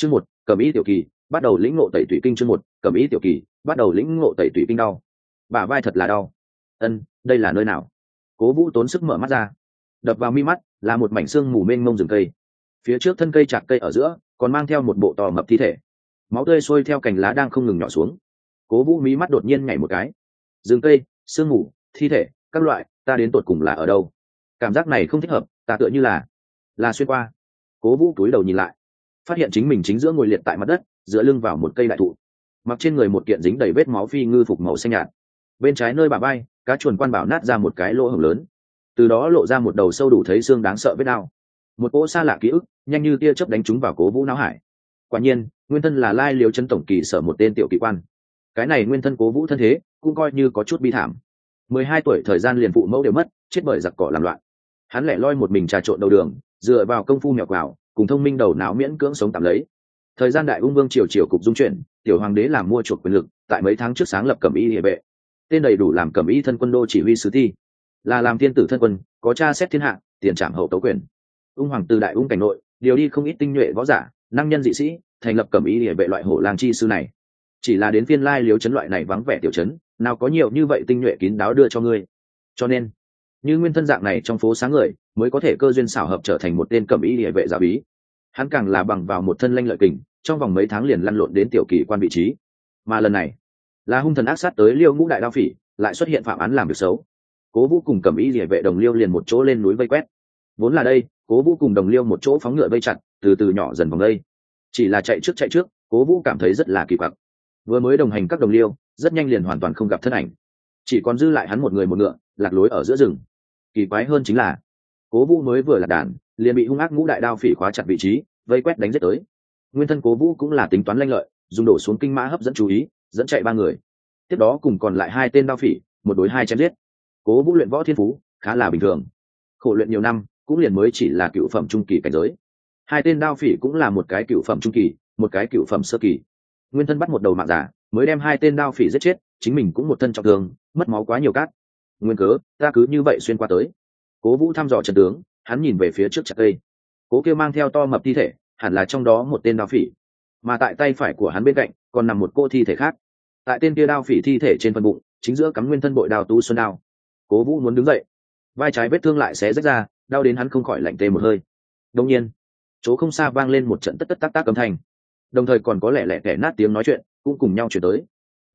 chương một, cầm ý tiểu kỳ, bắt đầu lĩnh ngộ tẩy tủy kinh chương một, cầm ý tiểu kỳ, bắt đầu lĩnh ngộ tẩy tủy kinh đau. Bả vai thật là đau. Ân, đây là nơi nào? Cố vũ tốn sức mở mắt ra. Đập vào mi mắt, là một mảnh xương mù mênh mông rừng cây. Phía trước thân cây chạc cây ở giữa, còn mang theo một bộ tò mập thi thể. Máu tươi sôi theo cành lá đang không ngừng nhỏ xuống. Cố vũ mí mắt đột nhiên nhảy một cái. Rừng cây sương mù, thi thể, các loại, ta đến tột cùng là ở đâu? Cảm giác này không thích hợp, ta tựa như là là xuyên qua. Cố vũ túi đầu nhìn lại phát hiện chính mình chính giữa ngồi liệt tại mặt đất, dựa lưng vào một cây đại thụ. Mặc trên người một kiện dính đầy vết máu phi ngư phục màu xanh nhạt. Bên trái nơi bà bay cá chuồn quan bảo nát ra một cái lỗ hổng lớn. Từ đó lộ ra một đầu sâu đủ thấy xương đáng sợ vết đau. Một cỗ xa lạ ký ức, nhanh như tia chớp đánh chúng vào cố vũ não hải. Quả nhiên, nguyên thân là lai liều chân tổng kỳ sở một tên tiểu kỳ quan. Cái này nguyên thân cố vũ thân thế, cũng coi như có chút bi thảm. Mười hai tuổi thời gian liền phụ mẫu đều mất, chết bởi giặc cỏ làm loạn. Hắn lẻ loi một mình trà trộn đầu đường, dựa vào công phu mèo quào cùng thông minh đầu não miễn cưỡng sống tạm lấy. Thời gian đại ung vương triều triều cục dung chuyển, tiểu hoàng đế làm mua chuộc quyền lực, tại mấy tháng trước sáng lập cẩm y địa vệ. Tên đầy đủ làm cẩm y thân quân đô chỉ huy sứ thi. Là làm thiên tử thân quân, có cha xét thiên hạ, tiền trảm hậu tấu quyền. Ung hoàng từ đại ung cảnh nội, điều đi không ít tinh nhuệ võ giả, năng nhân dị sĩ, thành lập cẩm y địa vệ loại hổ lang chi sư này. Chỉ là đến phiên lai liếu chấn loại này vắng vẻ tiểu chấn, nào có nhiều như vậy tinh nhuệ kín đáo đưa cho ngươi. Cho nên, như nguyên thân dạng này trong phố sáng người, mới có thể cơ duyên xảo hợp trở thành một tên cẩm y địa vệ giả bí hắn càng là bằng vào một thân lanh lợi kình, trong vòng mấy tháng liền lăn lộn đến tiểu kỳ quan vị trí. Mà lần này, là hung thần ác sát tới liêu ngũ đại đao phỉ, lại xuất hiện phạm án làm việc xấu. Cố vũ cùng cẩm y địa vệ đồng liêu liền một chỗ lên núi vây quét. Vốn là đây, cố vũ cùng đồng liêu một chỗ phóng ngựa vây chặt, từ từ nhỏ dần vòng đây. Chỉ là chạy trước chạy trước, cố vũ cảm thấy rất là kỳ quặc. Vừa mới đồng hành các đồng liêu, rất nhanh liền hoàn toàn không gặp thân ảnh. Chỉ còn dư lại hắn một người một ngựa, lạc lối ở giữa rừng. Kỳ quái hơn chính là, cố vũ mới vừa lạc đàn liền bị hung ác ngũ đại đao phỉ khóa chặt vị trí, vây quét đánh giết tới. Nguyên thân cố vũ cũng là tính toán lanh lợi, dùng đổ xuống kinh mã hấp dẫn chú ý, dẫn chạy ba người. Tiếp đó cùng còn lại hai tên đao phỉ, một đối hai chém giết. Cố vũ luyện võ thiên phú, khá là bình thường. Khổ luyện nhiều năm, cũng liền mới chỉ là cựu phẩm trung kỳ cảnh giới. Hai tên đao phỉ cũng là một cái cựu phẩm trung kỳ, một cái cựu phẩm sơ kỳ. Nguyên thân bắt một đầu mạng giả, mới đem hai tên đao phỉ giết chết, chính mình cũng một thân trọng thương, mất máu quá nhiều cát. Nguyên cớ, ta cứ như vậy xuyên qua tới. Cố vũ thăm dò trận tướng hắn nhìn về phía trước chặt cây. Cố kêu mang theo to mập thi thể, hẳn là trong đó một tên đao phỉ. Mà tại tay phải của hắn bên cạnh, còn nằm một cô thi thể khác. Tại tên kia đao phỉ thi thể trên phần bụng, chính giữa cắm nguyên thân bội đào tu xuân đao. Cố vũ muốn đứng dậy. Vai trái vết thương lại xé rách ra, đau đến hắn không khỏi lạnh tê một hơi. Đông nhiên, chỗ không xa vang lên một trận tất tất tác tác âm thanh. Đồng thời còn có lẻ lẻ kẻ nát tiếng nói chuyện, cũng cùng nhau chuyển tới.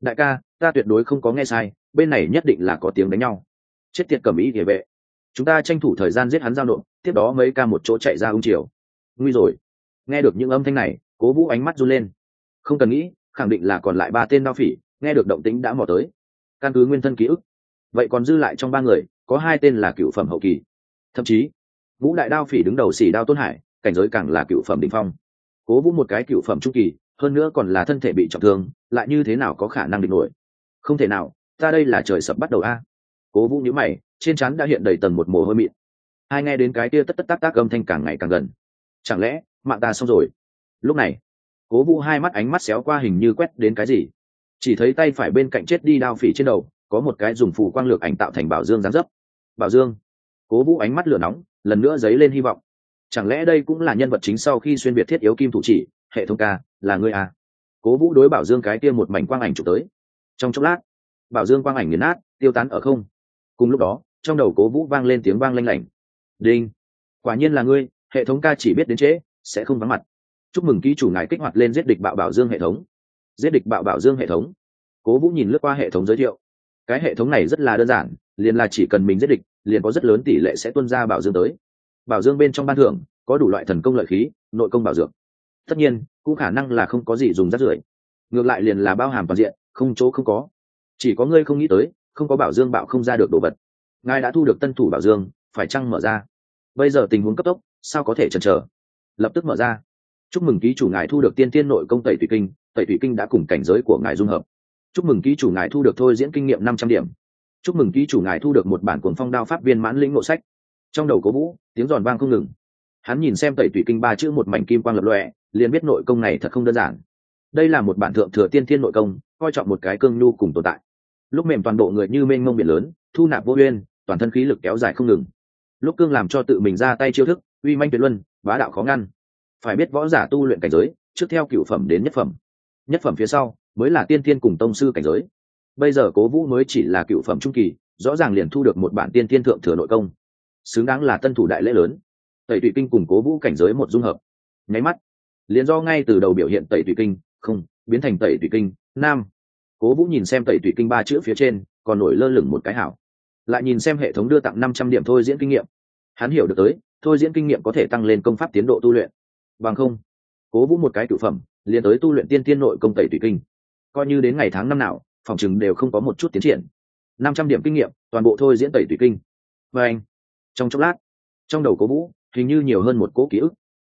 Đại ca, ta tuyệt đối không có nghe sai, bên này nhất định là có tiếng đánh nhau. Chết tiệt cầm ý địa vệ chúng ta tranh thủ thời gian giết hắn giao nộp, tiếp đó mấy ca một chỗ chạy ra ung chiều. Nguy rồi. Nghe được những âm thanh này, cố vũ ánh mắt run lên. Không cần nghĩ, khẳng định là còn lại ba tên đao phỉ, nghe được động tính đã mò tới. Căn cứ nguyên thân ký ức, vậy còn dư lại trong ba người, có hai tên là cựu phẩm hậu kỳ. Thậm chí, vũ đại đao phỉ đứng đầu xỉ đao tôn hải, cảnh giới càng là cựu phẩm đ ỉ n h phong. Cố vũ một cái cựu phẩm trung kỳ, hơn nữa còn là thân thể bị trọng thương, lại như thế nào có khả năng địch nổi? Không thể nào, ta đây là trời sập bắt đầu a cố vũ nhữ mày, trên chắn đã hiện đầy tầng một mồ hôi mịn. Hai nghe đến cái kia tất tất tác tác âm thanh càng ngày càng gần. Chẳng lẽ, mạng ta xong rồi? Lúc này, cố vũ hai mắt ánh mắt xéo qua hình như quét đến cái gì. Chỉ thấy tay phải bên cạnh chết đi đao phỉ trên đầu, có một cái dùng phù quang lược ảnh tạo thành bảo dương gián dấp. Bảo dương. Cố vũ ánh mắt lửa nóng, lần nữa dấy lên hy vọng. Chẳng lẽ đây cũng là nhân vật chính sau khi xuyên việt thiết yếu kim thủ chỉ, hệ thống ca, là ngươi à? Cố vũ đối bảo dương cái kia một mảnh quang ảnh chụp tới. Trong chốc lát, bảo dương quang ảnh nghiền nát, tiêu tán ở không cùng lúc đó, trong đầu cố vũ vang lên tiếng vang lanh lảnh. Đinh, quả nhiên là ngươi, hệ thống ca chỉ biết đến trễ, sẽ không vắng mặt. Chúc mừng ký chủ ngài kích hoạt lên giết địch bạo bảo dương hệ thống. Giết địch bạo bảo dương hệ thống. Cố vũ nhìn lướt qua hệ thống giới thiệu. Cái hệ thống này rất là đơn giản, liền là chỉ cần mình giết địch, liền có rất lớn tỷ lệ sẽ tuân ra bảo dương tới. Bảo dương bên trong ban thưởng, có đủ loại thần công lợi khí, nội công bảo dưỡng tất nhiên, cũng khả năng là không có gì dùng rác rưởi. Ngược lại liền là bao hàm toàn diện, không chỗ không có. Chỉ có ngươi không nghĩ tới không có bảo dương bạo không ra được đồ vật. Ngài đã thu được tân thủ bảo dương, phải chăng mở ra? Bây giờ tình huống cấp tốc, sao có thể chần chờ? Lập tức mở ra. Chúc mừng ký chủ ngài thu được tiên tiên nội công tẩy thủy kinh, tẩy thủy kinh đã cùng cảnh giới của ngài dung hợp. Chúc mừng ký chủ ngài thu được thôi diễn kinh nghiệm năm trăm điểm. Chúc mừng ký chủ ngài thu được một bản cuồng phong đao pháp viên mãn lĩnh ngộ sách. Trong đầu cố vũ, tiếng giòn vang không ngừng. Hắn nhìn xem tẩy thủy kinh ba chữ một mảnh kim quang lập lọe liền biết nội công này thật không đơn giản. Đây là một bản thượng thừa tiên thiên nội công, coi trọng một cái cương nhu cùng tồn tại lúc mềm toàn bộ người như mênh mông biển lớn, thu nạp vô uyên toàn thân khí lực kéo dài không ngừng. Lúc cương làm cho tự mình ra tay chiêu thức, uy manh tuyệt luân, bá đạo khó ngăn. Phải biết võ giả tu luyện cảnh giới, trước theo cựu phẩm đến nhất phẩm. Nhất phẩm phía sau, mới là tiên tiên cùng tông sư cảnh giới. Bây giờ cố vũ mới chỉ là cựu phẩm trung kỳ, rõ ràng liền thu được một bản tiên tiên thượng thừa nội công. Xứng đáng là tân thủ đại lễ lớn. Tẩy tụy kinh cùng cố vũ cảnh giới một dung hợp. Nháy mắt, liền do ngay từ đầu biểu hiện tẩy tụy kinh, không, biến thành tẩy tụy kinh, nam cố vũ nhìn xem tẩy Tủy kinh ba chữ phía trên, còn nổi lơ lửng một cái hảo. Lại nhìn xem hệ thống đưa tặng năm trăm điểm thôi diễn kinh nghiệm. Hắn hiểu được tới, thôi diễn kinh nghiệm có thể tăng lên công pháp tiến độ tu luyện. Bằng không, cố vũ một cái cựu phẩm, liền tới tu luyện tiên tiên nội công tẩy Tủy kinh. Coi như đến ngày tháng năm nào, phòng chừng đều không có một chút tiến triển. Năm trăm điểm kinh nghiệm, toàn bộ thôi diễn tẩy Tủy kinh. Và anh, trong chốc lát, trong đầu cố vũ, hình như nhiều hơn một cố ký ức.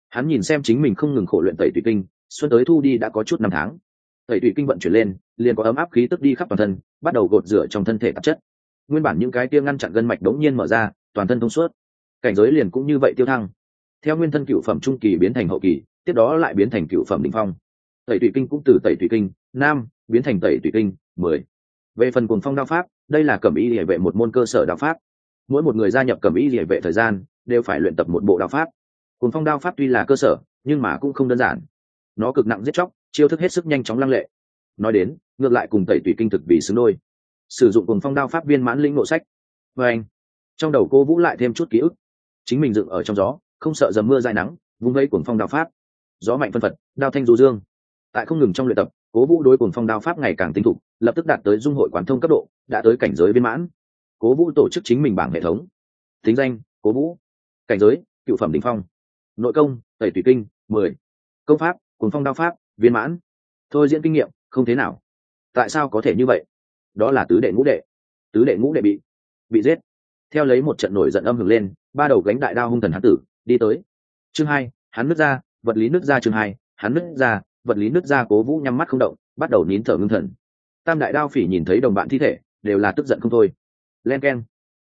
Hắn nhìn xem chính mình không ngừng khổ luyện tẩy Tủy kinh, xuân tới thu đi đã có chút năm tháng tẩy tủy kinh vận chuyển lên, liền có ấm áp khí tức đi khắp toàn thân, bắt đầu gột rửa trong thân thể tạp chất. Nguyên bản những cái kia ngăn chặn gân mạch đống nhiên mở ra, toàn thân thông suốt. Cảnh giới liền cũng như vậy tiêu thăng. Theo nguyên thân cựu phẩm trung kỳ biến thành hậu kỳ, tiếp đó lại biến thành cựu phẩm đ ỉ n h phong. Tẩy tụy kinh cũng từ tẩy tụy kinh, nam, biến thành tẩy tụy kinh, mười. Về phần cuồng phong đao pháp, đây là cẩm y địa vệ một môn cơ sở đao pháp. Mỗi một người gia nhập cẩm y địa vệ thời gian, đều phải luyện tập một bộ đao pháp. Cuồng phong đao pháp tuy là cơ sở, nhưng mà cũng không đơn giản. Nó cực nặng giết chóc chiêu thức hết sức nhanh chóng lăng lệ. Nói đến, ngược lại cùng tẩy Tủy kinh thực vì xứng đôi. Sử dụng cuồng phong đao pháp viên mãn lĩnh ngộ sách. Và anh, trong đầu cô vũ lại thêm chút ký ức. Chính mình dựng ở trong gió, không sợ dầm mưa dài nắng, vung vây cuồng phong đao pháp. Gió mạnh phân phật, đao thanh du dương. Tại không ngừng trong luyện tập, cố vũ đối cuồng phong đao pháp ngày càng tinh thục, lập tức đạt tới dung hội quán thông cấp độ, đã tới cảnh giới viên mãn. Cố vũ tổ chức chính mình bảng hệ thống. Tính danh, cố vũ. Cảnh giới, cựu phẩm đình phong. Nội công, tẩy Tủy kinh, mười. Công pháp, cuồng phong đao pháp viên mãn. Thôi diễn kinh nghiệm, không thế nào. Tại sao có thể như vậy? Đó là tứ đệ ngũ đệ. Tứ đệ ngũ đệ bị bị giết. Theo lấy một trận nổi giận âm hưởng lên, ba đầu gánh đại đao hung thần hán tử, đi tới. Chương hai, hắn nứt ra, vật lý nứt ra chương hai, hắn nứt ra, vật lý nứt ra cố vũ nhắm mắt không động, bắt đầu nín thở ngưng thần. Tam đại đao phỉ nhìn thấy đồng bạn thi thể, đều là tức giận không thôi. Len k e n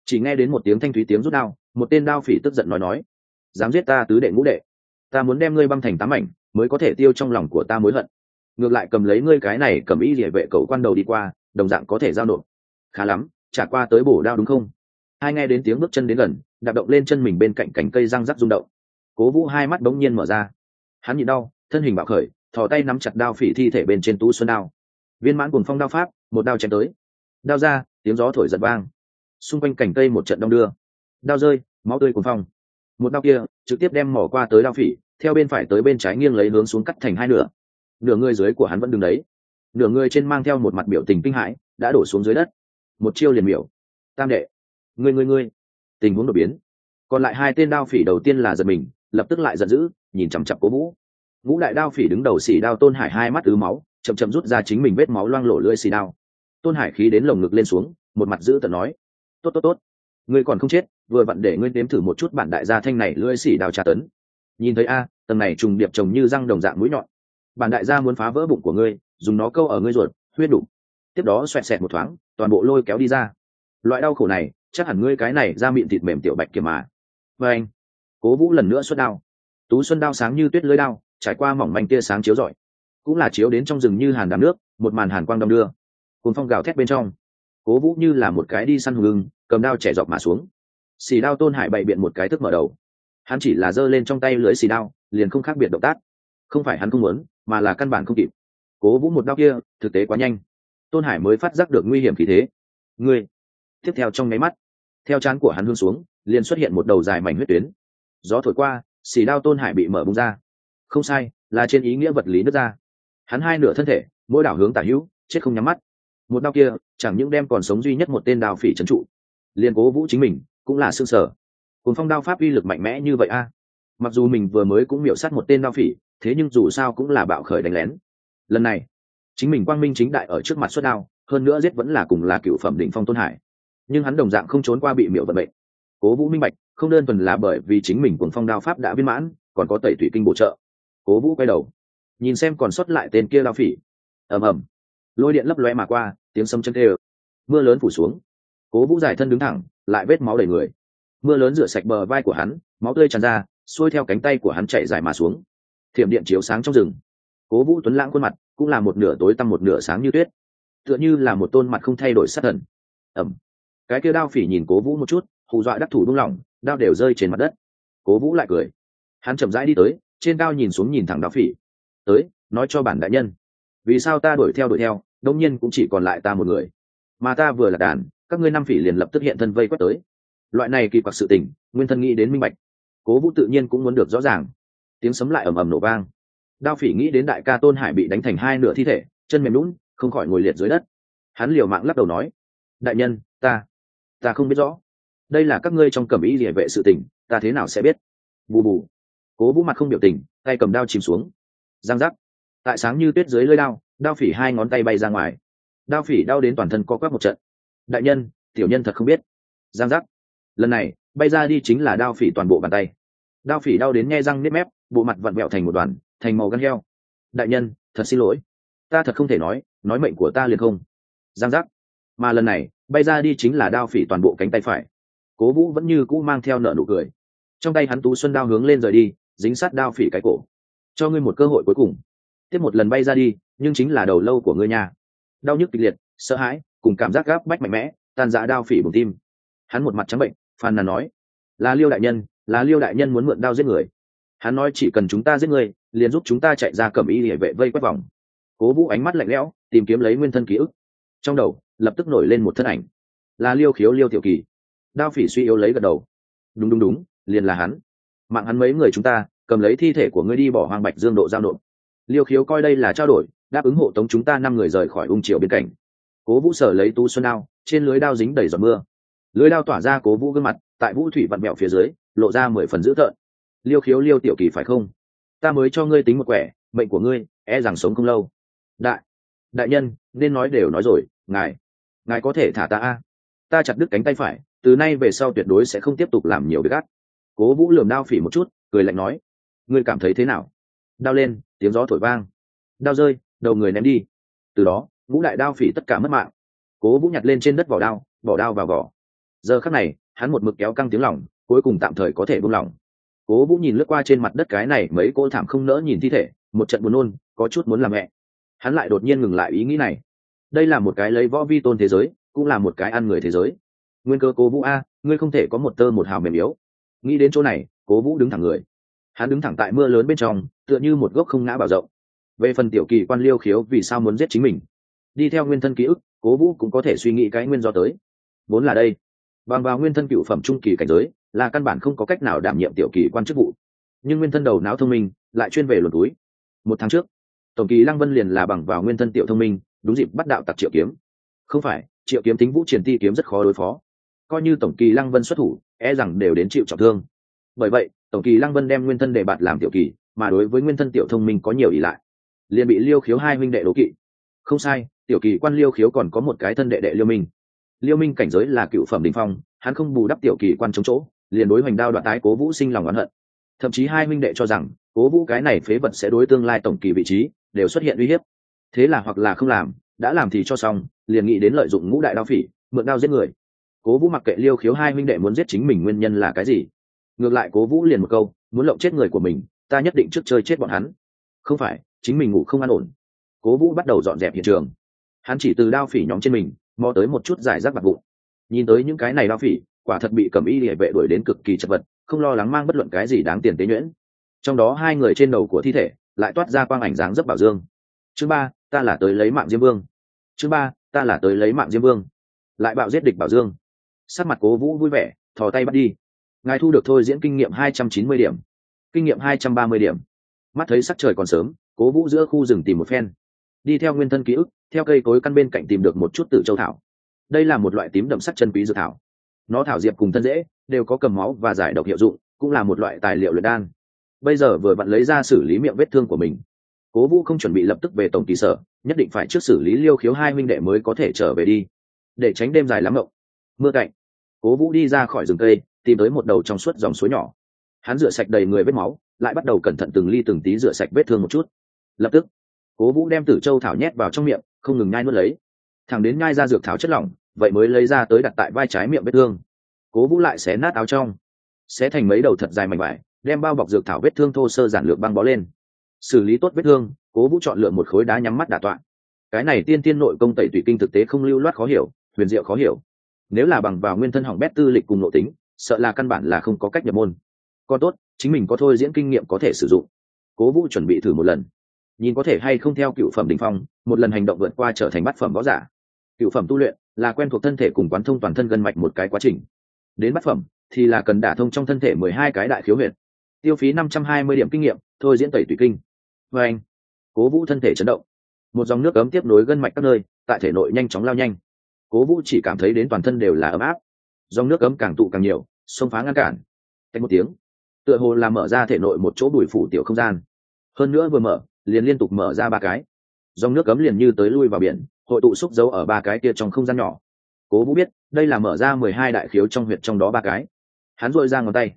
chỉ nghe đến một tiếng thanh thúy tiếng rút đao, một tên đao phỉ tức giận nói nói, dám giết ta tứ đệ ngũ đệ. Ta muốn đem ngươi băng thành tám ảnh mới có thể tiêu trong lòng của ta mối hận. Ngược lại cầm lấy ngươi cái này cầm ý địa vệ cầu quan đầu đi qua, đồng dạng có thể giao nộp. Khá lắm, trả qua tới bổ đao đúng không? Hai nghe đến tiếng bước chân đến gần, đạp động lên chân mình bên cạnh cành cây răng rắc rung động. Cố vũ hai mắt bỗng nhiên mở ra. Hắn nhịn đau, thân hình bạo khởi, thò tay nắm chặt đao phỉ thi thể bên trên tú xuân đao. Viên mãn cùng phong đao pháp, một đao chém tới. Đao ra, tiếng gió thổi giật vang. Xung quanh cành cây một trận đông đưa. Đao rơi, máu tươi cùng phong. Một đao kia, trực tiếp đem mỏ qua tới đao phỉ theo bên phải tới bên trái nghiêng lấy hướng xuống cắt thành hai nửa. Nửa người dưới của hắn vẫn đứng đấy. Nửa người trên mang theo một mặt biểu tình kinh hãi, đã đổ xuống dưới đất. Một chiêu liền miểu. Tam đệ. Người người người tình huống đột biến. Còn lại hai tên đao phỉ đầu tiên là giật mình, lập tức lại giận dữ, nhìn chằm chặp cố vũ. Ngũ đại đao phỉ đứng đầu xỉ đao tôn hải hai mắt ứ máu, chậm chậm rút ra chính mình vết máu loang lổ lưỡi xì đao. Tôn hải khí đến lồng ngực lên xuống, một mặt giữ tận nói, tốt tốt tốt. Ngươi còn không chết, vừa vặn để ngươi nếm thử một chút bản đại gia thanh này lưỡi xỉ đao tra tấn nhìn thấy a, tầng này trùng điệp trồng như răng đồng dạng mũi nhọn. Bản đại gia muốn phá vỡ bụng của ngươi, dùng nó câu ở ngươi ruột, huyết đủ. Tiếp đó xoẹt xẹt một thoáng, toàn bộ lôi kéo đi ra. Loại đau khổ này, chắc hẳn ngươi cái này ra miệng thịt mềm tiểu bạch kia mà. Và anh, cố vũ lần nữa xuất đao. Tú xuân đao sáng như tuyết lưới đao, trải qua mỏng manh tia sáng chiếu rọi. Cũng là chiếu đến trong rừng như hàn đám nước, một màn hàn quang đong đưa. Cùng phong gào thét bên trong. Cố vũ như là một cái đi săn hùng ưng, cầm đao trẻ dọc mà xuống. Xì đao tôn hải bày biện một cái thức mở đầu hắn chỉ là giơ lên trong tay lưới xì đao, liền không khác biệt động tác. Không phải hắn không muốn, mà là căn bản không kịp. Cố vũ một đao kia, thực tế quá nhanh. Tôn hải mới phát giác được nguy hiểm khí thế. Ngươi! Tiếp theo trong máy mắt, theo chán của hắn hương xuống, liền xuất hiện một đầu dài mảnh huyết tuyến. Gió thổi qua, xì đao tôn hải bị mở bung ra. Không sai, là trên ý nghĩa vật lý nước ra. Hắn hai nửa thân thể, mỗi đảo hướng tả hữu, chết không nhắm mắt. Một đao kia, chẳng những đem còn sống duy nhất một tên đào phỉ trấn trụ. Liền cố vũ chính mình, cũng là xương sở Cuồng phong đao pháp uy lực mạnh mẽ như vậy a. Mặc dù mình vừa mới cũng miểu sát một tên đao phỉ, thế nhưng dù sao cũng là bạo khởi đánh lén. Lần này, chính mình quang minh chính đại ở trước mặt xuất đao, hơn nữa giết vẫn là cùng là cựu phẩm đỉnh phong tôn hải. Nhưng hắn đồng dạng không trốn qua bị miểu vận bệnh cố vũ minh bạch, không đơn thuần là bởi vì chính mình cuồng phong đao pháp đã viên mãn, còn có tẩy thủy kinh bổ trợ. Cố vũ quay đầu, nhìn xem còn sót lại tên kia đao phỉ. Ầm ầm. Lôi điện lấp loe mà qua, tiếng sấm chân tê mưa lớn phủ xuống. Cố vũ giải thân đứng thẳng, lại vết máu đầy người mưa lớn rửa sạch bờ vai của hắn, máu tươi tràn ra, xuôi theo cánh tay của hắn chạy dài mà xuống. Thiểm điện chiếu sáng trong rừng. Cố vũ tuấn lãng khuôn mặt cũng là một nửa tối tăm một nửa sáng như tuyết. Tựa như là một tôn mặt không thay đổi sát thần. Ẩm cái kia đao phỉ nhìn cố vũ một chút, hù dọa đắc thủ đung lòng đao đều rơi trên mặt đất. Cố vũ lại cười. Hắn chậm rãi đi tới, trên cao nhìn xuống nhìn thẳng đao phỉ. Tới, nói cho bản đại nhân. Vì sao ta đuổi theo đuổi theo, đông nhiên cũng chỉ còn lại ta một người? Mà ta vừa là đàn, các ngươi năm phỉ liền lập tức hiện thân vây quét tới loại này kỳ quặc sự tình, nguyên thân nghĩ đến minh bạch. Cố vũ tự nhiên cũng muốn được rõ ràng. Tiếng sấm lại ầm ầm nổ vang. Đao phỉ nghĩ đến đại ca tôn hải bị đánh thành hai nửa thi thể, chân mềm lún không khỏi ngồi liệt dưới đất. Hắn liều mạng lắc đầu nói, đại nhân, ta ta không biết rõ. Đây là các ngươi trong cẩm ý địa vệ sự tình, ta thế nào sẽ biết? Bù bù. Cố vũ mặt không biểu tình, tay cầm đao chìm xuống. Giang giác. Tại sáng như tuyết dưới lơi đao đao phỉ hai ngón tay bay ra ngoài. Đao phỉ đau đến toàn thân co quắp một trận. Đại nhân, tiểu nhân thật không biết. Giang giác lần này, bay ra đi chính là đao phỉ toàn bộ bàn tay. Đao phỉ đau đến nghe răng nếp mép, bộ mặt vặn vẹo thành một đoàn, thành màu gan heo. Đại nhân, thật xin lỗi. Ta thật không thể nói nói mệnh của ta liền không. Giang giác. Mà lần này, bay ra đi chính là đao phỉ toàn bộ cánh tay phải. Cố vũ vẫn như cũ mang theo nợ nụ cười. Trong tay hắn tú xuân đao hướng lên rời đi, dính sát đao phỉ cái cổ. Cho ngươi một cơ hội cuối cùng. Tiếp một lần bay ra đi, nhưng chính là đầu lâu của ngươi nha. Đau nhức kịch liệt, sợ hãi, cùng cảm giác gáp bách mạnh mẽ, tan dã đao phỉ bùng tim. Hắn một mặt trắng bệnh phàn nàn nói, là liêu đại nhân, là liêu đại nhân muốn mượn đao giết người. Hắn nói chỉ cần chúng ta giết người, liền giúp chúng ta chạy ra cầm y địa vệ vây quét vòng. Cố vũ ánh mắt lạnh lẽo, tìm kiếm lấy nguyên thân ký ức. Trong đầu, lập tức nổi lên một thân ảnh. Là liêu khiếu liêu tiểu kỳ. Đao phỉ suy yếu lấy gật đầu. Đúng đúng đúng, liền là hắn. Mạng hắn mấy người chúng ta, cầm lấy thi thể của ngươi đi bỏ hoang bạch dương độ giao nộp. Liêu khiếu coi đây là trao đổi, đáp ứng hộ tống chúng ta năm người rời khỏi ung triều biên cảnh. Cố vũ sở lấy tu xuân đao, trên lưới đao dính đầy giọt mưa lưới đao tỏa ra cố vũ gương mặt, tại vũ thủy vặn mẹo phía dưới, lộ ra mười phần dữ tợn. Liêu khiếu liêu tiểu kỳ phải không? Ta mới cho ngươi tính một quẻ, mệnh của ngươi e rằng sống không lâu. Đại đại nhân, nên nói đều nói rồi, ngài ngài có thể thả ta a? Ta chặt đứt cánh tay phải, từ nay về sau tuyệt đối sẽ không tiếp tục làm nhiều việc gắt cố vũ lườm đao phỉ một chút, cười lạnh nói, ngươi cảm thấy thế nào? Đao lên, tiếng gió thổi vang. Đao rơi, đầu người ném đi. Từ đó vũ đại đao phỉ tất cả mất mạng. Cố vũ nhặt lên trên đất vỏ đao, bỏ đao vào vỏ giờ khắc này, hắn một mực kéo căng tiếng lỏng cuối cùng tạm thời có thể buông lỏng. Cố vũ nhìn lướt qua trên mặt đất cái này mấy cô thảm không nỡ nhìn thi thể, một trận buồn nôn, có chút muốn làm mẹ. Hắn lại đột nhiên ngừng lại ý nghĩ này. Đây là một cái lấy võ vi tôn thế giới, cũng là một cái ăn người thế giới. Nguyên cơ cố vũ a, ngươi không thể có một tơ một hào mềm yếu. Nghĩ đến chỗ này, cố vũ đứng thẳng người. Hắn đứng thẳng tại mưa lớn bên trong, tựa như một gốc không ngã bảo rộng. Về phần tiểu kỳ quan liêu khiếu vì sao muốn giết chính mình? Đi theo nguyên thân ký ức, cố vũ cũng có thể suy nghĩ cái nguyên do tới. Vốn là đây bằng vào nguyên thân cựu phẩm trung kỳ cảnh giới, là căn bản không có cách nào đảm nhiệm tiểu kỳ quan chức vụ. Nhưng nguyên thân đầu não thông minh, lại chuyên về luồn túi. Một tháng trước, tổng kỳ lăng vân liền là bằng vào nguyên thân tiểu thông minh, đúng dịp bắt đạo tặc triệu kiếm. Không phải, triệu kiếm tính vũ triển ti kiếm rất khó đối phó. Coi như tổng kỳ lăng vân xuất thủ e rằng đều đến chịu trọng thương. Bởi vậy, tổng kỳ lăng vân đem nguyên thân đề bạt làm tiểu kỳ, mà đối với nguyên thân tiểu thông minh có nhiều ỷ lại. Liền bị liêu khiếu hai huynh đệ đố kỵ. Không sai, tiểu kỳ quan liêu khiếu còn có một cái thân đệ đệ liêu minh liêu minh cảnh giới là cựu phẩm đình phong, hắn không bù đắp tiểu kỳ quan chống chỗ, liền đối hoành đao đoạn tái cố vũ sinh lòng oán hận. Thậm chí hai minh đệ cho rằng, cố vũ cái này phế vật sẽ đối tương lai tổng kỳ vị trí, đều xuất hiện uy hiếp. Thế là hoặc là không làm, đã làm thì cho xong, liền nghĩ đến lợi dụng ngũ đại đao phỉ, mượn đao giết người. Cố vũ mặc kệ liêu khiếu hai minh đệ muốn giết chính mình nguyên nhân là cái gì. Ngược lại cố vũ liền một câu, muốn lộng chết người của mình, ta nhất định trước chơi chết bọn hắn. Không phải, chính mình ngủ không an ổn. Cố vũ bắt đầu dọn dẹp hiện trường. Hắn chỉ từ đao phỉ nhóm trên mình mò tới một chút giải rác bạc vụn. Nhìn tới những cái này đao phỉ, quả thật bị cầm y địa vệ đuổi đến cực kỳ chật vật, không lo lắng mang bất luận cái gì đáng tiền tế nhuyễn. Trong đó hai người trên đầu của thi thể lại toát ra quang ảnh dáng dấp bảo dương. Chứ ba, ta là tới lấy mạng diêm vương. Chứ ba, ta là tới lấy mạng diêm vương. Lại bạo giết địch bảo dương. Sắc mặt cố vũ vui vẻ, thò tay bắt đi. Ngài thu được thôi diễn kinh nghiệm hai trăm chín mươi điểm. Kinh nghiệm hai trăm ba mươi điểm. Mắt thấy sắc trời còn sớm, cố vũ giữa khu rừng tìm một phen đi theo nguyên thân ký ức, theo cây cối căn bên cạnh tìm được một chút tử châu thảo. Đây là một loại tím đậm sắc chân quý dược thảo. Nó thảo diệp cùng thân dễ, đều có cầm máu và giải độc hiệu dụng, cũng là một loại tài liệu luyện đan. Bây giờ vừa vặn lấy ra xử lý miệng vết thương của mình. Cố vũ không chuẩn bị lập tức về tổng kỳ sở, nhất định phải trước xử lý liêu khiếu hai minh đệ mới có thể trở về đi, để tránh đêm dài lắm mộng. Mưa cạnh, cố vũ đi ra khỏi rừng cây, tìm tới một đầu trong suốt dòng suối nhỏ. Hắn rửa sạch đầy người vết máu, lại bắt đầu cẩn thận từng ly từng tí rửa sạch vết thương một chút. Lập tức cố vũ đem tử châu thảo nhét vào trong miệng, không ngừng nhai nuốt lấy. Thẳng đến nhai ra dược thảo chất lỏng, vậy mới lấy ra tới đặt tại vai trái miệng vết thương. Cố vũ lại xé nát áo trong. Xé thành mấy đầu thật dài mảnh vải, đem bao bọc dược thảo vết thương thô sơ giản lược băng bó lên. Xử lý tốt vết thương, cố vũ chọn lựa một khối đá nhắm mắt đả tọa. Cái này tiên tiên nội công tẩy tủy kinh thực tế không lưu loát khó hiểu, huyền diệu khó hiểu. Nếu là bằng vào nguyên thân hỏng bét tư lịch cùng nội tính, sợ là căn bản là không có cách nhập môn. Còn tốt, chính mình có thôi diễn kinh nghiệm có thể sử dụng. Cố vũ chuẩn bị thử một lần nhìn có thể hay không theo cựu phẩm đỉnh phong, một lần hành động vượt qua trở thành bát phẩm võ giả. Cựu phẩm tu luyện là quen thuộc thân thể cùng quán thông toàn thân gân mạch một cái quá trình. Đến bát phẩm thì là cần đả thông trong thân thể mười hai cái đại khiếu huyệt. Tiêu phí năm trăm hai mươi điểm kinh nghiệm, thôi diễn tẩy tùy kinh. Và anh, cố vũ thân thể chấn động. Một dòng nước ấm tiếp nối gân mạch các nơi, tại thể nội nhanh chóng lao nhanh. Cố vũ chỉ cảm thấy đến toàn thân đều là ấm áp. Dòng nước ấm càng tụ càng nhiều, xông phá ngăn cản. Cách một tiếng, tựa hồ làm mở ra thể nội một chỗ bùi phủ tiểu không gian. Hơn nữa vừa mở liền liên tục mở ra ba cái. Dòng nước cấm liền như tới lui vào biển, hội tụ xúc dấu ở ba cái kia trong không gian nhỏ. Cố vũ biết, đây là mở ra mười hai đại khiếu trong huyện trong đó ba cái. Hắn dội ra ngón tay.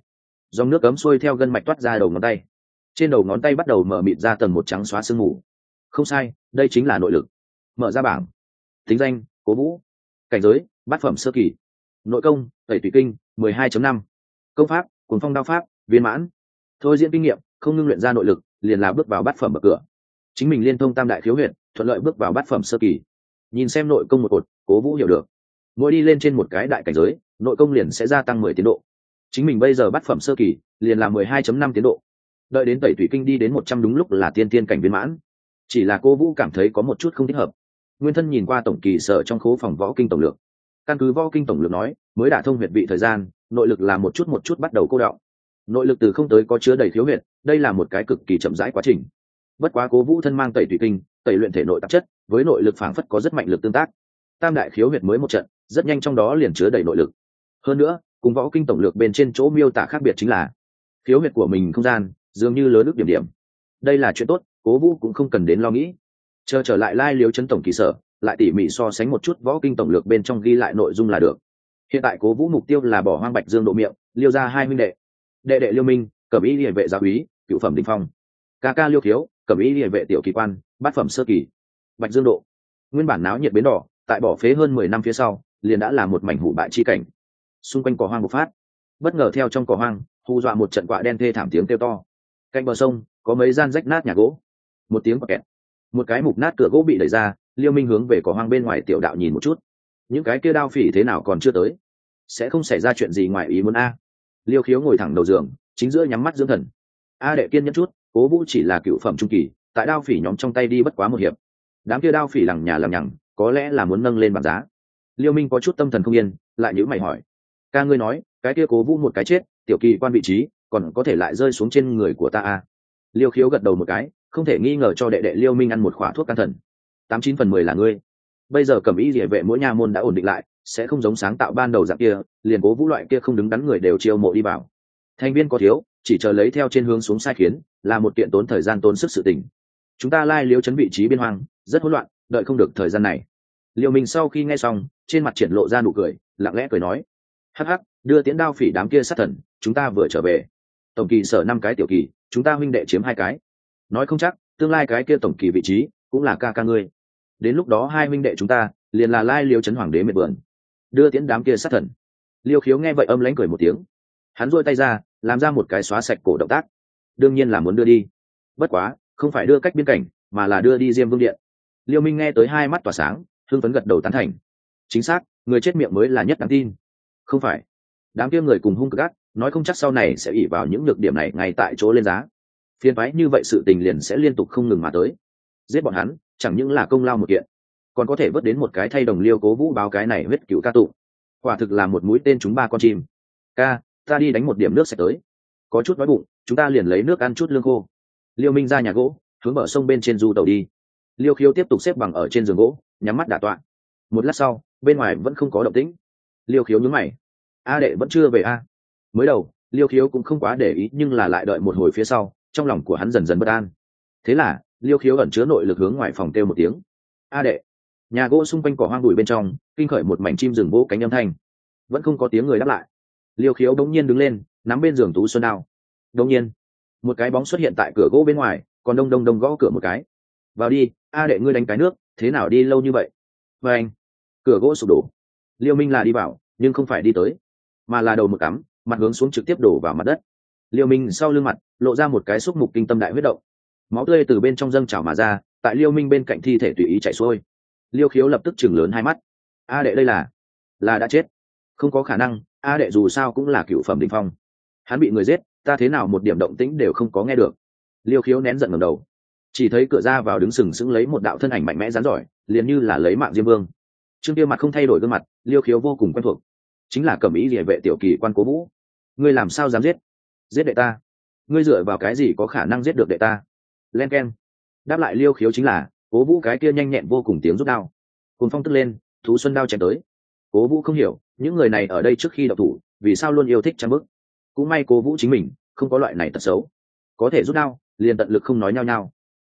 Dòng nước cấm xuôi theo gân mạch toát ra đầu ngón tay. Trên đầu ngón tay bắt đầu mở mịt ra tầng một trắng xóa sương mù. Không sai, đây chính là nội lực. Mở ra bảng. Tính danh, cố vũ. Cảnh giới, bát phẩm sơ kỳ. Nội công, tẩy tùy kinh, mười hai năm. Công pháp cuốn phong đao pháp, viên mãn. Thôi diễn kinh nghiệm, không ngưng luyện ra nội lực liền là bước vào bát phẩm ở cửa. Chính mình liên thông tam đại khiếu huyện thuận lợi bước vào bát phẩm sơ kỳ. Nhìn xem nội công một cột, cố vũ hiểu được. Mỗi đi lên trên một cái đại cảnh giới, nội công liền sẽ gia tăng mười tiến độ. Chính mình bây giờ bát phẩm sơ kỳ, liền là mười hai chấm năm tiến độ. Đợi đến tẩy thủy kinh đi đến một trăm đúng lúc là tiên tiên cảnh viên mãn. Chỉ là cô vũ cảm thấy có một chút không thích hợp. Nguyên thân nhìn qua tổng kỳ sở trong khố phòng võ kinh tổng lượng căn cứ võ kinh tổng lượng nói, mới đả thông huyệt vị thời gian, nội lực là một chút một chút bắt đầu cô đọng nội lực từ không tới có chứa đầy thiếu huyệt, đây là một cái cực kỳ chậm rãi quá trình. Bất quá cố vũ thân mang tẩy thủy kinh, tẩy luyện thể nội tạp chất, với nội lực phảng phất có rất mạnh lực tương tác. Tam đại khiếu huyệt mới một trận, rất nhanh trong đó liền chứa đầy nội lực. Hơn nữa, cùng võ kinh tổng lược bên trên chỗ miêu tả khác biệt chính là khiếu huyệt của mình không gian, dường như lớn ước điểm điểm. Đây là chuyện tốt, cố vũ cũng không cần đến lo nghĩ. Chờ trở lại lai liếu chân tổng kỳ sở, lại tỉ mỉ so sánh một chút võ kinh tổng lược bên trong ghi lại nội dung là được. Hiện tại cố vũ mục tiêu là bỏ hoang bạch dương độ miệng, liêu ra hai minh đệ đệ đệ liêu minh, cẩm y địa vệ giáo úy, cựu phẩm đình phong. Ca ca liêu thiếu, cẩm y địa vệ tiểu kỳ quan, bát phẩm sơ kỳ. Bạch dương độ. Nguyên bản náo nhiệt bến đỏ, tại bỏ phế hơn mười năm phía sau, liền đã là một mảnh hủ bại chi cảnh. Xung quanh cỏ hoang bộc phát. Bất ngờ theo trong cỏ hoang, hù dọa một trận quạ đen thê thảm tiếng kêu to. Cạnh bờ sông, có mấy gian rách nát nhà gỗ. Một tiếng quạ kẹt. Một cái mục nát cửa gỗ bị đẩy ra, liêu minh hướng về cỏ hoang bên ngoài tiểu đạo nhìn một chút. Những cái kia đao phỉ thế nào còn chưa tới? Sẽ không xảy ra chuyện gì ngoài ý muốn a liêu khiếu ngồi thẳng đầu giường, chính giữa nhắm mắt dưỡng thần. A đệ kiên nhẫn chút, cố vũ chỉ là cựu phẩm trung kỳ, tại đao phỉ nhóm trong tay đi bất quá một hiệp. Đám kia đao phỉ lằng nhà lằng nhằng, có lẽ là muốn nâng lên bảng giá. Liêu minh có chút tâm thần không yên, lại nhữ mày hỏi. Ca ngươi nói, cái kia cố vũ một cái chết, tiểu kỳ quan vị trí, còn có thể lại rơi xuống trên người của ta à. liêu khiếu gật đầu một cái, không thể nghi ngờ cho đệ đệ liêu minh ăn một khỏa thuốc can thần. Tám chín phần mười là ngươi. Bây giờ cầm ý địa vệ mỗi nhà môn đã ổn định lại sẽ không giống sáng tạo ban đầu dạng kia, liền cố vũ loại kia không đứng đắn người đều chiêu mộ đi vào. Thành viên có thiếu, chỉ chờ lấy theo trên hướng xuống sai khiến, là một kiện tốn thời gian tốn sức sự tình. Chúng ta lai liếu chấn vị trí biên hoang, rất hỗn loạn, đợi không được thời gian này. Liệu mình sau khi nghe xong, trên mặt triển lộ ra nụ cười, lặng lẽ cười nói, hắc hắc, đưa tiến đao phỉ đám kia sát thần, chúng ta vừa trở về. Tổng kỳ sở năm cái tiểu kỳ, chúng ta huynh đệ chiếm hai cái. Nói không chắc, tương lai cái kia tổng kỳ vị trí, cũng là ca ca ngươi. Đến lúc đó hai huynh đệ chúng ta, liền là lai liêu chấn hoàng đế miệt vườn đưa tiễn đám kia sát thần. Liêu khiếu nghe vậy âm lãnh cười một tiếng. Hắn dôi tay ra, làm ra một cái xóa sạch cổ động tác. Đương nhiên là muốn đưa đi. Bất quá, không phải đưa cách biên cảnh, mà là đưa đi diêm vương điện. Liêu minh nghe tới hai mắt tỏa sáng thương phấn gật đầu tán thành. Chính xác, người chết miệng mới là nhất đáng tin. Không phải. Đám kia người cùng hung cực gắt nói không chắc sau này sẽ ỉ vào những nhược điểm này ngay tại chỗ lên giá. Phiền phái như vậy sự tình liền sẽ liên tục không ngừng mà tới. Giết bọn hắn, chẳng những là công lao một kiện còn có thể vớt đến một cái thay đồng liêu cố vũ báo cái này huyết cựu ca tụ. Quả thực là một mũi tên chúng ba con chim. Ca, ta đi đánh một điểm nước sẽ tới. Có chút đói bụng, chúng ta liền lấy nước ăn chút lương khô. Liêu minh ra nhà gỗ, hướng bờ sông bên trên du tàu đi. Liêu khiếu tiếp tục xếp bằng ở trên giường gỗ, nhắm mắt đả tọa. Một lát sau, bên ngoài vẫn không có động tĩnh. Liêu khiếu nhướng mày. A đệ vẫn chưa về a. Mới đầu, liêu khiếu cũng không quá để ý, nhưng là lại đợi một hồi phía sau, trong lòng của hắn dần dần bất an. Thế là, liêu khiếu ẩn chứa nội lực hướng ngoài phòng kêu một tiếng. A đệ nhà gỗ xung quanh cỏ hoang đùi bên trong, kinh khởi một mảnh chim rừng vỗ cánh âm thanh. Vẫn không có tiếng người đáp lại. Liêu khiếu đống nhiên đứng lên, nắm bên giường tú xuân đao. Đống nhiên, một cái bóng xuất hiện tại cửa gỗ bên ngoài, còn đông đông đông gõ cửa một cái. Vào đi, a đệ ngươi đánh cái nước, thế nào đi lâu như vậy? Và anh. Cửa gỗ sụp đổ. Liêu minh là đi vào, nhưng không phải đi tới, mà là đầu một cắm, mặt hướng xuống trực tiếp đổ vào mặt đất. Liêu minh sau lưng mặt, lộ ra một cái xúc mục kinh tâm đại huyết động. Máu tươi từ bên trong dâng trào mà ra, tại liêu minh bên cạnh thi thể tùy ý chạy xuôi liêu khiếu lập tức chừng lớn hai mắt. A đệ đây là là đã chết. Không có khả năng, a đệ dù sao cũng là cựu phẩm đình phong. Hắn bị người giết, ta thế nào một điểm động tĩnh đều không có nghe được. Liêu khiếu nén giận ngầm đầu. Chỉ thấy cửa ra vào đứng sừng sững lấy một đạo thân ảnh mạnh mẽ rắn giỏi, liền như là lấy mạng diêm vương. Trương tiêu mặt không thay đổi gương mặt, liêu khiếu vô cùng quen thuộc. Chính là cẩm ý địa vệ tiểu kỳ quan cố vũ. Ngươi làm sao dám giết? Giết đệ ta. Ngươi dựa vào cái gì có khả năng giết được đệ ta? Len k e n đáp lại liêu khiếu chính là cố vũ cái kia nhanh nhẹn vô cùng tiếng rút đao. Cùng phong tức lên, thú xuân đao chém tới. Cố vũ không hiểu, những người này ở đây trước khi đọc thủ, vì sao luôn yêu thích trang bức? Cũng may cố vũ chính mình, không có loại này tật xấu. Có thể rút đao, liền tận lực không nói nhau nhau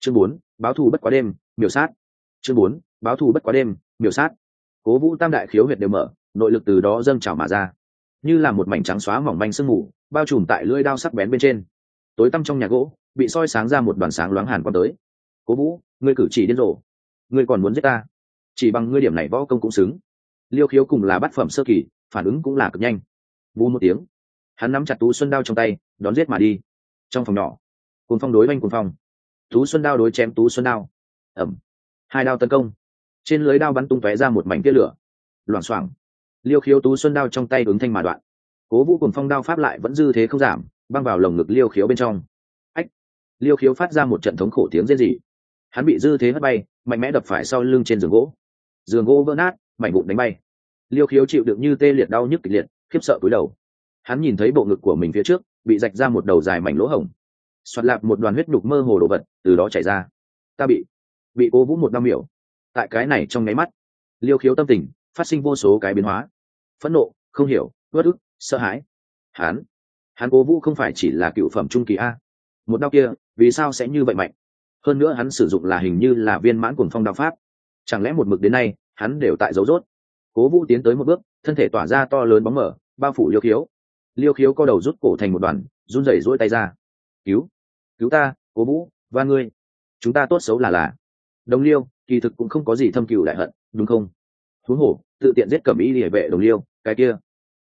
chương bốn, báo thù bất quá đêm, miểu sát. Chương bốn, báo thù bất quá đêm, miểu sát. Cố vũ tam đại khiếu huyệt đều mở, nội lực từ đó dâng trào mà ra. Như là một mảnh trắng xóa mỏng manh sương mù, bao trùm tại lưỡi đao sắc bén bên trên. Tối tăm trong nhà gỗ, bị soi sáng ra một đoàn sáng loáng hàn quan tới. Cố vũ ngươi cử chỉ điên rồ. Ngươi còn muốn giết ta? Chỉ bằng ngươi điểm này võ công cũng xứng. Liêu khiếu cùng là bát phẩm sơ kỳ, phản ứng cũng là cực nhanh. Vu một tiếng, hắn nắm chặt tú xuân đao trong tay, đón giết mà đi. Trong phòng nhỏ cùng phong đối oanh cùng phong. Tú xuân đao đối chém tú xuân đao. Ẩm. Hai đao tấn công. Trên lưới đao bắn tung tóe ra một mảnh tia lửa. Loảng xoảng. Liêu khiếu tú xuân đao trong tay ứng thanh mà đoạn. Cố vũ cùng phong đao pháp lại vẫn dư thế không giảm, băng vào lồng ngực liêu khiếu bên trong. Ách. Liêu khiếu phát ra một trận thống khổ tiếng rên rỉ hắn bị dư thế hất bay, mạnh mẽ đập phải sau lưng trên giường gỗ. Giường gỗ vỡ nát, mảnh vụn đánh bay. Liêu khiếu chịu đựng như tê liệt đau nhức kịch liệt, khiếp sợ cúi đầu. Hắn nhìn thấy bộ ngực của mình phía trước, bị rạch ra một đầu dài mảnh lỗ hổng. Xoạt lạp một đoàn huyết nhục mơ hồ đồ vật, từ đó chảy ra. Ta bị bị cố vũ một năm miểu. Tại cái này trong nháy mắt, liêu khiếu tâm tình phát sinh vô số cái biến hóa. Phẫn nộ, không hiểu, uất ức, sợ hãi. Hắn hắn cố vũ không phải chỉ là cựu phẩm trung kỳ a. Một đau kia, vì sao sẽ như vậy mạnh? Hơn nữa hắn sử dụng là hình như là viên mãn cuồng phong đao pháp. Chẳng lẽ một mực đến nay hắn đều tại dấu rốt cố vũ tiến tới một bước thân thể tỏa ra to lớn bóng mở bao phủ liêu khiếu. Liêu khiếu co đầu rút cổ thành một đoàn run rẩy rỗi tay ra. Cứu cứu ta cố vũ và ngươi. Chúng ta tốt xấu là là. Đồng liêu kỳ thực cũng không có gì thâm cừu đại hận đúng không? Huống hổ tự tiện giết cẩm y địa vệ đồng liêu cái kia.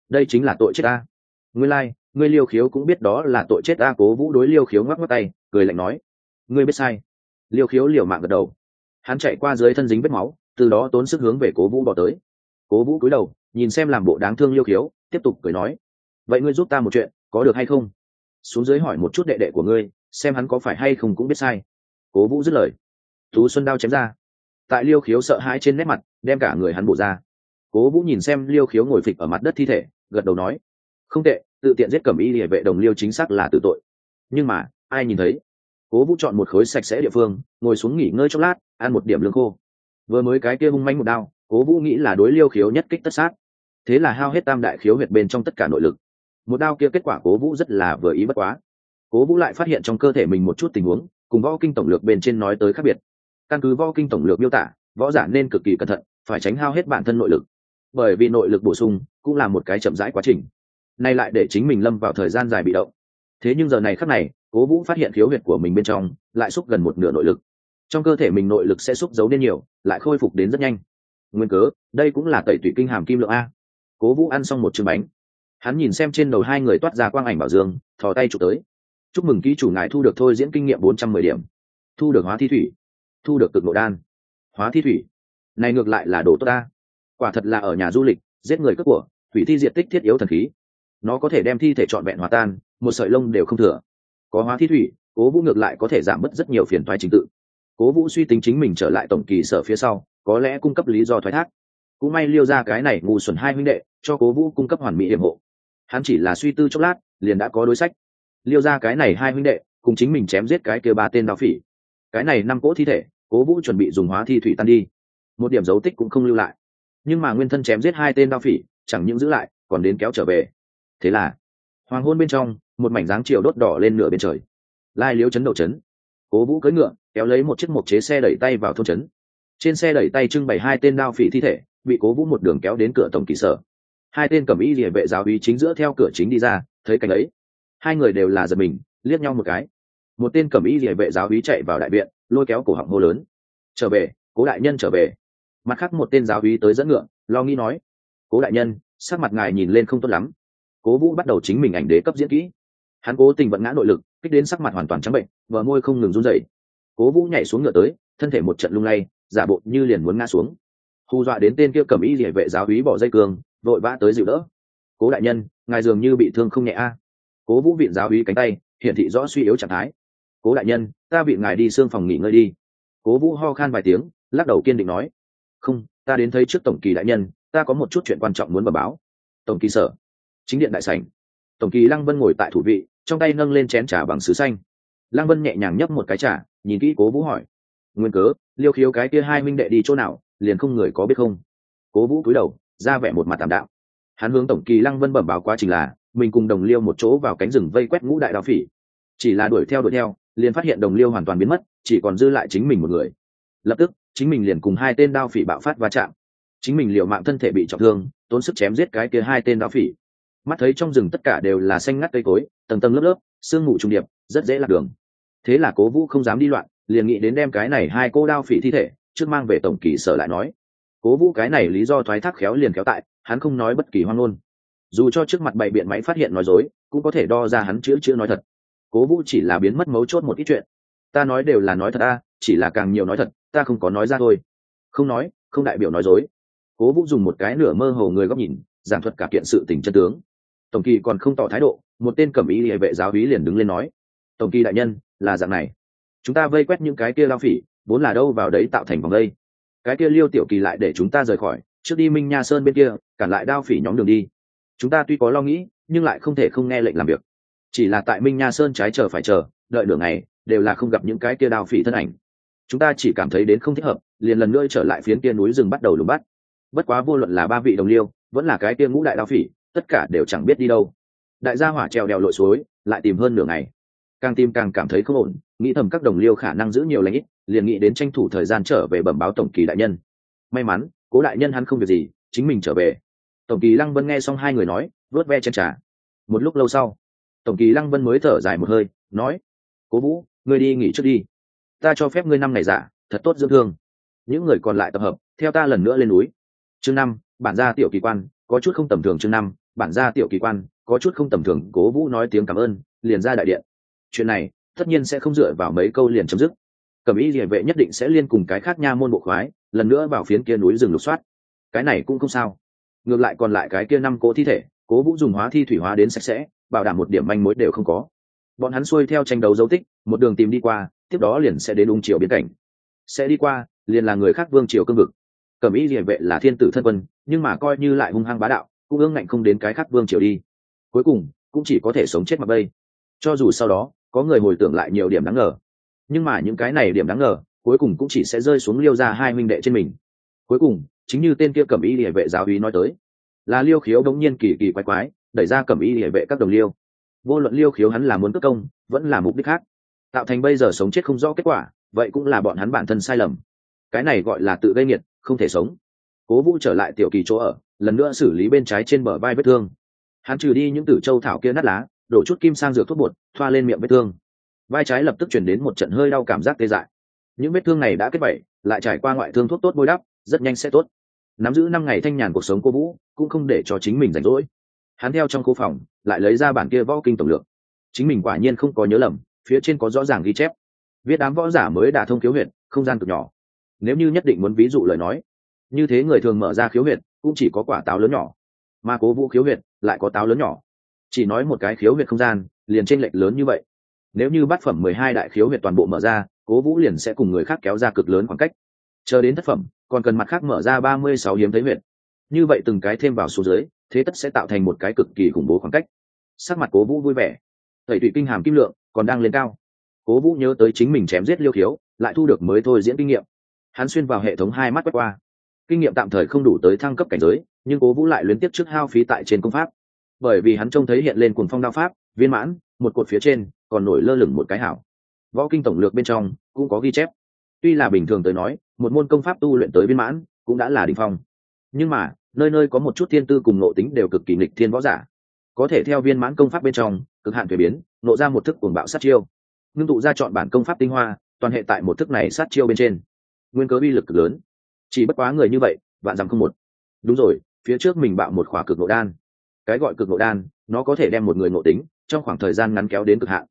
Đây chính là tội chết ta. Ngươi lai、like, ngươi liêu khiếu cũng biết đó là tội chết ta. Cố vũ đối liêu khiếu ngoắc ngoắc tay cười lạnh nói. Ngươi biết sai liêu khiếu liều mạng gật đầu. Hắn chạy qua dưới thân dính vết máu, từ đó tốn sức hướng về cố vũ bỏ tới. Cố vũ cúi đầu, nhìn xem làm bộ đáng thương liêu khiếu, tiếp tục cười nói, vậy ngươi giúp ta một chuyện, có được hay không? Xuống dưới hỏi một chút đệ đệ của ngươi, xem hắn có phải hay không cũng biết sai. Cố vũ dứt lời. Tú xuân đao chém ra. Tại liêu khiếu sợ hãi trên nét mặt, đem cả người hắn bổ ra. Cố vũ nhìn xem liêu khiếu ngồi phịch ở mặt đất thi thể, gật đầu nói, không tệ, tự tiện giết cẩm y địa vệ đồng liêu chính xác là tự tội. Nhưng mà, ai nhìn thấy? Cố vũ chọn một khối sạch sẽ địa phương, ngồi xuống nghỉ ngơi chốc lát, ăn một điểm lương khô. Vừa mới cái kia hung manh một đao, cố vũ nghĩ là đối liêu khiếu nhất kích tất sát. Thế là hao hết tam đại khiếu huyệt bên trong tất cả nội lực. Một đao kia kết quả cố vũ rất là vừa ý bất quá. Cố vũ lại phát hiện trong cơ thể mình một chút tình huống, cùng võ kinh tổng lược bên trên nói tới khác biệt. Căn cứ võ kinh tổng lược miêu tả, võ giả nên cực kỳ cẩn thận, phải tránh hao hết bản thân nội lực. Bởi vì nội lực bổ sung cũng là một cái chậm rãi quá trình. Nay lại để chính mình lâm vào thời gian dài bị động. Thế nhưng giờ này khắc này cố vũ phát hiện khiếu huyệt của mình bên trong, lại xúc gần một nửa nội lực. Trong cơ thể mình nội lực sẽ xúc giấu nên nhiều, lại khôi phục đến rất nhanh. Nguyên cớ, đây cũng là tẩy tủy kinh hàm kim lượng a. Cố vũ ăn xong một chừng bánh. Hắn nhìn xem trên đầu hai người toát ra quang ảnh bảo dương, thò tay chụp tới. Chúc mừng ký chủ ngài thu được thôi diễn kinh nghiệm bốn trăm mười điểm. Thu được hóa thi thủy. Thu được cực nội đan. Hóa thi thủy. Này ngược lại là đồ tốt ta. Quả thật là ở nhà du lịch, giết người cướp của, thủy thi diện tích thiết yếu thần khí. Nó có thể đem thi thể trọn vẹn hòa tan, một sợi lông đều không thừa có hóa thi thủy, cố vũ ngược lại có thể giảm bớt rất nhiều phiền thoái trình tự. Cố vũ suy tính chính mình trở lại tổng kỳ sở phía sau, có lẽ cung cấp lý do thoái thác. Cũng may liêu ra cái này ngu xuẩn hai huynh đệ, cho cố vũ cung cấp hoàn mỹ hiểm hộ. Hắn chỉ là suy tư chốc lát, liền đã có đối sách. Liêu ra cái này hai huynh đệ, cùng chính mình chém giết cái kia ba tên đào phỉ. Cái này năm cỗ thi thể, cố vũ chuẩn bị dùng hóa thi thủy tan đi. Một điểm dấu tích cũng không lưu lại. Nhưng mà nguyên thân chém giết hai tên đao phỉ, chẳng những giữ lại, còn đến kéo trở về. Thế là, hoàng hôn bên trong một mảnh dáng chiều đốt đỏ lên nửa bên trời. Lai liếu chấn đậu chấn. Cố vũ cưỡi ngựa, kéo lấy một chiếc mộc chế xe đẩy tay vào thôn chấn. Trên xe đẩy tay trưng bày hai tên đao phỉ thi thể, bị cố vũ một đường kéo đến cửa tổng kỳ sở. Hai tên cầm y địa vệ giáo uy chính giữa theo cửa chính đi ra, thấy cảnh ấy, hai người đều là giật mình, liếc nhau một cái. Một tên cầm y địa vệ giáo uy chạy vào đại viện, lôi kéo cổ họng hô lớn. Trở về, cố đại nhân trở về. Mặt khác một tên giáo uy tới dẫn ngựa, lo nghĩ nói, cố đại nhân, sắc mặt ngài nhìn lên không tốt lắm. Cố vũ bắt đầu chính mình ảnh đế cấp diễn kỹ hắn cố tình vận ngã nội lực, kích đến sắc mặt hoàn toàn trắng bệnh vợ môi không ngừng run rẩy. Cố vũ nhảy xuống ngựa tới, thân thể một trận lung lay, giả bộ như liền muốn ngã xuống. Hù dọa đến tên kia cầm y địa vệ giáo úy bỏ dây cường, vội vã tới dịu đỡ. Cố đại nhân, ngài dường như bị thương không nhẹ a. Cố vũ viện giáo úy cánh tay, hiển thị rõ suy yếu trạng thái. Cố đại nhân, ta bị ngài đi xương phòng nghỉ ngơi đi. Cố vũ ho khan vài tiếng, lắc đầu kiên định nói. Không, ta đến thấy trước tổng kỳ đại nhân, ta có một chút chuyện quan trọng muốn bẩm báo. Tổng kỳ sở chính điện đại sảnh. Tổng kỳ lăng vân ngồi tại thủ vị trong tay nâng lên chén trà bằng sứ xanh. Lăng vân nhẹ nhàng nhấp một cái trà, nhìn kỹ cố vũ hỏi. Nguyên cớ, liêu khiếu cái kia hai minh đệ đi chỗ nào, liền không người có biết không? Cố vũ cúi đầu, ra vẻ một mặt tạm đạo. Hắn hướng tổng kỳ lăng vân bẩm báo quá trình là, mình cùng đồng liêu một chỗ vào cánh rừng vây quét ngũ đại đao phỉ. Chỉ là đuổi theo đuổi theo, liền phát hiện đồng liêu hoàn toàn biến mất, chỉ còn dư lại chính mình một người. Lập tức, chính mình liền cùng hai tên đao phỉ bạo phát va chạm. Chính mình liều mạng thân thể bị trọng thương, tốn sức chém giết cái kia hai tên đao phỉ mắt thấy trong rừng tất cả đều là xanh ngắt cây cối, tầng tầng lớp lớp, sương mù trùng điệp, rất dễ lạc đường. Thế là cố vũ không dám đi loạn, liền nghĩ đến đem cái này hai cô đao phỉ thi thể, trước mang về tổng kỳ sở lại nói. Cố vũ cái này lý do thoái thác khéo liền kéo tại, hắn không nói bất kỳ hoang ngôn. Dù cho trước mặt bày biện máy phát hiện nói dối, cũng có thể đo ra hắn chữ chữ nói thật. Cố vũ chỉ là biến mất mấu chốt một ít chuyện. Ta nói đều là nói thật a, chỉ là càng nhiều nói thật, ta không có nói ra thôi. Không nói, không đại biểu nói dối. Cố vũ dùng một cái nửa mơ hồ người góc nhìn, giảng thuật cả kiện sự tình chân tướng tổng kỳ còn không tỏ thái độ, một tên cẩm ý địa vệ giáo úy liền đứng lên nói, tổng kỳ đại nhân, là dạng này. Chúng ta vây quét những cái kia lao phỉ, vốn là đâu vào đấy tạo thành vòng đây. Cái kia liêu tiểu kỳ lại để chúng ta rời khỏi, trước đi minh nha sơn bên kia, cản lại đao phỉ nhóm đường đi. Chúng ta tuy có lo nghĩ, nhưng lại không thể không nghe lệnh làm việc. Chỉ là tại minh nha sơn trái chờ phải chờ, đợi đường này đều là không gặp những cái kia đao phỉ thân ảnh. Chúng ta chỉ cảm thấy đến không thích hợp, liền lần nữa trở lại phiến kia núi rừng bắt đầu lùng bắt. Bất quá vô luận là ba vị đồng liêu, vẫn là cái kia ngũ đại đao phỉ tất cả đều chẳng biết đi đâu. Đại gia hỏa trèo đèo lội suối, lại tìm hơn nửa ngày. Càng tìm càng cảm thấy không ổn, nghĩ thầm các đồng liêu khả năng giữ nhiều lãnh ít, liền nghĩ đến tranh thủ thời gian trở về bẩm báo tổng kỳ đại nhân. May mắn, cố đại nhân hắn không việc gì, chính mình trở về. Tổng kỳ lăng vân nghe xong hai người nói, vớt ve chân trà. Một lúc lâu sau, tổng kỳ lăng vân mới thở dài một hơi, nói, cố vũ, ngươi đi nghỉ trước đi. Ta cho phép ngươi năm ngày giả, thật tốt dưỡng thương. Những người còn lại tập hợp, theo ta lần nữa lên núi. Chương năm, bản gia tiểu kỳ quan, có chút không tầm thường chương năm bản gia tiểu kỳ quan, có chút không tầm thường, cố vũ nói tiếng cảm ơn, liền ra đại điện. Chuyện này, tất nhiên sẽ không dựa vào mấy câu liền chấm dứt. Cẩm ý địa vệ nhất định sẽ liên cùng cái khác nha môn bộ khoái, lần nữa vào phiến kia núi rừng lục soát. Cái này cũng không sao. Ngược lại còn lại cái kia năm cỗ thi thể, cố vũ dùng hóa thi thủy hóa đến sạch sẽ, bảo đảm một điểm manh mối đều không có. Bọn hắn xuôi theo tranh đấu dấu tích, một đường tìm đi qua, tiếp đó liền sẽ đến ung triều biến cảnh. Sẽ đi qua, liền là người khác vương triều cương vực. Cẩm ý địa vệ là thiên tử thân quân, nhưng mà coi như lại hung hăng bá đạo cũng ương ngạnh không đến cái khác vương triều đi. Cuối cùng, cũng chỉ có thể sống chết mặc bây. Cho dù sau đó, có người hồi tưởng lại nhiều điểm đáng ngờ. Nhưng mà những cái này điểm đáng ngờ, cuối cùng cũng chỉ sẽ rơi xuống liêu ra hai minh đệ trên mình. Cuối cùng, chính như tên kia cẩm y địa vệ giáo úy nói tới, là liêu khiếu đống nhiên kỳ kỳ quái quái, đẩy ra cẩm y địa vệ các đồng liêu. Vô luận liêu khiếu hắn là muốn cất công, vẫn là mục đích khác, tạo thành bây giờ sống chết không rõ kết quả, vậy cũng là bọn hắn bản thân sai lầm. Cái này gọi là tự gây nghiệt, không thể sống. Cố vũ trở lại tiểu kỳ chỗ ở lần nữa xử lý bên trái trên bờ vai vết thương. Hắn trừ đi những tử châu thảo kia nát lá, đổ chút kim sang dược thuốc bột, thoa lên miệng vết thương. Vai trái lập tức chuyển đến một trận hơi đau cảm giác tê dại. Những vết thương này đã kết vẩy lại trải qua ngoại thương thuốc tốt bôi đắp, rất nhanh sẽ tốt. Nắm giữ năm ngày thanh nhàn cuộc sống cô vũ, cũng không để cho chính mình rảnh rỗi. Hắn theo trong khu phòng, lại lấy ra bản kia võ kinh tổng lượng. Chính mình quả nhiên không có nhớ lầm, phía trên có rõ ràng ghi chép. Viết đám võ giả mới đả thông khiếu huyện không gian cực nhỏ. Nếu như nhất định muốn ví dụ lời nói, như thế người thường mở ra khiếu huyện cũng chỉ có quả táo lớn nhỏ. Mà cố vũ khiếu huyệt lại có táo lớn nhỏ. Chỉ nói một cái khiếu huyệt không gian liền trên lệch lớn như vậy. Nếu như bát phẩm mười hai đại khiếu huyệt toàn bộ mở ra cố vũ liền sẽ cùng người khác kéo ra cực lớn khoảng cách. Chờ đến thất phẩm còn cần mặt khác mở ra ba mươi sáu hiếm thấy huyệt, như vậy từng cái thêm vào số dưới thế tất sẽ tạo thành một cái cực kỳ khủng bố khoảng cách. Sắc mặt cố vũ vui vẻ. Thầy tụy kinh hàm kim lượng còn đang lên cao. Cố vũ nhớ tới chính mình chém giết liêu khiếu lại thu được mới thôi diễn kinh nghiệm. Hắn xuyên vào hệ thống hai mắt quét qua kinh nghiệm tạm thời không đủ tới thăng cấp cảnh giới, nhưng cố vũ lại luyến tiếp trước hao phí tại trên công pháp. Bởi vì hắn trông thấy hiện lên cuồng phong đao pháp, viên mãn, một cột phía trên, còn nổi lơ lửng một cái hảo. Võ kinh tổng lược bên trong, cũng có ghi chép. Tuy là bình thường tới nói, một môn công pháp tu luyện tới viên mãn, cũng đã là đình phong. Nhưng mà, nơi nơi có một chút thiên tư cùng nộ tính đều cực kỳ nghịch thiên võ giả. Có thể theo viên mãn công pháp bên trong, cực hạn thuế biến, nộ ra một thức cuồng bạo sát chiêu. Ngưng tụ ra chọn bản công pháp tinh hoa, toàn hệ tại một thức này sát chiêu bên trên. Nguyên cớ uy lực cực lớn chỉ bất quá người như vậy, vạn dặm không một. Đúng rồi, phía trước mình bạo một khỏa cực nộ đan. Cái gọi cực nộ đan, nó có thể đem một người nộ tính, trong khoảng thời gian ngắn kéo đến cực hạn.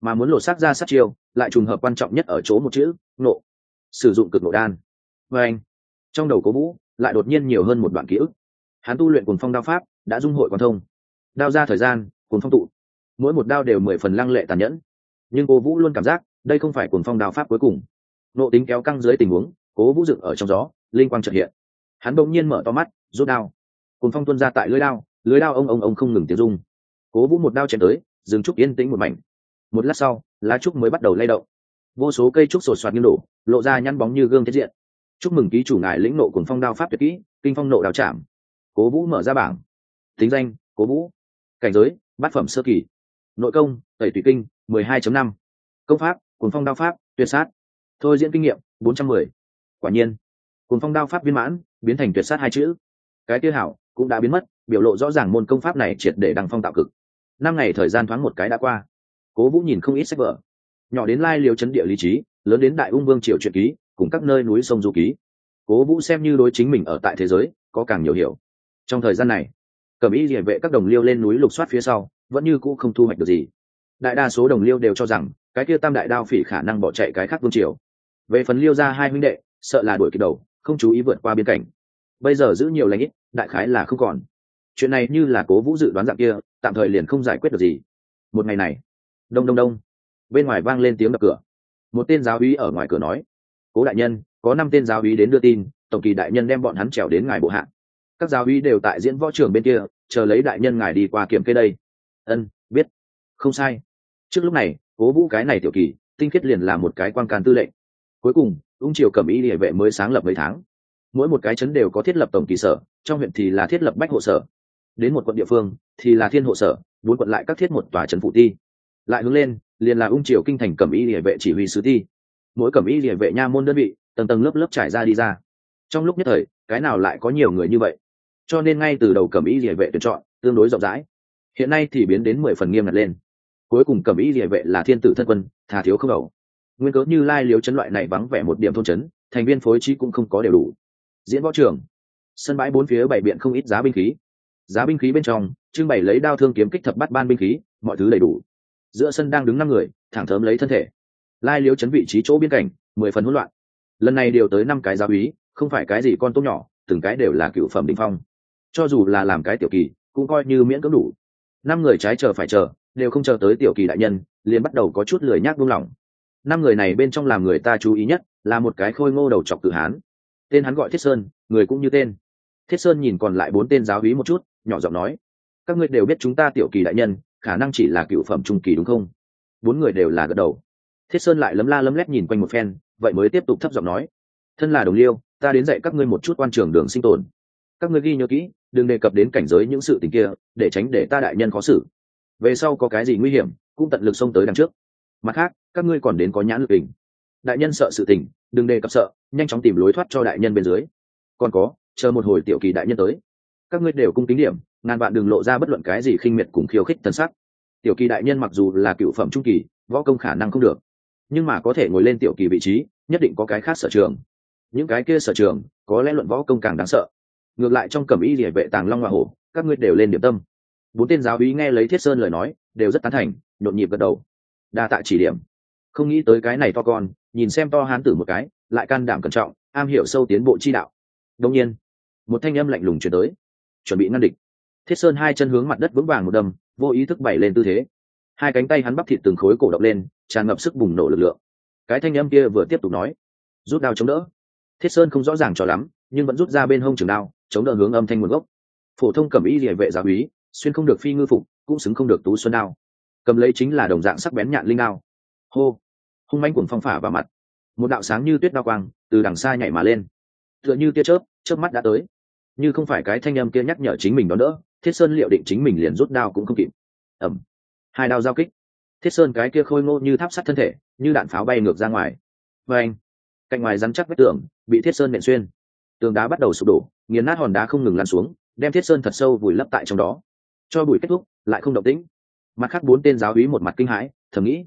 Mà muốn lột xác ra sát chiêu, lại trùng hợp quan trọng nhất ở chỗ một chữ, nộ. Sử dụng cực nộ đan. Và anh, trong đầu cố vũ, lại đột nhiên nhiều hơn một đoạn ký ức. Hắn tu luyện cùng phong đao pháp, đã dung hội quan thông. Đao ra thời gian cùng phong tụ. Mỗi một đao đều mười phần lăng lệ tàn nhẫn. Nhưng cố vũ luôn cảm giác, đây không phải cuồng phong đao pháp cuối cùng. Nộ tính kéo căng dưới tình huống, cố vũ dựng ở trong gió linh quang chợt hiện. Hắn bỗng nhiên mở to mắt, rút đao. Cùng phong tuôn ra tại lưới đao lưới đao ông ông ông không ngừng tiếng rung. Cố vũ một đao chém tới, rừng trúc yên tĩnh một mảnh. Một lát sau, lá trúc mới bắt đầu lay động. Vô số cây trúc sột soạt nghiêng đổ, lộ ra nhăn bóng như gương thiết diện. Chúc mừng ký chủ ngài lĩnh nộ cùng phong đao pháp tuyệt kỹ, kinh phong nộ đào chạm cố vũ mở ra bảng. Tính danh, cố vũ. Cảnh giới, bát phẩm sơ kỳ. Nội công, tẩy tùy kinh, mười hai năm. Công pháp, cuồng phong đao pháp, tuyệt sát. Thôi diễn kinh nghiệm, bốn trăm mười. Quả nhiên cùng phong đao pháp viên mãn, biến thành tuyệt sát hai chữ. Cái tiêu hảo, cũng đã biến mất, biểu lộ rõ ràng môn công pháp này triệt để đăng phong tạo cực. Năm ngày thời gian thoáng một cái đã qua. Cố vũ nhìn không ít sách vở. Nhỏ đến lai liều chấn địa lý trí, lớn đến đại ung vương triều truyện ký, cùng các nơi núi sông du ký. Cố vũ xem như đối chính mình ở tại thế giới, có càng nhiều hiểu. Trong thời gian này cẩm ý địa vệ các đồng liêu lên núi lục soát phía sau, vẫn như cũ không thu hoạch được gì. Đại đa số đồng liêu đều cho rằng, cái kia tam đại đao phỉ khả năng bỏ chạy cái khác vương triều. Về phần liêu ra hai huynh đệ, sợ là đuổi kịp đầu không chú ý vượt qua biên cảnh. Bây giờ giữ nhiều lãnh ít, đại khái là không còn. Chuyện này như là cố vũ dự đoán dạng kia, tạm thời liền không giải quyết được gì. Một ngày này, đông đông đông, bên ngoài vang lên tiếng đập cửa. Một tên giáo úy ở ngoài cửa nói, cố đại nhân, có năm tên giáo úy đến đưa tin, tổng kỳ đại nhân đem bọn hắn trèo đến ngài bộ hạ các giáo úy đều tại diễn võ trường bên kia, chờ lấy đại nhân ngài đi qua kiểm kê đây. Ân, biết. Không sai. Trước lúc này, cố vũ cái này tiểu kỳ, tinh khiết liền là một cái quan can tư lệnh. Cuối cùng ung triều cẩm y địa vệ mới sáng lập mấy tháng. Mỗi một cái chấn đều có thiết lập tổng kỳ sở, trong huyện thì là thiết lập bách hộ sở. Đến một quận địa phương thì là thiên hộ sở, bốn quận lại các thiết một tòa trấn phụ ti. Lại hướng lên, liền là ung triều kinh thành cẩm y địa vệ chỉ huy sứ ti. Mỗi cẩm y địa vệ nha môn đơn vị, tầng tầng lớp lớp trải ra đi ra. Trong lúc nhất thời, cái nào lại có nhiều người như vậy? Cho nên ngay từ đầu cẩm y địa vệ tuyển chọn tương đối rộng rãi. Hiện nay thì biến đến mười phần nghiêm ngặt lên. Cuối cùng cẩm y địa vệ là thiên tử thân quân thà thiếu không đầu nguyên cớ như lai liếu chấn loại này vắng vẻ một điểm thôn chấn, thành viên phối trí cũng không có đều đủ. Diễn võ trường. Sân bãi bốn phía bảy biện không ít giá binh khí. Giá binh khí bên trong, trưng bày lấy đao thương kiếm kích thập bắt ban binh khí, mọi thứ đầy đủ. Giữa sân đang đứng năm người, thẳng thớm lấy thân thể. Lai liếu chấn vị trí chỗ biên cảnh, mười phần hỗn loạn. Lần này điều tới năm cái giáo úy không phải cái gì con tốt nhỏ, từng cái đều là cựu phẩm đình phong. Cho dù là làm cái tiểu kỳ, cũng coi như miễn cưỡng đủ. Năm người trái chờ phải chờ, đều không chờ tới tiểu kỳ đại nhân, liền bắt đầu có chút lười nhác buông lỏng năm người này bên trong làm người ta chú ý nhất là một cái khôi ngô đầu chọc tự hán. Tên hắn gọi thiết sơn, người cũng như tên. Thiết sơn nhìn còn lại bốn tên giáo hí một chút, nhỏ giọng nói, các ngươi đều biết chúng ta tiểu kỳ đại nhân, khả năng chỉ là cựu phẩm trung kỳ đúng không? Bốn người đều là gật đầu. Thiết sơn lại lấm la lấm lét nhìn quanh một phen, vậy mới tiếp tục thấp giọng nói, thân là đồng liêu, ta đến dạy các ngươi một chút quan trường đường sinh tồn. Các ngươi ghi nhớ kỹ, đừng đề cập đến cảnh giới những sự tình kia, để tránh để ta đại nhân khó xử. Về sau có cái gì nguy hiểm, cũng tận lực xông tới đằng trước mặt khác, các ngươi còn đến có nhãn lực hình. Đại nhân sợ sự tình, đừng đề cập sợ, nhanh chóng tìm lối thoát cho đại nhân bên dưới. Còn có, chờ một hồi tiểu kỳ đại nhân tới. Các ngươi đều cung kính điểm, ngàn bạn đừng lộ ra bất luận cái gì khinh miệt cùng khiêu khích thân sắc. Tiểu kỳ đại nhân mặc dù là cựu phẩm trung kỳ, võ công khả năng không được. Nhưng mà có thể ngồi lên tiểu kỳ vị trí, nhất định có cái khác sở trường. Những cái kia sở trường, có lẽ luận võ công càng đáng sợ. Ngược lại trong cẩm y địa vệ tàng long hoa hổ, các ngươi đều lên điểm tâm. Bốn tên giáo úy nghe lấy thiết sơn lời nói, đều rất tán thành, nhộn nhịp gật đầu đa tạ chỉ điểm. Không nghĩ tới cái này to con nhìn xem to hán tử một cái lại can đảm cẩn trọng am hiểu sâu tiến bộ chi đạo. Đông nhiên một thanh âm lạnh lùng chuyển tới. Chuẩn bị ngăn địch. Thiết sơn hai chân hướng mặt đất vững vàng một đầm, vô ý thức bày lên tư thế. Hai cánh tay hắn bắp thịt từng khối cổ động lên tràn ngập sức bùng nổ lực lượng. Cái thanh âm kia vừa tiếp tục nói rút đao chống đỡ. Thiết sơn không rõ ràng cho lắm nhưng vẫn rút ra bên hông trường đao chống đỡ hướng âm thanh nguồn gốc. Phổ thông cầm y địa vệ giáo úy xuyên không được phi ngư phục cũng xứng không được tú xuân đao cầm lấy chính là đồng dạng sắc bén nhạn linh ao, hô! Hung manh cuồng phong phả vào mặt. Một đạo sáng như tuyết đao quang từ đằng xa nhảy mà lên. Tựa như tia chớp chớp mắt đã tới. Như không phải cái thanh âm kia nhắc nhở chính mình đó nữa thiết sơn liệu định chính mình liền rút đao cũng không kịp. Ẩm hai đao giao kích. Thiết sơn cái kia khôi ngô như tháp sắt thân thể như đạn pháo bay ngược ra ngoài. Và anh cạnh ngoài rắn chắc vết tường bị thiết sơn nện xuyên. Tường đá bắt đầu sụp đổ nghiền nát hòn đá không ngừng lăn xuống đem thiết sơn thật sâu vùi lấp tại trong đó. Cho bụi kết thúc lại không động tĩnh mặt khác bốn tên giáo úy một mặt kinh hãi, thầm nghĩ,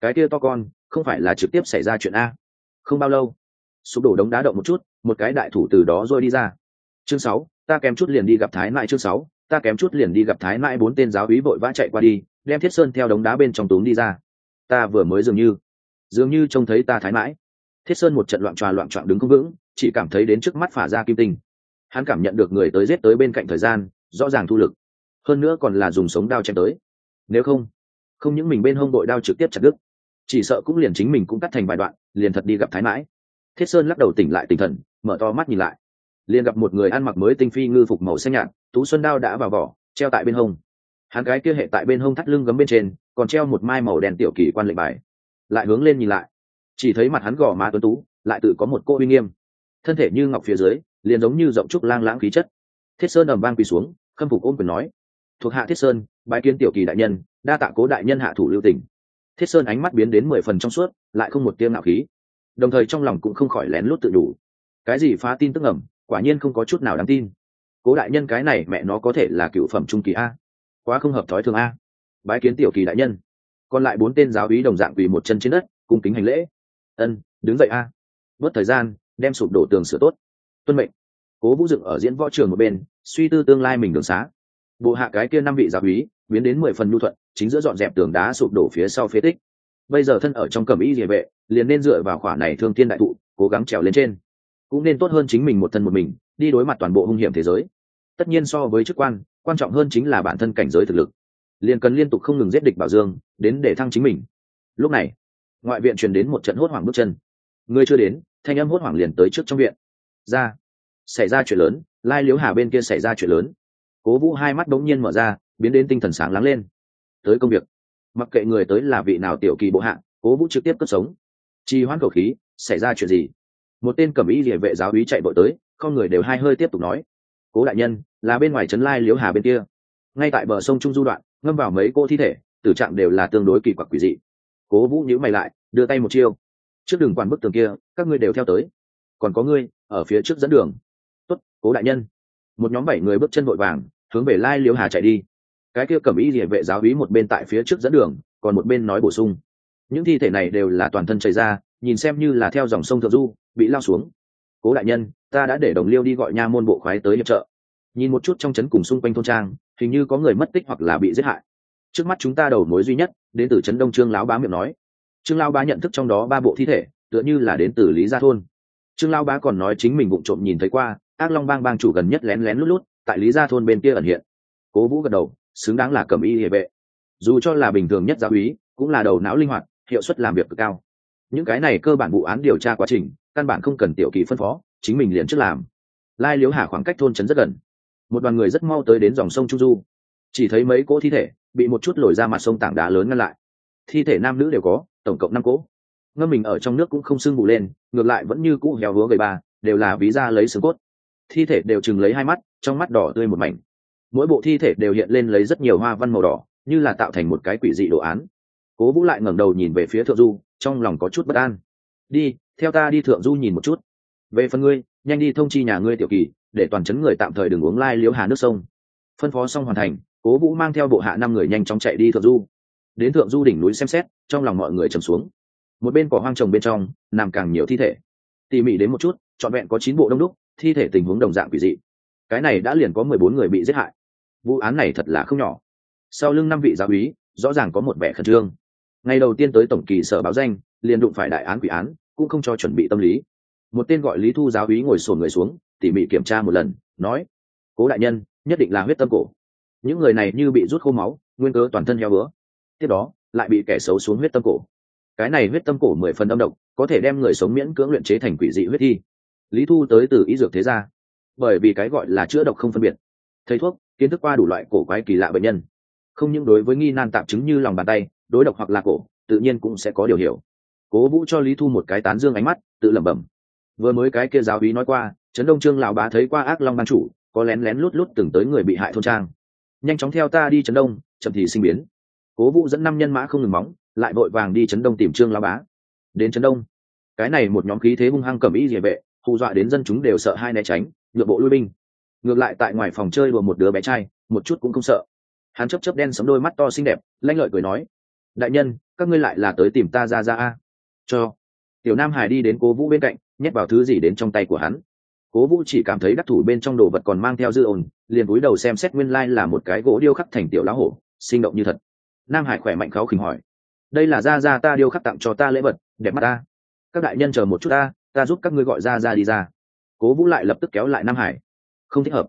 cái kia to con, không phải là trực tiếp xảy ra chuyện a? Không bao lâu, sụp đổ đống đá động một chút, một cái đại thủ từ đó rồi đi ra. Chương sáu, ta kém chút liền đi gặp thái mãi chương sáu, ta kém chút liền đi gặp thái mãi bốn tên giáo úy vội vã chạy qua đi, đem thiết sơn theo đống đá bên trong túm đi ra. Ta vừa mới dường như dường như trông thấy ta thái mãi thiết sơn một trận loạn tròa loạn trọn đứng không vững, chỉ cảm thấy đến trước mắt phả ra kim tinh. Hắn cảm nhận được người tới giết tới bên cạnh thời gian, rõ ràng thu lực. Hơn nữa còn là dùng sống đao chém tới nếu không không những mình bên hông đội đao trực tiếp chặt đứt, chỉ sợ cũng liền chính mình cũng cắt thành vài đoạn, liền thật đi gặp thái mãi. Thiết sơn lắc đầu tỉnh lại tinh thần, mở to mắt nhìn lại. Liền gặp một người ăn mặc mới tinh phi ngư phục màu xanh nhạt, tú xuân đao đã vào vỏ, treo tại bên hông. Hắn cái kia hệ tại bên hông thắt lưng gấm bên trên, còn treo một mai màu đen tiểu kỳ quan lệnh bài. Lại hướng lên nhìn lại. Chỉ thấy mặt hắn gò má tuấn tú, lại tự có một cô uy nghiêm. Thân thể như ngọc phía dưới, liền giống như rộng trúc lang lãng khí chất. Thiết sơn ầm vang quỳ xuống, khâm phục ôm quyền nói thuộc hạ thiết sơn, bái kiến tiểu kỳ đại nhân, đa tạ cố đại nhân hạ thủ lưu tỉnh thiết sơn ánh mắt biến đến mười phần trong suốt, lại không một tiêm nạo khí. Đồng thời trong lòng cũng không khỏi lén lút tự đủ. Cái gì phá tin tức ẩm quả nhiên không có chút nào đáng tin. Cố đại nhân cái này mẹ nó có thể là cựu phẩm trung kỳ a. Quá không hợp thói thường a. Bái kiến tiểu kỳ đại nhân. Còn lại bốn tên giáo úy đồng dạng quỳ một chân trên đất, cung kính hành lễ. Ân, đứng dậy a. Bớt thời gian, đem sụp đổ tường sửa tốt. Tuân mệnh. Cố vũ dựng ở diễn võ trường một bên, suy tư tương lai mình đường xá bộ hạ cái kia năm vị giáo úy, biến đến mười phần nhu thuận, chính giữa dọn dẹp tường đá sụp đổ phía sau phế tích. Bây giờ thân ở trong cẩm y địa vệ, liền nên dựa vào khỏa này thương thiên đại thụ, cố gắng trèo lên trên. Cũng nên tốt hơn chính mình một thân một mình, đi đối mặt toàn bộ hung hiểm thế giới. Tất nhiên so với chức quan quan trọng hơn chính là bản thân cảnh giới thực lực. Liền cần liên tục không ngừng giết địch bảo dương, đến để thăng chính mình. Lúc này, ngoại viện truyền đến một trận hốt hoảng bước chân. Người chưa đến, thanh âm hốt hoảng liền tới trước trong viện. Ra, xảy ra chuyện lớn, lai liếu hà bên kia xảy ra chuyện lớn cố vũ hai mắt đống nhiên mở ra, biến đến tinh thần sáng lắng lên. Tới công việc. Mặc kệ người tới là vị nào tiểu kỳ bộ hạ, cố vũ trực tiếp cất sống. Trì hoãn khẩu khí, xảy ra chuyện gì? Một tên cẩm ý địa vệ giáo úy chạy vội tới con người đều hai hơi tiếp tục nói. Cố đại nhân, là bên ngoài trấn lai liếu hà bên kia. Ngay tại bờ sông trung du đoạn, ngâm vào mấy cô thi thể, tử trạng đều là tương đối kỳ quặc quỷ dị. Cố vũ nhữ mày lại, đưa tay một chiêu. Trước đường quản bức tường kia, các ngươi đều theo tới. Còn có ngươi, ở phía trước dẫn đường. Tốt, cố đại nhân một nhóm bảy người bước chân vội vàng, hướng về lai liếu hà chạy đi. Cái kia cầm ý địa vệ giáo hí một bên tại phía trước dẫn đường, còn một bên nói bổ sung. Những thi thể này đều là toàn thân chảy ra, nhìn xem như là theo dòng sông thượng du, bị lao xuống. Cố đại nhân, ta đã để đồng liêu đi gọi nha môn bộ khoái tới hiệp trợ. Nhìn một chút trong trấn cùng xung quanh thôn trang, hình như có người mất tích hoặc là bị giết hại. Trước mắt chúng ta đầu mối duy nhất, đến từ trấn đông trương lão bá miệng nói. Trương lão bá nhận thức trong đó ba bộ thi thể, tựa như là đến từ lý gia thôn. Trương lão bá còn nói chính mình vụng trộm nhìn thấy qua ác long bang bang chủ gần nhất lén lén lút lút, tại lý gia thôn bên kia ẩn hiện. Cố vũ gật đầu, xứng đáng là cầm y hệ vệ. Dù cho là bình thường nhất giáo úy, cũng là đầu não linh hoạt, hiệu suất làm việc cực cao. Những cái này cơ bản vụ án điều tra quá trình, căn bản không cần tiểu kỳ phân phó, chính mình liền trước làm. Lai liếu hà khoảng cách thôn trấn rất gần. Một đoàn người rất mau tới đến dòng sông chu du. Chỉ thấy mấy cỗ thi thể bị một chút lồi ra mặt sông tảng đá lớn ngăn lại. Thi thể nam nữ đều có, tổng cộng năm cỗ. Ngâm mình ở trong nước cũng không sưng vụ lên, ngược lại vẫn như cũ héo húa gầy ba, đều là ví ra lấy xương cốt thi thể đều chừng lấy hai mắt, trong mắt đỏ tươi một mảnh. Mỗi bộ thi thể đều hiện lên lấy rất nhiều hoa văn màu đỏ, như là tạo thành một cái quỷ dị đồ án. Cố vũ lại ngẩng đầu nhìn về phía thượng du, trong lòng có chút bất an. Đi, theo ta đi thượng du nhìn một chút. Về phần ngươi, nhanh đi thông chi nhà ngươi tiểu kỳ, để toàn chấn người tạm thời đừng uống lai liếu hà nước sông. Phân phó xong hoàn thành, cố vũ mang theo bộ hạ năm người nhanh chóng chạy đi thượng du. Đến thượng du đỉnh núi xem xét, trong lòng mọi người trầm xuống. Một bên cỏ hoang trồng bên trong, nằm càng nhiều thi thể. Tỉ mỉ đến một chút, trọn vẹn có chín bộ đông đúc thi thể tình huống đồng dạng quỷ dị. Cái này đã liền có mười bốn người bị giết hại. Vụ án này thật là không nhỏ. Sau lưng năm vị giáo úy, rõ ràng có một vẻ khẩn trương. Ngày đầu tiên tới tổng kỳ sở báo danh, liền đụng phải đại án quỷ án, cũng không cho chuẩn bị tâm lý. Một tên gọi lý thu giáo úy ngồi sồn người xuống, tỉ mỉ kiểm tra một lần, nói, cố đại nhân, nhất định là huyết tâm cổ. Những người này như bị rút khô máu, nguyên cớ toàn thân heo bữa tiếp đó, lại bị kẻ xấu xuống huyết tâm cổ. Cái này huyết tâm cổ mười phần âm độc, có thể đem người sống miễn cưỡng luyện chế thành quỷ dị huyết thi lý thu tới từ y dược thế gia. Bởi vì cái gọi là chữa độc không phân biệt. Thầy thuốc, kiến thức qua đủ loại cổ quái kỳ lạ bệnh nhân. Không những đối với nghi nan tạm chứng như lòng bàn tay, đối độc hoặc là cổ, tự nhiên cũng sẽ có điều hiểu. Cố vũ cho lý thu một cái tán dương ánh mắt, tự lẩm bẩm. Vừa mới cái kia giáo úy nói qua, trấn đông trương lão bá thấy qua ác long ban chủ, có lén lén lút lút từng tới người bị hại thôn trang. Nhanh chóng theo ta đi trấn đông, chậm thì sinh biến. Cố vũ dẫn năm nhân mã không ngừng móng, lại vội vàng đi trấn đông tìm trương lão bá. Đến trấn đông. Cái này một nhóm khí thế hung hăng cầm ý địa vệ hù dọa đến dân chúng đều sợ hai né tránh, nhượng bộ lui binh. Ngược lại tại ngoài phòng chơi đùa một đứa bé trai, một chút cũng không sợ. Hắn chấp chấp đen sấm đôi mắt to xinh đẹp, lanh lợi cười nói, đại nhân, các ngươi lại là tới tìm ta ra ra a. Cho. Tiểu nam hải đi đến cố vũ bên cạnh, nhét vào thứ gì đến trong tay của hắn. Cố vũ chỉ cảm thấy đắc thủ bên trong đồ vật còn mang theo dư ồn, liền cúi đầu xem xét nguyên lai、like、là một cái gỗ điêu khắc thành tiểu lá hổ, sinh động như thật. Nam hải khỏe mạnh kháo khỉnh hỏi, đây là ra ra ta điêu khắc tặng cho ta lễ vật, đẹp mắt ta. Các đại nhân chờ một chút ta ta giúp các ngươi gọi ra ra đi ra. Cố vũ lại lập tức kéo lại nam hải. Không thích hợp.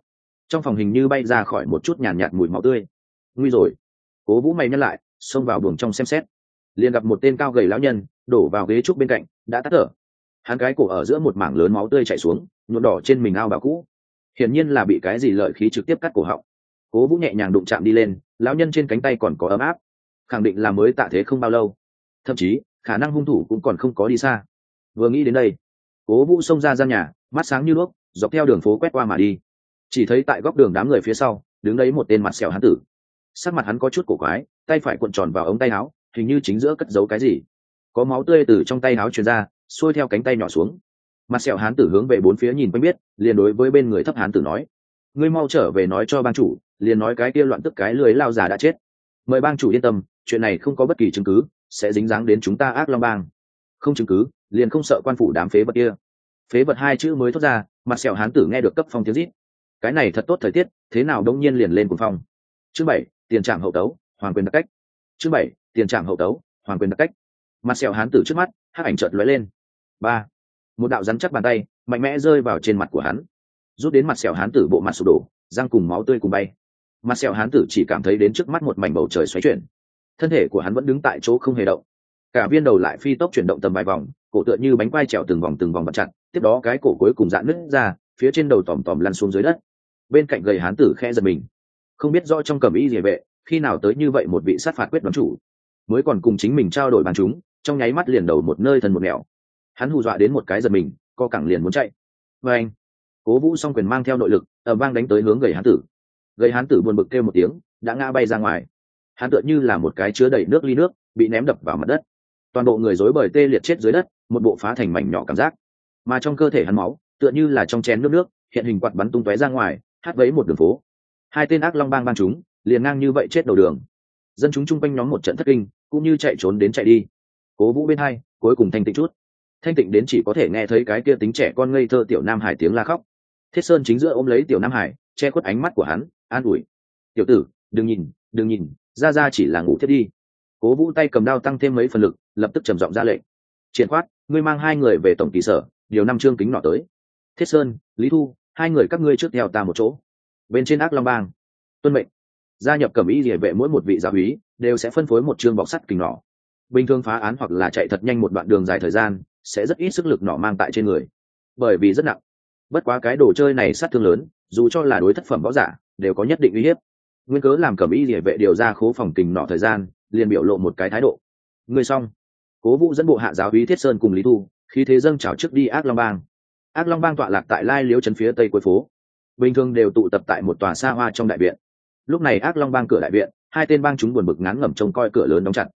Trong phòng hình như bay ra khỏi một chút nhàn nhạt, nhạt mùi máu tươi. Nguy rồi. Cố vũ mày nhắc lại xông vào buồng trong xem xét. Liền gặp một tên cao gầy lão nhân đổ vào ghế trúc bên cạnh đã tắt thở. Hắn cái cổ ở giữa một mảng lớn máu tươi chảy xuống nhuộm đỏ trên mình ao bà cũ. Hiển nhiên là bị cái gì lợi khí trực tiếp cắt cổ họng. Cố vũ nhẹ nhàng đụng chạm đi lên lão nhân trên cánh tay còn có ấm áp. Khẳng định là mới tạ thế không bao lâu. Thậm chí khả năng hung thủ cũng còn không có đi xa. Vừa nghĩ đến đây cố vũ xông ra gian nhà, mắt sáng như đuốc dọc theo đường phố quét qua mà đi. Chỉ thấy tại góc đường đám người phía sau, đứng đấy một tên mặt sẹo hán tử. Sắc mặt hắn có chút cổ quái, tay phải cuộn tròn vào ống tay áo, hình như chính giữa cất giấu cái gì. Có máu tươi từ trong tay áo truyền ra, xuôi theo cánh tay nhỏ xuống. Mặt sẹo hán tử hướng về bốn phía nhìn quanh biết, liền đối với bên người thấp hán tử nói, ngươi mau trở về nói cho bang chủ, liền nói cái kia loạn tức cái lưới lao già đã chết. Mời bang chủ yên tâm, chuyện này không có bất kỳ chứng cứ, sẽ dính dáng đến chúng ta ác long bang. Không chứng cứ liền không sợ quan phủ đám phế vật kia. Phế vật hai chữ mới thốt ra, mặt sẹo hán tử nghe được cấp phong tiếng rít. Cái này thật tốt thời tiết, thế nào đông nhiên liền lên cùng phong. Chương bảy, tiền trạm hậu tấu, hoàng quyền đặc cách. Chương bảy, tiền trạm hậu tấu, hoàng quyền đặc cách. Mặt sẹo hán tử trước mắt hát ảnh trợt lóe lên. Ba, một đạo rắn chắc bàn tay, mạnh mẽ rơi vào trên mặt của hắn. Rút đến mặt sẹo hán tử bộ mặt sụp đổ, răng cùng máu tươi cùng bay. Mặt sẹo hán tử chỉ cảm thấy đến trước mắt một mảnh bầu trời xoáy chuyển. Thân thể của hắn vẫn đứng tại chỗ không hề động. Cả viên đầu lại phi tốc chuyển động tầm vài vòng cổ tựa như bánh quai trèo từng vòng từng vòng bật chặt, tiếp đó cái cổ cuối cùng dạn nứt ra, phía trên đầu tòm tòm lăn xuống dưới đất. Bên cạnh gầy hán tử khe giật mình. Không biết do trong cầm y địa vệ khi nào tới như vậy một vị sát phạt quyết đoán chủ. Mới còn cùng chính mình trao đổi bàn chúng, trong nháy mắt liền đầu một nơi thần một nẻo. Hắn hù dọa đến một cái giật mình, co cẳng liền muốn chạy. Và anh, cố vũ s quyền mang theo nội lực ở vang đánh tới hướng gầy hán tử. Gầy hán tử buồn bực kêu một tiếng, đã ngã bay ra ngoài. Hắn tựa như là một cái chứa đầy nước ly nước, bị ném đập vào mặt đất. Toàn bộ người rối bời tê liệt chết dưới đất một bộ phá thành mảnh nhỏ cảm giác. Mà trong cơ thể hắn máu, tựa như là trong chén nước nước, hiện hình quạt bắn tung tóe ra ngoài, hát vấy một đường phố. Hai tên ác long bang bang chúng, liền ngang như vậy chết đầu đường. Dân chúng chung quanh nhóm một trận thất kinh, cũng như chạy trốn đến chạy đi. Cố vũ bên hai, cuối cùng thanh tịnh chút. Thanh tịnh đến chỉ có thể nghe thấy cái kia tính trẻ con ngây thơ tiểu nam hải tiếng la khóc. Thiết sơn chính giữa ôm lấy tiểu nam hải, che khuất ánh mắt của hắn, an ủi. Tiểu tử, đừng nhìn đừng nhìn, ra ra chỉ là ngủ thiết đi. Cố vũ tay cầm đao tăng thêm mấy phần lực, lập tức trầm giọng ra lệnh. Triển khoát ngươi mang hai người về tổng kỳ sở, điều năm chương kính nọ tới. Thiết sơn, lý thu, hai người các ngươi trước theo ta một chỗ. Bên trên ác long bang, tuân mệnh. Gia nhập cẩm y địa vệ mỗi một vị giáo úy đều sẽ phân phối một chương bọc sắt kính nỏ bình thường phá án hoặc là chạy thật nhanh một đoạn đường dài thời gian sẽ rất ít sức lực nỏ mang tại trên người, bởi vì rất nặng. Bất quá cái đồ chơi này sát thương lớn, dù cho là đối thất phẩm võ giả, đều có nhất định uy hiếp. Nguyên cớ làm cẩm y địa vệ điều ra khố phòng kình nọ thời gian, liền biểu lộ một cái thái độ. Ngươi xong cố vũ dẫn bộ hạ giáo hí thiết sơn cùng lý thu, khi thế dâng trào trước đi ác long bang. Ác long bang tọa lạc tại lai liếu trấn phía tây cuối phố. Bình thường đều tụ tập tại một tòa xa hoa trong đại viện. Lúc này ác long bang cửa đại viện, hai tên bang chúng buồn bực ngán ngẩm trông coi cửa lớn đóng chặt.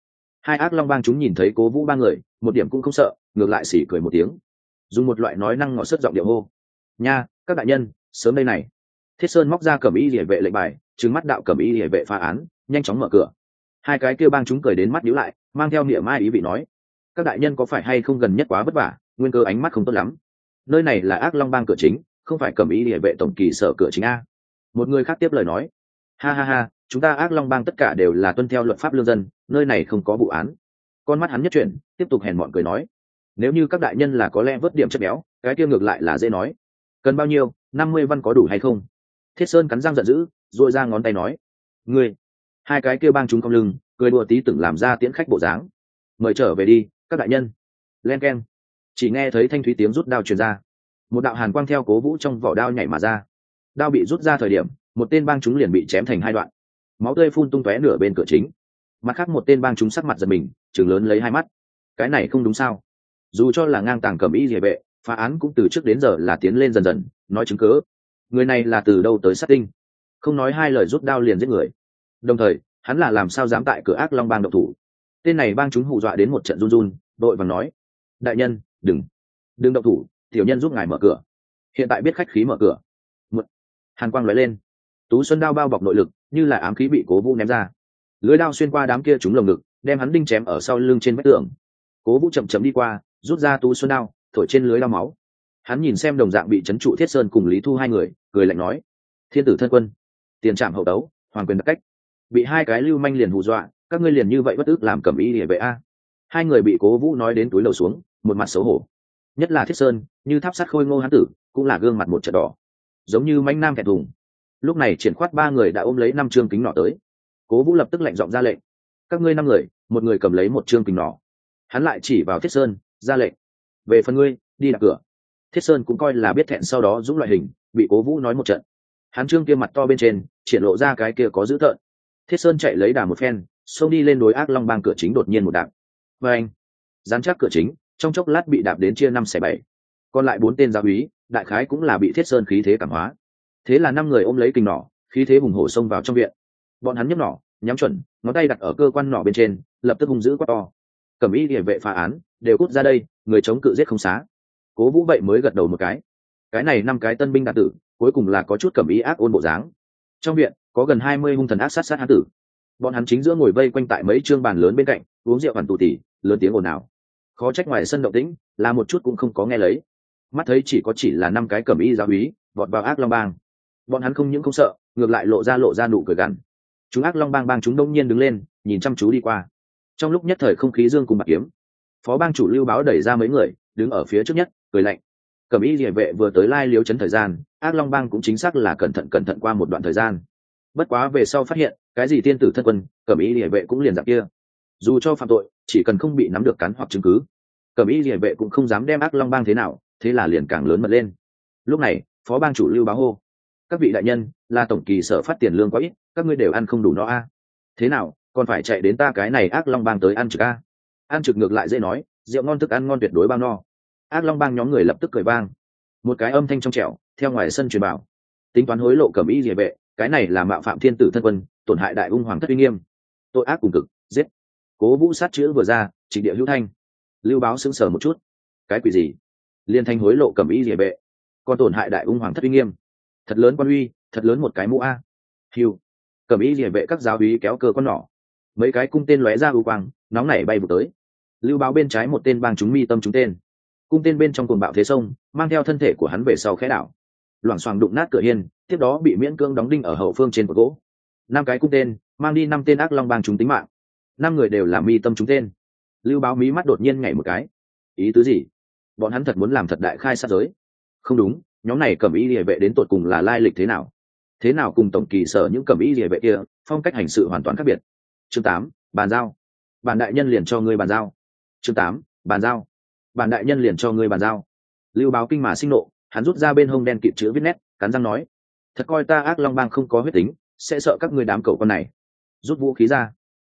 Hai ác long bang chúng nhìn thấy cố vũ ba người, một điểm cũng không sợ, ngược lại xỉ cười một tiếng. Dùng một loại nói năng ngọ sức giọng điệu hô. Nha, các đại nhân, sớm đây này. Thiết sơn móc ra cầm y địa vệ lệnh bài trứng mắt đạo cầm y địa vệ phá án, nhanh chóng mở cửa. Hai cái kêu bang chúng cười đến mắt nhíu lại, mang theo niệm mai ý vị nói các đại nhân có phải hay không gần nhất quá vất vả, nguyên cơ ánh mắt không tốt lắm. Nơi này là ác long bang cửa chính, không phải cầm ý địa vệ tổng kỳ sở cửa chính a. Một người khác tiếp lời nói. Ha ha ha, chúng ta ác long bang tất cả đều là tuân theo luật pháp lương dân, nơi này không có vụ án. Con mắt hắn nhất chuyển, tiếp tục hèn mọn cười nói. Nếu như các đại nhân là có lẽ vớt điểm chất béo, cái kia ngược lại là dễ nói. Cần bao nhiêu, năm mươi văn có đủ hay không? Thiết sơn cắn răng giận dữ dội ra ngón tay nói. Ngươi, hai cái kia bang chúng cong lưng, cười đùa tí từng làm ra tiễn khách bộ dáng. Mời trở về đi các đại nhân. Len k e n chỉ nghe thấy thanh thúy tiếng rút đao truyền ra. Một đạo hàn quang theo cố vũ trong vỏ đao nhảy mà ra. Đao bị rút ra thời điểm, một tên bang chúng liền bị chém thành hai đoạn. Máu tươi phun tung tóe nửa bên cửa chính. Mặt khác một tên bang chúng sắc mặt giật mình chừng lớn lấy hai mắt. Cái này không đúng sao? Dù cho là ngang tàng cầm ý địa vệ, phá án cũng từ trước đến giờ là tiến lên dần dần, nói chứng cớ người này là từ đâu tới sát tinh? Không nói hai lời rút đao liền giết người. Đồng thời, hắn là làm sao dám tại cửa ác long bang độc thủ? Tên này bang chúng hù dọa đến một trận run run, đội vàng nói, đại nhân, đừng đừng động thủ, tiểu nhân giúp ngài mở cửa. Hiện tại biết khách khí mở cửa. Một, hàn quang lóe lên. Tú xuân đao bao bọc nội lực, như là ám khí bị cố vũ ném ra. Lưới đao xuyên qua đám kia trúng lồng ngực, đem hắn đinh chém ở sau lưng trên vách tường. Cố vũ chậm chậm đi qua, rút ra tú xuân đao, thổi trên lưới đao máu. Hắn nhìn xem đồng dạng bị trấn trụ thiết sơn cùng lý thu hai người, cười lạnh nói, thiên tử thân quân, tiền trạm hậu đấu, hoàng quyền đặc cách. Bị hai cái lưu manh liền hù dọa các ngươi liền như vậy bất ức làm cầm ý địa vệ a. Hai người bị cố vũ nói đến túi lầu xuống, một mặt xấu hổ. Nhất là thiết sơn, như tháp sắt khôi ngô hán tử, cũng là gương mặt một trận đỏ. Giống như mánh nam kẹt thùng. Lúc này triển khoát ba người đã ôm lấy năm chương kính nọ tới. Cố vũ lập tức lệnh giọng ra lệnh. Các ngươi năm người, một người cầm lấy một chương kính nỏ hắn lại chỉ vào thiết sơn, ra lệnh. Về phần ngươi, đi đặt cửa. Thiết sơn cũng coi là biết thẹn sau đó dũng loại hình, bị cố vũ nói một trận. Hắn trương kia mặt to bên trên, triển lộ ra cái kia có dữ tợn. Thiết sơn chạy lấy đà một phen xông đi lên đối ác long bang cửa chính đột nhiên một đạp. Và anh, dán chắc cửa chính, trong chốc lát bị đạp đến chia năm xẻ bảy. Còn lại bốn tên gia úy, đại khái cũng là bị thiết sơn khí thế cảm hóa. Thế là năm người ôm lấy kình nỏ, khí thế hùng hổ xông vào trong viện. Bọn hắn nhấp nỏ, nhắm chuẩn, ngón tay đặt ở cơ quan nỏ bên trên, lập tức hung dữ quát to. Cẩm ý địa vệ phá án, đều cút ra đây, người chống cự giết không xá. Cố vũ vậy mới gật đầu một cái. Cái này năm cái tân binh đạt tử, cuối cùng là có chút cẩm ý ác ôn bộ dáng. Trong viện, có gần hai mươi hung thần ác sát sát hán tử bọn hắn chính giữa ngồi vây quanh tại mấy chương bàn lớn bên cạnh, uống rượu hoàn tù tỉ, lớn tiếng ồn ào. Khó trách ngoài sân động tĩnh, là một chút cũng không có nghe lấy. Mắt thấy chỉ có chỉ là năm cái cầm y giáo úy, vọt vào ác long bang. Bọn hắn không những không sợ, ngược lại lộ ra lộ ra nụ cười gằn. Chúng ác long bang bang chúng đông nhiên đứng lên, nhìn chăm chú đi qua. Trong lúc nhất thời không khí dương cùng bạc kiếm, phó bang chủ lưu báo đẩy ra mấy người, đứng ở phía trước nhất, cười lạnh. Cẩm y địa vệ vừa tới lai liếu chấn thời gian, ác long bang cũng chính xác là cẩn thận cẩn thận qua một đoạn thời gian bất quá về sau phát hiện, cái gì tiên tử thân quân, cẩm y địa vệ cũng liền dạng kia. Dù cho phạm tội, chỉ cần không bị nắm được cắn hoặc chứng cứ, cẩm y địa vệ cũng không dám đem ác long bang thế nào, thế là liền càng lớn mật lên. Lúc này, phó bang chủ lưu báo hô, các vị đại nhân, là tổng kỳ sở phát tiền lương quá ít, các ngươi đều ăn không đủ no a. Thế nào, còn phải chạy đến ta cái này ác long bang tới ăn trực a? Ăn trực ngược lại dễ nói, rượu ngon thức ăn ngon tuyệt đối bao no. Ác long bang nhóm người lập tức cười vang. Một cái âm thanh trong trẻo, theo ngoài sân truyền bảo. Tính toán hối lộ cẩm y địa vệ cái này là mạo phạm thiên tử thân quân, tổn hại đại ung hoàng thất uy nghiêm. Tội ác cùng cực, giết. Cố vũ sát chữ vừa ra trịnh địa hữu thanh. Lưu báo sững sờ một chút. Cái quỷ gì? Liên thanh hối lộ cẩm y địa vệ còn tổn hại đại ung hoàng thất uy nghiêm. Thật lớn quan uy, thật lớn một cái mũ a. Hiu cẩm y địa vệ các giáo úy kéo cơ con nỏ mấy cái cung tên lóe ra ưu quang, nóng nảy bay vụ tới. Lưu báo bên trái một tên bang chúng mi tâm chúng tên. Cung tên bên trong cuồng bạo thế sông, mang theo thân thể của hắn về sau khẽ đảo loảng xoảng đụng nát cửa hiên, tiếp đó bị miễn cương đóng đinh ở hậu phương trên cột gỗ. Năm cái cung tên, mang đi năm tên ác long bang chúng tính mạng. Năm người đều là mi tâm chúng tên. Lưu báo mí mắt đột nhiên nhảy một cái. Ý tứ gì? Bọn hắn thật muốn làm thật đại khai sát giới. Không đúng, nhóm này cầm ý địa vệ đến tột cùng là lai lịch thế nào? Thế nào cùng tổng kỳ sở những cầm ý địa vệ kia, phong cách hành sự hoàn toàn khác biệt? Chương tám, bàn giao. Bàn đại nhân liền cho ngươi bàn giao. Chương tám, bàn giao. Bàn đại nhân liền cho ngươi bàn giao. Lưu báo kinh mà sinh nộ hắn rút ra bên hông đen kịp chữ viết nét, cắn răng nói, thật coi ta ác long bang không có huyết tính, sẽ sợ các ngươi đám cậu con này. Rút vũ khí ra.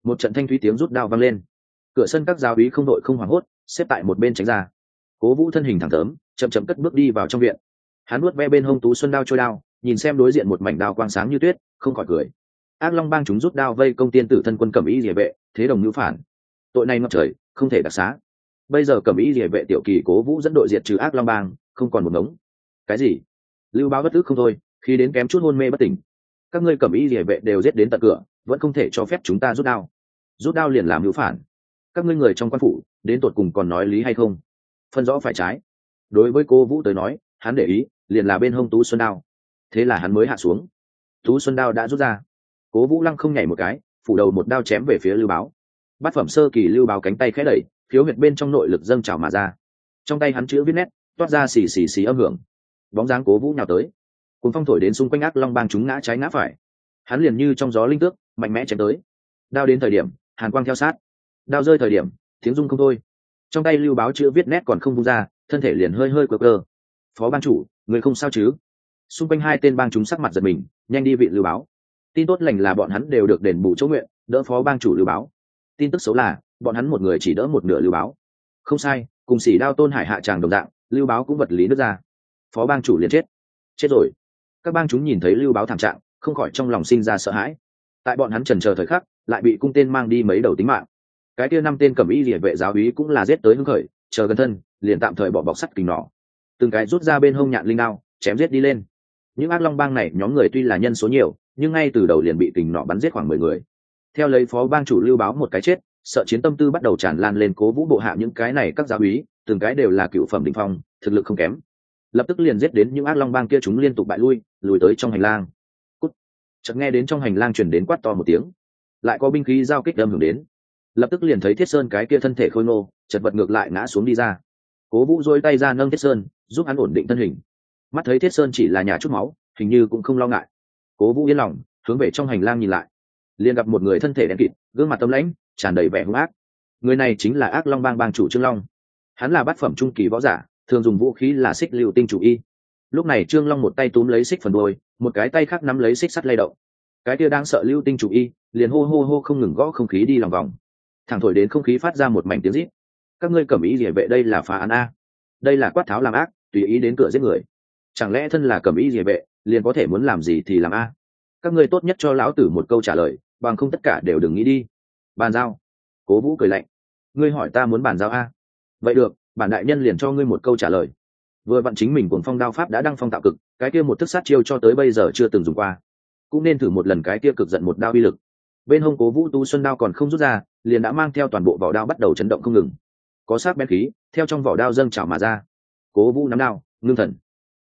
Một trận thanh thúy tiếng rút đao vang lên. Cửa sân các giáo úy không đội không hoảng hốt, xếp tại một bên tránh ra. Cố vũ thân hình thẳng tớm chậm chậm cất bước đi vào trong viện. Hắn nuốt ve bên hông tú xuân đao trôi đao, nhìn xem đối diện một mảnh đao quang sáng như tuyết, không khỏi cười. Ác long bang chúng rút đao vây công tiên tử thân quân cẩm ý địa vệ, thế đồng ngữ phản. Tội này ngập trời, không thể đặc xá. Bây giờ cẩm ý địa vệ tiểu kỳ cố vũ dẫn đội diệt trừ ác long bang, không còn một ngống cái gì? Lưu báo bất tức không thôi, khi đến kém chút hôn mê bất tỉnh. Các ngươi cẩm ý địa vệ đều giết đến tận cửa, vẫn không thể cho phép chúng ta rút đao. Rút đao liền làm hữu phản. Các ngươi người trong quan phủ, đến tột cùng còn nói lý hay không? Phân rõ phải trái. Đối với cô vũ tới nói, hắn để ý, liền là bên hông tú xuân đao. Thế là hắn mới hạ xuống. Tú xuân đao đã rút ra. Cố vũ lăng không nhảy một cái, phủ đầu một đao chém về phía lưu báo. Bát phẩm sơ kỳ lưu báo cánh tay khẽ đẩy, phiếu huyệt bên trong nội lực dâng trào mà ra. Trong tay hắn chữ viết nét, toát ra xì xì xì âm hưởng bóng dáng cố vũ nhào tới. Cùng phong thổi đến xung quanh ác long bang chúng ngã trái ngã phải. Hắn liền như trong gió linh tước, mạnh mẽ chém tới. Đao đến thời điểm, hàn quang theo sát. Đao rơi thời điểm, tiếng rung không thôi. Trong tay lưu báo chữ viết nét còn không vung ra, thân thể liền hơi hơi quờ cơ phó ban chủ, người không sao chứ? Xung quanh hai tên bang chúng sắc mặt giật mình, nhanh đi vị lưu báo. Tin tốt lành là bọn hắn đều được đền bù chỗ nguyện, đỡ phó bang chủ lưu báo. Tin tức xấu là, bọn hắn một người chỉ đỡ một nửa lưu báo. Không sai, cùng xỉ đao tôn hải hạ tràng đồng dạng, lưu báo cũng vật lý nước ra phó bang chủ liền chết. Chết rồi. Các bang chúng nhìn thấy lưu báo thảm trạng, không khỏi trong lòng sinh ra sợ hãi. Tại bọn hắn trần chờ thời khắc, lại bị cung tên mang đi mấy đầu tính mạng. Cái kia năm tên cầm y địa vệ giáo úy cũng là giết tới hưng khởi, chờ gần thân, liền tạm thời bỏ bọc sắt kình nỏ. Từng cái rút ra bên hông nhạn linh đao, chém giết đi lên. Những ác long bang này, nhóm người tuy là nhân số nhiều, nhưng ngay từ đầu liền bị kình nỏ bắn giết khoảng mười người. Theo lấy phó bang chủ lưu báo một cái chết, sợ chiến tâm tư bắt đầu tràn lan lên cố vũ bộ hạ những cái này các giáo úy, từng cái đều là cựu phẩm đ phong, thực lực không kém lập tức liền giết đến những ác long bang kia chúng liên tục bại lui, lùi tới trong hành lang. Cút. Chợt nghe đến trong hành lang truyền đến quát to một tiếng. Lại có binh khí giao kích đâm hưởng đến. Lập tức liền thấy thiết sơn cái kia thân thể khôi ngô, chật vật ngược lại ngã xuống đi ra. Cố vũ dôi tay ra nâng thiết sơn, giúp hắn ổn định thân hình. Mắt thấy thiết sơn chỉ là nhà chút máu, hình như cũng không lo ngại. Cố vũ yên lòng, hướng về trong hành lang nhìn lại. Liền gặp một người thân thể đen kịt, gương mặt tâm lãnh, tràn đầy vẻ hung ác. Người này chính là ác long bang bang chủ trương long. Hắn là bát phẩm trung kỳ võ giả thường dùng vũ khí là xích liệu tinh chủ y. Lúc này trương long một tay túm lấy xích phần đôi một cái tay khác nắm lấy xích sắt lay động. Cái kia đang sợ lưu tinh chủ y, liền hô hô hô không ngừng gõ không khí đi lòng vòng. Thẳng thổi đến không khí phát ra một mảnh tiếng rít. Các ngươi cầm ý địa vệ đây là phá án a. Đây là quát tháo làm ác, tùy ý đến cửa giết người. Chẳng lẽ thân là cầm ý địa vệ liền có thể muốn làm gì thì làm a. Các ngươi tốt nhất cho lão tử một câu trả lời, bằng không tất cả đều đừng nghĩ đi. Bàn giao. Cố vũ cười lạnh. Ngươi hỏi ta muốn bàn giao a. Vậy được bản đại nhân liền cho ngươi một câu trả lời. Vừa vặn chính mình cuồng phong đao pháp đã đăng phong tạo cực, cái kia một thức sát chiêu cho tới bây giờ chưa từng dùng qua. Cũng nên thử một lần cái kia cực giận một đao uy lực. Bên hông cố vũ tu xuân đao còn không rút ra, liền đã mang theo toàn bộ vỏ đao bắt đầu chấn động không ngừng. Có sát bén khí, theo trong vỏ đao dâng trào mà ra. Cố vũ nắm đao, ngưng thần.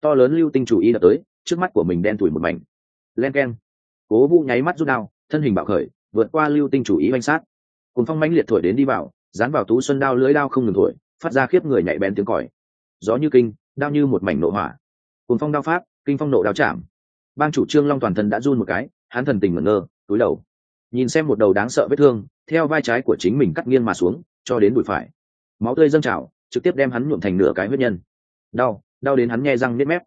To lớn lưu tinh chủ y đập tới, trước mắt của mình đen thủi một mảnh. Len keng. Cố vũ nháy mắt rút đao, thân hình bạo khởi, vượt qua lưu tinh chủ ý oanh sát. Cùng phong mãnh liệt thổi đến đi vào, dán vào tú xuân đao lưới đao không ngừng thổi phát ra khiếp người nhạy bén tiếng còi. Gió như kinh, đao như một mảnh nộ hỏa. Cùng phong đao pháp, kinh phong nộ đao chạm. Ban chủ trương long toàn thân đã run một cái, hắn thần tình ngẩn ngơ, túi đầu. Nhìn xem một đầu đáng sợ vết thương, theo vai trái của chính mình cắt nghiêng mà xuống, cho đến đùi phải. Máu tươi dâng trào, trực tiếp đem hắn nhuộm thành nửa cái huyết nhân. Đau đau đến hắn nghe răng nếp mép.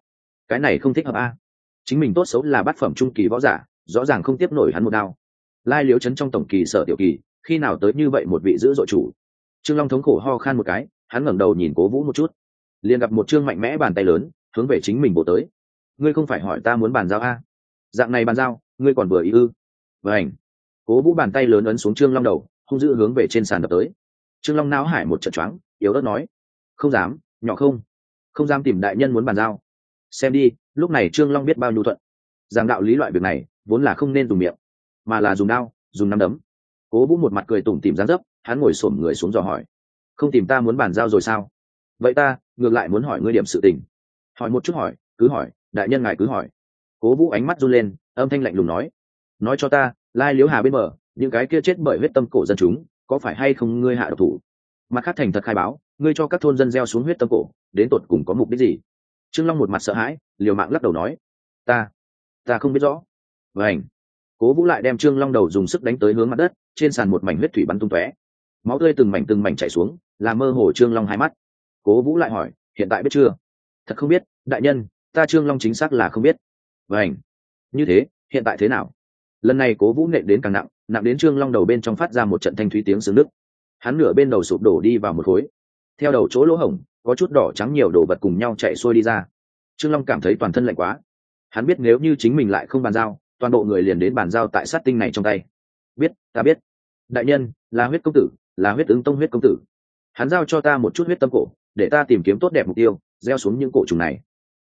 Cái này không thích hợp a. Chính mình tốt xấu là bát phẩm trung kỳ võ giả, rõ ràng không tiếp nổi hắn một đao. Lai liếu chấn trong tổng kỳ sở tiểu kỳ, khi nào tới như vậy một vị giữ dội chủ? Trương long thống khổ ho khan một cái hắn ngẩng đầu nhìn cố vũ một chút. Liền gặp một trương mạnh mẽ bàn tay lớn hướng về chính mình bổ tới. Ngươi không phải hỏi ta muốn bàn giao a? Dạng này bàn giao ngươi còn vừa ý ư? Ảnh, cố vũ bàn tay lớn ấn xuống trương long đầu hung dữ hướng về trên sàn đập tới. Trương long náo hải một trận choáng yếu ớt nói. Không dám nhỏ không. Không dám tìm đại nhân muốn bàn giao. Xem đi lúc này trương long biết bao nhu thuận. Giảng đạo lý loại việc này vốn là không nên dùng miệng mà là dùng đao dùng nắm đấm. Cố vũ một mặt cười tủm tìm dán dấp hắn ngồi xổm người xuống dò hỏi không tìm ta muốn bàn giao rồi sao? Vậy ta, ngược lại muốn hỏi ngươi điểm sự tình. Hỏi một chút hỏi, cứ hỏi, đại nhân ngài cứ hỏi. Cố vũ ánh mắt run lên, âm thanh lạnh lùng nói. Nói cho ta, lai liếu hà bên bờ, những cái kia chết bởi huyết tâm cổ dân chúng, có phải hay không ngươi hạ độc thủ? Mặt khác thành thật khai báo, ngươi cho các thôn dân gieo xuống huyết tâm cổ, đến tột cùng có mục đích gì? Trương long một mặt sợ hãi, liều mạng lắc đầu nói. Ta ta không biết rõ. Vảnh cố vũ lại đem trương long đầu dùng sức đánh tới hướng mặt đất, trên sàn một mảnh huyết thủy bắn tung tóe máu tươi từng mảnh từng mảnh chảy xuống, làm mơ hồ trương long hai mắt. Cố vũ lại hỏi, hiện tại biết chưa? Thật không biết, đại nhân, ta trương long chính xác là không biết. Vảnh như thế, hiện tại thế nào? Lần này cố vũ nện đến càng nặng nặng đến trương long đầu bên trong phát ra một trận thanh thúy tiếng xương nước hắn nửa bên đầu sụp đổ đi vào một khối. Theo đầu chỗ lỗ hổng, có chút đỏ trắng nhiều đồ vật cùng nhau chạy xuôi đi ra. Trương long cảm thấy toàn thân lạnh quá. Hắn biết nếu như chính mình lại không bàn giao, toàn bộ người liền đến bàn giao tại sát tinh này trong tay. Biết, ta biết. Đại nhân, là huyết công tử là huyết ứng tông huyết công tử. Hắn giao cho ta một chút huyết tâm cổ, để ta tìm kiếm tốt đẹp mục tiêu, gieo xuống những cổ trùng này.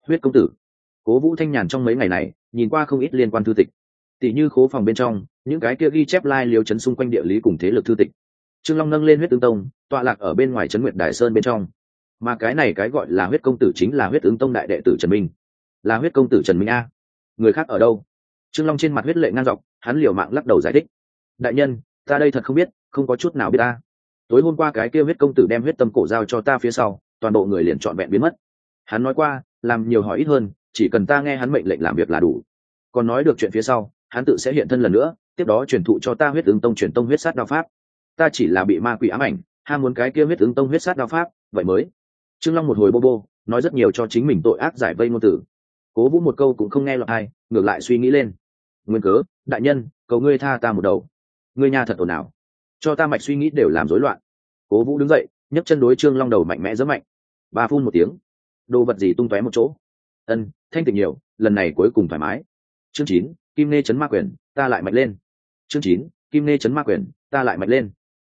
Huyết công tử. Cố vũ thanh nhàn trong mấy ngày này, nhìn qua không ít liên quan thư tịch. Tỷ như khố phòng bên trong, những cái kia ghi chép lai liều chấn xung quanh địa lý cùng thế lực thư tịch. Trương long nâng lên huyết ứng tông, tọa lạc ở bên ngoài trấn nguyệt đại sơn bên trong. Mà cái này cái gọi là huyết công tử chính là huyết ứng tông đại đệ tử trần minh. Là huyết công tử trần minh a. Người khác ở đâu? Trương long trên mặt huyết lệ ngang dọc, hắn liều mạng lắc đầu giải thích. Đại nhân, ta đây thật không biết không có chút nào biết ta. Tối hôm qua cái kia huyết công tử đem huyết tâm cổ giao cho ta phía sau, toàn bộ người liền trọn vẹn biến mất. Hắn nói qua, làm nhiều hỏi ít hơn, chỉ cần ta nghe hắn mệnh lệnh làm việc là đủ. Còn nói được chuyện phía sau, hắn tự sẽ hiện thân lần nữa, tiếp đó truyền thụ cho ta huyết ứng tông truyền tông huyết sát đao pháp. Ta chỉ là bị ma quỷ ám ảnh, ham muốn cái kia huyết ứng tông huyết sát đao pháp, vậy mới. Trương long một hồi bô bô, nói rất nhiều cho chính mình tội ác giải vây ngôn tử. Cố vũ một câu cũng không nghe lọt ai ngược lại suy nghĩ lên. Nguyên cớ, đại nhân, cầu ngươi tha ta một đầu. Ngươi nhà thật ồn ào cho ta mạch suy nghĩ đều làm rối loạn. Cố vũ đứng dậy, nhấc chân đối trương long đầu mạnh mẽ rất mạnh. Ba phun một tiếng, đồ vật gì tung tóe một chỗ? Ân, thanh tịnh nhiều, lần này cuối cùng thoải mái. Chương chín, kim nê chấn ma quyền, ta lại mạnh lên. Chương chín, kim nê chấn ma quyền, ta lại mạnh lên.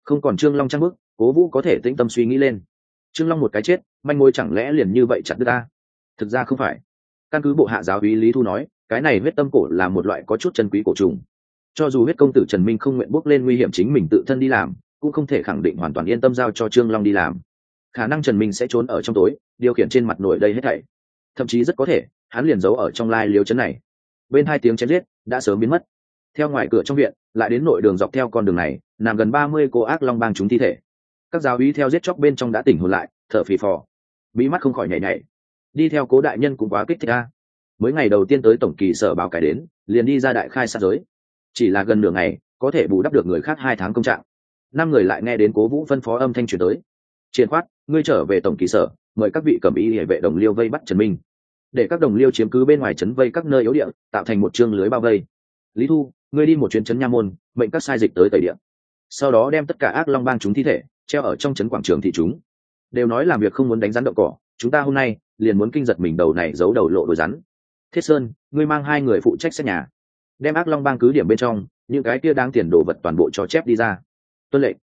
Không còn trương long trang bức cố vũ có thể tĩnh tâm suy nghĩ lên. Trương long một cái chết, manh mối chẳng lẽ liền như vậy chặt đứt ta? Thực ra không phải. Căn cứ bộ hạ giáo úy lý thu nói, cái này huyết tâm cổ là một loại có chút chân quý cổ trùng cho dù huyết công tử trần minh không nguyện bước lên nguy hiểm chính mình tự thân đi làm, cũng không thể khẳng định hoàn toàn yên tâm giao cho trương long đi làm. Khả năng trần minh sẽ trốn ở trong tối, điều khiển trên mặt nổi đây hết thảy. Thậm chí rất có thể, hắn liền giấu ở trong lai liếu chấn này. Bên hai tiếng chém giết đã sớm biến mất. Theo ngoài cửa trong viện, lại đến nội đường dọc theo con đường này, nằm gần ba mươi cô ác long bang chúng thi thể. Các giáo úy theo giết chóc bên trong đã tỉnh hồn lại, thở phì phò. Bí mắt không khỏi nhảy nhảy. Đi theo cố đại nhân cũng quá kích thích ra mới ngày đầu tiên tới tổng kỳ sở báo cải đến, liền đi ra đại khai sát giới chỉ là gần nửa ngày, có thể bù đắp được người khác hai tháng công trạng. Năm người lại nghe đến cố vũ phân phó âm thanh truyền tới. Triển khoát, ngươi trở về tổng kỳ sở, mời các vị cầm ý hệ vệ đồng liêu vây bắt trần minh. Để các đồng liêu chiếm cứ bên ngoài trấn vây các nơi yếu địa, tạo thành một chương lưới bao vây. Lý thu, ngươi đi một chuyến trấn nha môn, mệnh các sai dịch tới tẩy địa. Sau đó đem tất cả ác long bang chúng thi thể, treo ở trong trấn quảng trường thị chúng. Đều nói làm việc không muốn đánh rắn đậu cỏ, chúng ta hôm nay liền muốn kinh giật mình đầu này giấu đầu lộ đôi rắn. Thiết sơn, ngươi mang hai người phụ trách xét nhà đem ác long bang cứ điểm bên trong, những cái kia đang tiền đồ vật toàn bộ cho chép đi ra. Tuân lệnh.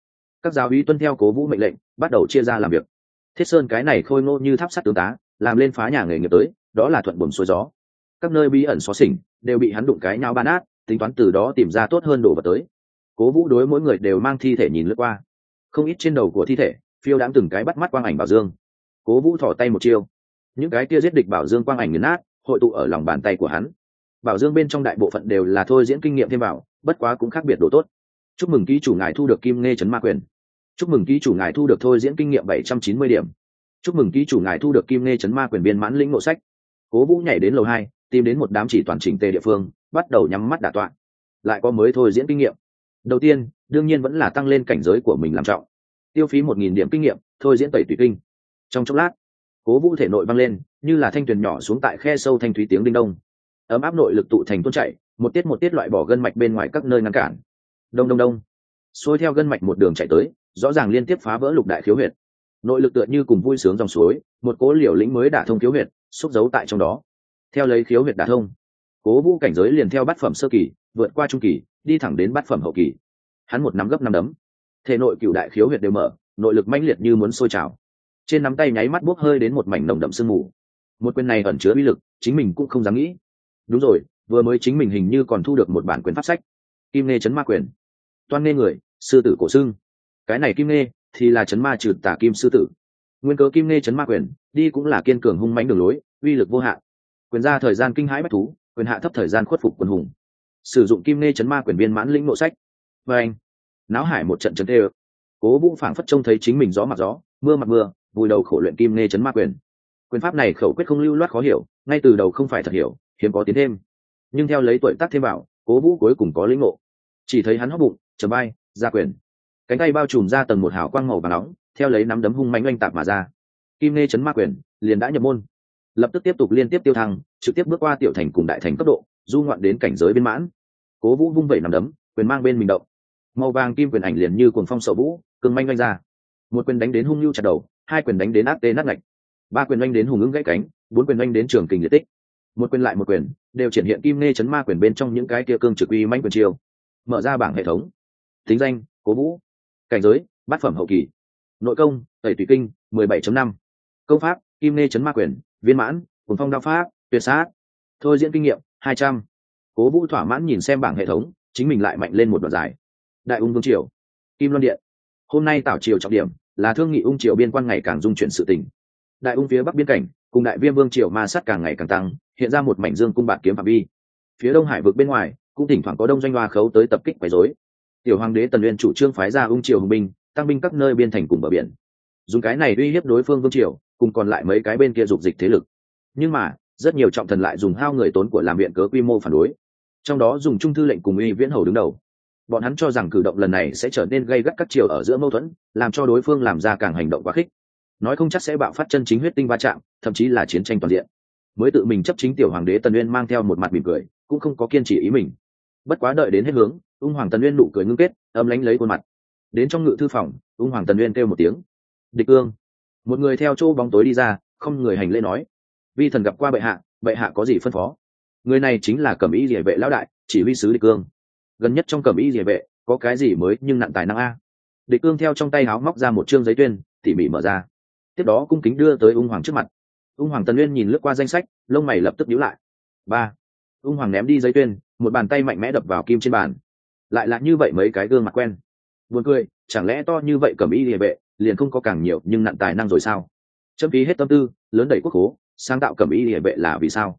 Các giáo úy tuân theo cố vũ mệnh lệnh, bắt đầu chia ra làm việc. Thiết sơn cái này khôi ngô như tháp sắt tướng tá, làm lên phá nhà nghề nghiệp tới, đó là thuận buồm xuôi gió. Các nơi bí ẩn xó xỉnh, đều bị hắn đụng cái nhau ban át tính toán từ đó tìm ra tốt hơn đồ vật tới. Cố vũ đối mỗi người đều mang thi thể nhìn lướt qua. Không ít trên đầu của thi thể, phiêu đãng từng cái bắt mắt quang ảnh bảo dương. Cố vũ thỏ tay một chiêu. Những cái kia giết địch bảo dương quang ảnh nghiền nát, hội tụ ở lòng bàn tay của hắn bảo dương bên trong đại bộ phận đều là thôi diễn kinh nghiệm thêm vào, bất quá cũng khác biệt đồ tốt. Chúc mừng ký chủ ngài thu được kim nghe chấn ma quyền. Chúc mừng ký chủ ngài thu được thôi diễn kinh nghiệm bảy trăm chín mươi điểm. Chúc mừng ký chủ ngài thu được kim nghe chấn ma quyền biên mãn lĩnh ngộ sách. Cố vũ nhảy đến lầu hai tìm đến một đám chỉ toàn chỉnh tề địa phương bắt đầu nhắm mắt đả tọa. Lại có mới thôi diễn kinh nghiệm. Đầu tiên đương nhiên vẫn là tăng lên cảnh giới của mình làm trọng. Tiêu phí một nghìn điểm kinh nghiệm thôi diễn tẩy tùy kinh. Trong chốc lát cố vũ thể nội văng lên như là thanh tuyền nhỏ xuống tại khe sâu thanh thúy tiếng đinh đông ấm áp nội lực tụ thành tuôn chảy, một tiết một tiết loại bỏ gân mạch bên ngoài các nơi ngăn cản. Đông đông đông. Xuôi theo gân mạch một đường chạy tới rõ ràng liên tiếp phá vỡ lục đại khiếu huyệt. Nội lực tựa như cùng vui sướng dòng suối một cố liều lĩnh mới đả thông khiếu huyệt xúc giấu tại trong đó. Theo lấy khiếu huyệt đả thông cố vũ cảnh giới liền theo bát phẩm sơ kỳ vượt qua trung kỳ đi thẳng đến bát phẩm hậu kỳ. Hắn một nắm gấp năm đấm. Thể nội cựu đại khiếu huyệt đều mở nội lực mãnh liệt như muốn sôi trào. Trên nắm tay nháy mắt bốc hơi đến một mảnh nồng đậm sương mù. Một quyền này ẩn chứa bí lực chính mình cũng không dám nghĩ đúng rồi, vừa mới chính mình hình như còn thu được một bản quyền pháp sách. Kim nghe chấn ma quyền. Toan nghe người, sư tử cổ xưng. Cái này kim nghe thì là chấn ma trừ tả kim sư tử. Nguyên cớ kim nghe chấn ma quyền, đi cũng là kiên cường hung mãnh đường lối, uy lực vô hạn. Quyền ra thời gian kinh hãi bách thú, quyền hạ thấp thời gian khuất phục quần hùng. Sử dụng kim nghe chấn ma quyền viên mãn lĩnh nội sách. Và anh, náo hải một trận chấn tê cố vũ phảng phất trông thấy chính mình gió mặt gió, mưa mặt mưa, vùi đầu khổ luyện kim nghe chấn ma quyền. Quyền pháp này khẩu quyết không lưu loát khó hiểu, ngay từ đầu không phải thật hiểu hiếm có tiến thêm. Nhưng theo lấy tuổi tác thêm bảo cố vũ cuối cùng có lĩnh ngộ. Chỉ thấy hắn hóc bụng chầm bay ra quyền. Cánh tay bao trùm ra tầng một hào quang màu và nóng, theo lấy nắm đấm hung mạnh oanh tạc mà ra. Kim nghe chấn ma quyền, liền đã nhập môn. Lập tức tiếp tục liên tiếp tiêu thăng, trực tiếp bước qua tiểu thành cùng đại thành cấp độ, du ngoạn đến cảnh giới biên mãn. Cố vũ vung vẩy nằm đấm, quyền mang bên mình động. Màu vàng kim quyền ảnh liền như cuồng phong sậu vũ cưng manh oanh ra. Một quyền đánh đến hung nhu chặt đầu, hai quyền đánh đến áp tê nát ngạch. Ba quyền oanh đến hùng ứng gãy cánh, bốn quyền oanh đến trường kình liệt tích một quyền lại một quyền, đều triển hiện kim nghe chấn ma quyền bên trong những cái kia cương trực uy manh quyền chiêu. Mở ra bảng hệ thống. Tính danh, cố vũ. Cảnh giới, bát phẩm hậu kỳ. Nội công, tẩy tùy kinh, mười bảy năm. Công pháp, kim nghe chấn ma quyền, viên mãn cùng phong đao pháp, tuyệt sát. Thôi diễn kinh nghiệm, hai trăm. Cố vũ thỏa mãn nhìn xem bảng hệ thống, chính mình lại mạnh lên một đoạn dài. Đại ung vương triều. Kim loan điện. Hôm nay tảo triều trọng điểm là thương nghị ung triều biên quan ngày càng dung chuyển sự tình. Đại ung phía bắc biên cảnh cùng đại viêm vương triều ma sát càng ngày càng tăng, hiện ra một mảnh dương cung bạc kiếm phạm vi. Phía đông hải vực bên ngoài, cũng thỉnh thoảng có đông doanh hoa khấu tới tập kích quấy rối. Tiểu hoàng đế tần uyên chủ trương phái ra ung triều hùng binh, tăng binh các nơi biên thành cùng bờ biển. Dùng cái này uy hiếp đối phương vương triều, cùng còn lại mấy cái bên kia dục dịch thế lực. Nhưng mà, rất nhiều trọng thần lại dùng hao người tốn của làm viện cớ quy mô phản đối. Trong đó dùng trung thư lệnh cùng uy viễn hầu đứng đầu. Bọn hắn cho rằng cử động lần này sẽ trở nên gây gắt các triều ở giữa mâu thuẫn, làm cho đối phương làm ra càng hành động quá khích nói không chắc sẽ bạo phát chân chính huyết tinh va chạm, thậm chí là chiến tranh toàn diện. Mới tự mình chấp chính tiểu hoàng đế tần uyên mang theo một mặt mỉm cười, cũng không có kiên trì ý mình. Bất quá đợi đến hết hướng, ung hoàng tần uyên nụ cười ngưng kết, âm lánh lấy khuôn mặt. Đến trong ngự thư phòng, ung hoàng tần uyên kêu một tiếng. Địch ương. Một người theo chỗ bóng tối đi ra, không người hành lễ nói. Vi thần gặp qua bệ hạ bệ hạ có gì phân phó? Người này chính là cẩm y địa vệ lão đại, chỉ huy sứ địch cương gần nhất trong cẩm y địa vệ, có cái gì mới nhưng nặng tài năng a? Địch cương theo trong tay áo móc ra một chương giấy tuyên, tỉ mỉ mở ra tiếp đó cung kính đưa tới ung hoàng trước mặt. Ung hoàng tần uyên nhìn lướt qua danh sách, lông mày lập tức nhíu lại. Ba. Ung hoàng ném đi giấy tuyên, một bàn tay mạnh mẽ đập vào kim trên bàn. Lại là như vậy mấy cái gương mặt quen. Buồn cười, chẳng lẽ to như vậy cầm y địa vệ liền không có càng nhiều nhưng nặng tài năng rồi sao? Chấm ký hết tâm tư, lớn đẩy quốc hố sáng tạo cầm y địa vệ là vì sao?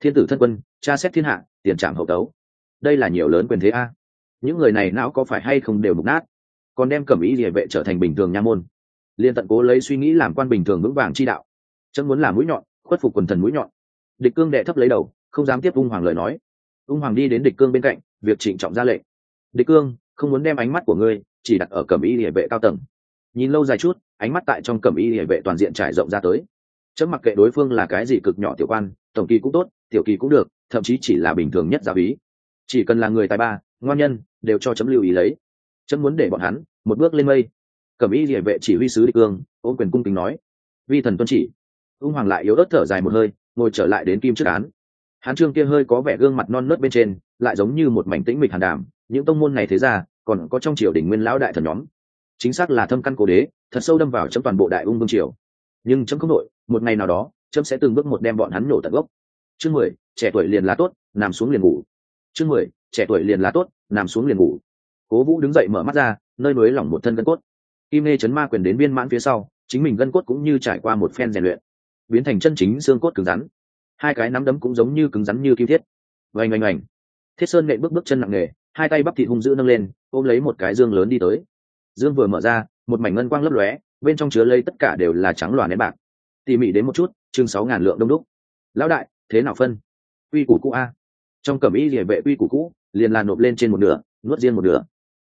Thiên tử thân quân, tra xét thiên hạ, tiền trảm hậu tấu. Đây là nhiều lớn quyền thế a. Những người này não có phải hay không đều mục nát. Còn đem cầm ý địa vệ trở thành bình thường nha môn liên tận cố lấy suy nghĩ làm quan bình thường vững vàng chi đạo. Chân muốn làm mũi nhọn, khuất phục quần thần mũi nhọn. Địch cương đệ thấp lấy đầu, không dám tiếp ung hoàng lời nói. Ung hoàng đi đến địch cương bên cạnh, việc trịnh trọng ra lệnh. Địch cương, không muốn đem ánh mắt của ngươi chỉ đặt ở cẩm y địa vệ cao tầng. Nhìn lâu dài chút, ánh mắt tại trong cẩm y địa vệ toàn diện trải rộng ra tới. Chấm mặc kệ đối phương là cái gì cực nhỏ tiểu quan, tổng kỳ cũng tốt, tiểu kỳ cũng được, thậm chí chỉ là bình thường nhất giáo ý chỉ cần là người tài ba, ngoan nhân, đều cho chấm lưu ý lấy. Chấm muốn để bọn hắn một bước lên mây cẩm y địa vệ chỉ huy sứ địch cương ôm quyền cung kính nói vi thần tuân chỉ. Ung hoàng lại yếu ớt thở dài một hơi ngồi trở lại đến kim trước án. Hán trương kia hơi có vẻ gương mặt non nớt bên trên lại giống như một mảnh tĩnh mịch hàn đàm những tông môn này thế ra còn có trong triều đình nguyên lão đại thần nhóm. Chính xác là thâm căn cố đế thật sâu đâm vào trong toàn bộ đại ung vương triều. Nhưng chấm không nội, một ngày nào đó chấm sẽ từng bước một đem bọn hắn nổ tận gốc. Chương mười trẻ tuổi liền là tốt nằm xuống liền ngủ. Chương mười trẻ tuổi liền là tốt nằm xuống liền ngủ. Cố vũ đứng dậy mở mắt ra nơi núi lỏng một thân gân cốt kim nê chấn ma quyền đến biên mãn phía sau, chính mình gân cốt cũng như trải qua một phen rèn luyện, biến thành chân chính xương cốt cứng rắn. Hai cái nắm đấm cũng giống như cứng rắn như kim thiết. Oanh oanh oanh. Thiết sơn nệ bước bước chân nặng nề, hai tay bắp thịt hung dữ nâng lên, ôm lấy một cái dương lớn đi tới. Dương vừa mở ra, một mảnh ngân quang lấp lóe, bên trong chứa lấy tất cả đều là trắng loàn nén bạc. Tỉ mỉ đến một chút chừng sáu ngàn lượng đông đúc. Lão đại, thế nào phân? Uy củ cũ a. Trong cẩm y địa vệ uy củ cũ, liền là nộp lên trên một nửa, nuốt riêng một nửa.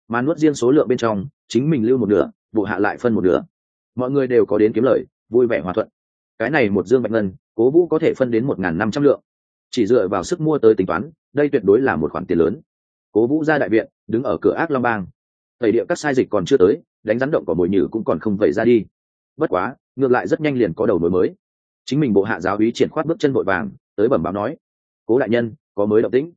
Mà nuốt riêng số lượng bên trong, chính mình lưu một nửa bộ hạ lại phân một nửa. Mọi người đều có đến kiếm lời, vui vẻ hòa thuận. Cái này một dương bạch ngân, cố vũ có thể phân đến một n g h n năm trăm lượng. Chỉ dựa vào sức mua tới tính toán, đây tuyệt đối là một khoản tiền lớn. Cố vũ ra đại viện, đứng ở cửa ác long bang. Tẩy địa các sai dịch còn chưa tới, đánh rắn động của mồi nhử cũng còn không vẩy ra đi. Bất quá, ngược lại rất nhanh liền có đầu mối mới. Chính mình bộ hạ giáo úy triển khoát bước chân vội vàng, tới bẩm báo nói, cố đại nhân, có mới động tĩnh.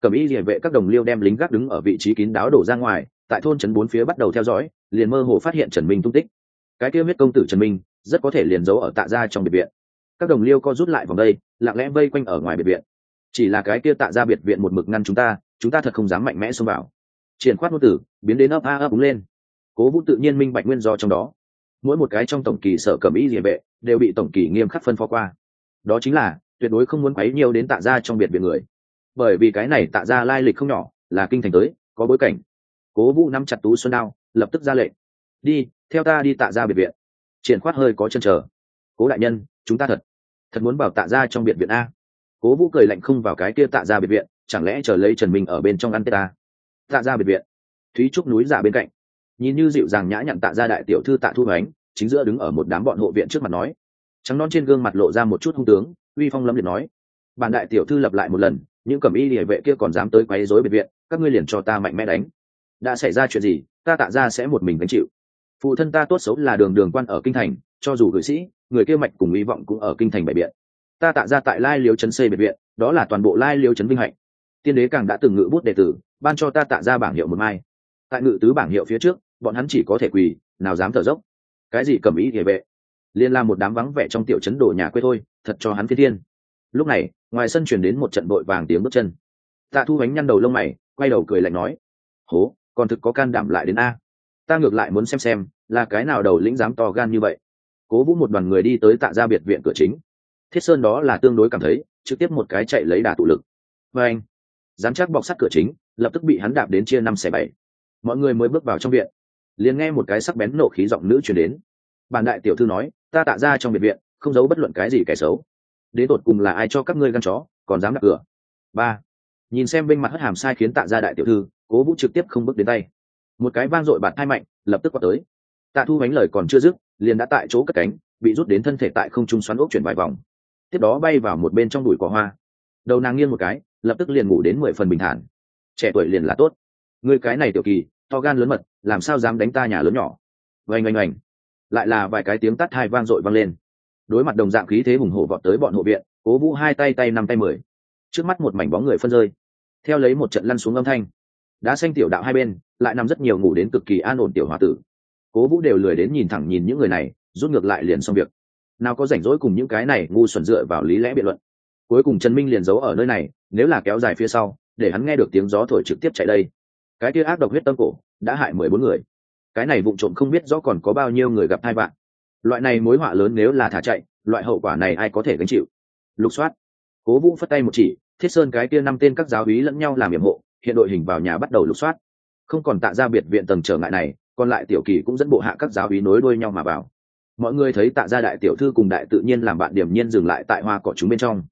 Cầm y địa vệ các đồng liêu đem lính gác đứng ở vị trí kín đáo đổ ra ngoài tại thôn trấn bốn phía bắt đầu theo dõi, liền mơ hồ phát hiện trần minh tung tích. Cái kêu huyết công tử trần minh, rất có thể liền giấu ở tạ gia trong biệt viện. Các đồng liêu co rút lại vòng đây, lặng lẽ vây quanh ở ngoài biệt viện. Chỉ là cái kia tạ ra biệt viện một mực ngăn chúng ta chúng ta thật không dám mạnh mẽ xông vào. Triển khoát ngôn tử, biến đến ấp a ấp đúng lên. Cố vũ tự nhiên minh bạch nguyên do trong đó. Mỗi một cái trong tổng kỳ sở cẩm ý địa vệ, đều bị tổng kỳ nghiêm khắc phân phó qua. Đó chính là, tuyệt đối không muốn quấy nhiều đến tạ ra trong biệt viện người. Bởi vì cái này tạ ra lai lịch không nhỏ, là kinh thành tới, có bối cảnh cố vũ nắm chặt tú xuân đao, lập tức ra lệnh. Đi, theo ta đi tạ ra biệt viện. Triển khoát hơi có chân chờ. Cố đại nhân, chúng ta thật thật muốn bảo tạ ra trong biệt viện a. Cố vũ cười lạnh không vào cái kia tạ ra biệt viện, chẳng lẽ chờ lấy trần minh ở bên trong ăn tết ta? Tạ ra biệt viện. Thúy trúc núi giả bên cạnh. Nhìn như dịu dàng nhã nhặn tạ ra đại tiểu thư tạ thu ánh chính giữa đứng ở một đám bọn hộ viện trước mặt nói. Trắng non trên gương mặt lộ ra một chút hung tướng, uy phong lâm liệt nói. Bản đại tiểu thư lập lại một lần, những cẩm y địa vệ kia còn dám tới quấy rối biệt viện, các ngươi liền cho ta mạnh mẽ đánh đã xảy ra chuyện gì, ta tạ ra sẽ một mình gánh chịu. Phụ thân ta tốt xấu là đường đường quan ở kinh thành, cho dù gửi sĩ, người kia mạch cùng hy vọng cũng ở kinh thành bảy biện. Ta tạ ra tại lai liêu trấn xây biệt viện, đó là toàn bộ lai liêu trấn vinh hạnh. Tiên đế càng đã từng ngự bút đệ tử, ban cho ta tạ ra bảng hiệu một mai. Tại ngự tứ bảng hiệu phía trước, bọn hắn chỉ có thể quỳ, nào dám thở dốc. Cái gì cầm ý địa vệ liên la một đám vắng vẻ trong tiểu trấn đồ nhà quê thôi, thật cho hắn phi thiên. Lúc này, ngoài sân chuyển đến một trận đội vàng tiếng bước chân. Tạ thu bánh nhăn đầu lông mày, quay đầu cười lạnh nói, hố còn thực có can đảm lại đến a. Ta ngược lại muốn xem xem, là cái nào đầu lĩnh dám to gan như vậy. Cố vũ một đoàn người đi tới tạ ra biệt viện cửa chính. Thiết sơn đó là tương đối cảm thấy, trực tiếp một cái chạy lấy đà tụ lực. Và anh, dám chắc bọc sắt cửa chính, lập tức bị hắn đạp đến chia năm xẻ bảy. Mọi người mới bước vào trong viện. Liền nghe một cái sắc bén nộ khí giọng nữ chuyển đến. Bàn đại tiểu thư nói, ta tạ ra trong biệt viện, không giấu bất luận cái gì kẻ xấu. Đến tột cùng là ai cho các ngươi gắn chó, còn dám đặt cửa? Ba, nhìn xem bên mặt hất hàm sai khiến tạ ra đại tiểu thư cố vũ trực tiếp không bước đến tay. Một cái vang dội bạt thai mạnh, lập tức qua tới. Tạ thu bánh lời còn chưa dứt, liền đã tại chỗ cất cánh, bị rút đến thân thể tại không trung xoắn ốc chuyển vài vòng. Tiếp đó bay vào một bên trong đùi cỏ hoa. Đầu nàng nghiêng một cái, lập tức liền ngủ đến mười phần bình thản. Trẻ tuổi liền là tốt. Người cái này tiểu kỳ, to gan lớn mật, làm sao dám đánh ta nhà lớn nhỏ? Oanh oanh oanh. Lại là vài cái tiếng tắt hai vang dội vang lên. Đối mặt đồng dạng khí thế hùng hổ vọt tới bọn hộ viện, cố vũ hai tay tay năm tay mười. Trước mắt một mảnh bóng người phân rơi. Theo lấy một trận lăn xuống âm thanh đã xanh tiểu đạo hai bên, lại nằm rất nhiều ngủ đến cực kỳ an ổn tiểu h o a tử. Cố vũ đều lười đến nhìn thẳng nhìn những người này, rút ngược lại liền xong việc. Nào có rảnh rỗi cùng những cái này ngu xuẩn dựa vào lý lẽ biện luận. Cuối cùng trần minh liền giấu ở nơi này, nếu là kéo dài phía sau, để hắn nghe được tiếng gió thổi trực tiếp chạy đây. Cái kia ác độc huyết tâm cổ, đã hại mười bốn người. Cái này vụ trộm không biết rõ còn có bao nhiêu người gặp hai bạn loại này mối họa lớn nếu là thả chạy, loại hậu quả này ai có thể gánh chịu? Lục soát. Cố vũ phất tay một chỉ, thiết sơn cái kia năm tên các giáo hí lẫn nhau làm nhiệm hộ hiện đội hình vào nhà bắt đầu lục soát. Không còn tạ ra biệt viện tầng trở ngại này, còn lại tiểu kỳ cũng dẫn bộ hạ các giáo úy nối đuôi nhau mà vào. Mọi người thấy tạ gia đại tiểu thư cùng đại tự nhiên làm bạn điểm nhiên dừng lại tại hoa cỏ chúng bên trong.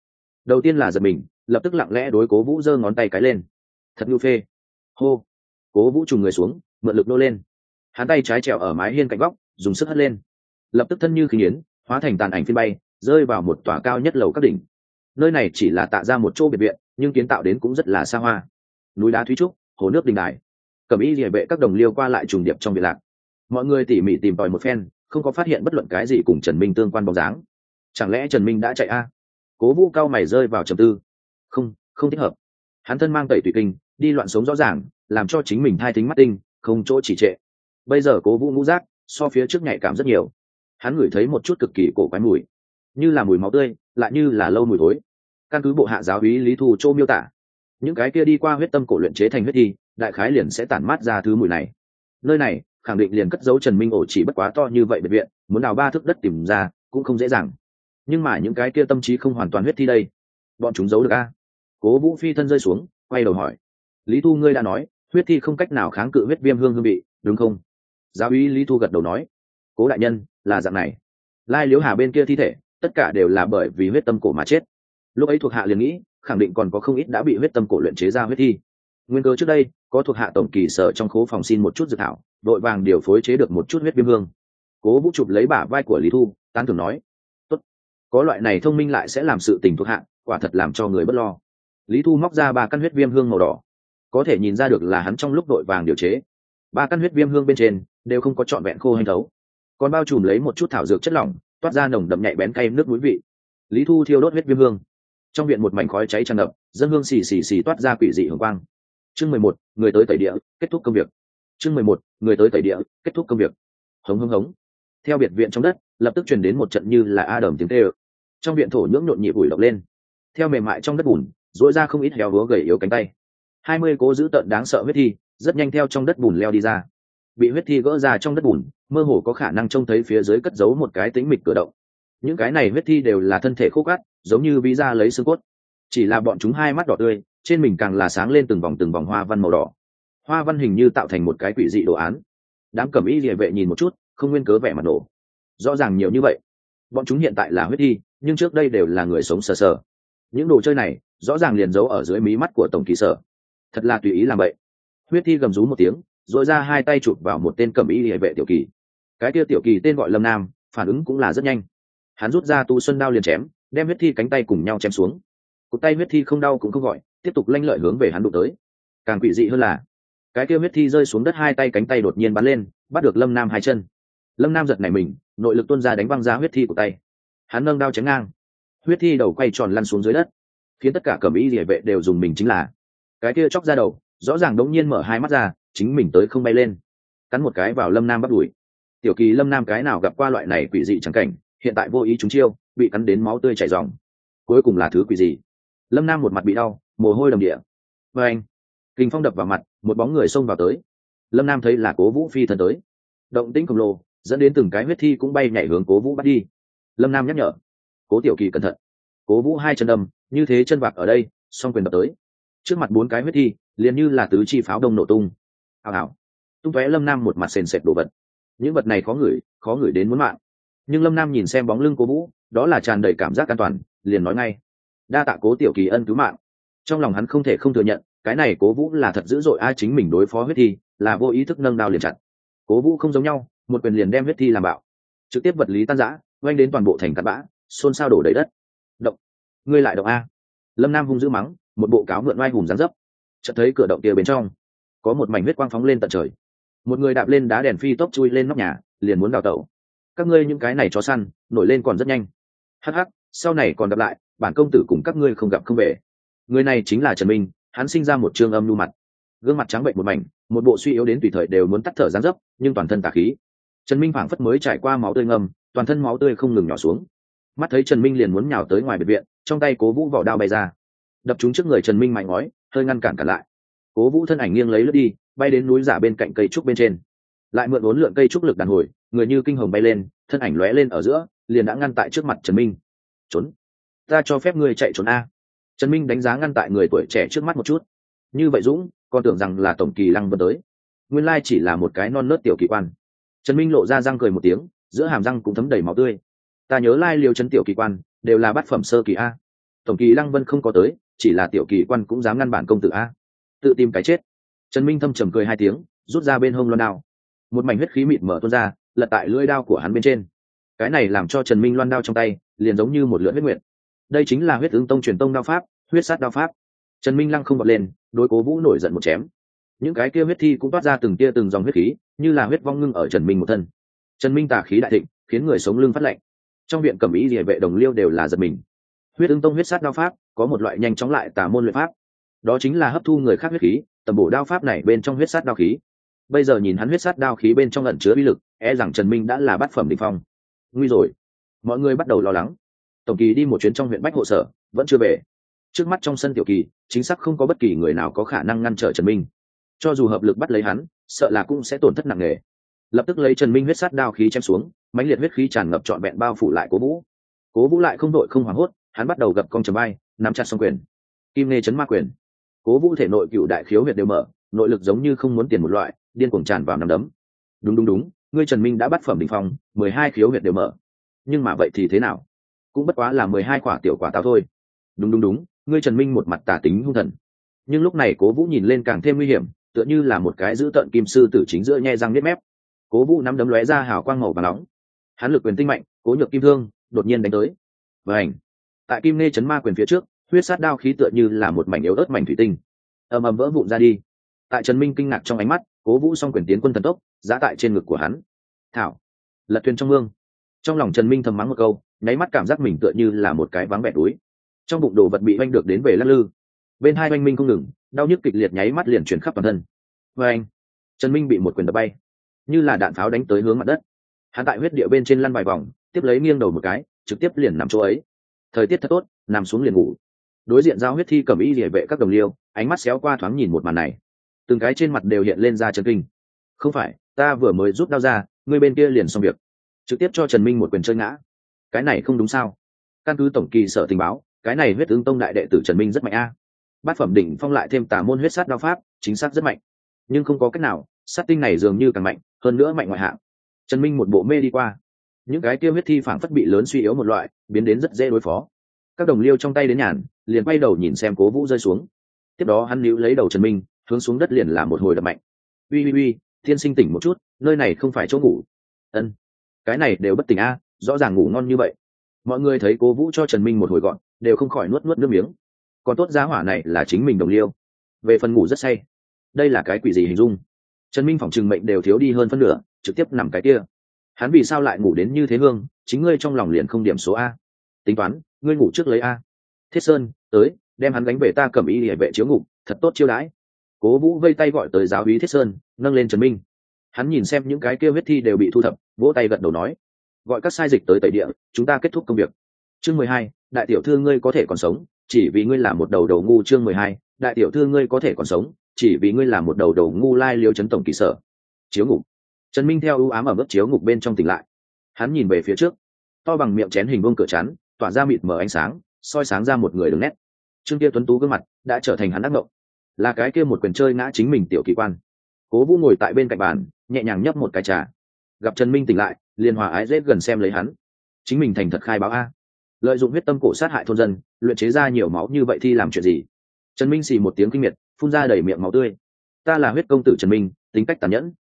Đầu tiên là giật mình, lập tức lặng lẽ đối cố vũ giơ ngón tay cái lên. Thật ngưu phê. Hô. Cố vũ trùng người xuống, mượn lực nô lên. Hắn tay trái trèo ở mái hiên cạnh góc, dùng sức hất lên. Lập tức thân như khí yến hóa thành tàn ảnh phiên bay, rơi vào một tòa cao nhất lầu các đỉnh. Nơi này chỉ là tạo ra một chỗ biệt viện, nhưng kiến tạo đến cũng rất là xa hoa núi đá thúy trúc, hồ nước đình đài. Cầm y địa vệ các đồng liêu qua lại trùng điệp trong biệt lạc. Mọi người tỉ mỉ tìm tòi một phen, không có phát hiện bất luận cái gì cùng trần minh tương quan bóng dáng. Chẳng lẽ trần minh đã chạy a? Cố vũ cao mày rơi vào trầm tư. Không không thích hợp. Hắn thân mang tẩy tùy kinh, đi loạn sống rõ ràng, làm cho chính mình thai thính mắt tinh, không chỗ chỉ trệ. Bây giờ cố vũ ngũ giác, so phía trước nhạy cảm rất nhiều. Hắn ngửi thấy một chút cực kỳ cổ quái mùi. Như là mùi máu tươi, lại như là lâu mùi thối. Căn cứ bộ hạ giáo úy lý thu châu miêu tả những cái kia đi qua huyết tâm cổ luyện chế thành huyết thi đại khái liền sẽ tản mát ra thứ mùi này. Nơi này, khẳng định liền cất dấu trần minh ổ chỉ bất quá to như vậy biệt viện, muốn đào ba thước đất tìm ra, cũng không dễ dàng. Nhưng mà những cái kia tâm trí không hoàn toàn huyết thi đây, bọn chúng giấu được a? Cố vũ phi thân rơi xuống, quay đầu hỏi. Lý thu ngươi đã nói, huyết thi không cách nào kháng cự huyết viêm hương hương vị, đúng không? Giáo úy lý thu gật đầu nói. Cố đại nhân, là dạng này. Lai liếu hà bên kia thi thể, tất cả đều là bởi vì huyết tâm cổ mà chết. Lúc ấy thuộc hạ liền nghĩ khẳng định còn có không ít đã bị huyết tâm cổ luyện chế ra huyết thi. Nguyên cơ trước đây, có thuộc hạ tổng kỳ sở trong khố phòng xin một chút dự thảo, đội vàng điều phối chế được một chút huyết viêm hương. Cố vũ chụp lấy bả vai của lý thu, tán thường nói, Tốt. có loại này thông minh lại sẽ làm sự tình thuộc hạ, quả thật làm cho người bất lo. Lý thu móc ra ba căn huyết viêm hương màu đỏ, có thể nhìn ra được là hắn trong lúc đội vàng điều chế. Ba căn huyết viêm hương bên trên, đều không có trọn vẹn khô hay thấu. Còn bao trùm lấy một chút thảo dược chất lỏng, toát ra nồng đậm nhạy bén cay nước núi vị. Lý thu thiêu đốt huyết viêm hương trong viện một mảnh khói cháy tràn ngập, dân hương xì xì xì toát ra quỷ dị hưởng quang. Chương mười một, người tới tẩy địa, kết thúc công việc. Chương mười một, người tới tẩy địa, kết thúc công việc. Hống hống hống. Theo biệt viện trong đất, lập tức truyền đến một trận như là a đầm tiếng tê ự trong viện thổ nhưỡng nhộn nhịp ủi lọc lên. Theo mềm mại trong đất bùn dỗi ra không ít héo húa gầy yếu cánh tay. Hai mươi cố giữ tợn đáng sợ huyết thi, rất nhanh theo trong đất bùn leo đi ra. Bị huyết thi gỡ ra trong đất bùn, mơ hồ có khả năng trông thấy phía dưới cất giấu một cái tính mịch cửa động những cái này huyết thi đều là thân thể khô cát, giống như ví ra lấy xương cốt. Chỉ là bọn chúng hai mắt đỏ tươi, trên mình càng là sáng lên từng vòng từng vòng hoa văn màu đỏ. Hoa văn hình như tạo thành một cái quỷ dị đồ án. Đám cẩm y địa vệ nhìn một chút, không nguyên cớ vẻ mặt nổ. Rõ ràng nhiều như vậy. Bọn chúng hiện tại là huyết thi, nhưng trước đây đều là người sống sờ sờ. Những đồ chơi này, rõ ràng liền giấu ở dưới mí mắt của tổng kỳ sở. Thật là tùy ý làm vậy. Huyết thi gầm rú một tiếng, rồi ra hai tay chụp vào một tên cẩm y địa vệ tiểu kỳ. Cái kia tiểu kỳ tên gọi lâm nam, phản ứng cũng là rất nhanh hắn rút ra tu xuân đao liền chém, đem huyết thi cánh tay cùng nhau chém xuống. Cụt tay huyết thi không đau cũng không gọi, tiếp tục lanh lợi hướng về hắn đụng tới. Càng quỷ dị hơn là, cái kia huyết thi rơi xuống đất hai tay cánh tay đột nhiên bắn lên, bắt được lâm nam hai chân. Lâm nam giật nảy mình, nội lực tuôn ra đánh văng ra huyết thi của tay. Hắn nâng đao chém ngang. Huyết thi đầu quay tròn lăn xuống dưới đất. Khiến tất cả cẩm y địa vệ đều dùng mình chính là. Cái kia chóc ra đầu, rõ ràng đống nhiên mở hai mắt ra, chính mình tới không bay lên. Cắn một cái vào lâm nam bắt đuổi tiểu kỳ lâm nam cái nào gặp qua loại này quỷ dị trắng cảnh? Hiện tại vô ý chúng chiêu bị cắn đến máu tươi chảy ròng. Cuối cùng là thứ quỷ gì? Lâm nam một mặt bị đau mồ hôi đầm địa. Và anh kinh phong đập vào mặt một bóng người xông vào tới. Lâm nam thấy là cố vũ phi thần tới. Động tĩnh khổng lồ dẫn đến từng cái huyết thi cũng bay nhảy hướng cố vũ bắt đi. Lâm nam nhắc nhở cố tiểu kỳ cẩn thận. Cố vũ hai chân đầm, như thế chân vạc ở đây song quyền đập tới. Trước mặt bốn cái huyết thi liền như là tứ chi pháo đông nổ tung. Hào hào. Tung tóe lâm nam một mặt sền sệt đồ vật. Những vật này khó ngửi khó ngửi đến muốn mạng nhưng lâm nam nhìn xem bóng lưng cố vũ đó là tràn đầy cảm giác an toàn liền nói ngay đa tạ cố tiểu kỳ ân cứu mạng trong lòng hắn không thể không thừa nhận cái này cố vũ là thật dữ dội ai chính mình đối phó huyết thi là vô ý thức nâng đao liền chặn cố vũ không giống nhau một quyền liền đem huyết thi làm bạo trực tiếp vật lý tan giã oanh đến toàn bộ thành cắt bã xôn xao đổ đầy đất động ngươi lại động a lâm nam hung dữ mắng một bộ cáo mượn oai hùng rán dấp chợt thấy cửa động kia bên trong có một mảnh huyết quang phóng lên tận trời một người đạp lên đá đèn phi tốc chui lên nóc nhà liền muốn đào tẩu các ngươi những cái này cho săn, nổi lên còn rất nhanh. Hắc hắc, sau này còn gặp lại, bản công tử cùng các ngươi không gặp không về. Người này chính là trần minh, hắn sinh ra một trương âm lưu mặt. Gương mặt trắng bệnh một mảnh, một bộ suy yếu đến tùy thời đều muốn tắt thở gián dấp, nhưng toàn thân tà khí. Trần minh phảng phất mới trải qua máu tươi ngâm, toàn thân máu tươi không ngừng nhỏ xuống. Mắt thấy trần minh liền muốn nhào tới ngoài biệt viện, trong tay cố vũ vỏ đao bay ra. Đập chúng trước người trần minh mạnh ngói, hơi ngăn cản cả lại. Cố vũ thân ảnh nghiêng lấy lướt đi, bay đến núi giả bên cạnh cây trúc bên trên lại mượn bốn lượng cây trúc lực đàn hồi, người như kinh hồng bay lên, thân ảnh lóe lên ở giữa, liền đã ngăn tại trước mặt trần minh. Trốn, ta cho phép ngươi chạy trốn a. Trần minh đánh giá ngăn tại người tuổi trẻ trước mắt một chút. Như vậy dũng, con tưởng rằng là tổng kỳ lăng vân tới. Nguyên lai chỉ là một cái non nớt tiểu kỳ quan. Trần minh lộ ra răng cười một tiếng, giữa hàm răng cũng thấm đầy máu tươi. Ta nhớ lai liều chân tiểu kỳ quan, đều là bát phẩm sơ kỳ a. Tổng kỳ lăng vân không có tới, chỉ là tiểu kỳ quan cũng dám ngăn bản công tử a. Tự tìm cái chết. Trần minh thâm trầm cười hai tiếng, rút ra bên hông loan đao một mảnh huyết khí mịt mở tuôn ra, lật tại lưỡi đao của hắn bên trên. Cái này làm cho trần minh loan đao trong tay, liền giống như một lưỡi huyết nguyện đây chính là huyết ứng tông truyền tông đao pháp, huyết sát đao pháp. Trần minh lăng không bật lên, đối cố vũ nổi giận một chém. Những cái kia huyết thi cũng toát ra từng tia từng dòng huyết khí, như là huyết vong ngưng ở trần minh một thân. Trần minh tà khí đại thịnh, khiến người sống lưng phát lạnh. Trong viện cẩm ý địa vệ đồng liêu đều là giật mình. Huyết ứng tông huyết sát đao pháp, có một loại nhanh chóng lại tà môn luyện pháp. Đó chính là hấp thu người khác huyết khí, tầm bổ đao pháp này bên trong huyết sát đao khí bây giờ nhìn hắn huyết sát đao khí bên trong lẩn chứa uy lực e rằng trần minh đã là bát phẩm đ ỉ n h phong. Nguy rồi. Mọi người bắt đầu lo lắng. Tổng kỳ đi một chuyến trong huyện bách hộ sở, vẫn chưa về. Trước mắt trong sân tiểu kỳ, chính xác không có bất kỳ người nào có khả năng ngăn trở trần minh. Cho dù hợp lực bắt lấy hắn, sợ là cũng sẽ tổn thất nặng nề. Lập tức lấy trần minh huyết sát đao khí chém xuống, mãnh liệt huyết khí tràn ngập trọn vẹn bao phủ lại cố vũ. Cố vũ lại không đội không hoảng hốt, hắn bắt đầu gập con trầm bay, nắm chặt xong quyền. Kim nê chấn ma quyền. Cố vũ thể nội cựu đại khiếu huyệt đều mở, nội lực giống như không muốn tiền một loại điên cuồng tràn vào nằm đấm. Đúng đúng đúng, ngươi trần minh đã bắt phẩm đ phong, mười hai khiếu huyệt đều mở. Nhưng mà vậy thì thế nào? Cũng bất quá là mười hai quả tiểu quả táo thôi. Đúng đúng đúng, ngươi trần minh một mặt tà tính hung thần. Nhưng lúc này cố vũ nhìn lên càng thêm nguy hiểm, tựa như là một cái giữ tận kim sư tử chính giữa nhe răng nếp mép. Cố vũ nắm đấm lóe ra hào quang màu và nóng. Hắn lực quyền tinh mạnh, cố nhược kim thương, đột nhiên đánh tới. Và ảnh tại kim nê chấn ma quyền phía trước, huyết sát đao khí tựa như là một mảnh yếu ớt mảnh thủy tinh. Ầm ầm vỡ vụn ra đi. Tại trần minh kinh ngạc trong ánh mắt cố vũ s o n g quyền tiến quân thần tốc, giã tại trên ngực của hắn. Thảo, lật thuyền trong mương. Trong lòng trần minh thầm mắng một câu, nháy mắt cảm giác mình tựa như là một cái vắng bẹt túi trong bụng đồ vật bị oanh được đến về lắc lư. Bên hai oanh minh không ngừng, đau nhức kịch liệt nháy mắt liền chuyển khắp toàn thân. Vê anh, trần minh bị một quyền đập bay, như là đạn pháo đánh tới hướng mặt đất. Hắn tại huyết địa bên trên lăn vài vòng, tiếp lấy nghiêng đầu một cái, trực tiếp liền nằm chỗ ấy. Thời tiết thật tốt, nằm xuống liền ngủ. Đối diện giao huyết thi cầm y địa vệ các đồng liêu, ánh mắt xéo qua thoáng nhìn một màn này từng cái trên mặt đều hiện lên ra chân kinh. Không phải, ta vừa mới rút đao ra ngươi bên kia liền xong việc. Trực tiếp cho trần minh một quyền chơi ngã. Cái này không đúng sao? Căn cứ tổng kỳ sở tình báo, cái này huyết ứng tông đại đệ tử trần minh rất mạnh a. Bát phẩm đỉnh phong lại thêm tà môn huyết sát đao pháp, chính xác rất mạnh. Nhưng không có cách nào, sát tinh này dường như càng mạnh, hơn nữa mạnh ngoại hạng. Trần minh một bộ mê đi qua. Những cái kia huyết thi phản phất bị lớn suy yếu một loại, biến đến rất dễ đối phó. Các đồng liêu trong tay đến nhàn, liền quay đầu nhìn xem cố vũ rơi xuống. Tiếp đó hắn níu lấy đầu trần minh hướng xuống đất liền là một hồi đập mạnh. Uy uy uy thiên sinh tỉnh một chút, nơi này không phải chỗ ngủ. Ân, cái này đều bất tỉnh a, rõ ràng ngủ ngon như vậy. Mọi người thấy cố vũ cho trần minh một hồi gọn đều không khỏi nuốt nuốt nước miếng. Còn tốt giá hỏa này là chính mình đồng liêu. Về phần ngủ rất say, đây là cái quỷ gì hình dung? Trần minh phỏng chừng mệnh đều thiếu đi hơn phân nửa, trực tiếp nằm cái kia. Hắn vì sao lại ngủ đến như thế hương, chính ngươi trong lòng liền không điểm số a. Tính toán, ngươi ngủ trước lấy a. Thiết sơn, tới, đem hắn đánh về ta cầm y hệ vệ chiếu ngục, thật tốt chiêu đãi cố vũ vây tay gọi tới giáo hí thiết sơn, nâng lên trần minh. Hắn nhìn xem những cái kêu huyết thi đều bị thu thập, vỗ tay gật đầu nói, gọi các sai dịch tới tẩy địa, chúng ta kết thúc công việc. Chương mười hai, đại tiểu thư ngươi có thể còn sống, chỉ vì ngươi là một đầu đầu ngu. Chương mười hai, đại tiểu thư ngươi có thể còn sống, chỉ vì ngươi là một đầu đầu ngu lai liêu chấn tổng kỳ sở. Chiếu ngục. Trần minh theo ưu ám ở mức chiếu ngục bên trong tỉnh lại. Hắn nhìn về phía trước, to bằng miệng chén hình vuông cửa chắn, tỏa ra mịt mờ ánh sáng, soi sáng ra một người đường nét. Trương kia tuấn tú gương mặt đã trở thành hắn đắc động là cái kia một quyền chơi ngã chính mình tiểu kỳ quan. Cố vũ ngồi tại bên cạnh bàn, nhẹ nhàng nhấp một cái trà. Gặp trần minh tỉnh lại, liền hòa ái dễ gần xem lấy hắn. Chính mình thành thật khai báo a. Lợi dụng huyết tâm cổ sát hại thôn dân, luyện chế ra nhiều máu như vậy thì làm chuyện gì? Trần minh xì một tiếng kinh miệt, phun ra đầy miệng máu tươi. Ta là huyết công tử trần minh, tính cách tàn nhẫn.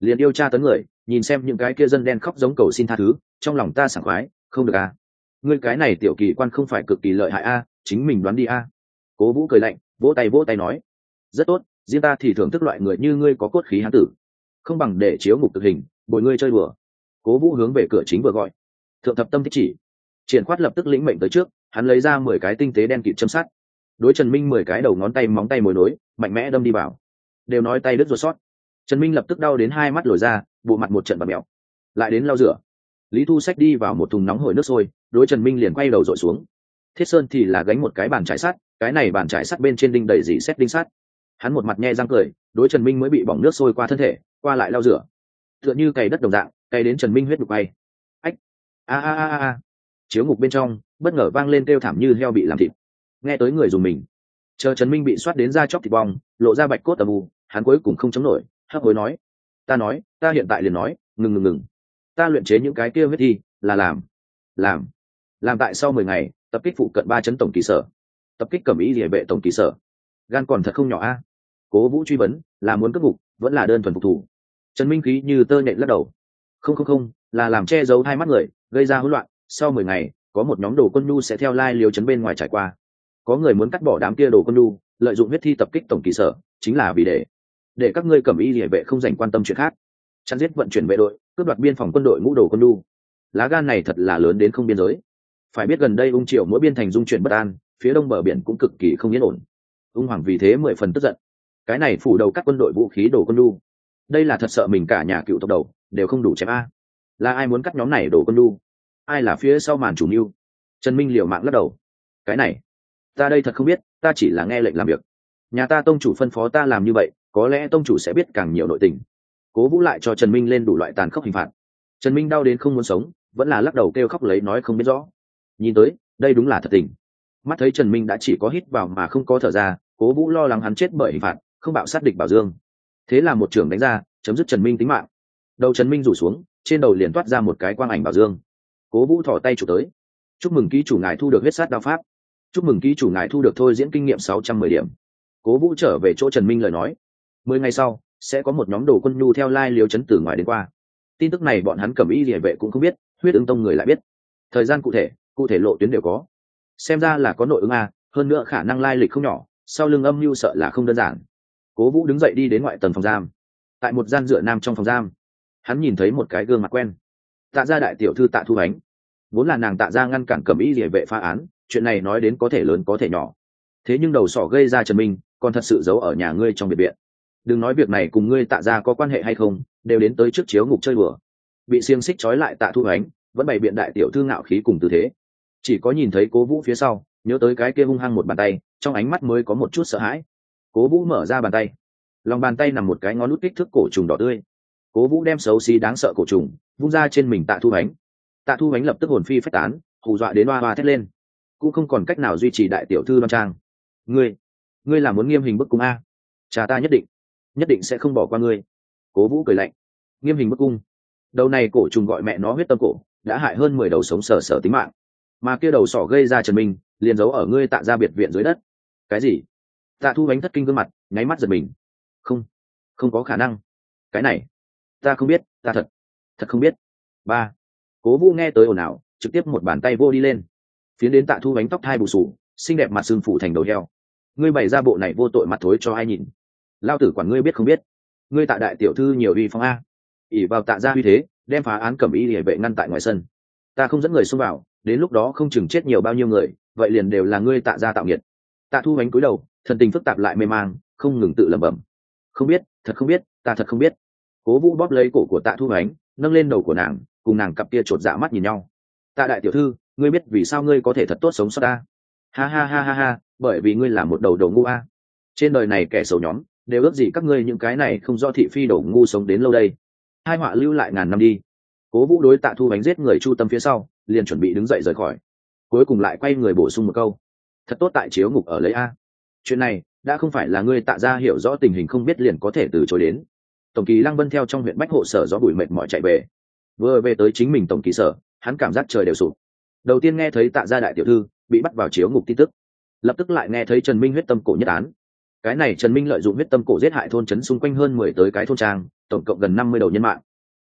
Liền yêu tra tấn người, nhìn xem những cái kia dân đen khóc giống cầu xin tha thứ, trong lòng ta sảng khoái, không được a. Ngươi cái này tiểu kỳ quan không phải cực kỳ lợi hại a, chính mình đoán đi a. Cố vũ cười lạnh, vỗ tay vỗ tay nói rất tốt, riêng ta thì thưởng thức loại người như ngươi có cốt khí hán tử. Không bằng để chiếu ngục thực hình, bồi ngươi chơi bừa cố vũ hướng về cửa chính vừa gọi. Thượng thập tâm thích chỉ. Triển khoát lập tức lĩnh mệnh tới trước, hắn lấy ra mười cái tinh tế đen kịt châm sát đối trần minh mười cái đầu ngón tay móng tay mồi nối, mạnh mẽ đâm đi vào. Đều nói tay đứt ruột sót. Trần minh lập tức đau đến hai mắt lồi ra, bộ mặt một trận bật mẹo lại đến lau rửa. Lý thu sách đi vào một thùng nóng hổi nước sôi, đối trần minh liền quay đầu dội xuống. Thiết sơn thì là gánh một cái bàn trải sắt, cái này bàn trải sắt bên trên đinh đầy dỉ xét đinh sắt hắn một mặt nhe răng cười, đối trần minh mới bị bỏng nước sôi qua thân thể, qua lại lau rửa. Tựa như cày đất đồng dạng, cày đến trần minh huyết đục bay. Ách! A a a a chiếu ngục bên trong, bất ngờ vang lên kêu thảm như heo bị làm thịt. Nghe tới người dùng mình. Chờ trần minh bị soát đến da chóc thịt bong, lộ ra bạch cốt tầm ù hắn cuối cùng không chống nổi, hấp hối nói. Ta nói, ta hiện tại liền nói, ngừng ngừng ngừng. Ta luyện chế những cái kia huyết thi, là làm. Làm. Làm tại sau mười ngày, tập kích phụ cận ba chấn tổng kỳ sở. Tập kích cẩm ý địa vệ tổng kỳ sở gan còn thật không nhỏ a. Cố vũ truy vấn, là muốn cất ngục vẫn là đơn thuần phục thủ. Trần minh khí như tơ nhện lắc đầu. Không không không, là làm che giấu hai mắt người, gây ra hỗn loạn, sau mười ngày, có một nhóm đồ quân nhu sẽ theo lai liều chấn bên ngoài trải qua. Có người muốn cắt bỏ đám kia đồ quân nhu, lợi dụng huyết thi tập kích tổng kỳ sở, chính là vì để để các ngươi cầm y địa vệ không dành quan tâm chuyện khác. Chắn giết vận chuyển vệ đội, cướp đoạt biên phòng quân đội ngũ đồ quân nhu. Lá gan này thật là lớn đến không biên giới. Phải biết gần đây ung triều mỗi biên thành dung chuyển bất an, phía đông bờ biển cũng cực kỳ không yên ổn ung hoàng vì thế mười phần tức giận. Cái này phủ đầu các quân đội vũ khí đổ quân lu đây là thật sợ mình cả nhà cựu tộc đầu, đều không đủ chém a. Là ai muốn cắt nhóm này đổ quân lu ai là phía sau màn chủ mưu? Trần minh liều mạng lắc đầu. Cái này, ta đây thật không biết, ta chỉ là nghe lệnh làm việc. Nhà ta tông chủ phân phó ta làm như vậy, có lẽ tông chủ sẽ biết càng nhiều nội tình. Cố vũ lại cho trần minh lên đủ loại tàn khốc hình phạt. Trần minh đau đến không muốn sống, vẫn là lắc đầu kêu khóc lấy nói không biết rõ. Nhìn tới, đây đúng là thật tình. Mắt thấy trần minh đã chỉ có hít vào mà không có thở ra cố vũ lo lắng hắn chết bởi hình phạt, không bạo sát địch bảo dương. Thế là một trưởng đánh ra, chấm dứt trần minh tính mạng. Đầu trần minh rủ xuống, trên đầu liền toát ra một cái quang ảnh bảo dương. Cố vũ thỏ tay chủ tới. Chúc mừng ký chủ ngài thu được huyết sát đao pháp. Chúc mừng ký chủ ngài thu được thôi diễn kinh nghiệm sáu trăm mười điểm. Cố vũ trở về chỗ trần minh lời nói. Mười ngày sau, sẽ có một nhóm đồ quân nhu theo lai liều chấn từ ngoài đến qua. Tin tức này bọn hắn cầm ý địa vệ cũng không biết, huyết ứng tông người lại biết. Thời gian cụ thể cụ thể lộ tuyến đều có. Xem ra là có nội ứng a, hơn nữa khả năng lai lịch không nhỏ sau lưng âm mưu sợ là không đơn giản. Cố vũ đứng dậy đi đến ngoại tầng phòng giam. Tại một gian dựa nam trong phòng giam, hắn nhìn thấy một cái gương mặt quen. Tạ gia đại tiểu thư tạ thu ánh. Vốn là nàng tạ gia ngăn cản cầm ý địa vệ phá án, chuyện này nói đến có thể lớn có thể nhỏ. Thế nhưng đầu sỏ gây ra trần minh, còn thật sự giấu ở nhà ngươi trong biệt viện. Đừng nói việc này cùng ngươi tạ gia có quan hệ hay không, đều đến tới trước chiếu ngục chơi bừa bị xiềng xích trói lại tạ thu ánh, vẫn bày biện đại tiểu thư ngạo khí cùng tư thế. Chỉ có nhìn thấy cố vũ phía sau, nhớ tới cái kia hung hăng một bàn tay trong ánh mắt mới có một chút sợ hãi. Cố vũ mở ra bàn tay. Lòng bàn tay nằm một cái ngón nút kích thước cổ trùng đỏ tươi. Cố vũ đem xấu xí đáng sợ cổ trùng vung ra trên mình tạ thu bánh. Tạ thu bánh lập tức hồn phi phách tán, hù dọa đến hoa hoa thét lên. Cũng không còn cách nào duy trì đại tiểu thư đoan trang. Ngươi ngươi là muốn nghiêm hình bức cung a? Cha ta nhất định nhất định sẽ không bỏ qua ngươi. Cố vũ cười lạnh. Nghiêm hình bức cung? Đầu này cổ trùng gọi mẹ nó huyết tâm cổ, đã hại hơn mười đầu sống sờ sờ tính mạng. Mà kia đầu sỏ gây ra trần minh liền giấu ở ngươi tạ ra biệt viện dưới đất. Cái gì? Tạ thu bánh thất kinh gương mặt, nháy mắt giật mình. Không không có khả năng. Cái này, ta không biết, ta thật thật không biết. Ba, cố vũ nghe tới ồn ào, trực tiếp một bàn tay vô đi lên. Phiến đến tạ thu bánh tóc thai bù sù, xinh đẹp mặt xương phủ thành đầu heo. Ngươi bày ra bộ này vô tội mặt thối cho ai nhìn? Lao tử quản ngươi biết không biết. Ngươi tạ đại tiểu thư nhiều uy phong a. Ỉ vào tạ ra uy thế, đem phá án cẩm y địa vệ ngăn tại ngoài sân. Ta không dẫn người xông vào, đến lúc đó không chừng chết nhiều bao nhiêu người vậy liền đều là ngươi tạ ra tạo nghiệt. Tạ thu bánh cúi đầu, thần tình phức tạp lại mê mang, không ngừng tự lẩm bẩm. Không biết, thật không biết, ta thật không biết. Cố vũ bóp lấy cổ của tạ thu bánh nâng lên đầu của nàng, cùng nàng cặp kia chột dạ mắt nhìn nhau. Tạ đại tiểu thư, ngươi biết vì sao ngươi có thể thật tốt sống sót ta? Ha ha ha ha ha, bởi vì ngươi là một đầu đầu ngu a. Trên đời này kẻ xấu nhóm, đều ước gì các ngươi những cái này không do thị phi đầu ngu sống đến lâu đây. Hai họa lưu lại ngàn năm đi. Cố vũ đối tạ thu bánh giết người chu tâm phía sau, liền chuẩn bị đứng dậy rời khỏi cuối cùng lại quay người bổ sung một câu. Thật tốt tại chiếu ngục ở lấy a. Chuyện này, đã không phải là ngươi tạ ra hiểu rõ tình hình không biết liền có thể từ chối đến. Tổng kỳ lăng vân theo trong huyện bách hộ sở do bụi mệt mỏi chạy về. Vừa về tới chính mình tổng kỳ sở, hắn cảm giác trời đều sụp. Đầu tiên nghe thấy tạ gia đại tiểu thư bị bắt vào chiếu ngục tin tức. Lập tức lại nghe thấy trần minh huyết tâm cổ nhất án. Cái này trần minh lợi dụng huyết tâm cổ giết hại thôn trấn xung quanh hơn mười tới cái thôn trang, tổng cộng gần năm mươi đầu nhân mạng.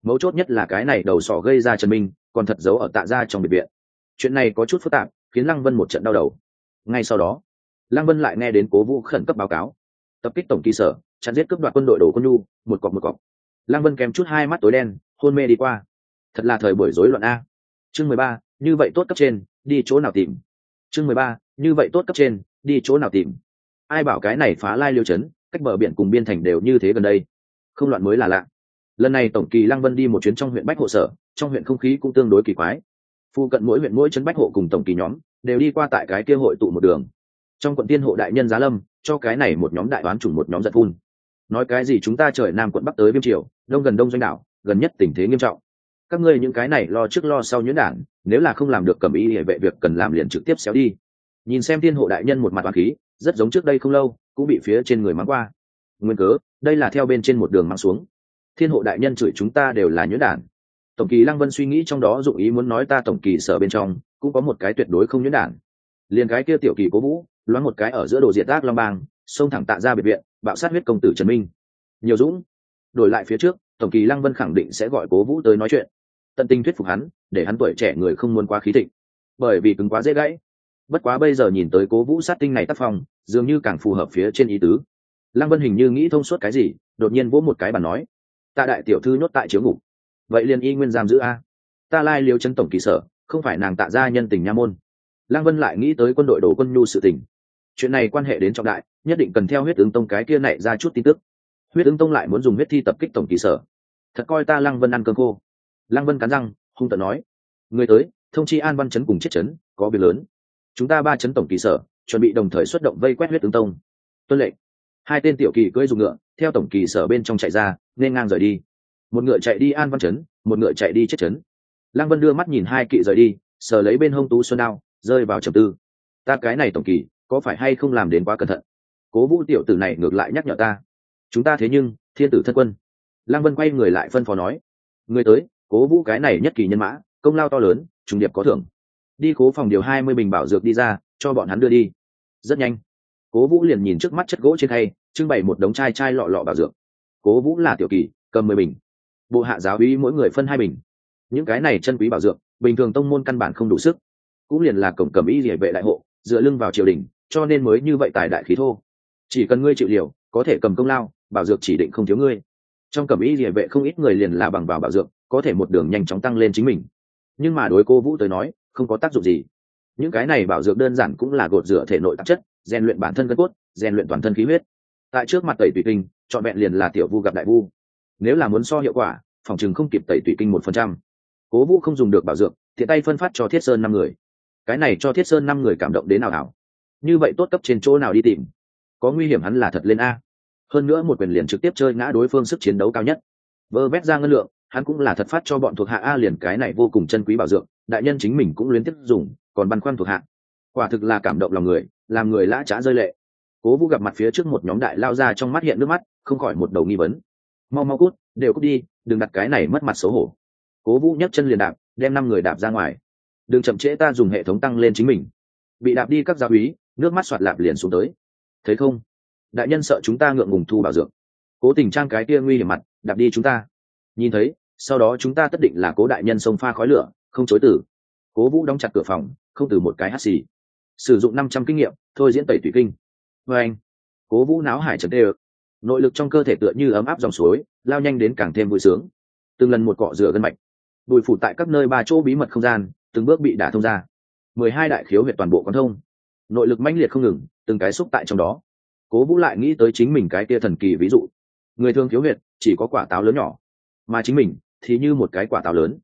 Mấu chốt nhất là cái này đầu sỏ gây ra trần minh, còn thật giấu ở tạ gia trong biệt viện chuyện này có chút phức tạp, khiến lăng vân một trận đau đầu. Ngay sau đó, lăng vân lại nghe đến cố vũ khẩn cấp báo cáo. Tập kích tổng kỳ sở, chặn giết cướp đoạt quân đội đổ quân nhu, một cọc một cọc. Lăng vân kèm chút hai mắt tối đen, hôn mê đi qua. Thật là thời buổi rối loạn a. Chương mười ba, như vậy tốt cấp trên, đi chỗ nào tìm? Chương mười ba, như vậy tốt cấp trên, đi chỗ nào tìm? Ai bảo cái này phá lai liêu chấn, cách bờ biển cùng biên thành đều như thế gần đây. Không loạn mới là lạ. Lần này tổng kỳ lăng vân đi một chuyến trong huyện bách hộ sở, trong huyện không khí cũng tương đối kỳ quái phụ cận mỗi huyện mỗi trấn bách hộ cùng tổng kỳ nhóm, đều đi qua tại cái kia hội tụ một đường. Trong quận tiên hộ đại nhân giá lâm, cho cái này một nhóm đại đoán chủng một nhóm giật phun. Nói cái gì chúng ta trời nam quận bắc tới viêm triều, đông gần đông doanh đảo, gần nhất tình thế nghiêm trọng. Các ngươi những cái này lo trước lo sau nhuyễn đản nếu là không làm được cầm ý hệ vệ việc cần làm liền trực tiếp xéo đi. Nhìn xem tiên hộ đại nhân một mặt bằng khí, rất giống trước đây không lâu, cũng bị phía trên người mắng qua. Nguyên cớ, đây là theo bên trên một đường mang xuống. Thiên hộ đại nhân chửi chúng ta đều là nhuyễn đản tổng kỳ lăng vân suy nghĩ trong đó dụng ý muốn nói ta tổng kỳ sở bên trong, cũng có một cái tuyệt đối không nhuyễn đản liền cái kia tiểu kỳ cố vũ, loáng một cái ở giữa đồ diệt ác long bang, xông thẳng tạ ra biệt viện, bạo sát huyết công tử trần minh. Nhiều dũng, đổi lại phía trước, tổng kỳ lăng vân khẳng định sẽ gọi cố vũ tới nói chuyện. Tận tình thuyết phục hắn, để hắn tuổi trẻ người không muốn quá khí thịnh. Bởi vì cứng quá dễ gãy. Bất quá bây giờ nhìn tới cố vũ sát tinh này tác phong, dường như càng phù hợp phía trên ý tứ. Lăng vân hình như nghĩ thông suốt cái gì, đột nhiên vỗ một cái bàn nói. Ta đại tiểu thư nhốt tại chiếu ngục vậy liền y nguyên giam giữ a. Ta lai liêu chân tổng kỳ sở, không phải nàng tạ gia nhân tình nha môn. Lăng vân lại nghĩ tới quân đội đổ quân nhu sự tình. Chuyện này quan hệ đến trọng đại, nhất định cần theo huyết ứng tông cái kia này ra chút tin tức. Huyết ứng tông lại muốn dùng huyết thi tập kích tổng kỳ sở. Thật coi ta lăng vân ăn cơm khô. Lăng vân cắn răng, hung tận nói. Người tới, thông chi an văn chấn cùng chết chấn, có việc lớn. Chúng ta ba chấn tổng kỳ sở, chuẩn bị đồng thời xuất động vây quét huyết ứng tông. Tuân lệnh. Hai tên tiểu kỳ cưỡi dùng ngựa, theo tổng kỳ sở bên trong chạy ra, nên ngang rời đi một ngựa chạy đi an văn chấn một ngựa chạy đi chết chấn lăng vân đưa mắt nhìn hai kỵ rời đi, sờ lấy bên hông tú xuân đao, rơi vào trầm tư. Ta cái này tổng kỳ có phải hay không làm đến quá cẩn thận? Cố vũ tiểu tử này ngược lại nhắc nhở ta. Chúng ta thế nhưng, thiên tử thân quân. Lăng vân quay người lại phân phó nói. Người tới, cố vũ cái này nhất kỳ nhân mã, công lao to lớn, trùng điệp có thưởng. Đi cố phòng điều hai mươi bình bảo dược đi ra, cho bọn hắn đưa đi. Rất nhanh. Cố vũ liền nhìn trước mắt chất gỗ trên khay, trưng bày một đống chai chai lọ lọ bảo dược. Cố vũ là tiểu kỳ cầm mười bình bộ hạ giáo uy mỗi người phân hai bình. Những cái này chân quý bảo dược, bình thường tông môn căn bản không đủ sức. Cũng liền là cổng cầm y địa vệ đại hộ, dựa lưng vào triều đình, cho nên mới như vậy tài đại khí thô. Chỉ cần ngươi chịu liều, có thể cầm công lao, bảo dược chỉ định không thiếu ngươi. Trong cẩm y địa vệ không ít người liền là bằng vào bảo dược, có thể một đường nhanh chóng tăng lên chính mình. Nhưng mà đối cô vũ tới nói, không có tác dụng gì. Những cái này bảo dược đơn giản cũng là gột rửa thể nội tạp chất, rèn luyện bản thân gân cốt, rèn luyện toàn thân khí huyết. Tại trước mặt tẩy tùy kinh, trọn vẹn liền là tiểu vu gặp đại vu nếu là muốn so hiệu quả, phòng chừng không kịp tẩy tủy kinh một phần trăm. Cố vũ không dùng được bảo dược thì tay phân phát cho thiết sơn năm người. Cái này cho thiết sơn năm người cảm động đến nào hảo như vậy tốt cấp trên chỗ nào đi tìm? Có nguy hiểm hắn là thật lên a. Hơn nữa một quyền liền trực tiếp chơi ngã đối phương sức chiến đấu cao nhất. Vơ vét ra ngân lượng, hắn cũng là thật phát cho bọn thuộc hạ a liền cái này vô cùng chân quý bảo dược, đại nhân chính mình cũng liên tiếp dùng, còn băn khoăn thuộc hạ. Quả thực là cảm động lòng người, làm người lã trá rơi lệ. Cố vũ gặp mặt phía trước một nhóm đại lao ra trong mắt hiện nước mắt, không khỏi một đầu nghi vấn mau mau cút, đều cút đi, đừng đặt cái này mất mặt xấu hổ. Cố vũ nhấc chân liền đạp, đem năm người đạp ra ngoài. Đừng chậm trễ ta dùng hệ thống tăng lên chính mình. Bị đạp đi các gia úy, nước mắt soạt lạp liền xuống tới. Thấy không? Đại nhân sợ chúng ta ngượng ngùng thu bảo dưỡng cố tình trang cái kia nguy hiểm mặt, đạp đi chúng ta. Nhìn thấy, sau đó chúng ta tất định là cố đại nhân xông pha khói lửa, không chối tử cố vũ đóng chặt cửa phòng, không từ một cái hắt xì. Sử dụng năm trăm kinh nghiệm, thôi diễn tẩy thủy kinh. Vê anh, cố vũ náo hải trần đê ực nội lực trong cơ thể tựa như ấm áp dòng suối, lao nhanh đến càng thêm vui sướng. Từng lần một cọ rửa gân mạch bùi phủ tại các nơi ba chỗ bí mật không gian, từng bước bị đả thông ra. Mười hai đại khiếu huyệt toàn bộ quán thông. Nội lực mãnh liệt không ngừng, từng cái xúc tại trong đó. Cố vũ lại nghĩ tới chính mình cái kia thần kỳ ví dụ. Người thường khiếu huyệt, chỉ có quả táo lớn nhỏ, mà chính mình thì như một cái quả táo lớn.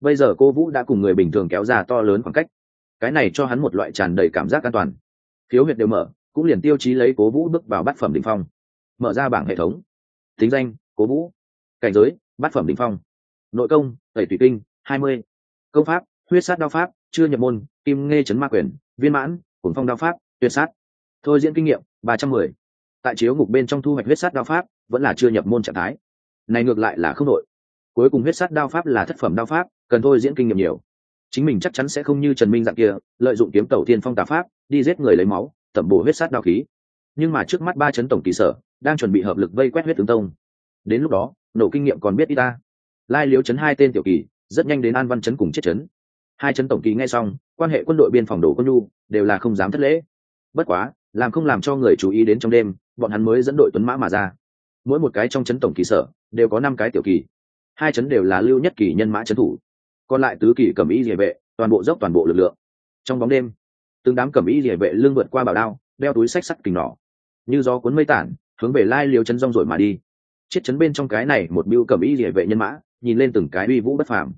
Bây giờ cô vũ đã cùng người bình thường kéo ra to lớn khoảng cách. Cái này cho hắn một loại tràn đầy cảm giác an toàn. Khiếu huyệt đều mở, cũng liền tiêu chí lấy cố vũ bước vào bát phẩm đ ỉ n h phong mở ra bảng hệ thống. Tính danh, cố vũ. Cảnh giới, bát phẩm đ ỉ n h phong. Nội công, tẩy thủy kinh, hai mươi. Công pháp, huyết sát đao pháp, chưa nhập môn, kim nghe chấn ma quyền, viên mãn cuốn phong đao pháp, tuyệt sát. Thôi diễn kinh nghiệm, ba trăm mười. Tại chiếu ngục bên trong thu hoạch huyết sát đao pháp, vẫn là chưa nhập môn trạng thái. Này ngược lại là không đội cuối cùng huyết sát đao pháp là thất phẩm đao pháp, cần thôi diễn kinh nghiệm nhiều. Chính mình chắc chắn sẽ không như trần minh dạng kia, lợi dụng kiếm tẩu thiên phong tà pháp, đi giết người lấy máu, tẩm bổ huyết sát đao khí. Nhưng mà trước mắt ba chấn tổng kỳ sở đang chuẩn bị hợp lực vây quét huyết tướng tông. Đến lúc đó, nổ kinh nghiệm còn biết y ta. Lai liếu chấn hai tên tiểu kỳ, rất nhanh đến an văn chấn cùng chết chấn. Hai chấn tổng kỳ ngay xong, quan hệ quân đội biên phòng đồ quân nhu, đều là không dám thất lễ. Bất quá, làm không làm cho người chú ý đến trong đêm, bọn hắn mới dẫn đội tuấn mã mà ra. Mỗi một cái trong chấn tổng kỳ sở, đều có năm cái tiểu kỳ. Hai chấn đều là lưu nhất kỳ nhân mã chấn thủ. Còn lại tứ kỳ cầm ý địa vệ, toàn bộ dốc toàn bộ lực lượng. Trong bóng đêm, từng đám cầm ý địa vệ lương vượt qua bảo đao, đeo túi sách sắt kình nỏ. Như gió cuốn mây tản hướng về lai liều chân rong rồi mà đi. Chết chấn bên trong cái này một mưu cầm ý địa vệ nhân mã, nhìn lên từng cái uy vũ bất phàm.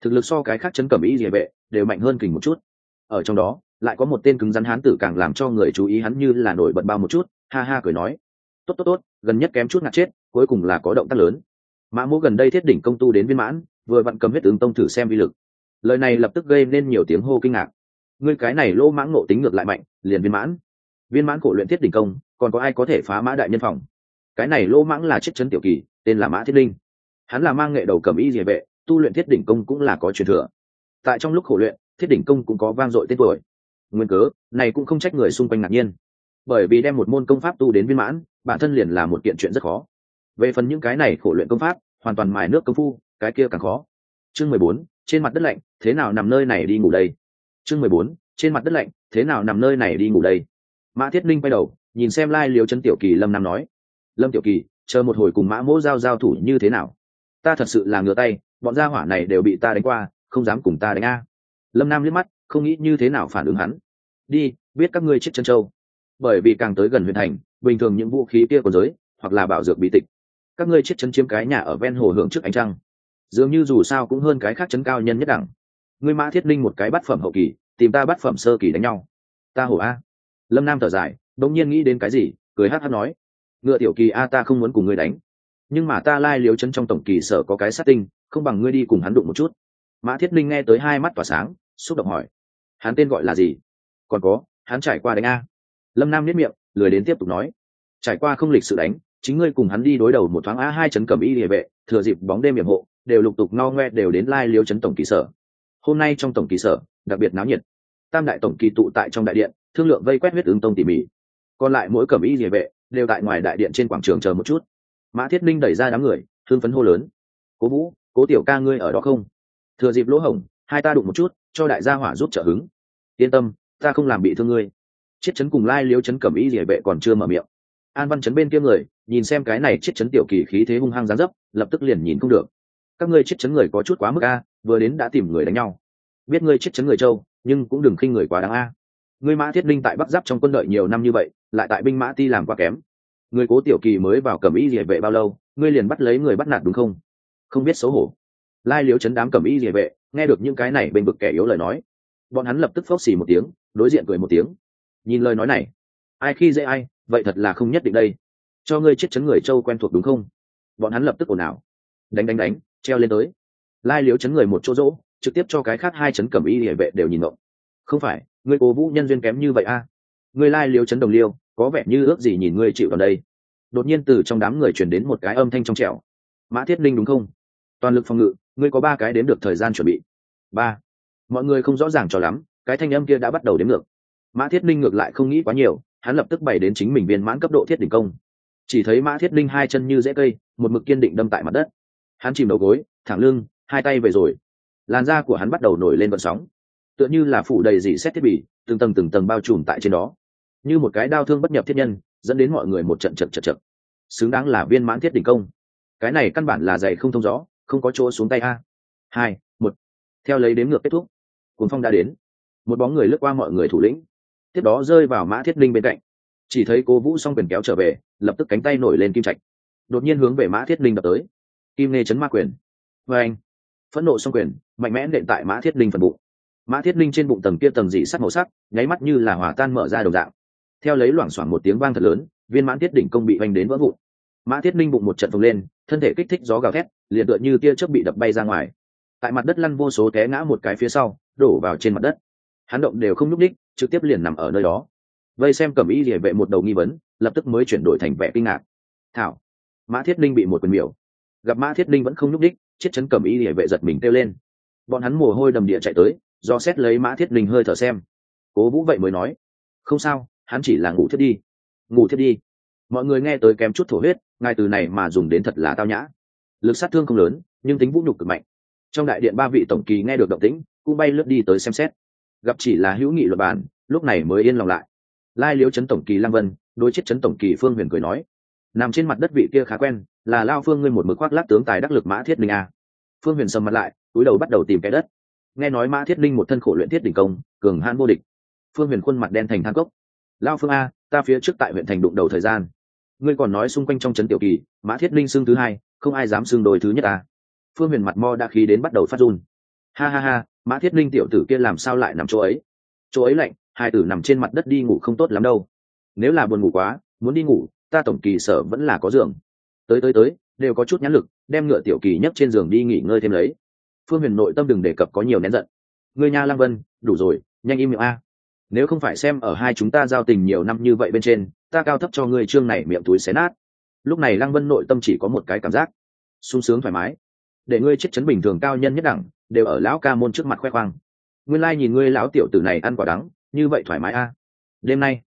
Thực lực so cái khác chấn cầm ý địa vệ đều mạnh hơn kình một chút. Ở trong đó, lại có một tên cứng rắn hán tử càng làm cho người chú ý hắn như là nổi bật bao một chút, ha ha cười nói. Tốt tốt tốt, gần nhất kém chút ngạt chết, cuối cùng là có động tác lớn. Mã mũ gần đây thiết đỉnh công tu đến viên mãn, vừa vặn cầm huyết ứng tông thử xem vi lực. Lời này lập tức gây nên nhiều tiếng hô kinh ngạc. Ngươi cái này lỗ mãng nộ tính ngược lại mạnh, liền viên mãn viên mãn cổ luyện thiết đỉnh công, còn có ai có thể phá mã đại nhân phòng? Cái này lỗ mãng là chiếc chấn tiểu kỳ, tên là mã thiết linh. Hắn là mang nghệ đầu cầm y địa vệ, tu luyện thiết đỉnh công cũng là có truyền thừa. Tại trong lúc khổ luyện, thiết đỉnh công cũng có vang dội tên tuổi. Nguyên cớ, này cũng không trách người xung quanh ngạc nhiên. Bởi vì đem một môn công pháp tu đến viên mãn, bản thân liền là một kiện chuyện rất khó. Về phần những cái này khổ luyện công pháp, hoàn toàn mài nước công phu, cái kia càng khó. Chương mười bốn, trên mặt đất lạnh, thế nào nằm nơi này đi ngủ đây? Chương mười bốn, trên mặt đất lạnh, thế nào nằm nơi này đi ngủ đây? Mã thiết linh quay đầu, nhìn xem lai liều chân tiểu kỳ lâm nam nói. Lâm tiểu kỳ, chờ một hồi cùng mã mỗ giao giao thủ như thế nào? Ta thật sự là ngựa tay, bọn gia hỏa này đều bị ta đánh qua, không dám cùng ta đánh a. Lâm nam liếc mắt, không nghĩ như thế nào phản ứng hắn. Đi, biết các ngươi chết chân châu bởi vì càng tới gần huyện thành, bình thường những vũ khí kia của giới, hoặc là bảo dược bị tịch, các ngươi chết chân chiếm cái nhà ở ven hồ hưởng trước ánh trăng. Dường như dù sao cũng hơn cái khác chấn cao nhân nhất đẳng. Ngươi mã thiết linh một cái bát phẩm hậu kỳ, tìm ta bát phẩm sơ kỳ đánh nhau. Ta hổ a lâm nam thở dài đ nhiên nghĩ đến cái gì, cười hát hát nói, ngựa tiểu kỳ a, ta không muốn cùng ngươi đánh. Nhưng mà ta lai liếu chân trong tổng kỳ sở có cái sát tinh, không bằng ngươi đi cùng hắn đụng một chút. Mã thiết linh nghe tới hai mắt tỏa sáng, xúc động hỏi, hắn tên gọi là gì? Còn có, hắn trải qua đánh a. Lâm nam nếp miệng, lười đến tiếp tục nói, trải qua không lịch sự đánh, chính ngươi cùng hắn đi đối đầu một thoáng a hai chấn cầm y địa vệ, thừa dịp bóng đêm hiểm hộ, đều lục tục no ngoe đều đến lai liếu chấn tổng kỳ sở. Hôm nay trong tổng kỳ sở, đặc biệt náo nhiệt. Tam đại tổng kỳ tụ tại trong đại điện thương lượng vây quét huyết ứng tông tỉ mỉ. Còn lại mỗi cẩm y địa vệ đều tại ngoài đại điện trên quảng trường chờ một chút. Mã thiết minh đẩy ra đám người thương phấn hô lớn. Cố vũ, cố tiểu ca ngươi ở đó không? Thừa dịp lỗ hổng, hai ta đụng một chút, cho đại gia hỏa giúp trợ hứng. Yên tâm, ta không làm bị thương ngươi. Chiết chấn cùng lai liếu chấn cẩm y địa vệ còn chưa mở miệng. An văn chấn bên kia người, nhìn xem cái này chiết chấn tiểu kỳ khí thế hung hăng gián dấp, lập tức liền nhìn không được. Các ngươi chiết chấn người có chút quá mức a, vừa đến đã tìm người đánh nhau. Biết ngươi chiết chấn người châu nhưng cũng đừng khinh người quá đáng a ngươi mã thiết linh tại bắc giáp trong quân đội nhiều năm như vậy, lại tại binh mã ti làm quá kém. Người cố tiểu kỳ mới vào cầm y địa vệ bao lâu, ngươi liền bắt lấy người bắt nạt đúng không? Không biết xấu hổ. Lai liếu chấn đám cầm y địa vệ, nghe được những cái này bên bực kẻ yếu lời nói. Bọn hắn lập tức phốc xì một tiếng, đối diện cười một tiếng. Nhìn lời nói này, ai khi dễ ai, vậy thật là không nhất định đây. Cho ngươi chết chấn người châu quen thuộc đúng không? Bọn hắn lập tức ồn ào. Đánh đánh đánh, treo lên tới. Lai liếu chấn người một chỗ rỗ, trực tiếp cho cái khác hai chấn cầm y địa vệ đều nhìn động không phải ngươi cố vũ nhân duyên kém như vậy a? À? ngươi lai liếu chấn đồng liêu, có vẻ như ước gì nhìn ngươi chịu vào đây. Đột nhiên từ trong đám người truyền đến một cái âm thanh trong trẻo. Mã thiết linh đúng không? Toàn lực phòng ngự, ngươi có ba cái đến được thời gian chuẩn bị. Ba. Mọi người không rõ ràng cho lắm, cái thanh âm kia đã bắt đầu đến ngược. Mã thiết linh ngược lại không nghĩ quá nhiều, hắn lập tức bày đến chính mình viên mãn cấp độ thiết đỉnh công. Chỉ thấy mã thiết linh hai chân như dễ cây, một mực kiên định đâm tại mặt đất. Hắn chìm đầu gối, thẳng lưng, hai tay về rồi. Làn da của hắn bắt đầu nổi lên vận sóng tựa như là phủ đầy dị xét thiết bị, từng tầng từng tầng bao trùm tại trên đó. Như một cái đau thương bất nhập thiết nhân, dẫn đến mọi người một trận chật chật chật xứng đáng là viên mãn thiết đỉnh công. Cái này căn bản là dày không thông rõ không có chỗ xuống tay a. Hai, một. Theo lấy đếm ngược kết thúc cuốn phong đã đến. Một bóng người lướt qua mọi người thủ lĩnh. Tiếp đó rơi vào mã thiết linh bên cạnh. Chỉ thấy cố vũ s o n g quyền kéo trở về, lập tức cánh tay nổi lên kim trạch. Đột nhiên hướng về mã thiết linh đập tới. Kim nê chấn ma quyền. Vê anh, phẫn nộ s o n g quyền, mạnh mẽ nện tại mã thiết linh phần bụng mã thiết linh trên bụng tầng kia tầng dị sắc màu sắc, nháy mắt như là hỏa tan mở ra đầu dạng. Theo lấy loảng xoảng một tiếng vang thật lớn, viên mãn thiết đỉnh công bị oanh đến vỡ vụn. Mã thiết linh bụng một trận phồng lên, thân thể kích thích gió gào thét, liền tựa như tia chớp bị đập bay ra ngoài. Tại mặt đất lăn vô số té ngã một cái phía sau, đổ vào trên mặt đất. Hắn động đều không nhúc đích trực tiếp liền nằm ở nơi đó. Vây xem cầm ý địa vệ một đầu nghi vấn, lập tức mới chuyển đổi thành vẻ kinh ngạc. Thảo, mã thiết linh bị một quyền miểu. Gặp mã thiết linh vẫn không nhúc đích chiếc chấn cầm ý địa vệ giật mình kêu lên. Bọn hắn mồ hôi đầm địa chạy tới do xét lấy mã thiết linh hơi thở xem. Cố vũ vậy mới nói, không sao, hắn chỉ là ngủ thiết đi. Ngủ thiết đi? Mọi người nghe tới kém chút thổ huyết, ngài từ này mà dùng đến thật là tao nhã. Lực sát thương không lớn, nhưng tính vũ nhục cực mạnh. Trong đại điện ba vị tổng kỳ nghe được động tĩnh, cũng bay lướt đi tới xem xét. Gặp chỉ là hữu nghị luật bản lúc này mới yên lòng lại. Lai liếu chấn tổng kỳ lăng vân, đối chết chấn tổng kỳ phương huyền cười nói, nằm trên mặt đất vị kia khá quen, là lao phương ngươi một mực khoác lát tướng tài đắc lực mã thiết ninh a. Phương huyền sầm mặt lại, túi đầu bắt đầu tìm cái đất nghe nói mã thiết Linh một thân khổ luyện thiết đỉnh công, cường hãn vô địch. Phương huyền khuôn mặt đen thành than cốc. Lao phương a, ta phía trước tại huyện thành đụng đầu thời gian. Ngươi còn nói xung quanh trong trấn tiểu kỳ, mã thiết Linh xưng thứ hai, không ai dám xưng đôi thứ nhất ta. Phương huyền mặt mo đã khí đến bắt đầu phát run. Ha ha ha, mã thiết linh tiểu tử kia làm sao lại nằm chỗ ấy? Chỗ ấy lạnh, hai tử nằm trên mặt đất đi ngủ không tốt lắm đâu. Nếu là buồn ngủ quá, muốn đi ngủ, ta tổng kỳ sở vẫn là có giường. Tới tới tới, đều có chút nhãn lực, đem ngựa tiểu kỳ nhấc trên giường đi nghỉ ngơi thêm lấy phương huyền nội tâm đừng đề cập có nhiều nén giận. Ngươi nha lăng vân, đủ rồi, nhanh im miệng a. Nếu không phải xem ở hai chúng ta giao tình nhiều năm như vậy bên trên, ta cao thấp cho ngươi trương này miệng túi xé nát. Lúc này lăng vân nội tâm chỉ có một cái cảm giác. Sung sướng thoải mái. Để ngươi chết chấn bình thường cao nhân nhất đẳng, đều ở lão ca môn trước mặt khoe khoang. Nguyên lai、like、nhìn ngươi lão tiểu tử này ăn quả đắng, như vậy thoải mái a. Đêm nay,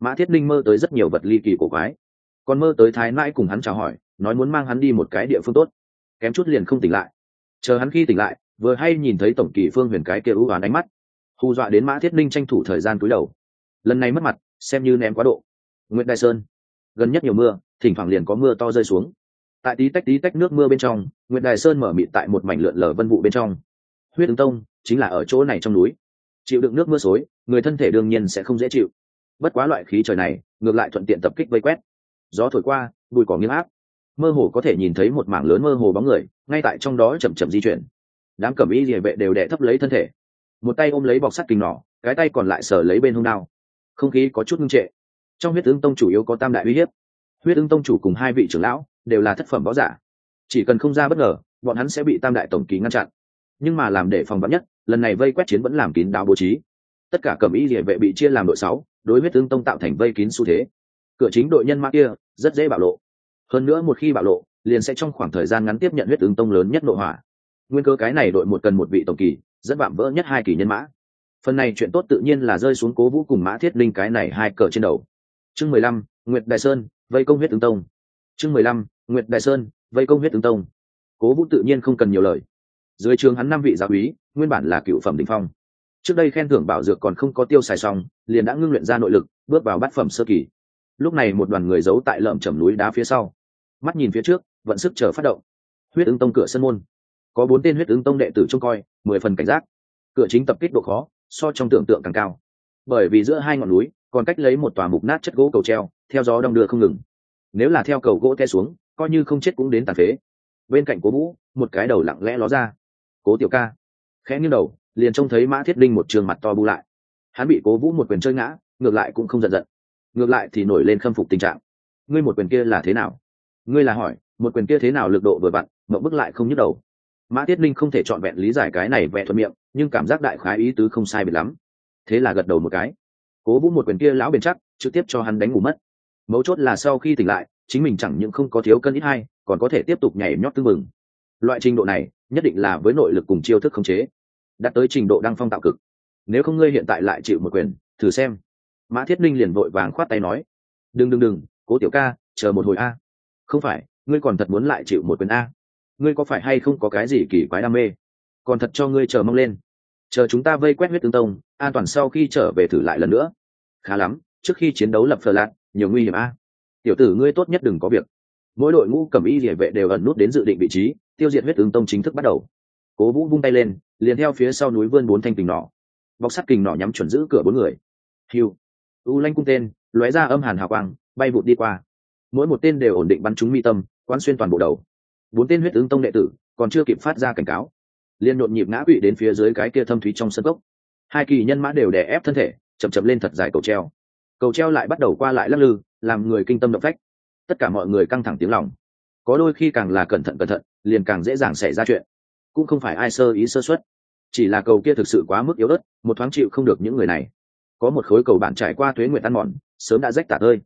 mã thiết linh mơ tới rất nhiều vật ly kỳ cổ quái. Còn mơ tới thái mãi cùng hắn chào hỏi, nói muốn mang hắn đi một cái địa phương tốt. Kém chút liền không tỉnh lại chờ hắn khi tỉnh lại, vừa hay nhìn thấy tổng kỳ phương huyền cái kia ưu oán ánh mắt. Hù dọa đến mã thiết ninh tranh thủ thời gian cúi đầu. Lần này mất mặt, xem như ném quá độ. Nguyễn đại sơn, gần nhất nhiều mưa, thỉnh thoảng liền có mưa to rơi xuống. Tại tí tách tí tách nước mưa bên trong nguyễn đại sơn mở mịt tại một mảnh lượn lờ vân vụ bên trong. Huyết ứng tông chính là ở chỗ này trong núi. Chịu đựng nước mưa xối, người thân thể đương nhiên sẽ không dễ chịu. Bất quá loại khí trời này, ngược lại thuận tiện tập kích vây quét. Gió thổi qua, bụi cỏ nghiêng áp mơ hồ có thể nhìn thấy một mảng lớn mơ hồ bóng người, ngay tại trong đó chậm chậm di chuyển. Đám cẩm y địa vệ đều đẻ thấp lấy thân thể. Một tay ôm lấy bọc sắt kinh nỏ, cái tay còn lại sờ lấy bên hông đao. Không khí có chút ngưng trệ. Trong huyết ứng tông chủ yếu có tam đại uy hiếp. Huyết ứng tông chủ cùng hai vị trưởng lão đều là thất phẩm võ giả. Chỉ cần không ra bất ngờ, bọn hắn sẽ bị tam đại tổng kỳ ngăn chặn. Nhưng mà làm để phòng vắn nhất, lần này vây quét chiến vẫn làm kín đáo bố trí. Tất cả cẩm y địa vệ bị chia làm đội sáu, đối huyết ứng tông tạo thành vây kín xu thế. Cửa chính đội nhân mã kia rất dễ bạo lộ hơn nữa một khi bạo lộ, liền sẽ trong khoảng thời gian ngắn tiếp nhận huyết ứng tông lớn nhất nội hỏa. Nguyên cơ cái này đội một cần một vị tổng kỳ, rất vạm vỡ nhất hai kỳ nhân mã. Phần này chuyện tốt tự nhiên là rơi xuống cố vũ cùng mã thiết linh cái này hai cờ trên đầu. Chương mười lăm, nguyệt đại sơn, vây công huyết ứng tông. Chương mười lăm, nguyệt đại sơn, vây công huyết ứng tông. Cố vũ tự nhiên không cần nhiều lời. Dưới trường hắn năm vị giáo úy, nguyên bản là cựu phẩm đình phong. Trước đây khen thưởng bảo dược còn không có tiêu xài xong, liền đã ngưng luyện ra nội lực, bước vào bát phẩm sơ kỳ. Lúc này một đoàn người giấu tại lợm chầm núi đá phía sau mắt nhìn phía trước, vận sức chờ phát động. Huyết ứng tông cửa sân môn. Có bốn tên huyết ứng tông đệ tử trông coi, mười phần cảnh giác. Cửa chính tập kích độ khó, so trong tưởng tượng càng cao. Bởi vì giữa hai ngọn núi, còn cách lấy một tòa mục nát chất gỗ cầu treo, theo gió đong đưa không ngừng. Nếu là theo cầu gỗ te xuống, coi như không chết cũng đến tàn phế. Bên cạnh cố vũ, một cái đầu lặng lẽ ló ra. Cố tiểu ca. Khẽ nghiêng đầu, liền trông thấy mã thiết đinh một trường mặt to bu lại. Hắn bị cố vũ một quyền chơi ngã, ngược lại cũng không giận giận. Ngược lại thì nổi lên khâm phục tình trạng. Ngươi một quyền kia là thế nào? Ngươi là hỏi, một quyền kia thế nào lực độ vừa vặn, mậu bức lại không nhức đầu. Mã tiết linh không thể chọn vẹn lý giải cái này vẽ thuận miệng, nhưng cảm giác đại khái ý tứ không sai biệt lắm. Thế là gật đầu một cái. Cố vũ một quyền kia lão bền chắc, trực tiếp cho hắn đánh ngủ mất. Mấu chốt là sau khi tỉnh lại, chính mình chẳng những không có thiếu cân ít hai, còn có thể tiếp tục nhảy nhót tư mừng loại trình độ này, nhất định là với nội lực cùng chiêu thức khống chế, đạt tới trình độ đăng phong tạo cực. Nếu không ngươi hiện tại lại chịu một quyền, thử xem. Mã thiết linh liền vội vàng khoát tay nói, đừng đừng đừng, cố tiểu ca, chờ một hồi a không phải, ngươi còn thật muốn lại chịu một quyền a. Ngươi có phải hay không có cái gì kỳ quái đam mê? Còn thật cho ngươi chờ mong lên. Chờ chúng ta vây quét huyết tương tông, an toàn sau khi trở về thử lại lần nữa. Khá lắm, trước khi chiến đấu lập phờ lạc nhiều nguy hiểm a. Tiểu tử ngươi tốt nhất đừng có việc. Mỗi đội ngũ cầm y địa vệ đều ẩn nút đến dự định vị trí, tiêu diệt huyết tương tông chính thức bắt đầu. Cố vũ vung tay lên, liền theo phía sau núi vươn bốn thanh kình nỏ. Bọc sắt kình nỏ nhắm chuẩn giữ cửa bốn người. Hiu u lanh cung tên, lóe ra âm hàn hào quang, bay vụt đi qua mỗi một tên đều ổn định bắn trúng mi tâm, quán xuyên toàn bộ đầu. Bốn tên huyết ứng tông đệ tử còn chưa kịp phát ra cảnh cáo liên nhộn nhịp ngã quỵ đến phía dưới cái kia thâm thúy trong sân gốc hai kỳ nhân mã đều đè ép thân thể, chậm chậm lên thật dài cầu treo. Cầu treo lại bắt đầu qua lại lắc lư, làm người kinh tâm động phách. Tất cả mọi người căng thẳng tiếng lòng. Có đôi khi càng là cẩn thận cẩn thận, liền càng dễ dàng xảy ra chuyện. Cũng không phải ai sơ ý sơ xuất chỉ là cầu kia thực sự quá mức yếu ớt, một thoáng chịu không được những người này. Có một khối cầu bạn trải qua thuế nguyện ăn mòn, sớm đã rách tả tơi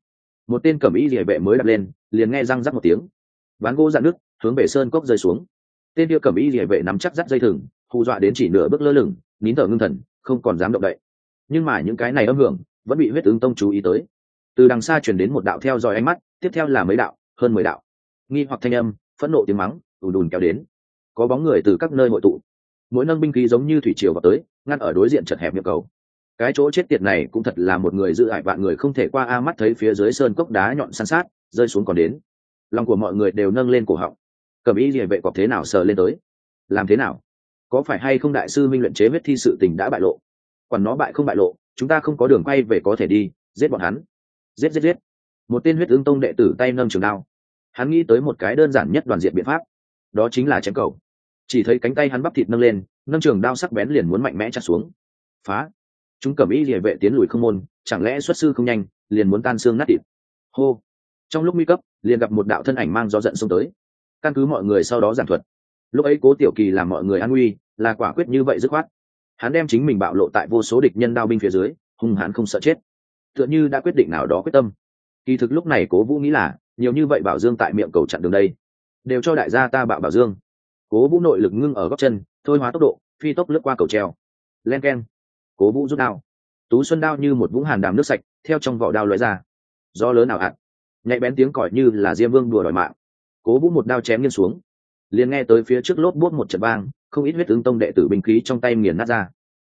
một tên cẩm y địa vệ mới đặt lên, liền nghe răng rắc một tiếng. Ván gỗ dạn nước hướng về sơn cốc rơi xuống. Tên kia cẩm y địa vệ nắm chắc dắt dây thừng, hù dọa đến chỉ nửa bước lơ lửng, nín thở ngưng thần, không còn dám động đậy. Nhưng mà những cái này âm hưởng, vẫn bị huyết ứng tông chú ý tới. Từ đằng xa chuyển đến một đạo theo dõi ánh mắt, tiếp theo là mấy đạo, hơn mười đạo. Nghi hoặc thanh âm, phẫn nộ tiếng mắng, ùn đùn kéo đến. Có bóng người từ các nơi hội tụ. Mỗi nâng binh khí giống như thủy triều vào tới, ngăn ở đối diện chật hẹp miệng cầu cái chỗ chết tiệt này cũng thật là một người giữ hại vạn người không thể qua a mắt thấy phía dưới sơn cốc đá nhọn san sát, rơi xuống còn đến. Lòng của mọi người đều nâng lên cổ họng. Cầm ý địa vệ cọp thế nào sờ lên tới? Làm thế nào? Có phải hay không đại sư minh luyện chế huyết thi sự tình đã bại lộ? Còn nó bại không bại lộ, chúng ta không có đường quay về có thể đi, giết bọn hắn. Giết giết giết. Một tên huyết ứng tông đệ tử tay nâng trường đao. Hắn nghĩ tới một cái đơn giản nhất đoàn diện biện pháp. Đó chính là chém cầu. Chỉ thấy cánh tay hắn bắp thịt nâng lên, nâng trường đao sắc bén liền muốn mạnh mẽ chặt xuống. Phá chúng cầm ý địa vệ tiến lùi không môn, chẳng lẽ xuất sư không nhanh, liền muốn tan xương nát thịt? Hô. Trong lúc nguy cấp, liền gặp một đạo thân ảnh mang gió giận xông tới. Căn cứ mọi người sau đó giảng thuật. Lúc ấy cố tiểu kỳ làm mọi người an nguy, là quả quyết như vậy dứt khoát. Hắn đem chính mình bạo lộ tại vô số địch nhân đao binh phía dưới, hung hãn không sợ chết. Tựa như đã quyết định nào đó quyết tâm. Kỳ thực lúc này cố vũ nghĩ là, nhiều như vậy bảo dương tại miệng cầu chặn đường đây. Đều cho đại gia ta bạo bảo dương. Cố vũ nội lực ngưng ở góc chân, thôi hóa tốc độ, phi tốc lướt qua cầu treo. Len k e n cố vũ rút đao. Tú xuân đao như một vũng hàn đàm nước sạch, theo trong vỏ đao lóe ra. Do lớn nào hạn nhạy bén tiếng còi như là diêm vương đùa đòi mạng. Cố vũ một đao chém nghiêng xuống. Liền nghe tới phía trước lốp bốt một trận vang, không ít huyết ứng tông đệ tử binh khí trong tay nghiền nát ra.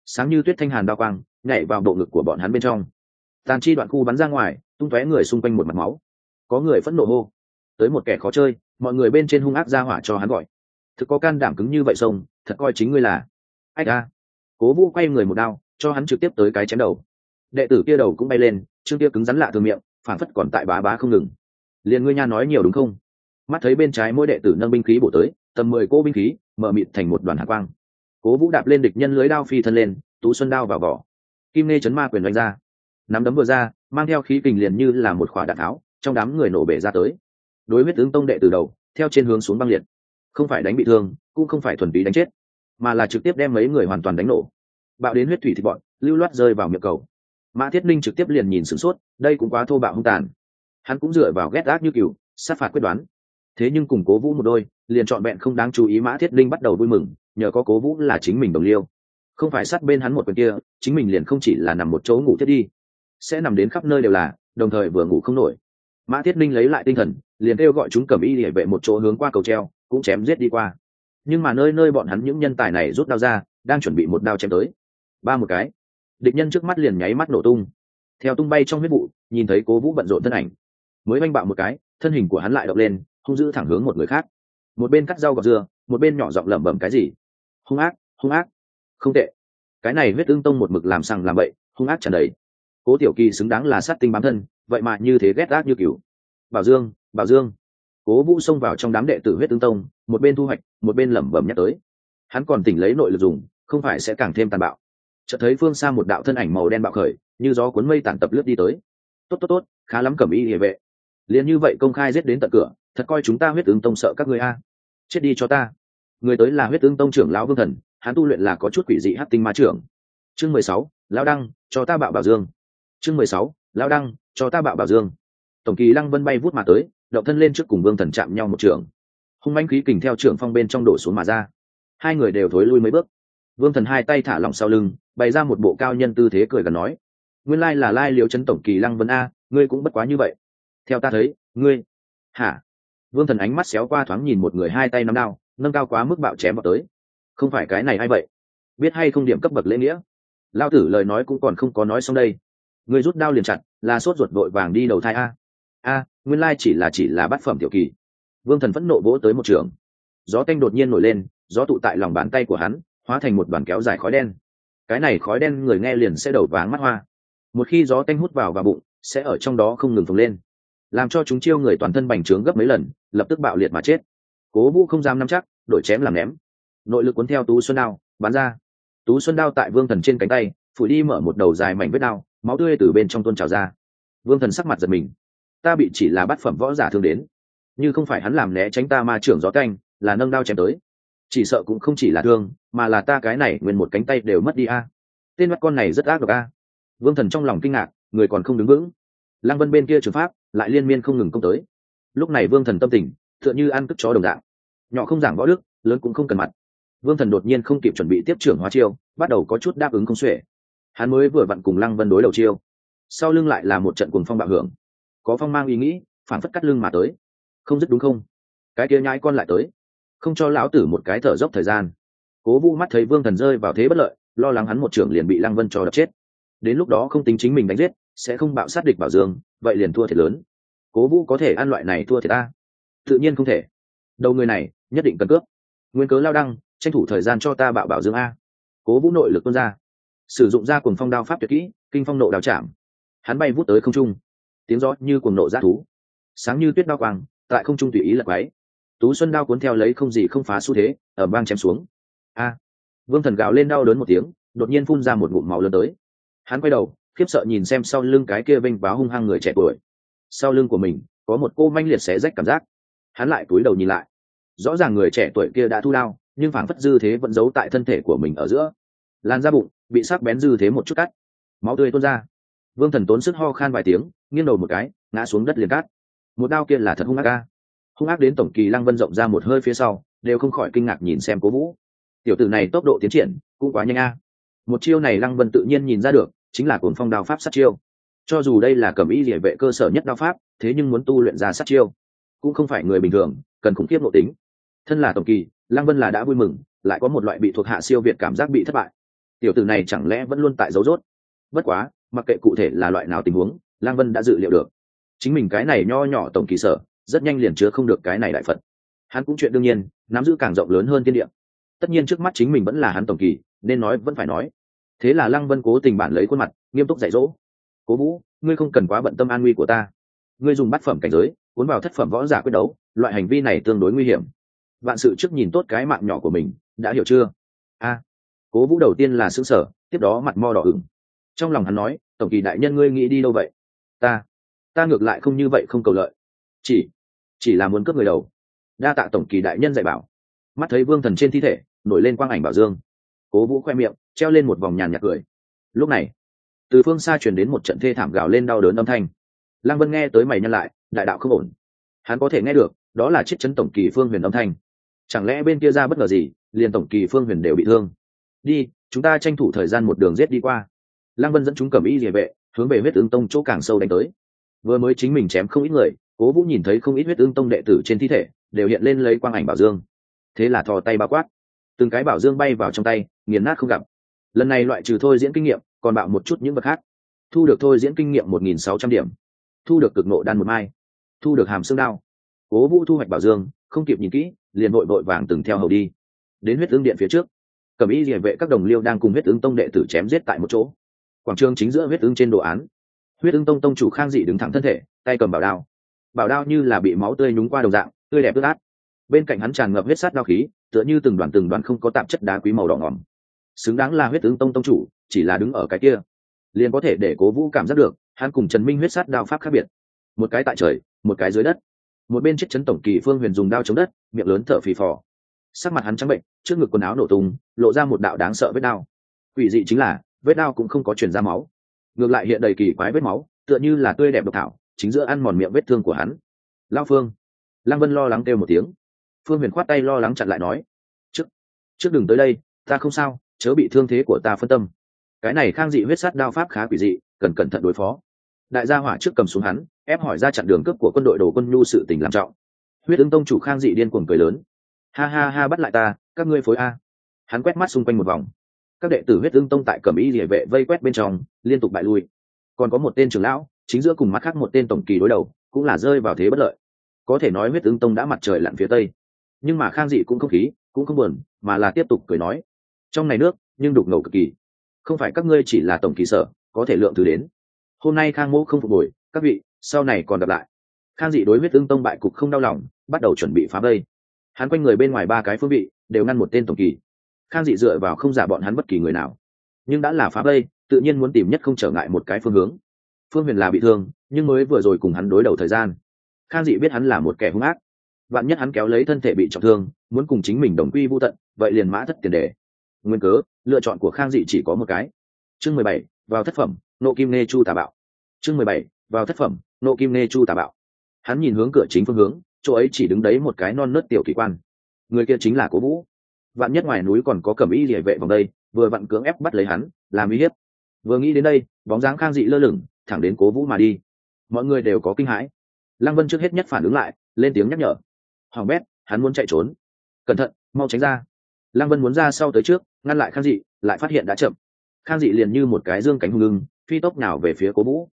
Sáng như tuyết thanh hàn đao quang, nhảy vào bộ ngực của bọn hắn bên trong. Tàn chi đoạn khu bắn ra ngoài, tung tóe người xung quanh một mặt máu. Có người phẫn nộ hô. Tới một kẻ khó chơi, mọi người bên trên hung ác ra hỏa cho hắn gọi. Thực có can đảm cứng như vậy sông, thật coi chính ngươi là. Ách a cố vũ quay người một đao cho hắn trực tiếp tới cái chém đầu. Đệ tử kia đầu cũng bay lên, chương kia cứng rắn lạ thường miệng phản phất còn tại bá bá không ngừng. Liền ngươi nha nói nhiều đúng không? Mắt thấy bên trái mỗi đệ tử nâng binh khí bổ tới, tầm mười cô binh khí, mở mịt thành một đoàn hạ quang. Cố vũ đạp lên địch nhân lưới đao phi thân lên, tú xuân đao vào vỏ. Kim nê chấn ma quyền đánh ra. Nắm đấm vừa ra, mang theo khí kình liền như là một khỏa đạn tháo, trong đám người nổ bể ra tới. Đối huyết tướng tông đệ từ đầu, theo trên hướng xuống băng liệt. Không phải đánh bị thương, cũng không phải thuần túy đánh chết, mà là trực tiếp đem mấy người hoàn toàn đánh nổ bạo đến huyết thủy thịt bọn, lưu loát rơi vào miệng cầu. Mã thiết ninh trực tiếp liền nhìn sửng sốt, đây cũng quá thô bạo hung tàn. Hắn cũng dựa vào ghét ác như cừu, sát phạt quyết đoán. Thế nhưng cùng cố vũ một đôi, liền trọn vẹn không đáng chú ý mã thiết ninh bắt đầu vui mừng, nhờ có cố vũ là chính mình đồng liêu. Không phải sát bên hắn một bên kia, chính mình liền không chỉ là nằm một chỗ ngủ thiết đi, sẽ nằm đến khắp nơi đều là, đồng thời vừa ngủ không nổi. Mã thiết ninh lấy lại tinh thần, liền kêu gọi chúng cầm y để vệ một chỗ hướng qua cầu treo, cũng chém giết đi qua. Nhưng mà nơi nơi bọn hắn những nhân tài này rút đao ra, đang chuẩn bị một đao chém tới ba một cái. Địch nhân trước mắt liền nháy mắt nổ tung. Theo tung bay trong huyết vụ, nhìn thấy cố vũ bận rộn thân ảnh. Mới oanh bạo một cái, thân hình của hắn lại động lên, hung dữ thẳng hướng một người khác. Một bên cắt rau gọt dưa, một bên nhỏ giọng lẩm bẩm cái gì? Hung ác hung ác. Không tệ. Cái này huyết ương tông một mực làm sằng làm bậy, hung ác tràn đầy. Cố tiểu kỳ xứng đáng là sát tinh bám thân, vậy mà như thế ghét ác như cửu bảo dương bảo dương. Cố vũ xông vào trong đám đệ tử huyết tương tông, một bên thu hoạch, một bên lẩm bẩm nhắc tới. Hắn còn tỉnh lấy nội lực dùng, không phải sẽ càng thêm tàn bạo chợt thấy phương xa một đạo thân ảnh màu đen bạo khởi, như gió cuốn mây tản tập lướt đi tới. Tốt tốt tốt, khá lắm cẩm y địa vệ. Liền như vậy công khai giết đến tận cửa, thật coi chúng ta huyết ứng tông sợ các người a. Chết đi cho ta. Người tới là huyết ứng tông trưởng lão vương thần, hắn tu luyện là có chút quỷ dị hát tinh ma trưởng. Chương mười sáu, lão đăng, cho ta bạo bảo dương. Chương mười sáu, lão đăng, cho ta bạo bảo dương. Tổng kỳ lăng vân bay vút mà tới, động thân lên trước cùng vương thần chạm nhau một trường. Hung manh khí kình theo trưởng phong bên trong đổ xuống mà ra. Hai người đều thối lui mấy bước. Vương thần hai tay thả lỏng sau lưng bày ra một bộ cao nhân tư thế cười gần nói, nguyên lai là lai liệu chân tổng kỳ lăng vân a, ngươi cũng bất quá như vậy. Theo ta thấy, ngươi hả? Vương thần ánh mắt xéo qua thoáng nhìn một người hai tay nắm đao, nâng cao quá mức bạo chém vào tới. Không phải cái này hay vậy? Biết hay không điểm cấp bậc lễ nghĩa? Lao tử lời nói cũng còn không có nói xong đây. Ngươi rút đao liền chặt, là sốt ruột vội vàng đi đầu thai a. A, nguyên lai chỉ là chỉ là bát phẩm tiểu kỳ. Vương thần phẫn nộ vỗ tới một trường. Gió tanh đột nhiên nổi lên, gió tụ tại lòng bàn tay của hắn, hóa thành một đoàn kéo dài khói đen cái này khói đen người nghe liền sẽ đầu váng mắt hoa. Một khi gió tanh hút vào và bụng, sẽ ở trong đó không ngừng phồng lên. Làm cho chúng chiêu người toàn thân bành trướng gấp mấy lần, lập tức bạo liệt mà chết. Cố vũ không dám nắm chắc, đổi chém làm ném. Nội lực cuốn theo tú xuân đao, bắn ra. Tú xuân đao tại vương thần trên cánh tay, phủi đi mở một đầu dài mảnh vết đao, máu tươi từ bên trong tôn trào ra. Vương thần sắc mặt giật mình. Ta bị chỉ là bát phẩm võ giả thương đến. Như không phải hắn làm né tránh ta ma trưởng gió canh là nâng đao chém tới chỉ sợ cũng không chỉ là thương, mà là ta cái này nguyên một cánh tay đều mất đi a. Tên mắt con này rất ác độc a. Vương thần trong lòng kinh ngạc, người còn không đứng vững. Lăng vân bên kia trường pháp, lại liên miên không ngừng công tới. Lúc này vương thần tâm tình, tựa như ăn cất chó đồng dạng. Nhỏ không giảng võ đức, lớn cũng không cần mặt. Vương thần đột nhiên không kịp chuẩn bị tiếp trưởng hóa chiêu, bắt đầu có chút đáp ứng không xuể. Hắn mới vừa vặn cùng lăng vân đối đầu chiêu. Sau lưng lại là một trận cuồng phong bạo hưởng. Có phong mang ý nghĩ, phản phất cắt lưng mà tới. Không dứt đúng không? Cái kia nhái con lại tới không cho lão tử một cái thở dốc thời gian. Cố vũ mắt thấy vương thần rơi vào thế bất lợi, lo lắng hắn một trưởng liền bị lăng vân cho đập chết. Đến lúc đó không tính chính mình đánh giết, sẽ không bạo sát địch bảo dương, vậy liền thua thiệt lớn. Cố vũ có thể ăn loại này thua thiệt ta tự nhiên không thể. Đầu người này, nhất định cần cướp. Nguyên cớ lao đăng, tranh thủ thời gian cho ta bạo bảo dương a. Cố vũ nội lực tuôn ra. Sử dụng ra cùng phong đao pháp tuyệt kỹ, kinh phong nộ đào chạm. Hắn bay vút tới không trung. Tiếng gió như cuồng nộ g thú. Sáng như tuyết đao quang, tại không trung tùy ý lật váy tú xuân đao cuốn theo lấy không gì không phá xu thế, ở bang chém xuống. A. Vương thần gạo lên đau đớn một tiếng, đột nhiên phun ra một ngụm máu lớn tới. Hắn quay đầu, khiếp sợ nhìn xem sau lưng cái kia vênh váo hung hăng người trẻ tuổi. Sau lưng của mình, có một cô manh liệt xé rách cảm giác. Hắn lại cúi đầu nhìn lại. Rõ ràng người trẻ tuổi kia đã thu lao nhưng phảng phất dư thế vẫn giấu tại thân thể của mình ở giữa. Lan ra bụng bị sắc bén dư thế một chút cắt. Máu tươi tuôn ra. Vương thần tốn sức ho khan vài tiếng, nghiêng đầu một cái, ngã xuống đất liền cát một đao kia là thật hung ác ca hung ác đến tổng kỳ lăng vân rộng ra một hơi phía sau, đều không khỏi kinh ngạc nhìn xem cố vũ. Tiểu tử này tốc độ tiến triển, cũng quá nhanh a. Một chiêu này lăng vân tự nhiên nhìn ra được, chính là cuồng phong đao pháp sát chiêu. Cho dù đây là cầm y địa vệ cơ sở nhất đao pháp, thế nhưng muốn tu luyện ra sát chiêu, cũng không phải người bình thường, cần khủng khiếp nội tính. Thân là tổng kỳ, lăng vân là đã vui mừng, lại có một loại bị thuộc hạ siêu việt cảm giác bị thất bại. Tiểu tử này chẳng lẽ vẫn luôn tại dấu rốt bất quá, mặc kệ cụ thể là loại nào tình huống, lăng vân đã dự liệu được. Chính mình cái này nho nhỏ tổng kỳ sở rất nhanh liền chứa không được cái này đại phật. Hắn cũng chuyện đương nhiên, nắm giữ càng rộng lớn hơn tiên địa. Tất nhiên trước mắt chính mình vẫn là hắn tổng kỳ, nên nói vẫn phải nói. Thế là lăng vân cố tình bản lấy khuôn mặt, nghiêm túc dạy dỗ. Cố vũ, ngươi không cần quá bận tâm an nguy của ta. Ngươi dùng bát phẩm cảnh giới, cuốn vào thất phẩm võ giả quyết đấu, loại hành vi này tương đối nguy hiểm. Vạn sự trước nhìn tốt cái mạng nhỏ của mình, đã hiểu chưa? A. Cố vũ đầu tiên là xứng sở tiếp đó mặt mo đỏ ửng. Trong lòng hắn nói, tổng kỳ đại nhân ngươi nghĩ đi đâu vậy? Ta ta ngược lại không như vậy không cầu lợi chỉ chỉ là muốn cướp người đầu. Đa tạ tổng kỳ đại nhân dạy bảo. Mắt thấy vương thần trên thi thể, nổi lên quang ảnh bảo dương. Cố vũ khoe miệng, treo lên một vòng nhàn nhạt cười. Lúc này, từ phương xa truyền đến một trận thê thảm gào lên đau đớn âm thanh. Lăng vân nghe tới mày nhân lại, đại đạo không ổn. Hắn có thể nghe được, đó là chiếc chấn tổng kỳ phương huyền âm thanh. Chẳng lẽ bên kia ra bất ngờ gì, liền tổng kỳ phương huyền đều bị thương? Đi, chúng ta tranh thủ thời gian một đường rết đi qua. Lăng vân dẫn chúng cầm y địa vệ, hướng về huyết ứng tông chỗ càng sâu đánh tới. Vừa mới chính mình chém không ít người cố vũ nhìn thấy không ít huyết ương tông đệ tử trên thi thể, đều hiện lên lấy quang ảnh bảo dương. Thế là thò tay bao quát. Từng cái bảo dương bay vào trong tay, nghiền nát không gặp. Lần này loại trừ thôi diễn kinh nghiệm, còn bạo một chút những vật khác. Thu được thôi diễn kinh nghiệm một nghìn sáu trăm điểm. Thu được cực nộ đan một mai. Thu được hàm xương đao. Cố vũ thu hoạch bảo dương, không kịp nhìn kỹ, liền vội vội vàng từng theo hầu đi. Đến huyết ứng điện phía trước cẩm y địa vệ các đồng liêu đang cùng huyết ứng tông đệ tử chém giết tại một chỗ. Quảng trường chính giữa huyết ứng trên đồ án. Huyết ứng tông tông chủ khang dị đứng thẳng thân thể, tay cầm bảo đao bảo đao như là bị máu tươi nhúng qua đầu dạng, tươi đẹp ướt át. Bên cạnh hắn tràn ngập huyết sát đao khí, tựa như từng đoàn từng đoàn không có tạp chất đá quý màu đỏ ngỏm. Xứng đáng là huyết tướng tông tông chủ, chỉ là đứng ở cái kia, liền có thể để cố vũ cảm giác được, hắn cùng trần minh huyết sát đao pháp khác biệt. Một cái tại trời, một cái dưới đất. Một bên chiếc chấn tổng kỳ phương huyền dùng đao chống đất, miệng lớn thở phì phò. Sắc mặt hắn trắng bệnh, trước ngực quần áo nổ tung, lộ ra một đạo đáng sợ vết đao. Quỷ dị chính là, vết đao cũng không có chuyển ra máu. Ngược lại hiện đầy kỳ quái vết máu, tựa như là tươi đẹp độc thảo chính giữa ăn mòn miệng vết thương của hắn. Lao phương. Lăng vân lo lắng kêu một tiếng. Phương huyền khoát tay lo lắng chặn lại nói, trước trước đừng tới đây, ta không sao, chớ bị thương thế của ta phân tâm. Cái này khang dị huyết sát đao pháp khá quỷ dị, cần cẩn thận đối phó. Đại gia hỏa trước cầm xuống hắn, ép hỏi ra chặn đường cướp của quân đội đồ quân nhu sự tình làm trọng. Huyết ứng tông chủ khang dị điên cuồng cười lớn, ha ha ha, bắt lại ta, các ngươi phối a. Hắn quét mắt xung quanh một vòng. Các đệ tử huyết ứng tông tại cẩm y địa vệ vây quét bên trong, liên tục bại lui. Còn có một tên trưởng lão chính giữa cùng mắt khác một tên tổng kỳ đối đầu, cũng là rơi vào thế bất lợi. Có thể nói huyết ứng tông đã mặt trời lặn phía tây. Nhưng mà khang dị cũng không khí, cũng không buồn, mà là tiếp tục cười nói. Trong này nước, nhưng đục ngầu cực kỳ. Không phải các ngươi chỉ là tổng kỳ sở, có thể lượng thứ đến. Hôm nay khang mô không phục hồi, các vị, sau này còn gặp lại. Khang dị đối huyết ứng tông bại cục không đau lòng, bắt đầu chuẩn bị phá vây. Hắn quanh người bên ngoài ba cái phương vị, đều ngăn một tên tổng kỳ. Khang dị dựa vào không giả bọn hắn bất kỳ người nào. Nhưng đã là phá vây, tự nhiên muốn tìm nhất không trở ngại một cái phương hướng phương huyền là bị thương, nhưng mới vừa rồi cùng hắn đối đầu thời gian. Khang dị biết hắn là một kẻ hung ác. Vạn nhất hắn kéo lấy thân thể bị trọng thương, muốn cùng chính mình đồng quy vô tận, vậy liền mã thất tiền đề. Nguyên cớ, lựa chọn của khang dị chỉ có một cái. Chương mười bảy, vào thất phẩm, nộ kim nê chu tà bạo. Chương mười bảy, vào thất phẩm, nộ kim nê chu tà bạo. Hắn nhìn hướng cửa chính phương hướng, chỗ ấy chỉ đứng đấy một cái non nớt tiểu kỳ quan. Người kia chính là cố vũ. Vạn nhất ngoài núi còn có cẩm y địa vệ vòng đây, vừa vặn cưỡng ép bắt lấy hắn, làm uy hiếp. Vừa nghĩ đến đây, bóng dáng khang dị lơ lửng thẳng đến cố vũ mà đi. Mọi người đều có kinh hãi. Lăng vân trước hết nhất phản ứng lại, lên tiếng nhắc nhở. Hoàng bét, hắn muốn chạy trốn. Cẩn thận, mau tránh ra. Lăng vân muốn ra sau tới trước, ngăn lại khang dị, lại phát hiện đã chậm. Khang dị liền như một cái dương cánh hung ngưng phi tốc nào về phía cố vũ.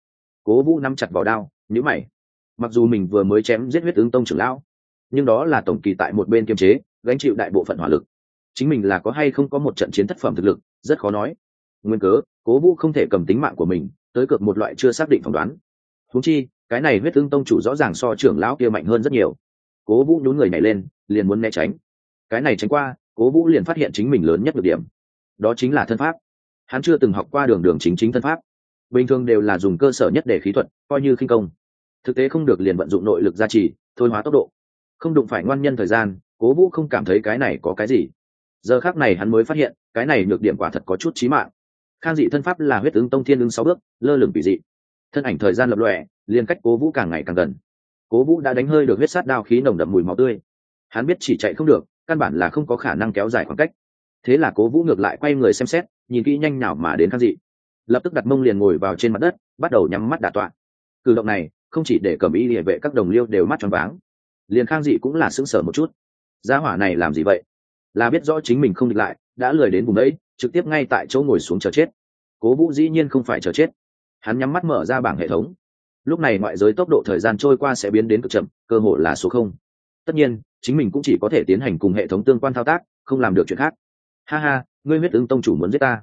Cố vũ nắm chặt vào đao nhữ mày. Mặc dù mình vừa mới chém giết huyết ứng tông trưởng lão, nhưng đó là tổng kỳ tại một bên kiềm chế, gánh chịu đại bộ phận hỏa lực. Chính mình là có hay không có một trận chiến thất phẩm thực lực, rất khó nói. Nguyên cớ, cố vũ không thể cầm tính mạng của mình tới cược một loại chưa xác định phỏng đoán. Húng chi, cái này huyết tương tông chủ rõ ràng so trưởng lão kia mạnh hơn rất nhiều. Cố vũ nhún người nhảy lên, liền muốn né tránh. Cái này tránh qua, cố vũ liền phát hiện chính mình lớn nhất được điểm. Đó chính là thân pháp. Hắn chưa từng học qua đường đường chính chính thân pháp. Bình thường đều là dùng cơ sở nhất để khí thuật, coi như khinh công. Thực tế không được liền vận dụng nội lực gia trì, thôi hóa tốc độ. Không đụng phải ngoan nhân thời gian, cố vũ không cảm thấy cái này có cái gì. Giờ khác này hắn mới phát hiện, cái này nhược điểm quả thật có chút trí mạng khang dị thân pháp là huyết ứng tông thiên ứng sáu bước, lơ lửng bị dị. Thân ảnh thời gian lập lòe, liên cách cố vũ càng ngày càng gần. Cố vũ đã đánh hơi được huyết sát đao khí nồng đậm mùi máu tươi. Hắn biết chỉ chạy không được, căn bản là không có khả năng kéo dài khoảng cách. Thế là cố vũ ngược lại quay người xem xét, nhìn kỹ nhanh nào mà đến khang dị. Lập tức đặt mông liền ngồi vào trên mặt đất, bắt đầu nhắm mắt đả tọa. Cử động này, không chỉ để cầm y địa vệ các đồng liêu đều mắt tròn váng, liền khang dị cũng là sững sờ một chút. Gia hỏa này làm gì vậy? Là biết rõ chính mình không địch lại, đã lười đến vùng đấy trực tiếp ngay tại chỗ ngồi xuống chờ chết. Cố vũ dĩ nhiên không phải chờ chết. Hắn nhắm mắt mở ra bảng hệ thống. Lúc này ngoại giới tốc độ thời gian trôi qua sẽ biến đến cực chậm, cơ hội là số không. Tất nhiên, chính mình cũng chỉ có thể tiến hành cùng hệ thống tương quan thao tác, không làm được chuyện khác. Ha ha, ngươi huyết ứng tông chủ muốn giết ta.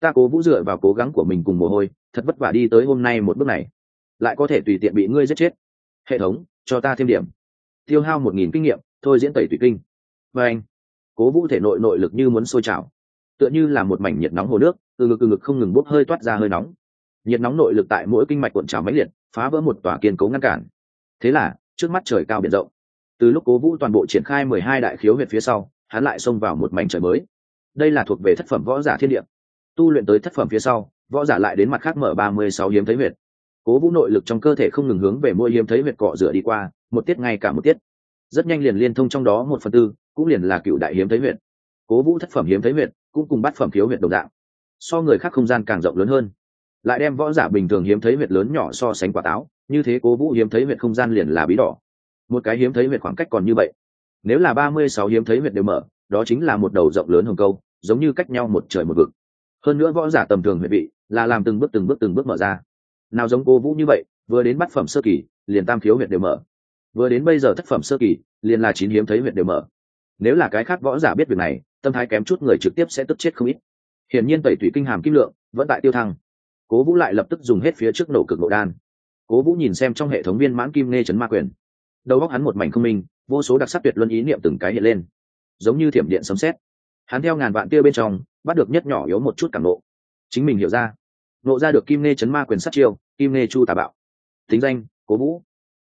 Ta cố vũ dựa vào cố gắng của mình cùng mồ hôi, thật vất vả đi tới hôm nay một bước này. Lại có thể tùy tiện bị ngươi giết chết. Hệ thống, cho ta thêm điểm. Tiêu hao một nghìn kinh nghiệm, thôi diễn tẩy tùy kinh. Và anh, cố vũ thể nội nội lực như muốn sôi trào tựa như là một mảnh nhiệt nóng hồ nước, từ ngực từ ngực không ngừng bốc hơi toát ra hơi nóng. Nhiệt nóng nội lực tại mỗi kinh mạch cuộn trào mãnh liệt, phá vỡ một tòa kiên cố ngăn cản. Thế là, trước mắt trời cao biển rộng. Từ lúc cố vũ toàn bộ triển khai mười hai đại khiếu huyệt phía sau, hắn lại xông vào một mảnh trời mới. Đây là thuộc về thất phẩm võ giả thiên địa. Tu luyện tới thất phẩm phía sau, võ giả lại đến mặt khác mở ba mươi sáu hiếm thấy huyệt. Cố vũ nội lực trong cơ thể không ngừng hướng về mỗi hiếm thấy huyệt cọ rửa đi qua, một tiết ngay cả một tiết. Rất nhanh liền liên thông trong đó một phần tư, cũng liền là cựu đại hiếm thấy huyệt. Cố vũ thất phẩm hiếm thấy huyệt cũng cùng bắt phẩm khiếu huyệt đồng dạng. So người khác không gian càng rộng lớn hơn. Lại đem võ giả bình thường hiếm thấy huyệt lớn nhỏ so sánh quả táo, như thế cố vũ hiếm thấy huyệt không gian liền là bí đỏ. Một cái hiếm thấy huyệt khoảng cách còn như vậy. Nếu là ba mươi sáu hiếm thấy huyệt đều mở, đó chính là một đầu rộng lớn hồng câu, giống như cách nhau một trời một vực. Hơn nữa võ giả tầm thường huyệt vị, là làm từng bước từng bước từng bước mở ra. Nào giống cố vũ như vậy, vừa đến bát phẩm sơ kỳ, liền tam khiếu huyệt đều mở. Vừa đến bây giờ thất phẩm sơ kỳ, liền là chín hiếm thấy huyệt đều mở. Nếu là cái khác võ giả biết việc này tâm thái kém chút người trực tiếp sẽ tức chết không ít. Hiển nhiên tẩy tủy kinh hàm kim lượng vẫn tại tiêu thăng. Cố vũ lại lập tức dùng hết phía trước nổ cực nộ đan. Cố vũ nhìn xem trong hệ thống viên mãn kim nghe chấn ma quyền. Đầu góc hắn một mảnh không minh, vô số đặc sắc tuyệt luân ý niệm từng cái hiện lên. Giống như thiểm điện sấm xét hắn theo ngàn vạn tia bên trong, bắt được nhất nhỏ yếu một chút cảm nộ chính mình hiểu ra. Nộ ra được kim nghe chấn ma quyền sát chiêu, kim nghe chu tà bạo. Tính danh, cố vũ.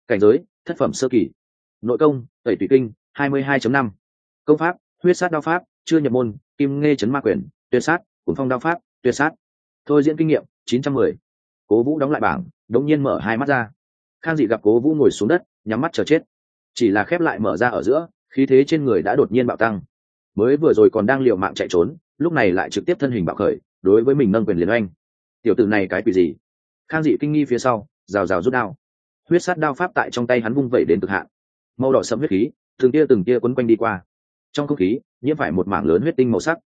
Cảnh giới, thất phẩm sơ kỳ. Nội công, tẩy tùy kinh, hai mươi hai năm. Công pháp, huyết sát đao pháp chưa nhập môn, kim nghe chấn ma quyền, tuyệt sát cuốn phong đao pháp, tuyệt sát. Thôi diễn kinh nghiệm, chín trăm mười. Cố vũ đóng lại bảng, đống nhiên mở hai mắt ra. Khang dị gặp cố vũ ngồi xuống đất, nhắm mắt chờ chết. Chỉ là khép lại mở ra ở giữa, khí thế trên người đã đột nhiên bạo tăng. Mới vừa rồi còn đang liều mạng chạy trốn, lúc này lại trực tiếp thân hình bạo khởi, đối với mình nâng quyền liền oanh. Tiểu tử này cái quỷ gì? Khang dị kinh nghi phía sau, rào rào rút đao. Huyết sát đao pháp tại trong tay hắn vung vẩy đến cực hạn. Màu đỏ sẫm huyết khí, từng tia từng tia quấn quanh đi qua. Trong không khí nhiễm phải một mảng lớn huyết tinh màu sắc.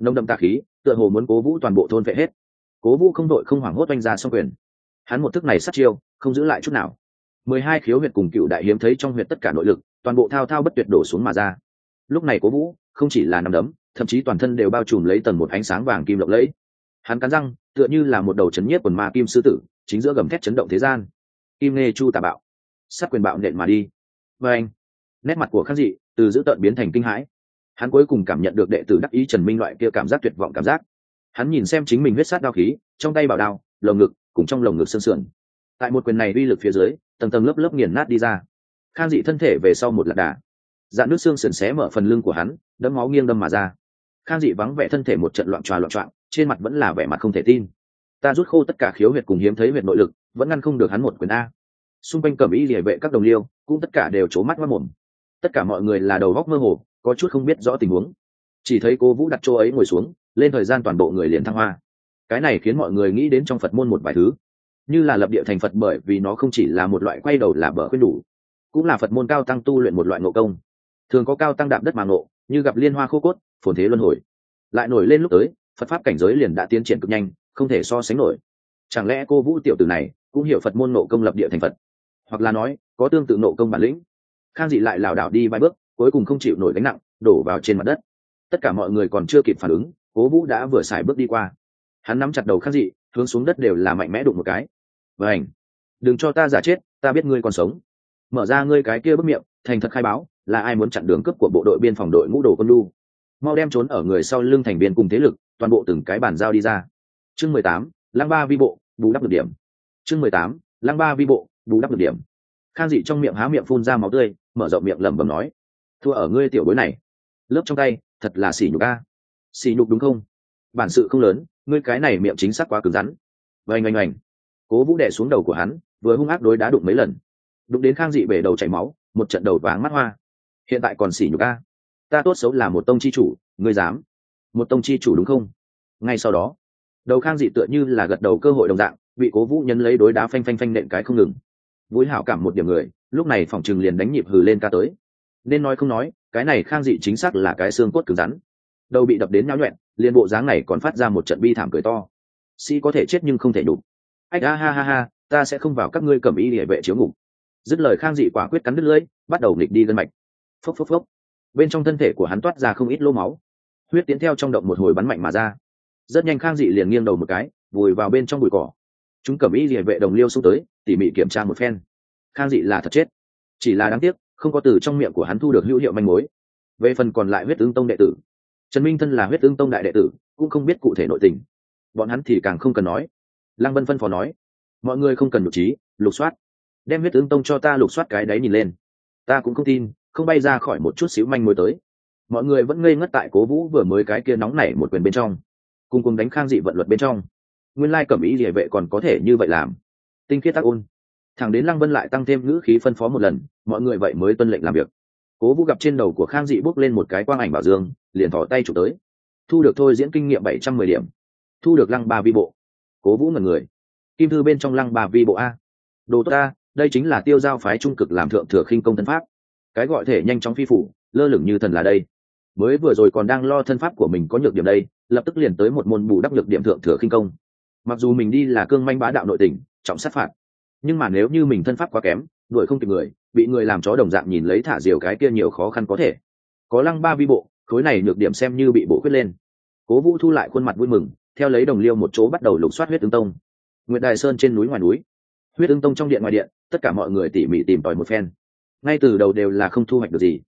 Nồng đậm tà khí, tựa hồ muốn cố vũ toàn bộ thôn vệ hết. Cố vũ không đội không hoảng hốt oanh ra xong quyền. Hắn một thức này sát chiêu, không giữ lại chút nào. Mười hai khiếu huyệt cùng cựu đại hiếm thấy trong huyệt tất cả nội lực, toàn bộ thao thao bất tuyệt đổ xuống mà ra. Lúc này cố vũ, không chỉ là nằm đấm, thậm chí toàn thân đều bao trùm lấy tầng một ánh sáng vàng kim lộng lẫy. Hắn cắn răng, tựa như là một đầu chấn nhiếp quần ma kim sư tử, chính giữa gầm thét chấn động thế gian. Kim nghe chu tà bạo, sát quyền bạo nện mà đi. Và anh nét mặt của khắc dị, từ dữ tợn biến thành kinh hãi hắn cuối cùng cảm nhận được đệ tử đắc ý trần minh loại kia cảm giác tuyệt vọng cảm giác. Hắn nhìn xem chính mình huyết sát đao khí, trong tay bảo đao, lồng ngực, cùng trong lồng ngực sơn sườn. Tại một quyền này uy lực phía dưới, tầng tầng lớp lớp nghiền nát đi ra. Khan dị thân thể về sau một lạc đà. Dạn nước xương sườn xé mở phần lưng của hắn đấm máu nghiêng đâm mà ra. Khan dị vắng vẻ thân thể một trận loạn tròa loạn trọn, trên mặt vẫn là vẻ mặt không thể tin. Ta rút khô tất cả khiếu huyệt cùng hiếm thấy huyệt nội lực, vẫn ngăn không được hắn một quyền a. Xung quanh cẩm y địa vệ các đồng liêu, cũng tất cả đều c mắt mất mồm. Tất cả mọi người là đầu góc mơ hồ có chút không biết rõ tình huống. Chỉ thấy cô vũ đặt chỗ ấy ngồi xuống, lên thời gian toàn bộ người liền thăng hoa. Cái này khiến mọi người nghĩ đến trong phật môn một vài thứ. Như là lập địa thành phật bởi vì nó không chỉ là một loại quay đầu là bờ khuyên đủ, cũng là phật môn cao tăng tu luyện một loại ngộ công. Thường có cao tăng đạm đất mà ngộ, như gặp liên hoa khô cốt, phồn thế luân hồi. Lại nổi lên lúc tới, phật pháp cảnh giới liền đã tiến triển cực nhanh, không thể so sánh nổi. Chẳng lẽ cô vũ tiểu tử này cũng hiểu phật môn nộ công lập địa thành phật? Hoặc là nói, có tương tự nộ công bản lĩnh? Khang dị lại lảo đảo đi vài bước cuối cùng không chịu nổi gánh nặng, đổ vào trên mặt đất. Tất cả mọi người còn chưa kịp phản ứng, cố vũ đã vừa xài bước đi qua. Hắn nắm chặt đầu khang dị, hướng xuống đất đều là mạnh mẽ đụng một cái. Vảnh đừng cho ta giả chết, ta biết ngươi còn sống. Mở ra ngươi cái kia bức miệng, thành thật khai báo, là ai muốn chặn đường cướp của bộ đội biên phòng đội ngũ đồ con lu mau đem trốn ở người sau lưng thành viên cùng thế lực, toàn bộ từng cái bàn giao đi ra. Chương mười tám, lăng ba vi bộ, bù đắp được điểm. Chương mười tám, lăng ba vi bộ, bù đắp được điểm. Khang dị trong miệng há miệng phun ra máu tươi, mở rộng miệng lẩm bẩm nói thua ở ngươi tiểu bối này. Lớp trong tay, thật là xỉ nhục a. Xỉ nhục đúng không? Bản sự không lớn, ngươi cái này miệng chính xác quá cứng rắn. Vênh oanh oanh. Cố vũ đẻ xuống đầu của hắn, vừa hung ác đối đá đụng mấy lần. Đụng đến khang dị bể đầu chảy máu, một trận đầu váng mắt hoa. Hiện tại còn xỉ nhục a. Ta tốt xấu là một tông chi chủ, ngươi dám. Một tông chi chủ đúng không? Ngay sau đó, đầu khang dị tựa như là gật đầu cơ hội đồng dạng, bị cố vũ nhấn lấy đối đá phanh phanh phanh nện cái không ngừng. Vui hảo cảm một điểm người, lúc này phòng chừng liền đánh nhịp hừ lên ca tới nên nói không nói, cái này khang dị chính xác là cái xương cốt cứng rắn. Đầu bị đập đến nhau nhuẹn, liền bộ dáng này còn phát ra một trận bi thảm cười to. Sĩ có thể chết nhưng không thể đụng. Ách a ha ha ha, ta sẽ không vào các ngươi cầm y địa vệ chiếu ngục. Dứt lời khang dị quả quyết cắn đứt lưỡi, bắt đầu nghịch đi gân mạch. Phốc phốc phốc. Bên trong thân thể của hắn toát ra không ít lô máu. Huyết tiến theo trong động một hồi bắn mạnh mà ra. Rất nhanh khang dị liền nghiêng đầu một cái, vùi vào bên trong bụi cỏ. Chúng cầm y địa vệ đồng liêu xuống tới, tỉ mỉ kiểm tra một phen. Khang dị là thật chết. Chỉ là đáng tiếc không có từ trong miệng của hắn thu được hữu hiệu manh mối. Về phần còn lại huyết ứng tông đệ tử, trần minh thân là huyết ứng tông đại đệ tử, cũng không biết cụ thể nội tình. Bọn hắn thì càng không cần nói. Lăng vân phân phó nói, mọi người không cần nhục trí, lục soát. Đem huyết ứng tông cho ta lục soát cái đấy nhìn lên. Ta cũng không tin, không bay ra khỏi một chút xíu manh mối tới. Mọi người vẫn ngây ngất tại cố vũ vừa mới cái kia nóng nảy một quyền bên trong. Cùng cùng đánh khang dị vận luật bên trong. Nguyên lai cẩm ý địa vệ còn có thể như vậy làm. Tinh khiết tác ôn thằng đến lăng vân lại tăng thêm ngữ khí phân phó một lần mọi người vậy mới tuân lệnh làm việc. Cố vũ gặp trên đầu của khang dị bốc lên một cái quang ảnh bảo dương liền thỏ tay chụp tới. Thu được thôi diễn kinh nghiệm bảy trăm mười điểm. Thu được lăng ba vi bộ. Cố vũ mật người. Kim thư bên trong lăng ba vi bộ a. Đồ tốt ta đây chính là tiêu giao phái trung cực làm thượng thừa khinh công thân pháp. Cái gọi thể nhanh chóng phi phủ lơ lửng như thần là đây. Mới vừa rồi còn đang lo thân pháp của mình có nhược điểm đây lập tức liền tới một môn bù đắp nhược điểm thượng thừa khinh công. Mặc dù mình đi là cương manh bá đạo nội tỉnh, trọng sát phạt nhưng mà nếu như mình thân pháp quá kém, đuổi không kịp người, bị người làm chó đồng dạng nhìn lấy thả diều cái kia nhiều khó khăn có thể. Có lăng ba vi bộ, khối này nhược điểm xem như bị bộ quyết lên. Cố vũ thu lại khuôn mặt vui mừng, theo lấy đồng liêu một chỗ bắt đầu lục soát huyết ứng tông. Nguyệt đài sơn trên núi ngoài núi, huyết ứng tông trong điện ngoài điện, tất cả mọi người tỉ mỉ tìm tòi một phen. Ngay từ đầu đều là không thu hoạch được gì.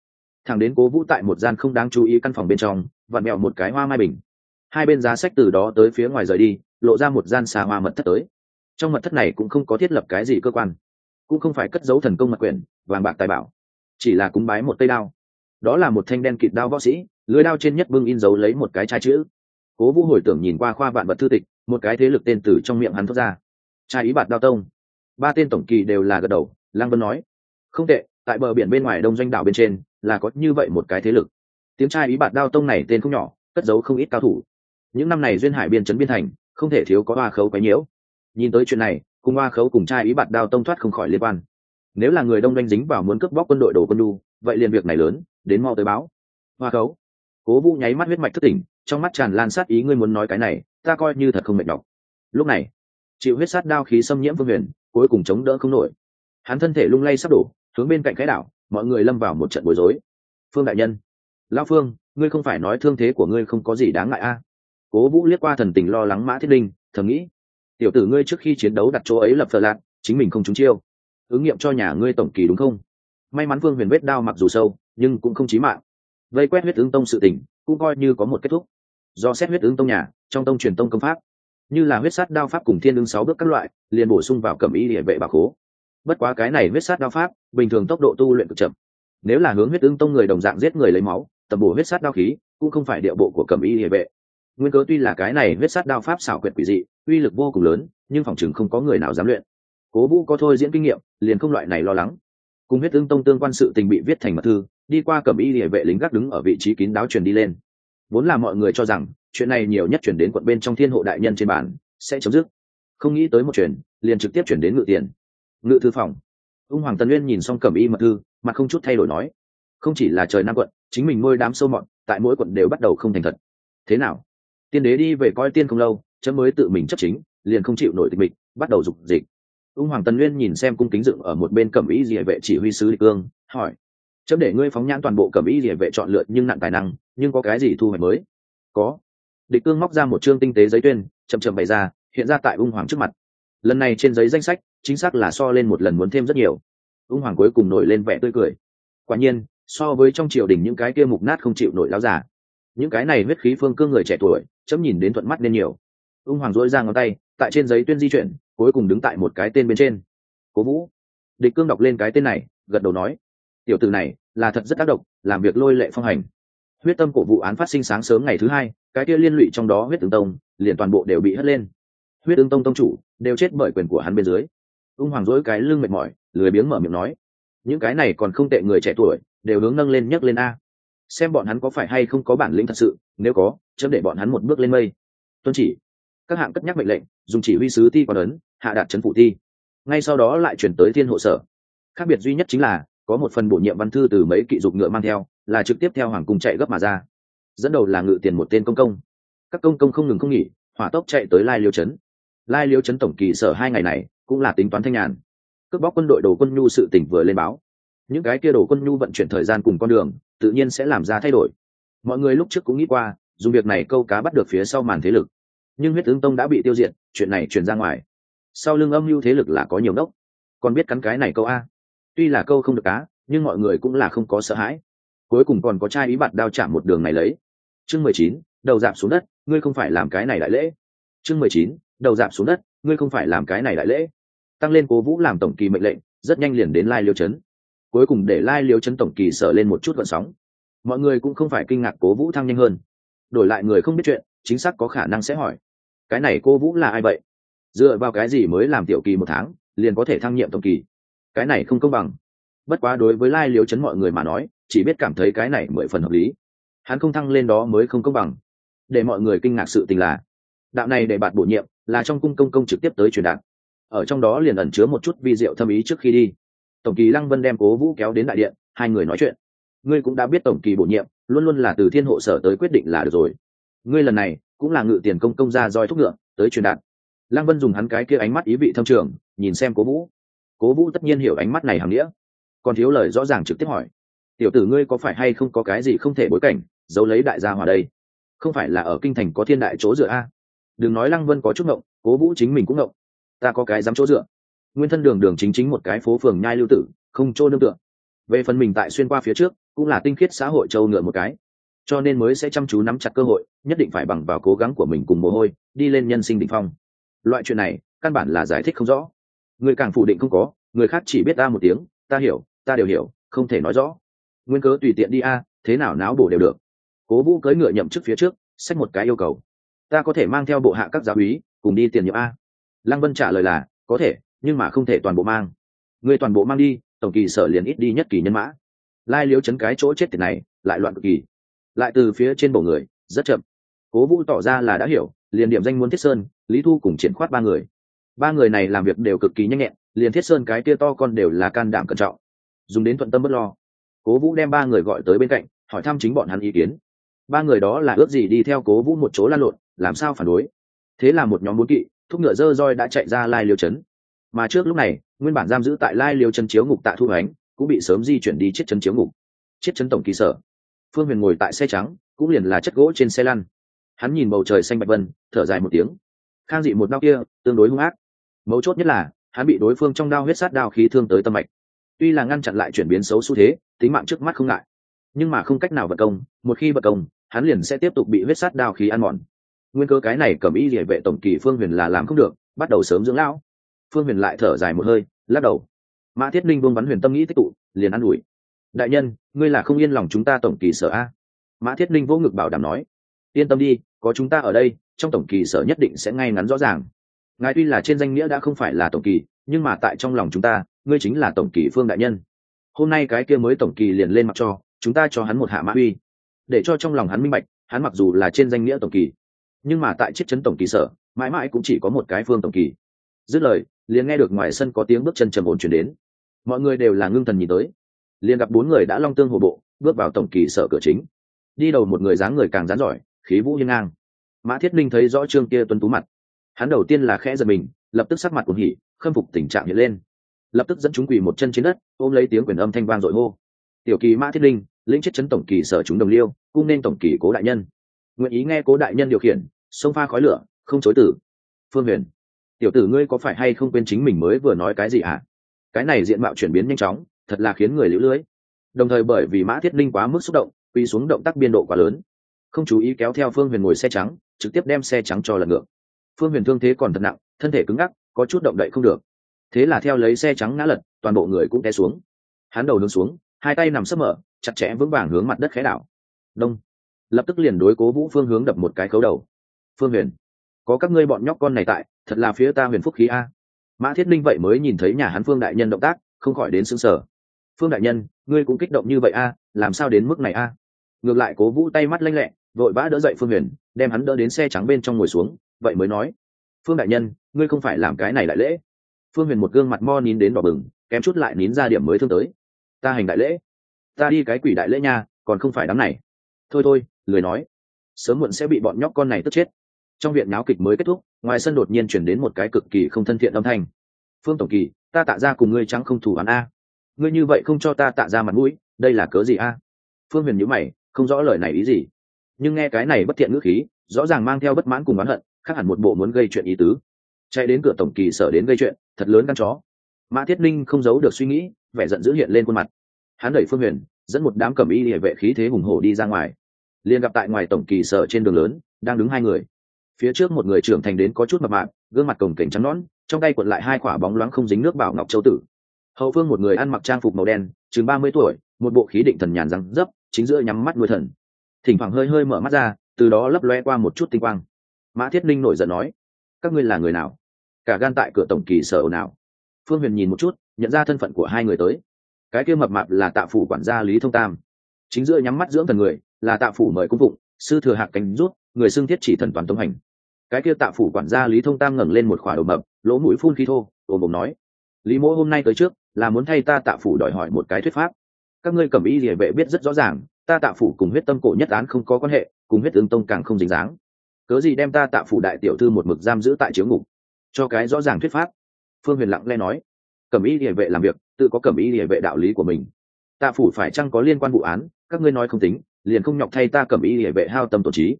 Thằng đến cố vũ tại một gian không đáng chú ý căn phòng bên trong, vặn mẹo một cái hoa mai bình. Hai bên giá sách từ đó tới phía ngoài rời đi, lộ ra một gian xà hoa mật thất tới trong mật thất này cũng không có thiết lập cái gì cơ quan, cũng không phải cất giấu thần công mật quyền, vàng bạc tài bảo, chỉ là cúng bái một cây đao. Đó là một thanh đen kịt đao võ sĩ, lưới đao trên nhất bưng in dấu lấy một cái chai chữ. Cố vũ hồi tưởng nhìn qua khoa vạn vật thư tịch, một cái thế lực tên từ trong miệng hắn thoát ra. Trai ý bạt đao tông. Ba tên tổng kỳ đều là gật đầu, lăng vân nói, không tệ, tại bờ biển bên ngoài đông doanh đảo bên trên, là có như vậy một cái thế lực. Tiếng trai ý bạt đao tông này tên không nhỏ, cất giấu không ít cao thủ. Những năm này duyên hải biên trấn biên thành, không thể thiếu có hoa khấu quấy nhiễu nhìn tới chuyện này cùng hoa khấu cùng trai ý bạt đao tông thoát không khỏi liên quan. Nếu là người đông doanh dính vào muốn cướp bóc quân đội đồ quân đu vậy liền việc này lớn, đến mau tới báo. Hoa khấu, cố vũ nháy mắt huyết mạch thất tỉnh, trong mắt tràn lan sát ý ngươi muốn nói cái này, ta coi như thật không mệt nhọc. Lúc này, chịu huyết sát đao khí xâm nhiễm vương huyền, cuối cùng chống đỡ không nổi. Hắn thân thể lung lay sắp đổ, hướng bên cạnh cái đảo, mọi người lâm vào một trận bối rối. Phương đại nhân lao phương, ngươi không phải nói thương thế của ngươi không có gì đáng ngại a. Cố vũ liếc qua thần tình lo lắng mã thiết linh, thầm nghĩ tiểu tử ngươi trước khi chiến đấu đặt chỗ ấy lập thờ lạc, chính mình không trúng chiêu. Ứng nghiệm cho nhà ngươi tổng kỳ đúng không? May mắn vương huyền vết đao mặc dù sâu, nhưng cũng không chí mạng. Vây quét huyết ứng tông sự tỉnh cũng coi như có một kết thúc. Do xét huyết ứng tông nhà, trong tông truyền tông công pháp. Như là huyết sát đao pháp cùng thiên ứng sáu bước các loại, liền bổ sung vào cẩm ý địa vệ bà khố. Bất quá cái này huyết sát đao pháp, bình thường tốc độ tu luyện cực chậm. Nếu là hướng huyết ứng tông người đồng dạng giết người lấy máu tập bổ huyết sát đao khí, cũng không phải địa bộ của cẩm ý địa vệ nguyên cớ tuy là cái này huyết sát đao pháp xảo quyệt quỷ dị, uy lực vô cùng lớn, nhưng phòng chừng không có người nào dám luyện. Cố vũ có thôi diễn kinh nghiệm, liền không loại này lo lắng. Cùng huyết tương tông tương quan sự tình bị viết thành mật thư, đi qua cẩm y địa vệ lính gác đứng ở vị trí kín đáo truyền đi lên. Vốn là mọi người cho rằng, chuyện này nhiều nhất chuyển đến quận bên trong thiên hộ đại nhân trên bản sẽ chấm dứt. Không nghĩ tới một chuyện, liền trực tiếp chuyển đến ngự tiền. Ngự thư phòng. Ung hoàng tần uyên nhìn xong cẩm y mật thư mà không chút thay đổi nói, không chỉ là trời nam quận, chính mình nuôi đám sâu mọn tại mỗi quận đều bắt đầu không thành thật. Thế nào? Tiên đế đi về coi tiên không lâu, chấm mới tự mình chấp chính, liền không chịu nổi tịch mịch, bắt đầu dục dịch. Ung hoàng tần Nguyên nhìn xem cung kính dựng ở một bên cẩm ý địa vệ chỉ huy sứ địch cương, hỏi, chấm để ngươi phóng nhãn toàn bộ cẩm ý địa vệ chọn lựa nhưng nặng tài năng, nhưng có cái gì thu hoạch mới? Có. Địch cương móc ra một chương tinh tế giấy tuyên, chậm chậm bày ra, hiện ra tại ung hoàng trước mặt. Lần này trên giấy danh sách, chính xác là so lên một lần muốn thêm rất nhiều. Ung hoàng cuối cùng nổi lên vẻ tươi cười. Quả nhiên, so với trong triều đình những cái kia mục nát không chịu nổi láo giả những cái này huyết khí phương cương người trẻ tuổi, chấm nhìn đến thuận mắt nên nhiều. Ung hoàng dỗi ra ngón tay, tại trên giấy tuyên di chuyển, cuối cùng đứng tại một cái tên bên trên. Cố vũ. Địch cương đọc lên cái tên này, gật đầu nói, tiểu tử này, là thật rất tác động, làm việc lôi lệ phong hành. Huyết tâm của vụ án phát sinh sáng sớm ngày thứ hai, cái kia liên lụy trong đó huyết tương tông, liền toàn bộ đều bị hất lên. Huyết tương tông tông chủ đều chết bởi quyền của hắn bên dưới. Ung hoàng dỗi cái lưng mệt mỏi, lười biếng mở miệng nói, những cái này còn không tệ người trẻ tuổi, đều hướng nâng lên nhấc lên a xem bọn hắn có phải hay không có bản lĩnh thật sự, nếu có chấm để bọn hắn một bước lên mây. Tuân chỉ, các hạng cất nhắc mệnh lệnh, dùng chỉ huy sứ thi còn ấn, hạ đạt trấn phủ thi ngay sau đó lại chuyển tới thiên hộ sở. Khác biệt duy nhất chính là, có một phần bổ nhiệm văn thư từ mấy kỵ dục ngựa mang theo, là trực tiếp theo hoàng cung chạy gấp mà ra. Dẫn đầu là ngự tiền một tên công công. Các công công không ngừng không nghỉ, hỏa tốc chạy tới lai liêu trấn. Lai liêu trấn tổng kỳ sở hai ngày này, cũng là tính toán thanh nhàn. Cướp bóc quân đội đồ quân nhu sự tỉnh vừa lên báo. Những cái kia đồ quân nhu vận chuyển thời gian cùng con đường tự nhiên sẽ làm ra thay đổi. Mọi người lúc trước cũng nghĩ qua, dùng việc này câu cá bắt được phía sau màn thế lực. Nhưng huyết tướng tông đã bị tiêu diệt, chuyện này truyền ra ngoài. Sau lưng âm mưu thế lực là có nhiều ngốc còn biết cắn cái này câu a. Tuy là câu không được cá, nhưng mọi người cũng là không có sợ hãi. Cuối cùng còn có trai ý bạn đao chạm một đường này lấy. Chương mười chín, đầu dạp xuống đất, ngươi không phải làm cái này đại lễ. Chương mười chín, đầu dạp xuống đất, ngươi không phải làm cái này đại lễ. Tăng lên cố vũ làm tổng kỳ mệnh lệnh, rất nhanh liền đến lai liêu chấn cuối cùng để lai liêu chấn tổng kỳ sở lên một chút gọn sóng. Mọi người cũng không phải kinh ngạc cố vũ thăng nhanh hơn. Đổi lại người không biết chuyện, chính xác có khả năng sẽ hỏi, cái này cô vũ là ai vậy? Dựa vào cái gì mới làm tiểu kỳ một tháng, liền có thể thăng nhiệm tổng kỳ? Cái này không công bằng. Bất quá đối với lai liếu chấn mọi người mà nói, chỉ biết cảm thấy cái này mười phần hợp lý. Hắn không thăng lên đó mới không công bằng. Để mọi người kinh ngạc sự tình là, đạo này để bạn bổ nhiệm là trong cung công công trực tiếp tới truyền đạt. Ở trong đó liền ẩn chứa một chút vi diệu thâm ý trước khi đi tổng kỳ lăng vân đem cố vũ kéo đến đại điện, hai người nói chuyện. Ngươi cũng đã biết tổng kỳ bổ nhiệm, luôn luôn là từ thiên hộ sở tới quyết định là được rồi. Ngươi lần này cũng là ngự tiền công công ra roi thúc ngựa, tới truyền đạt. Lăng vân dùng hắn cái kia ánh mắt ý vị thâm trường, nhìn xem cố vũ. Cố vũ tất nhiên hiểu ánh mắt này hàm nghĩa. Còn thiếu lời rõ ràng trực tiếp hỏi. Tiểu tử ngươi có phải hay không có cái gì không thể bối cảnh, giấu lấy đại gia hòa đây? Không phải là ở kinh thành có thiên đại chỗ dựa a? Đừng nói lăng vân có chút ngộng, cố vũ chính mình cũng ngộng. Ta có cái dám chỗ dựa nguyên thân đường đường chính chính một cái phố phường nhai lưu tử, không chỗ nương tựa. Về phần mình tại xuyên qua phía trước, cũng là tinh khiết xã hội châu ngựa một cái. Cho nên mới sẽ chăm chú nắm chặt cơ hội, nhất định phải bằng vào cố gắng của mình cùng mồ hôi, đi lên nhân sinh đ ỉ n h phong. Loại chuyện này, căn bản là giải thích không rõ. Người càng phủ định không có, người khác chỉ biết ta một tiếng, ta hiểu, ta đều hiểu, không thể nói rõ. Nguyên cớ tùy tiện đi a, thế nào náo bổ đều được. Cố vũ cưỡi ngựa nhậm chức phía trước, xách một cái yêu cầu. Ta có thể mang theo bộ hạ các giáo úy, cùng đi tiền nhiệm a. Lăng vân trả lời là, có thể nhưng mà không thể toàn bộ mang. Người toàn bộ mang đi, tổng kỳ sở liền ít đi nhất kỳ nhân mã. Lai liếu chấn cái chỗ chết tiền này, lại loạn cực kỳ. Lại từ phía trên bổ người, rất chậm. Cố vũ tỏ ra là đã hiểu, liền điểm danh muốn thiết sơn, lý thu cùng triển khoát ba người. Ba người này làm việc đều cực kỳ nhanh nhẹn, liền thiết sơn cái kia to con đều là can đảm cẩn trọng. Dùng đến thuận tâm bất lo. Cố vũ đem ba người gọi tới bên cạnh, hỏi thăm chính bọn hắn ý kiến. Ba người đó là ước gì đi theo cố vũ một chỗ lan lộn, làm sao phản đối. Thế là một nhóm bốn kỵ, thúc ngựa dơ roi đã chạy ra lai liêu trấn mà trước lúc này, nguyên bản giam giữ tại lai liêu chân chiếu ngục tạ thu ánh cũng bị sớm di chuyển đi chết chân chiếu ngục. Chết chân tổng kỳ sở. Phương huyền ngồi tại xe trắng, cũng liền là chất gỗ trên xe lăn. Hắn nhìn bầu trời xanh bạch vân, thở dài một tiếng. Khang dị một đau kia, tương đối hung ác. Mấu chốt nhất là, hắn bị đối phương trong đao huyết sát đao khí thương tới tâm mạch. Tuy là ngăn chặn lại chuyển biến xấu xu thế, tính mạng trước mắt không ngại. Nhưng mà không cách nào vật công, một khi vật công, hắn liền sẽ tiếp tục bị huyết sát đao khí ăn mòn. Nguyên cơ cái này cầm ý địa vệ tổng kỳ phương huyền là làm không được, bắt đầu sớm dưỡng lão phương huyền lại thở dài một hơi, lắc đầu. Mã thiết linh buông bắn huyền tâm nghĩ tích tụ, liền an ủi. Đại nhân, ngươi là không yên lòng chúng ta tổng kỳ sở a. Mã thiết linh vỗ ngực bảo đảm nói. Yên tâm đi, có chúng ta ở đây, trong tổng kỳ sở nhất định sẽ ngay ngắn rõ ràng. Ngài tuy là trên danh nghĩa đã không phải là tổng kỳ, nhưng mà tại trong lòng chúng ta, ngươi chính là tổng kỳ phương đại nhân. Hôm nay cái kia mới tổng kỳ liền lên mặt cho, chúng ta cho hắn một hạ mã uy. Để cho trong lòng hắn minh bạch, hắn mặc dù là trên danh nghĩa tổng kỳ, nhưng mà tại chiếc chấn tổng kỳ sở, mãi mãi cũng chỉ có một cái phương tổng kỳ. Dứt lời liền nghe được ngoài sân có tiếng bước chân trầm ổn chuyển đến. Mọi người đều là ngưng thần nhìn tới. Liền gặp bốn người đã long tương hồ bộ, bước vào tổng kỳ sở cửa chính. Đi đầu một người dáng người càng rán giỏi, khí vũ hiên ngang. Mã thiết linh thấy rõ trương kia tuân tú mặt. Hắn đầu tiên là khẽ giật mình, lập tức sắc mặt cuồng hỉ, khâm phục tình trạng hiện lên. Lập tức dẫn chúng quỳ một chân trên đất, ôm lấy tiếng quyền âm thanh vang dội hô. Tiểu kỳ mã thiết linh lĩnh chết chấn tổng kỳ sở chúng đồng liêu, cung nên tổng kỳ cố đại nhân. Nguyện ý nghe cố đại nhân điều khiển sông pha khói lửa, không chối tử phương huyền tiểu tử ngươi có phải hay không quên chính mình mới vừa nói cái gì à? cái này diện mạo chuyển biến nhanh chóng, thật là khiến người lũ lưới. Đồng thời bởi vì mã thiết linh quá mức xúc động, quy xuống động tác biên độ quá lớn. Không chú ý kéo theo phương huyền ngồi xe trắng, trực tiếp đem xe trắng cho lần ngược. Phương huyền thương thế còn thật nặng, thân thể cứng ngắc, có chút động đậy không được. Thế là theo lấy xe trắng ngã lật, toàn bộ người cũng té xuống. Hắn đầu hướng xuống, hai tay nằm sấp mở, chặt chẽ vững vàng hướng mặt đất khẽ đảo. Đông. Lập tức liền đối cố vũ phương hướng đập một cái khấu đầu. Phương huyền, có các ngươi bọn nhóc con này tại thật là phía ta huyền phúc khí a. Mã thiết linh vậy mới nhìn thấy nhà hắn phương đại nhân động tác, không khỏi đến xứng sở phương đại nhân, ngươi cũng kích động như vậy a, làm sao đến mức này a? Ngược lại cố vũ tay mắt lanh lẹ, vội vã đỡ dậy phương huyền, đem hắn đỡ đến xe trắng bên trong ngồi xuống, vậy mới nói, phương đại nhân, ngươi không phải làm cái này đại lễ. Phương huyền một gương mặt mo nín đến đỏ bừng, kém chút lại nín ra điểm mới thương tới. Ta hành đại lễ. Ta đi cái quỷ đại lễ nha, còn không phải đám này. Thôi thôi, lười nói, sớm muộn sẽ bị bọn nhóc con này tức chết trong viện náo kịch mới kết thúc, ngoài sân đột nhiên chuyển đến một cái cực kỳ không thân thiện âm thanh. Phương tổng kỳ, ta tạ ra cùng ngươi trắng không thủ án a. Ngươi như vậy không cho ta tạ ra mặt mũi, đây là cớ gì a? Phương huyền nhữ mày, không rõ lời này ý gì. Nhưng nghe cái này bất thiện ngữ khí, rõ ràng mang theo bất mãn cùng oán hận, khác hẳn một bộ muốn gây chuyện ý tứ. Chạy đến cửa tổng kỳ sở đến gây chuyện, thật lớn căn chó. Mã thiết linh không giấu được suy nghĩ, vẻ giận dữ hiện lên khuôn mặt. Hắn đẩy phương huyền, dẫn một đám cầm y địa vệ khí thế hùng hổ đi ra ngoài. Liền gặp tại ngoài tổng kỳ sở trên đường lớn, đang đứng hai người phía trước một người trưởng thành đến có chút mập mạp, gương mặt cồng kềnh trắng nõn, trong tay quật lại hai quả bóng loáng không dính nước bảo ngọc châu tử. Hậu phương một người ăn mặc trang phục màu đen, chừng ba mươi tuổi, một bộ khí định thần nhàn răng dấp, chính giữa nhắm mắt nuôi thần. Thỉnh thoảng hơi hơi mở mắt ra, từ đó lấp loe qua một chút tinh quang. Mã thiết linh nổi giận nói, các ngươi là người nào? Cả gan tại cửa tổng kỳ sở nào phương huyền nhìn một chút, nhận ra thân phận của hai người tới. Cái kia mập mạp là tạ phủ quản gia lý thông tam. Chính giữa nhắm mắt dưỡng thần người, là tạ phủ mời cung phụng, sư thừa hạc cánh rút, người xưng thiết chỉ thần toàn tông hành cái kia tạ phủ quản gia lý thông tam ngẩng lên một khỏa đầu mập, lỗ mũi phun khí thô ôm mồm nói, lý mỗ hôm nay tới trước, là muốn thay ta tạ phủ đòi hỏi một cái thuyết pháp. Các ngươi cầm y địa vệ biết rất rõ ràng, ta tạ phủ cùng huyết tâm cổ nhất án không có quan hệ, cùng huyết ứng tông càng không dính dáng. Cớ gì đem ta tạ phủ đại tiểu thư một mực giam giữ tại chiếu ngục? Cho cái rõ ràng thuyết pháp. Phương huyền lặng lẽ nói cẩm y địa vệ làm việc, tự có cẩm y địa vệ đạo lý của mình. Tạ phủ phải chăng có liên quan vụ án, các ngươi nói không tính, liền không nhọc thay ta cẩm y địa vệ hao tâm tổ trí.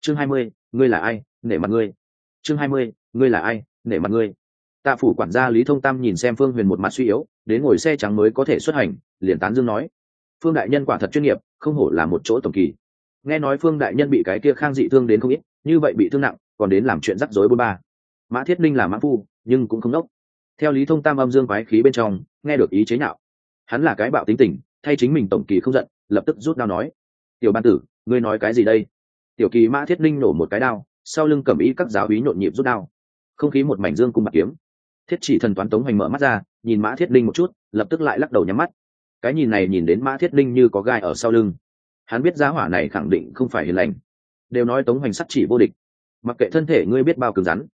Chương hai mươi, ngươi là ai? Nể mặt ngươi. Chương hai mươi, ngươi là ai, nể mặt ngươi? Tạ phủ quản gia lý thông tam nhìn xem phương huyền một mặt suy yếu, đến ngồi xe trắng mới có thể xuất hành, liền tán dương nói. Phương đại nhân quả thật chuyên nghiệp, không hổ là một chỗ tổng kỳ. Nghe nói phương đại nhân bị cái kia khang dị thương đến không ít, như vậy bị thương nặng, còn đến làm chuyện rắc rối bôn ba. Mã thiết ninh là mã phu, nhưng cũng không đốc. Theo lý thông tam âm dương quái khí bên trong, nghe được ý chế nhạo. Hắn là cái bạo tính tình, thay chính mình tổng kỳ không giận, lập tức rút đao nói. Tiểu ban tử, ngươi nói cái gì đây? Tiểu kỳ mã thiết ninh nổ một cái đao sau lưng cầm ý các giáo úy nhộn nhịp rút đao. Không khí một mảnh dương cùng bạc kiếm. Thiết chỉ thần toán tống hoành mở mắt ra, nhìn mã thiết linh một chút, lập tức lại lắc đầu nhắm mắt. Cái nhìn này nhìn đến mã thiết linh như có gai ở sau lưng. Hắn biết giá hỏa này khẳng định không phải hiền lành. Đều nói tống hoành sắt chỉ vô địch. Mặc kệ thân thể ngươi biết bao cứng rắn,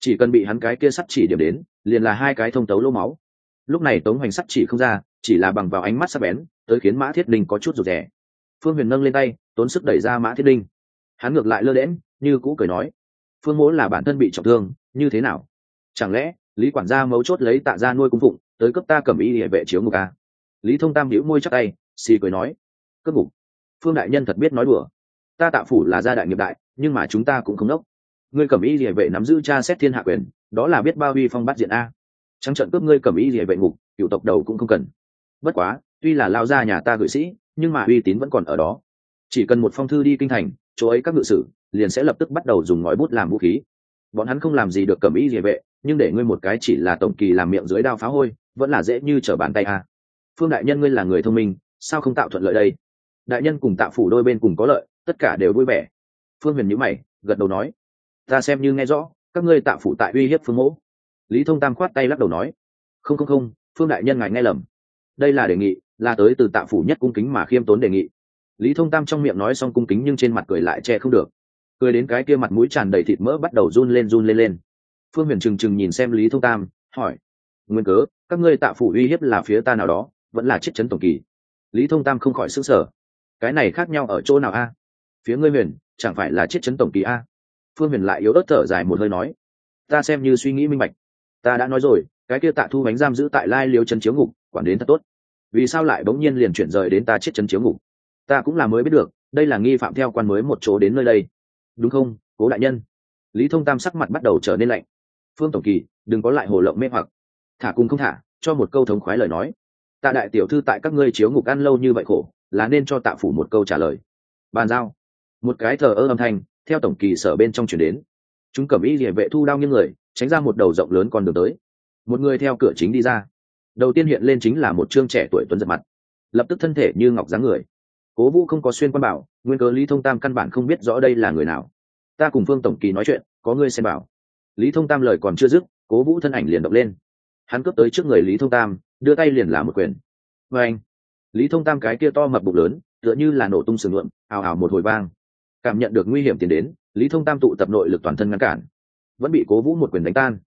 chỉ cần bị hắn cái kia sắt chỉ điểm đến, liền là hai cái thông tấu lỗ máu. Lúc này tống hoành sắt chỉ không ra, chỉ là bằng vào ánh mắt sắc bén, tới khiến mã thiết linh có chút rụt rè. Phương huyền nâng lên tay, tốn sức đẩy ra mã thiết linh hắn ngược lại lơ lẽn như cũ cười nói, phương mỗ là bản thân bị trọng thương, như thế nào? Chẳng lẽ lý quản gia mấu chốt lấy tạ ra nuôi cung phụng, tới cấp ta cầm y địa vệ chiếu ngục à? lý thông tam hữu môi chắc tay, xì cười nói cất ngục, phương đại nhân thật biết nói đùa. Ta tạ phủ là gia đại nghiệp đại, nhưng mà chúng ta cũng không đốc. Ngươi cầm y địa vệ nắm giữ cha xét thiên hạ quyền, đó là biết bao uy phong bắt diện a. Trắng trận cướp ngươi cầm y địa vệ ngục, cựu tộc đầu cũng không cần. Bất quá, tuy là lao ra nhà ta gửi sĩ, nhưng mà uy tín vẫn còn ở đó. Chỉ cần một phong thư đi kinh thành chỗ ấy các ngự sử liền sẽ lập tức bắt đầu dùng ngòi bút làm vũ khí. Bọn hắn không làm gì được cầm ý địa vệ, nhưng để ngươi một cái chỉ là tổng kỳ làm miệng dưới đao phá hôi, vẫn là dễ như trở bàn tay a. Phương đại nhân ngươi là người thông minh, sao không tạo thuận lợi đây? Đại nhân cùng tạo phủ đôi bên cùng có lợi, tất cả đều vui vẻ. Phương huyền nhữ mày, gật đầu nói, ta xem như nghe rõ, các ngươi tạo phủ tại uy hiếp phương mẫu lý thông tam khoát tay lắc đầu nói, không không không, phương đại nhân ngài nghe lầm. Đây là đề nghị, là tới từ tạo phủ nhất cung kính mà khiêm tốn đề nghị lý thông tam trong miệng nói xong cung kính nhưng trên mặt cười lại che không được. Cười đến cái kia mặt mũi tràn đầy thịt mỡ bắt đầu run lên run lên lên. Phương huyền trừng trừng nhìn xem lý thông tam, hỏi, nguyên cớ, các ngươi tạo phủ uy hiếp là phía ta nào đó, vẫn là chiết chấn tổng kỳ? Lý thông tam không khỏi s ứ n g sở cái này khác nhau ở chỗ nào a? Phía ngươi huyền, chẳng phải là chiết chấn tổng kỳ a? Phương huyền lại yếu ớt thở dài một hơi nói, ta xem như suy nghĩ minh bạch. Ta đã nói rồi, cái kia tạ thu bánh giam giữ tại lai liêu chân chiếu ngục, quản đến thật tốt. Vì sao lại bỗng nhiên liền chuyển rời đến ta chiếc chân chiếu ngục? Ta cũng là mới biết được, đây là nghi phạm theo quan mới một chỗ đến nơi đây. Đúng không, cố đại nhân? Lý thông tam sắc mặt bắt đầu trở nên lạnh. Phương tổng kỳ, đừng có lại hồ lộng mê hoặc. Thả cùng không thả, cho một câu thống khoái lời nói. Tạ đại tiểu thư tại các ngươi chiếu ngục ăn lâu như vậy khổ, là nên cho tạ phủ một câu trả lời. Bàn giao. Một cái thờ ơ âm thanh, theo tổng kỳ sở bên trong chuyển đến. Chúng cầm y địa vệ thu đao như người, tránh ra một đầu rộng lớn còn đường tới. Một người theo cửa chính đi ra. Đầu tiên hiện lên chính là một trương trẻ tuổi tuấn giật mặt. Lập tức thân thể như ngọc dáng người cố vũ không có xuyên quan bảo, nguyên cớ lý thông tam căn bản không biết rõ đây là người nào. Ta cùng phương tổng kỳ nói chuyện, có ngươi xem bảo. Lý thông tam lời còn chưa dứt, cố vũ thân ảnh liền động lên. Hắn cướp tới trước người lý thông tam, đưa tay liền làm một quyền. Vê anh, lý thông tam cái kia to mập bụng lớn, tựa như là nổ tung sừng luộm, ào ào một hồi vang. Cảm nhận được nguy hiểm tiến đến, lý thông tam tụ tập nội lực toàn thân ngăn cản. Vẫn bị cố vũ một quyền đánh tan.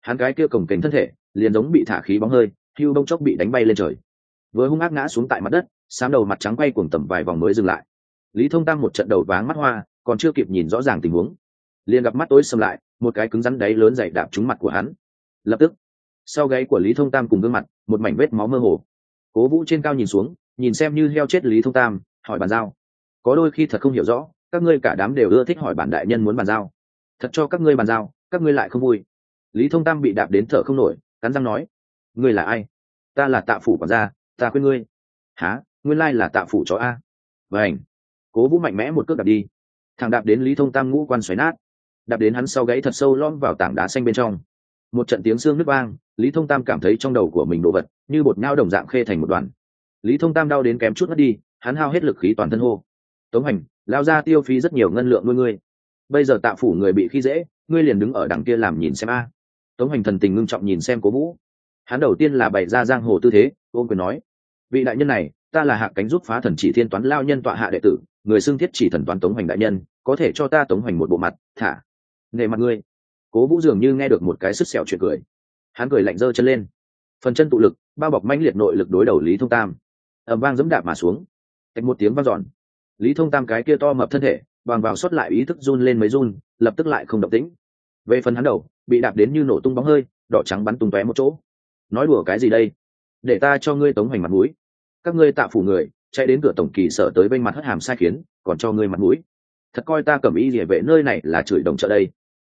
Hắn cái kia cổng kềnh thân thể, liền giống bị thả khí bóng hơi, hưu đông chốc bị đánh bay lên trời. Với hung ác ngã xuống tại mặt đất sám đầu mặt trắng quay cuồng tầm vài vòng mới dừng lại. Lý thông tam một trận đầu váng mắt hoa, còn chưa kịp nhìn rõ ràng tình huống. Liền gặp mắt tối xâm lại, một cái cứng rắn đáy lớn dày đạp trúng mặt của hắn. Lập tức, sau gáy của lý thông tam cùng gương mặt, một mảnh vết máu mơ hồ. Cố vũ trên cao nhìn xuống, nhìn xem như heo chết lý thông tam, hỏi bàn giao. Có đôi khi thật không hiểu rõ, các ngươi cả đám đều ưa thích hỏi bản đại nhân muốn bàn giao. Thật cho các ngươi bàn giao, các ngươi lại không vui. Lý thông tam bị đạp đến thở không nổi, cắn răng nói. Ngươi là ai? Ta là tạ phủ quản gia, ta khuyên ngươi. Há nguyên lai là tạ phủ chó a. Vảnh cố vũ mạnh mẽ một cước đạp đi. Thằng đạp đến lý thông tam ngũ quan xoáy nát. Đạp đến hắn sau gáy thật sâu lom vào tảng đá xanh bên trong. Một trận tiếng xương nước vang, lý thông tam cảm thấy trong đầu của mình đồ vật như bột nhau đồng dạng khê thành một đoàn lý thông tam đau đến kém chút mất đi, hắn hao hết lực khí toàn thân hô. Tống hành lao ra tiêu phí rất nhiều ngân lượng nuôi ngươi. Bây giờ tạ phủ người bị khi dễ, ngươi liền đứng ở đằng kia làm nhìn xem a. Tống hành thần tình ngưng trọng nhìn xem cố vũ. Hắn đầu tiên là bày ra giang hồ tư thế ôm quyền nói, vị đại nhân này ta là hạ cánh giúp phá thần chỉ thiên toán lao nhân tọa hạ đệ tử, người xưng thiết chỉ thần toán tống hoành đại nhân, có thể cho ta tống hoành một bộ mặt, thả. Nề mặt ngươi. Cố vũ dường như nghe được một cái sứt sẹo chuyện cười. Hắn cười lạnh giơ chân lên. Phần chân tụ lực, bao bọc manh liệt nội lực đối đầu lý thông tam. Ẩm vang dẫm đạp mà xuống. Tạch một tiếng vang dọn. Lý thông tam cái kia to mập thân thể, bằng vào xuất lại ý thức run lên mấy run, lập tức lại không động tĩnh. Về phần hắn đầu, bị đạp đến như nổ tung bóng hơi, đỏ trắng bắn tung tóe một chỗ. Nói đùa cái gì đây? Để ta cho ngươi tống hoành mặt mũi các ngươi tạ phủ người, chạy đến cửa tổng kỳ sở tới bên mặt hất hàm sai khiến, còn cho ngươi mặt mũi. Thật coi ta cầm y địa vệ nơi này là chửi đồng chợ đây.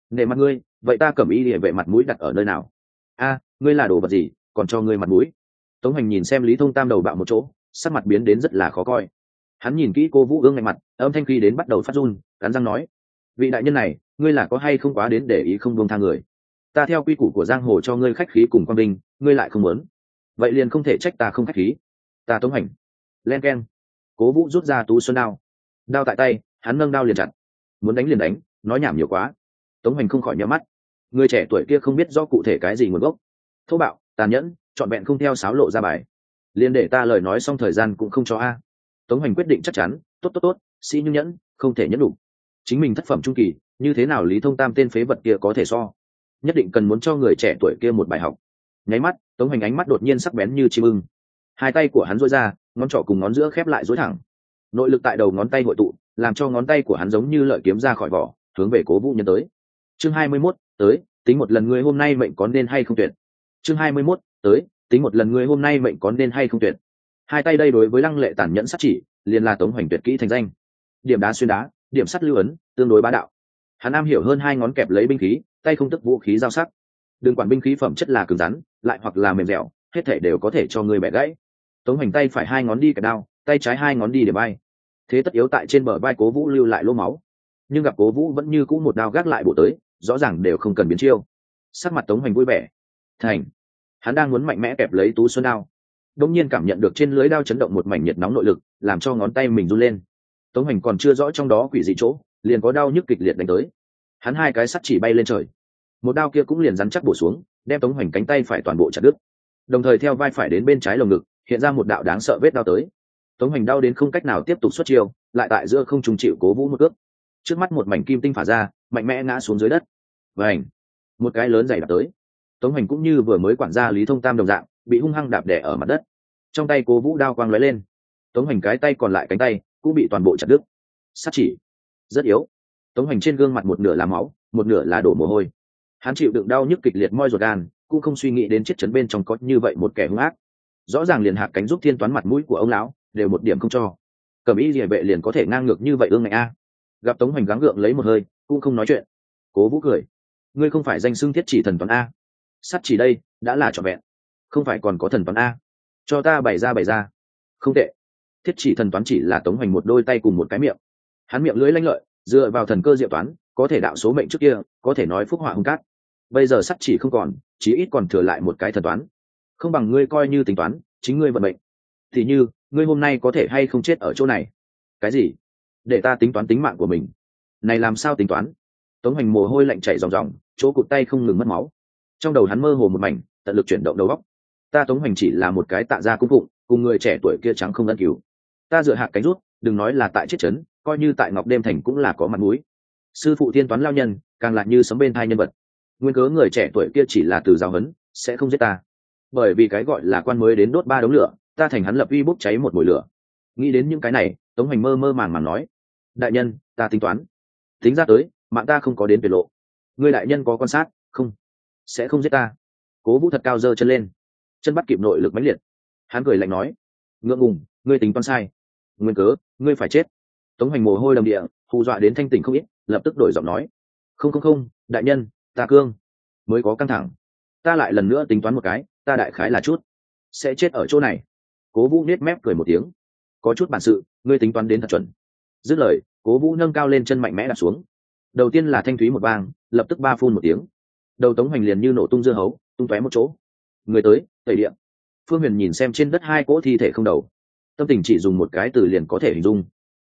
Nề mặt ngươi, vậy ta cầm y địa vệ mặt mũi đặt ở nơi nào? A, ngươi là đồ vật gì, còn cho ngươi mặt mũi? Tống hành nhìn xem lý thông tam đầu bạo một chỗ, sắc mặt biến đến rất là khó coi. Hắn nhìn kỹ cô vũ ương ngay mặt, âm thanh khi đến bắt đầu phát run, cắn răng nói, vị đại nhân này, ngươi là có hay không quá đến để ý không buông tha người? Ta theo quy củ của giang hồ cho ngươi khách khí cùng quang binh, ngươi lại không muốn. Vậy liền không thể trách ta không khách khí ta tống hành. Len k e n cố vũ rút ra tú xuân đao. Đao tại tay, hắn nâng đao liền chặt muốn đánh liền đánh, nói nhảm nhiều quá. Tống hành không khỏi nhắm mắt. Người trẻ tuổi kia không biết do cụ thể cái gì nguồn gốc. Thô bạo, tàn nhẫn, trọn vẹn không theo sáo lộ ra bài. Liền để ta lời nói xong thời gian cũng không cho a. Tống hành quyết định chắc chắn, tốt tốt tốt, sĩ như nhẫn, không thể nhẫn đủ. Chính mình thất phẩm trung kỳ, như thế nào lý thông tam tên phế vật kia có thể so? Nhất định cần muốn cho người trẻ tuổi kia một bài học. Nháy mắt, tống hành ánh mắt đột nhiên sắc bén như chim ưng hai tay của hắn dối ra ngón trỏ cùng ngón giữa khép lại dối thẳng. Nội lực tại đầu ngón tay hội tụ làm cho ngón tay của hắn giống như lợi kiếm ra khỏi vỏ hướng về cố vũ nhân tới. Chương hai mươi 21, tới tính một lần ngươi hôm nay mệnh có nên hay không tuyệt chương hai mươi 21, tới tính một lần ngươi hôm nay mệnh có nên hay không tuyệt hai tay đây đối với lăng lệ tàn nhẫn sát chỉ liền là tống hoành tuyệt kỹ thành danh. Điểm đá xuyên đá điểm sắt lưu ấn tương đối bá đạo. Hắn am hiểu hơn hai ngón kẹp lấy binh khí tay không tức vũ khí giao sắc. Đừng quản binh khí phẩm chất là cứng rắn lại hoặc là mềm dẻo hết thể đều có thể cho người bẻ gãy tống hoành tay phải hai ngón đi cả đao, tay trái hai ngón đi để bay. Thế tất yếu tại trên bờ vai cố vũ lưu lại lỗ máu. Nhưng gặp cố vũ vẫn như cũ một đao gác lại bổ tới, rõ ràng đều không cần biến chiêu. Sắc mặt tống hoành vui vẻ. Thành. Hắn đang muốn mạnh mẽ kẹp lấy tú xuân đao. Đông nhiên cảm nhận được trên lưới đao chấn động một mảnh nhiệt nóng nội lực, làm cho ngón tay mình run lên. Tống hoành còn chưa rõ trong đó quỷ dị chỗ, liền có đau nhức kịch liệt đánh tới. Hắn hai cái sắt chỉ bay lên trời. Một đao kia cũng liền rắn chắc bổ xuống, đem tống hoành cánh tay phải toàn bộ chặt đứt. Đồng thời theo vai phải đến bên trái lồng ngực hiện ra một đạo đáng sợ vết đau tới. Tống hoành đau đến không cách nào tiếp tục xuất chiêu, lại tại giữa không trùng chịu cố vũ một cước. Trước mắt một mảnh kim tinh phả ra, mạnh mẽ ngã xuống dưới đất. Và ảnh một cái lớn dày đạp tới. Tống hoành cũng như vừa mới quản gia lý thông tam đồng dạng, bị hung hăng đạp đẻ ở mặt đất. Trong tay cố vũ đao quang lóe lên. Tống hoành cái tay còn lại cánh tay cũng bị toàn bộ chặt đứt. Sát chỉ. Rất yếu. Tống hoành trên gương mặt một nửa là máu, một nửa là đổ mồ hôi. Hắn chịu đựng đau nhức kịch liệt moi ruột gan, cũng không suy nghĩ đến chiếc chấn bên trong có như vậy một kẻ hung ác rõ ràng liền hạ cánh giúp thiên toán mặt mũi của ông lão, đều một điểm không cho. Cầm ý địa vệ liền có thể ngang ngược như vậy ương ngạnh a. Gặp tống hoành gắng gượng lấy một hơi, cũng không nói chuyện. Cố vũ cười. Ngươi không phải danh xưng thiết chỉ thần toán a. Sắt chỉ đây, đã là trọn vẹn. Không phải còn có thần toán a. Cho ta bày ra bày ra. Không tệ. Thiết chỉ thần toán chỉ là tống hoành một đôi tay cùng một cái miệng. Hắn miệng lưỡi lanh lợi, dựa vào thần cơ diệu toán, có thể đạo số mệnh trước kia, có thể nói phúc họa hung cát. Bây giờ sắt chỉ không còn, chí ít còn thừa lại một cái thần toán không bằng ngươi coi như tính toán, chính ngươi vận mệnh. Thì như, ngươi hôm nay có thể hay không chết ở chỗ này? Cái gì? Để ta tính toán tính mạng của mình. Này làm sao tính toán? Tống hoành mồ hôi lạnh chảy ròng ròng, chỗ cụt tay không ngừng mất máu. Trong đầu hắn mơ hồ một mảnh, tận lực chuyển động đầu góc ta tống hoành chỉ là một cái tạ gia cung phụng, cùng người trẻ tuổi kia trắng không ân cứu. Ta dựa hạ cánh rút, đừng nói là tại chết chấn, coi như tại ngọc đêm thành cũng là có mặt mũi. Sư phụ thiên toán lao nhân, càng lại như sấm bên hai nhân vật. Nguyên cớ người trẻ tuổi kia chỉ là từ giáo huấn, sẽ không giết ta bởi vì cái gọi là quan mới đến đốt ba đống lửa, ta thành hắn lập uy bốc cháy một mồi lửa. Nghĩ đến những cái này, tống hoành mơ mơ màng màng nói, đại nhân, ta tính toán. Tính ra tới, mạng ta không có đến tuyệt lộ. Người đại nhân có quan sát, không? Sẽ không giết ta. Cố vũ thật cao giơ chân lên. Chân bắt kịp nội lực mãnh liệt. Hắn cười lạnh nói, ngượng ngùng, ngươi tính toán sai. Nguyên cớ, ngươi phải chết. Tống hoành mồ hôi đầm địa hù dọa đến thanh tỉnh không ít, lập tức đổi giọng nói, không không không, đại nhân, ta cương. Mới có căng thẳng. Ta lại lần nữa tính toán một cái ta đại khái là chút. Sẽ chết ở chỗ này. Cố vũ nết mép cười một tiếng. Có chút bản sự, ngươi tính toán đến thật chuẩn. Dứt lời, cố vũ nâng cao lên chân mạnh mẽ đặt xuống. Đầu tiên là thanh thúy một vang, lập tức ba phun một tiếng. Đầu tống hoành liền như nổ tung dưa hấu, tung tóe một chỗ. Người tới, tẩy điện phương huyền nhìn xem trên đất hai cỗ thi thể không đầu. Tâm tình chỉ dùng một cái từ liền có thể hình dung.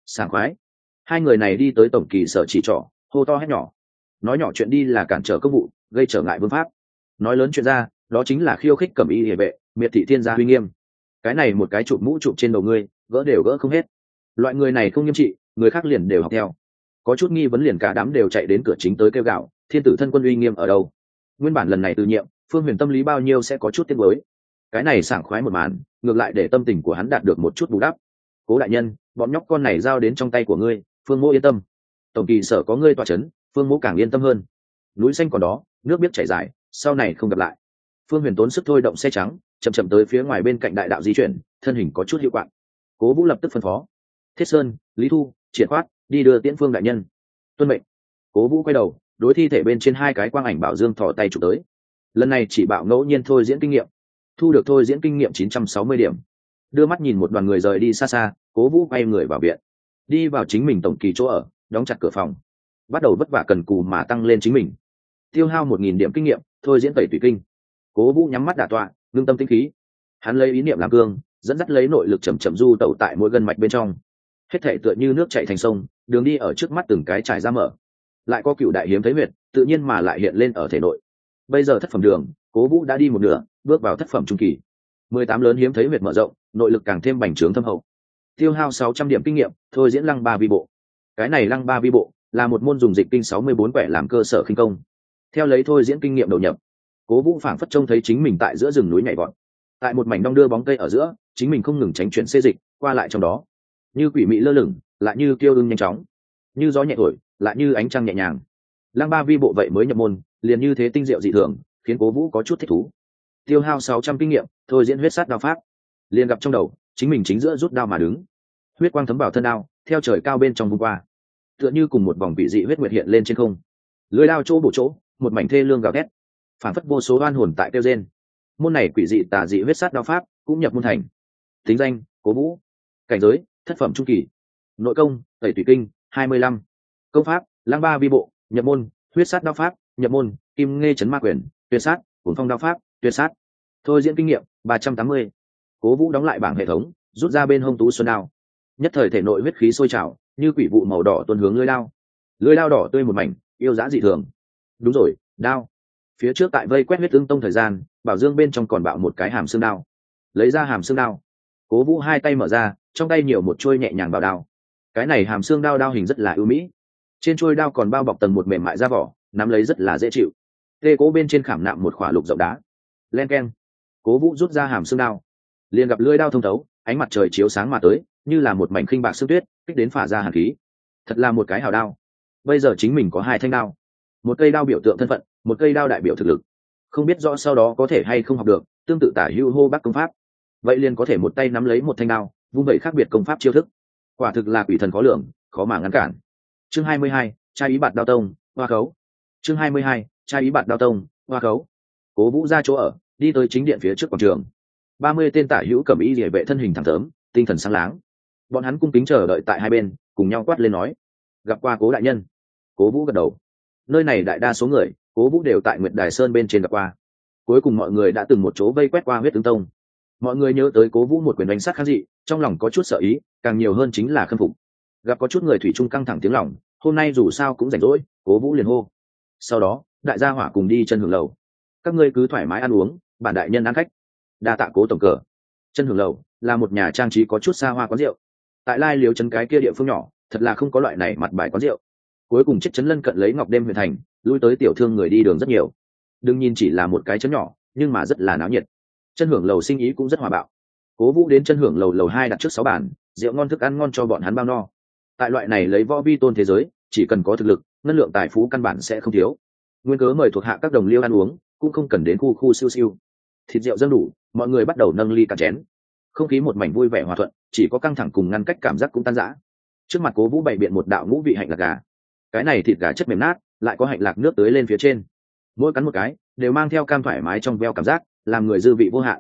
Sảng khoái. Hai người này đi tới tổng kỳ sở chỉ trỏ, hô to hét nhỏ. Nói nhỏ chuyện đi là cản trở công vụ, gây trở ngại vương pháp. Nói lớn chuyện ra đó chính là khiêu khích cầm y địa vệ, miệt thị thiên gia huy nghiêm. Cái này một cái chụp mũ chụp trên đầu ngươi, gỡ đều gỡ không hết. Loại người này không nghiêm trị, người khác liền đều học theo. Có chút nghi vấn liền cả đám đều chạy đến cửa chính tới kêu gạo, thiên tử thân quân uy nghiêm ở đâu? Nguyên bản lần này từ nhiệm, phương huyền tâm lý bao nhiêu sẽ có chút tiếc mới cái này sảng khoái một màn, ngược lại để tâm tình của hắn đạt được một chút bù đắp. Cố đại nhân, bọn nhóc con này giao đến trong tay của ngươi, phương mỗ yên tâm. Tổng kỳ sở có ngươi tọa c h ấ n phương mỗ càng yên tâm hơn. Núi xanh còn đó, nước biết chảy dài, sau này không gặp lại phương huyền tốn sức thôi động xe trắng, chậm chậm tới phía ngoài bên cạnh đại đạo di chuyển, thân hình có chút hiệu quả. cố vũ lập tức phân phó. Thiết sơn, lý thu, triển khoát, đi đưa tiễn phương đại nhân. Tuân mệnh. Cố vũ quay đầu, đối thi thể bên trên hai cái quang ảnh bảo dương thỏ tay chụp tới. Lần này chỉ bảo ngẫu nhiên thôi diễn kinh nghiệm. Thu được thôi diễn kinh nghiệm 960 điểm. Đưa mắt nhìn một đoàn người rời đi xa xa, cố vũ quay người vào viện. Đi vào chính mình tổng kỳ chỗ ở, đóng chặt cửa phòng. Bắt đầu vất vả cần cù mà tăng lên chính mình. Tiêu hao một nghìn điểm kinh nghiệm, thôi diễn tẩy Tủy kinh cố vũ nhắm mắt đả tọa, ngưng tâm tinh khí. Hắn lấy ý niệm làm cương, dẫn dắt lấy nội lực chầm chậm du tẩu tại mỗi gân mạch bên trong. Hết thể tựa như nước chạy thành sông, đường đi ở trước mắt từng cái trải ra mở. Lại có cựu đại hiếm thấy huyệt tự nhiên mà lại hiện lên ở thể nội. Bây giờ thất phẩm đường, cố vũ đã đi một nửa, bước vào thất phẩm trung kỳ. Mười tám lớn hiếm thấy huyệt mở rộng, nội lực càng thêm bành trướng thâm hậu. Tiêu hao sáu trăm điểm kinh nghiệm, thôi diễn lăng ba vi bộ. Cái này lăng ba vi bộ là một môn dùng dịch kinh sáu mươi bốn quẻ làm cơ sở khinh công. Theo lấy thôi diễn kinh nghiệm đầu nhập cố vũ phảng phất trông thấy chính mình tại giữa rừng núi nhảy vọt. Tại một mảnh đong đưa bóng cây ở giữa, chính mình không ngừng tránh chuyển xê dịch, qua lại trong đó. Như quỷ mị lơ lửng, lại như kêu ưng nhanh chóng. Như gió nhẹ thổi, lại như ánh trăng nhẹ nhàng. Lăng ba vi bộ vậy mới nhập môn, liền như thế tinh diệu dị thường, khiến cố vũ có chút thích thú. Tiêu hao sáu trăm kinh nghiệm, thôi diễn huyết sát đao pháp. Liền gặp trong đầu, chính mình chính giữa rút đao mà đứng. Huyết quang thấm vào thân đao, theo trời cao bên trong vùng qua. Tựa như cùng một vòng vị dị huyết nguyệt hiện lên trên không. Lưới đao chỗ bổ chỗ, một mảnh thê lương gào thét phản phất vô số oan hồn tại kêu gen môn này quỷ dị tà dị huyết sát đao pháp cũng nhập môn thành. Tính danh, cố vũ. Cảnh giới, thất phẩm trung kỳ. Nội công, tẩy thủy kinh, hai mươi lăm. Công pháp lang ba vi bộ, nhập môn, huyết sát đao pháp, nhập môn, kim nghe chấn ma quyền, tuyệt sát cuốn phong đao pháp, tuyệt sát. Thôi diễn kinh nghiệm, ba trăm tám mươi. Cố vũ đóng lại bảng hệ thống, rút ra bên hông tú xuân đao. Nhất thời thể nội huyết khí sôi trào, như quỷ vụ màu đỏ tuân hướng lưới lao lưới lao đỏ tươi một mảnh, yêu dã dị thường. Đúng rồi, đao phía trước tại vây quét huyết tương tông thời gian, bảo dương bên trong còn bạo một cái hàm xương đao. Lấy ra hàm xương đao. Cố vũ hai tay mở ra, trong tay nhiều một trôi nhẹ nhàng vào đao. Cái này hàm xương đao đao hình rất là ưu mỹ. Trên trôi đao còn bao bọc tầng một mềm mại da vỏ, nắm lấy rất là dễ chịu. Tê cố bên trên khảm nạm một khỏa lục rộng đá. Len k e n cố vũ rút ra hàm xương đao. Liền gặp lưỡi đao thông thấu, ánh mặt trời chiếu sáng mà tới, như là một mảnh khinh bạc sương tuyết, kích đến phả ra hàn khí. Thật là một cái hào đao. Bây giờ chính mình có hai thanh đao một cây đao biểu tượng thân phận, một cây đao đại biểu thực lực. Không biết rõ sau đó có thể hay không học được, tương tự tả hưu hô bác công pháp. Vậy liền có thể một tay nắm lấy một thanh đao, vung vẩy khác biệt công pháp chiêu thức. Quả thực là quỷ thần khó lường, khó mà ngăn cản. Chương hai mươi hai, trai ý bạt đao tông, hoa khấu. Chương hai mươi hai, trai ý bạt đao tông, hoa khấu. Cố vũ ra chỗ ở, đi tới chính điện phía trước quảng trường. Ba mươi tên tả hữu cầm y địa vệ thân hình thẳng thớm, tinh thần sáng láng. Bọn hắn cung kính chờ đợi tại hai bên, cùng nhau quát lên nói, gặp qua cố đại nhân. Cố vũ gật đầu nơi này đại đa số người, cố vũ đều tại nguyện đài sơn bên trên gặp qua. Cuối cùng mọi người đã từng một chỗ vây quét qua huyết tướng tông. Mọi người nhớ tới cố vũ một quyền đánh sát kháng dị, trong lòng có chút sợ ý, càng nhiều hơn chính là khâm phục. Gặp có chút người thủy chung căng thẳng tiếng lòng, hôm nay dù sao cũng rảnh rỗi, cố vũ liền hô. Sau đó, đại gia hỏa cùng đi chân hưởng lầu. Các ngươi cứ thoải mái ăn uống, bản đại nhân ăn khách. Đa tạ cố tổng cờ. Chân hưởng lầu là một nhà trang trí có chút xa hoa quán rượu. Tại lai liếu chân cái kia địa phương nhỏ, thật là không có loại này mặt bài quán rượu cuối cùng chiếc chấn lân cận lấy ngọc đêm huyện thành, lui tới tiểu thương người đi đường rất nhiều. Đừng nhìn chỉ là một cái chấn nhỏ, nhưng mà rất là náo nhiệt. Chân hưởng lầu sinh ý cũng rất hòa bạo. Cố vũ đến chân hưởng lầu lầu hai đặt trước sáu bản rượu ngon thức ăn ngon cho bọn hắn bao no. Tại loại này lấy võ vi tôn thế giới, chỉ cần có thực lực, ngân lượng tài phú căn bản sẽ không thiếu. Nguyên cớ mời thuộc hạ các đồng liêu ăn uống, cũng không cần đến khu khu siêu siêu. Thịt rượu dân đủ, mọi người bắt đầu nâng ly cả chén. Không khí một mảnh vui vẻ hòa thuận, chỉ có căng thẳng cùng ngăn cách cảm giác cũng tan rã. Trước mặt cố vũ bày biện một đạo ngũ vị hạnh lạc gà cái này thịt gà chất mềm nát, lại có hạnh lạc nước tới lên phía trên. Mỗi cắn một cái, đều mang theo cam thoải mái trong veo cảm giác, làm người dư vị vô hạn.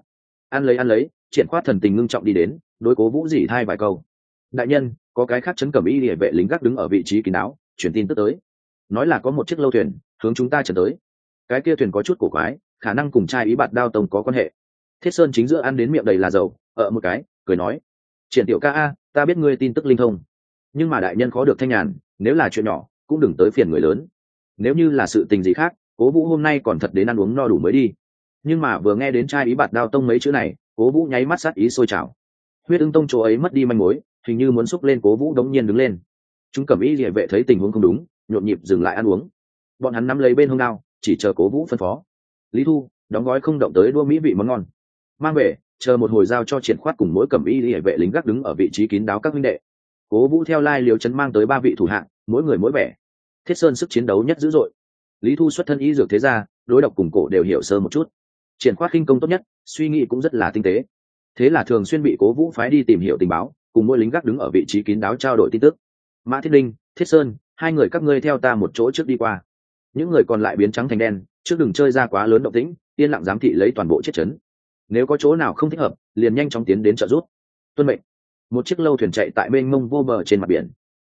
Ăn lấy ăn lấy, triển khoát thần tình ngưng trọng đi đến, đối cố vũ dỉ thai vài câu. Đại nhân, có cái khác chấn cẩm y địa vệ lính gác đứng ở vị trí kín đáo chuyển tin tức tới. Nói là có một chiếc lâu thuyền, hướng chúng ta trở tới. Cái kia thuyền có chút cổ quái, khả năng cùng trai ý bạt đao tông có quan hệ. Thiết sơn chính giữa ăn đến miệng đầy là dầu, ở một cái, cười nói, triển tiểu ca a, ta biết ngươi tin tức linh thông. Nhưng mà đại nhân khó được thanh nhàn, nếu là chuyện nhỏ cũng đừng tới phiền người lớn. Nếu như là sự tình gì khác, cố vũ hôm nay còn thật đến ăn uống no đủ mới đi. Nhưng mà vừa nghe đến trai ý bạt đao tông mấy chữ này, cố vũ nháy mắt sát ý sôi trào. Huyết ưng tông chỗ ấy mất đi manh mối, hình như muốn xúc lên cố vũ đống nhiên đứng lên. Chúng cầm ý địa vệ thấy tình huống không đúng, nhộn nhịp dừng lại ăn uống. Bọn hắn nắm lấy bên hông đao, chỉ chờ cố vũ phân phó. Lý thu, đóng gói không động tới đua mỹ vị món ngon. Mang về, chờ một hồi giao cho triển khoát cùng mỗi cầm y địa vệ lính gác đứng ở vị trí kín đáo các huynh đệ. Cố vũ theo lai liều chấn mang tới ba vị thủ hạng mỗi người mỗi vẻ. Thiết sơn sức chiến đấu nhất dữ dội. Lý thu xuất thân y dược thế gia, đối độc cùng cổ đều hiểu sơ một chút. Triển khoát khinh công tốt nhất, suy nghĩ cũng rất là tinh tế. Thế là thường xuyên bị cố vũ phái đi tìm hiểu tình báo, cùng mỗi lính gác đứng ở vị trí kín đáo trao đổi tin tức. Mã thiết linh, thiết sơn, hai người các ngươi theo ta một chỗ trước đi qua. Những người còn lại biến trắng thành đen, trước đừng chơi ra quá lớn động tĩnh, yên lặng giám thị lấy toàn bộ chiếc chấn nếu có chỗ nào không thích hợp, liền nhanh chóng tiến đến trợ rút tuân mệnh. Một chiếc lâu thuyền chạy tại bên mông vô bờ trên mặt biển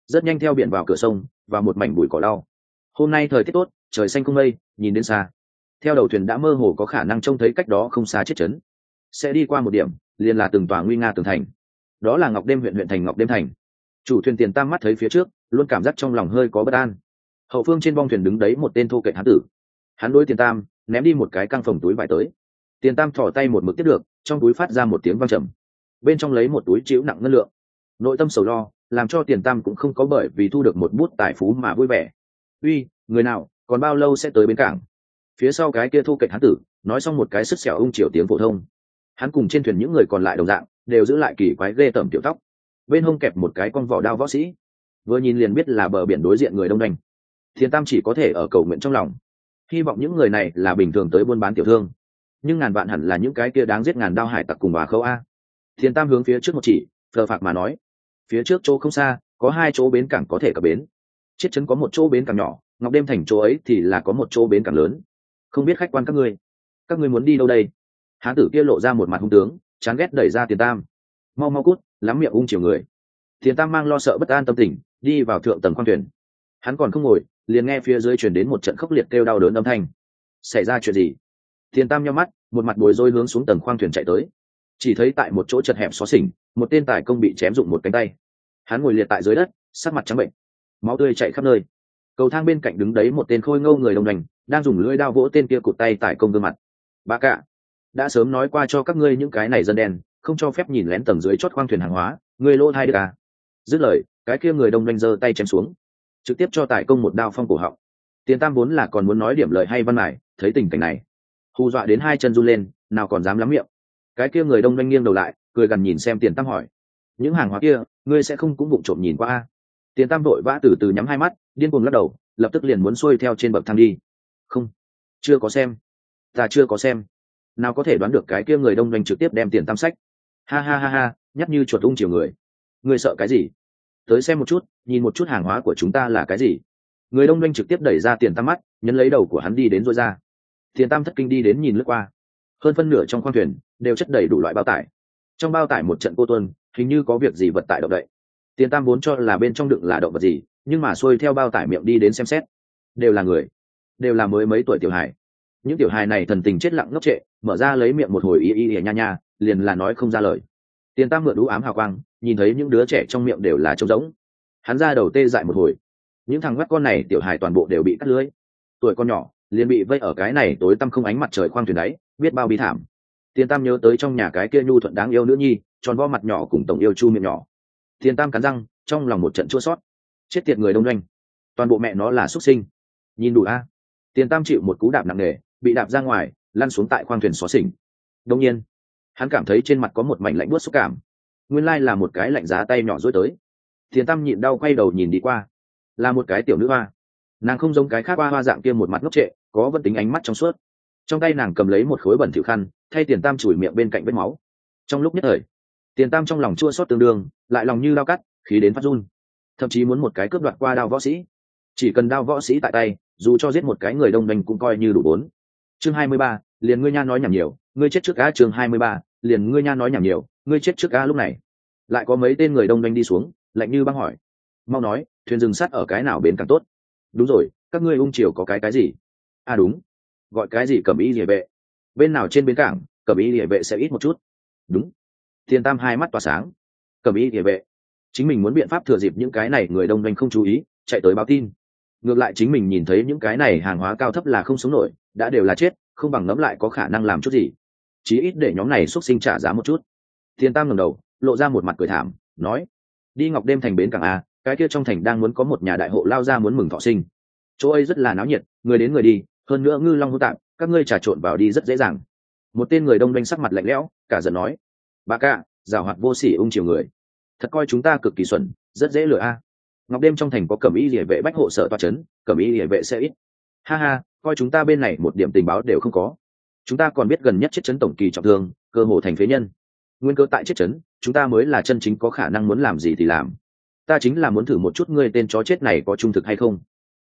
rất nhanh theo biển vào cửa sông và một mảnh bụi cỏ lau hôm nay thời tiết tốt, trời xanh không mây, nhìn đến xa. Theo đầu thuyền đã mơ hồ có khả năng trông thấy cách đó không xa chết chấn sẽ đi qua một điểm, liền là từng tòa nguy nga tường thành. Đó là ngọc đêm huyện huyện thành ngọc đêm thành. Chủ thuyền tiền tam mắt thấy phía trước, luôn cảm giác trong lòng hơi có bất an. Hậu phương trên bong thuyền đứng đấy một tên thô kệ hán tử. Hắn đối tiền tam, ném đi một cái căng phòng túi vải tới. Tiền tam thỏ tay một mực tiếp được, trong túi phát ra một tiếng văng trầm. Bên trong lấy một túi chịu nặng ngân lượng. Nội tâm sầu lo làm cho tiền tam cũng không có bởi vì thu được một bút tài phú mà vui vẻ. Uy, người nào, còn bao lâu sẽ tới bến cảng? Phía sau cái kia thu kệch hán tử, nói xong một cái sức xẻo ung triều tiếng phổ thông. Hắn cùng trên thuyền những người còn lại đồng dạng, đều giữ lại kỳ quái ghê tởm tiểu tóc. Bên hông kẹp một cái con vỏ đao võ sĩ. Vừa nhìn liền biết là bờ biển đối diện người đông đành thiên tam chỉ có thể ở cầu nguyện trong lòng. Hy vọng những người này là bình thường tới buôn bán tiểu thương. Nhưng ngàn vạn hẳn là những cái kia đáng giết ngàn đao hải tặc cùng bà khâu a. Thiên tam hướng phía trước một chỉ, thờ phạc mà nói phía trước chỗ không xa, có hai chỗ bến cảng có thể cập bến. Chiết chấn có một chỗ bến cảng nhỏ, ngọc đêm thành chỗ ấy thì là có một chỗ bến cảng lớn. Không biết khách quan các ngươi các ngươi muốn đi đâu đây? Hán tử kia lộ ra một mặt hung tướng, chán ghét đẩy ra tiền tam. Mau mau cút, lắm miệng ung chiều người. Tiền tam mang lo sợ bất an tâm tình, đi vào thượng tầng khoang thuyền. Hắn còn không ngồi, liền nghe phía dưới chuyển đến một trận khốc liệt kêu đau đớn âm thanh. Xảy ra chuyện gì? Tiền tam nhau mắt, một mặt bồi rối hướng xuống tầng khoang thuyền chạy tới chỉ thấy tại một chỗ chật hẹp xó xỉnh, một tên tài công bị chém dụng một cánh tay. Hắn ngồi liệt tại dưới đất, sắc mặt trắng bệnh, máu tươi chạy khắp nơi. Cầu thang bên cạnh đứng đấy một tên khôi ngâu người đồng đành đang dùng lưỡi đao vỗ tên kia cụt tay tại công gương mặt. Ba cả đã sớm nói qua cho các ngươi những cái này dân đen, không cho phép nhìn lén tầng dưới chót khoang thuyền hàng hóa người lỗ thai được à dứt lời, cái kia người đông doanh giơ tay chém xuống, trực tiếp cho tài công một đao phong cổ họng. Tiền tam vốn là còn muốn nói điểm lời hay văn mải thấy tình cảnh này, hù dọa đến hai chân run lên, nào còn dám lắm miệng cái kia người đông doanh nghiêng đầu lại, cười gần nhìn xem tiền tam hỏi. Những hàng hóa kia, ngươi sẽ không cũng vụng trộm nhìn qua a tiền tam vội vã từ từ nhắm hai mắt, điên cuồng lắc đầu, lập tức liền muốn xuôi theo trên bậc thang đi. Không, chưa có xem. Ta chưa có xem. Nào có thể đoán được cái kia người đông doanh trực tiếp đem tiền tam sách. Ha ha ha ha, nhắc như chuột ung chiều người. Người sợ cái gì? Tới xem một chút, nhìn một chút hàng hóa của chúng ta là cái gì. Người đông doanh trực tiếp đẩy ra tiền tam mắt, nhấn lấy đầu của hắn đi đến rồi ra. Tiền tam thất kinh đi đến nhìn lướt qua hơn phân nửa trong khoang thuyền đều chất đầy đủ loại bao tải. Trong bao tải một trận cô tuân, hình như có việc gì vật tải động đậy. Tiền tam vốn cho là bên trong đựng là động vật gì, nhưng mà xuôi theo bao tải miệng đi đến xem xét, đều là người, đều là mới mấy tuổi tiểu hài. Những tiểu hài này thần tình chết lặng ngốc trệ, mở ra lấy miệng một hồi y y y nha nha, liền là nói không ra lời. Tiền tam mượn đũ ám hào quang, nhìn thấy những đứa trẻ trong miệng đều là trống rỗng. Hắn ra đầu tê dại một hồi. Những thằng mắt con này tiểu hài toàn bộ đều bị cắt lưới. Tuổi con nhỏ liền bị vây ở cái này tối tăm không ánh mặt trời khoang thuyền đáy, biết bao bi thảm. Tiền tam nhớ tới trong nhà cái kia nhu thuận đáng yêu nữ nhi, tròn vo mặt nhỏ cùng tổng yêu chu miệng nhỏ. Tiền tam cắn răng, trong lòng một trận chua sót chết tiệt người đông doanh. Toàn bộ mẹ nó là xuất sinh. Nhìn đủ a. Tiền tam chịu một cú đạp nặng nề, bị đạp ra ngoài, lăn xuống tại khoang thuyền xó xỉnh. Đông nhiên, hắn cảm thấy trên mặt có một mảnh lạnh buốt xúc cảm. Nguyên lai là một cái lạnh giá tay nhỏ dối tới. Tiền tam nhịn đau quay đầu nhìn đi qua. Là một cái tiểu nữ hoa. Nàng không giống cái khác hoa hoa dạng kia một mặt ngốc trệ có vẫn tính ánh mắt trong suốt. Trong tay nàng cầm lấy một khối bẩn thỉu khăn, thay tiền tam chùi miệng bên cạnh vết máu. Trong lúc nhất thời, tiền tam trong lòng chua xót tương đương, lại lòng như lao cắt, khí đến phát run. Thậm chí muốn một cái cướp đoạt qua đao võ sĩ. Chỉ cần đao võ sĩ tại tay, dù cho giết một cái người đông đành cũng coi như đủ bốn. Chương hai mươi ba, liền ngươi nha nói nhảm nhiều, ngươi chết trước á chương hai mươi ba, liền ngươi nha nói nhảm nhiều, ngươi chết trước á lúc này. Lại có mấy tên người đông đành đi xuống, lạnh như băng hỏi. Mau nói, thuyền rừng sắt ở cái nào bến càng tốt? Đúng rồi, các ngươi ung triều có cái cái gì? À đúng. Gọi cái gì cầm ý địa vệ? Bên nào trên bến cảng, cầm ý địa vệ sẽ ít một chút. Đúng. Thiên tam hai mắt tỏa sáng. Cầm ý địa vệ. Chính mình muốn biện pháp thừa dịp những cái này người đông doanh không chú ý, chạy tới báo tin. Ngược lại chính mình nhìn thấy những cái này hàng hóa cao thấp là không sống nổi, đã đều là chết, không bằng ngẫm lại có khả năng làm chút gì. Chí ít để nhóm này xuất sinh trả giá một chút. Thiên tam ngẩng đầu, lộ ra một mặt cười thảm, nói, đi ngọc đêm thành bến cảng a cái kia trong thành đang muốn có một nhà đại hộ lao ra muốn mừng thọ sinh. Chỗ ấy rất là náo nhiệt, người đến người đi hơn nữa ngư long hô tạp, các ngươi trà trộn vào đi rất dễ dàng. Một tên người đông doanh sắc mặt lạnh lẽo, cả giận nói, bà cạ giảo hoạt vô sỉ ung chiều người. Thật coi chúng ta cực kỳ xuẩn, rất dễ lừa a. Ngọc đêm trong thành có cẩm y địa vệ bách hộ sở toa c h ấ n cẩm y địa vệ sẽ ít. Ha ha, coi chúng ta bên này một điểm tình báo đều không có. Chúng ta còn biết gần nhất chết chấn tổng kỳ trọng thương, cơ hồ thành phế nhân. Nguyên cơ tại chết chấn, chúng ta mới là chân chính có khả năng muốn làm gì thì làm. Ta chính là muốn thử một chút ngươi tên chó chết này có trung thực hay không.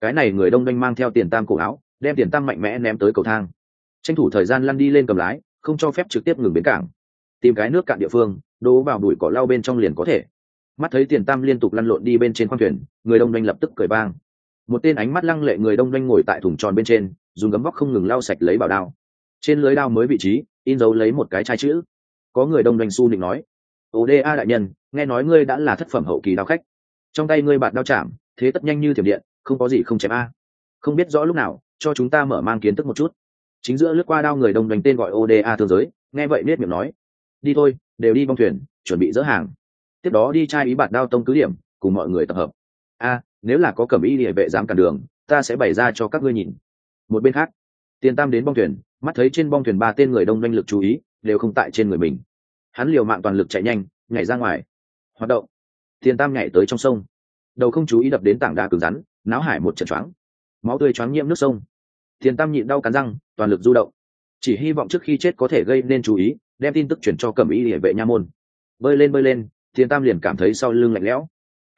Cái này người đông doanh mang theo tiền tam cổ áo đem tiền tam mạnh mẽ ném tới cầu thang. Tranh thủ thời gian lăn đi lên cầm lái, không cho phép trực tiếp ngừng bến cảng. Tìm cái nước cạn địa phương, đố vào đùi cỏ lau bên trong liền có thể. Mắt thấy tiền tam liên tục lăn lộn đi bên trên khoang thuyền, người đông doanh lập tức cười bang một tên ánh mắt lăng lệ người đông doanh ngồi tại thùng tròn bên trên, dùng gấm vóc không ngừng lau sạch lấy bảo đao. Trên lưới đao mới vị trí, in dấu lấy một cái chai chữ. Có người đông doanh su định nói ồ đê a đại nhân, nghe nói ngươi đã là thất phẩm hậu kỳ đao khách. Trong tay ngươi bạn đao chạm, thế tất nhanh như thiểm điện, không có gì không chém a. Không biết rõ lúc nào cho chúng ta mở mang kiến thức một chút. Chính giữa lướt qua đao người đông đánh tên gọi oda thương giới, nghe vậy biết miệng nói. Đi thôi, đều đi bong thuyền, chuẩn bị dỡ hàng. Tiếp đó đi trai ý bạt đao tông cứ điểm, cùng mọi người tập hợp. A, nếu là có cẩm y địa vệ dám cản đường, ta sẽ bày ra cho các ngươi nhìn. Một bên khác, tiền tam đến bong thuyền, mắt thấy trên bong thuyền ba tên người đông doanh lực chú ý, đều không tại trên người mình. Hắn liều mạng toàn lực chạy nhanh, nhảy ra ngoài. Hoạt động. Tiền tam nhảy tới trong sông. Đầu không chú ý đập đến tảng đá cứng rắn náo hải một trận choáng máu tươi choáng nhiễm nước sông. Tiền tam nhịn đau cắn răng, toàn lực du động. Chỉ hy vọng trước khi chết có thể gây nên chú ý, đem tin tức chuyển cho cẩm y địa vệ nha môn. Bơi lên bơi lên thiền tam liền cảm thấy sau lưng lạnh lẽo.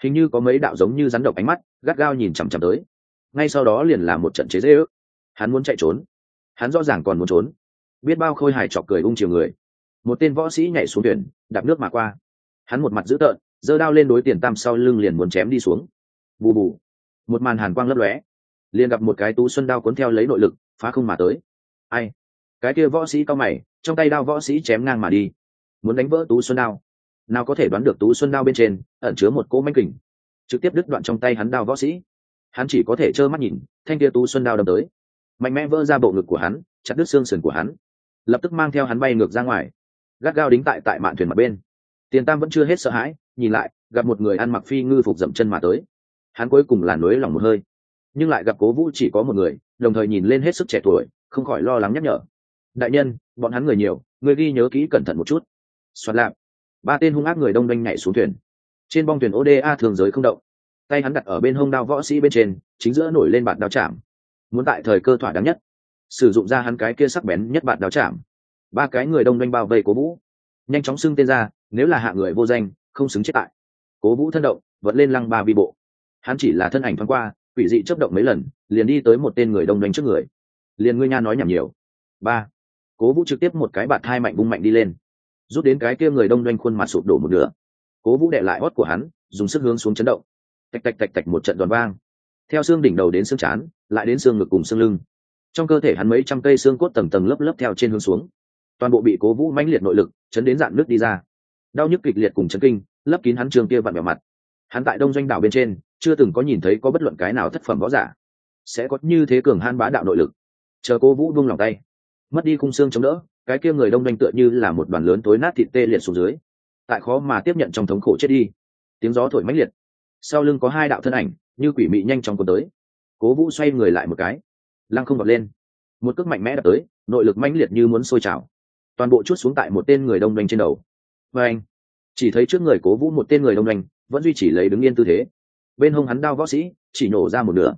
Hình như có mấy đạo giống như rắn độc ánh mắt, gắt gao nhìn chằm chằm tới. Ngay sau đó liền là một trận chế dễ ước hắn muốn chạy trốn. Hắn rõ ràng còn muốn trốn. Biết bao khôi hài chọc cười ung chiều người. Một tên võ sĩ nhảy xuống thuyền, đạp nước mà qua. Hắn một mặt dữ tợn, giơ đao lên đối tiền tam sau lưng liền muốn chém đi xuống. Bù bù. Một màn hàn quang lấp lóe liền gặp một cái tú xuân đao cuốn theo lấy nội lực, phá không mà tới. Ai? Cái kia võ sĩ cao mày, trong tay đao võ sĩ chém ngang mà đi. Muốn đánh vỡ tú xuân đao? Nào có thể đoán được tú xuân đao bên trên ẩn chứa một cỗ manh kình? Trực tiếp đứt đoạn trong tay hắn đao võ sĩ. Hắn chỉ có thể trơ mắt nhìn, thanh kia tú xuân đao đâm tới. Mạnh mẽ vỡ ra bộ ngực của hắn, chặt đứt xương sườn của hắn. Lập tức mang theo hắn bay ngược ra ngoài. Gác gao đính tại tại mạn thuyền mặt bên. Tiền tam vẫn chưa hết sợ hãi, nhìn lại, gặp một người ăn mặc phi ngư phục dậm chân mà tới. Hắn cuối cùng là nối lòng một hơi nhưng lại gặp cố vũ chỉ có một người, đồng thời nhìn lên hết sức trẻ tuổi, không khỏi lo lắng nhắc nhở. Đại nhân, bọn hắn người nhiều, người ghi nhớ kỹ cẩn thận một chút. Xoát lạp. Ba tên hung ác người đông doanh nhảy xuống thuyền. Trên bong thuyền oda thường giới không động. Tay hắn đặt ở bên hông đao võ sĩ bên trên, chính giữa nổi lên bạt đao chạm. Muốn tại thời cơ thỏa đáng nhất, sử dụng ra hắn cái kia sắc bén nhất bạt đao chạm. Ba cái người đông doanh bao vây cố vũ. Nhanh chóng xưng tên ra, nếu là hạ người vô danh, không xứng chết tại. Cố vũ thân động vẫn lên lăng ba vi bộ. Hắn chỉ là thân ảnh thoáng qua quỷ dị chấp động mấy lần, liền đi tới một tên người đông đánh trước người. Liền ngươi nha nói nhảm nhiều. Ba. Cố vũ trực tiếp một cái bạt hai mạnh bung mạnh đi lên. Rút đến cái kia người đông doanh khuôn mặt sụp đổ một nửa. Cố vũ đệ lại hót của hắn, dùng sức hướng xuống chấn động. Tạch tạch tạch tạch một trận đòn vang. Theo xương đỉnh đầu đến xương chán, lại đến xương ngực cùng xương lưng. Trong cơ thể hắn mấy trăm cây xương cốt tầng tầng lớp lớp theo trên hướng xuống. Toàn bộ bị cố vũ mãnh liệt nội lực, chấn đến dạn nước đi ra. Đau nhức kịch liệt cùng chấn kinh, lấp kín hắn trường kia vặn bèo mặt hắn tại đông doanh đảo bên trên, chưa từng có nhìn thấy có bất luận cái nào thất phẩm võ giả. Sẽ có như thế cường han bá đạo nội lực. Chờ cô vũ buông lòng tay. Mất đi khung xương chống đỡ, cái kia người đông doanh tựa như là một đoàn lớn tối nát thịt tê liệt xuống dưới. Tại khó mà tiếp nhận trong thống khổ chết đi. Tiếng gió thổi mãnh liệt. Sau lưng có hai đạo thân ảnh, như quỷ mị nhanh chóng cuốn tới. Cố vũ xoay người lại một cái. Lăng không vọt lên. Một cước mạnh mẽ đập tới, nội lực mãnh liệt như muốn sôi trào. Toàn bộ chút xuống tại một tên người đông doanh trên đầu. Và anh, chỉ thấy trước người cố vũ một tên người đông doanh vẫn duy trì lấy đứng yên tư thế. Bên hông hắn đao võ sĩ chỉ nổ ra một nửa.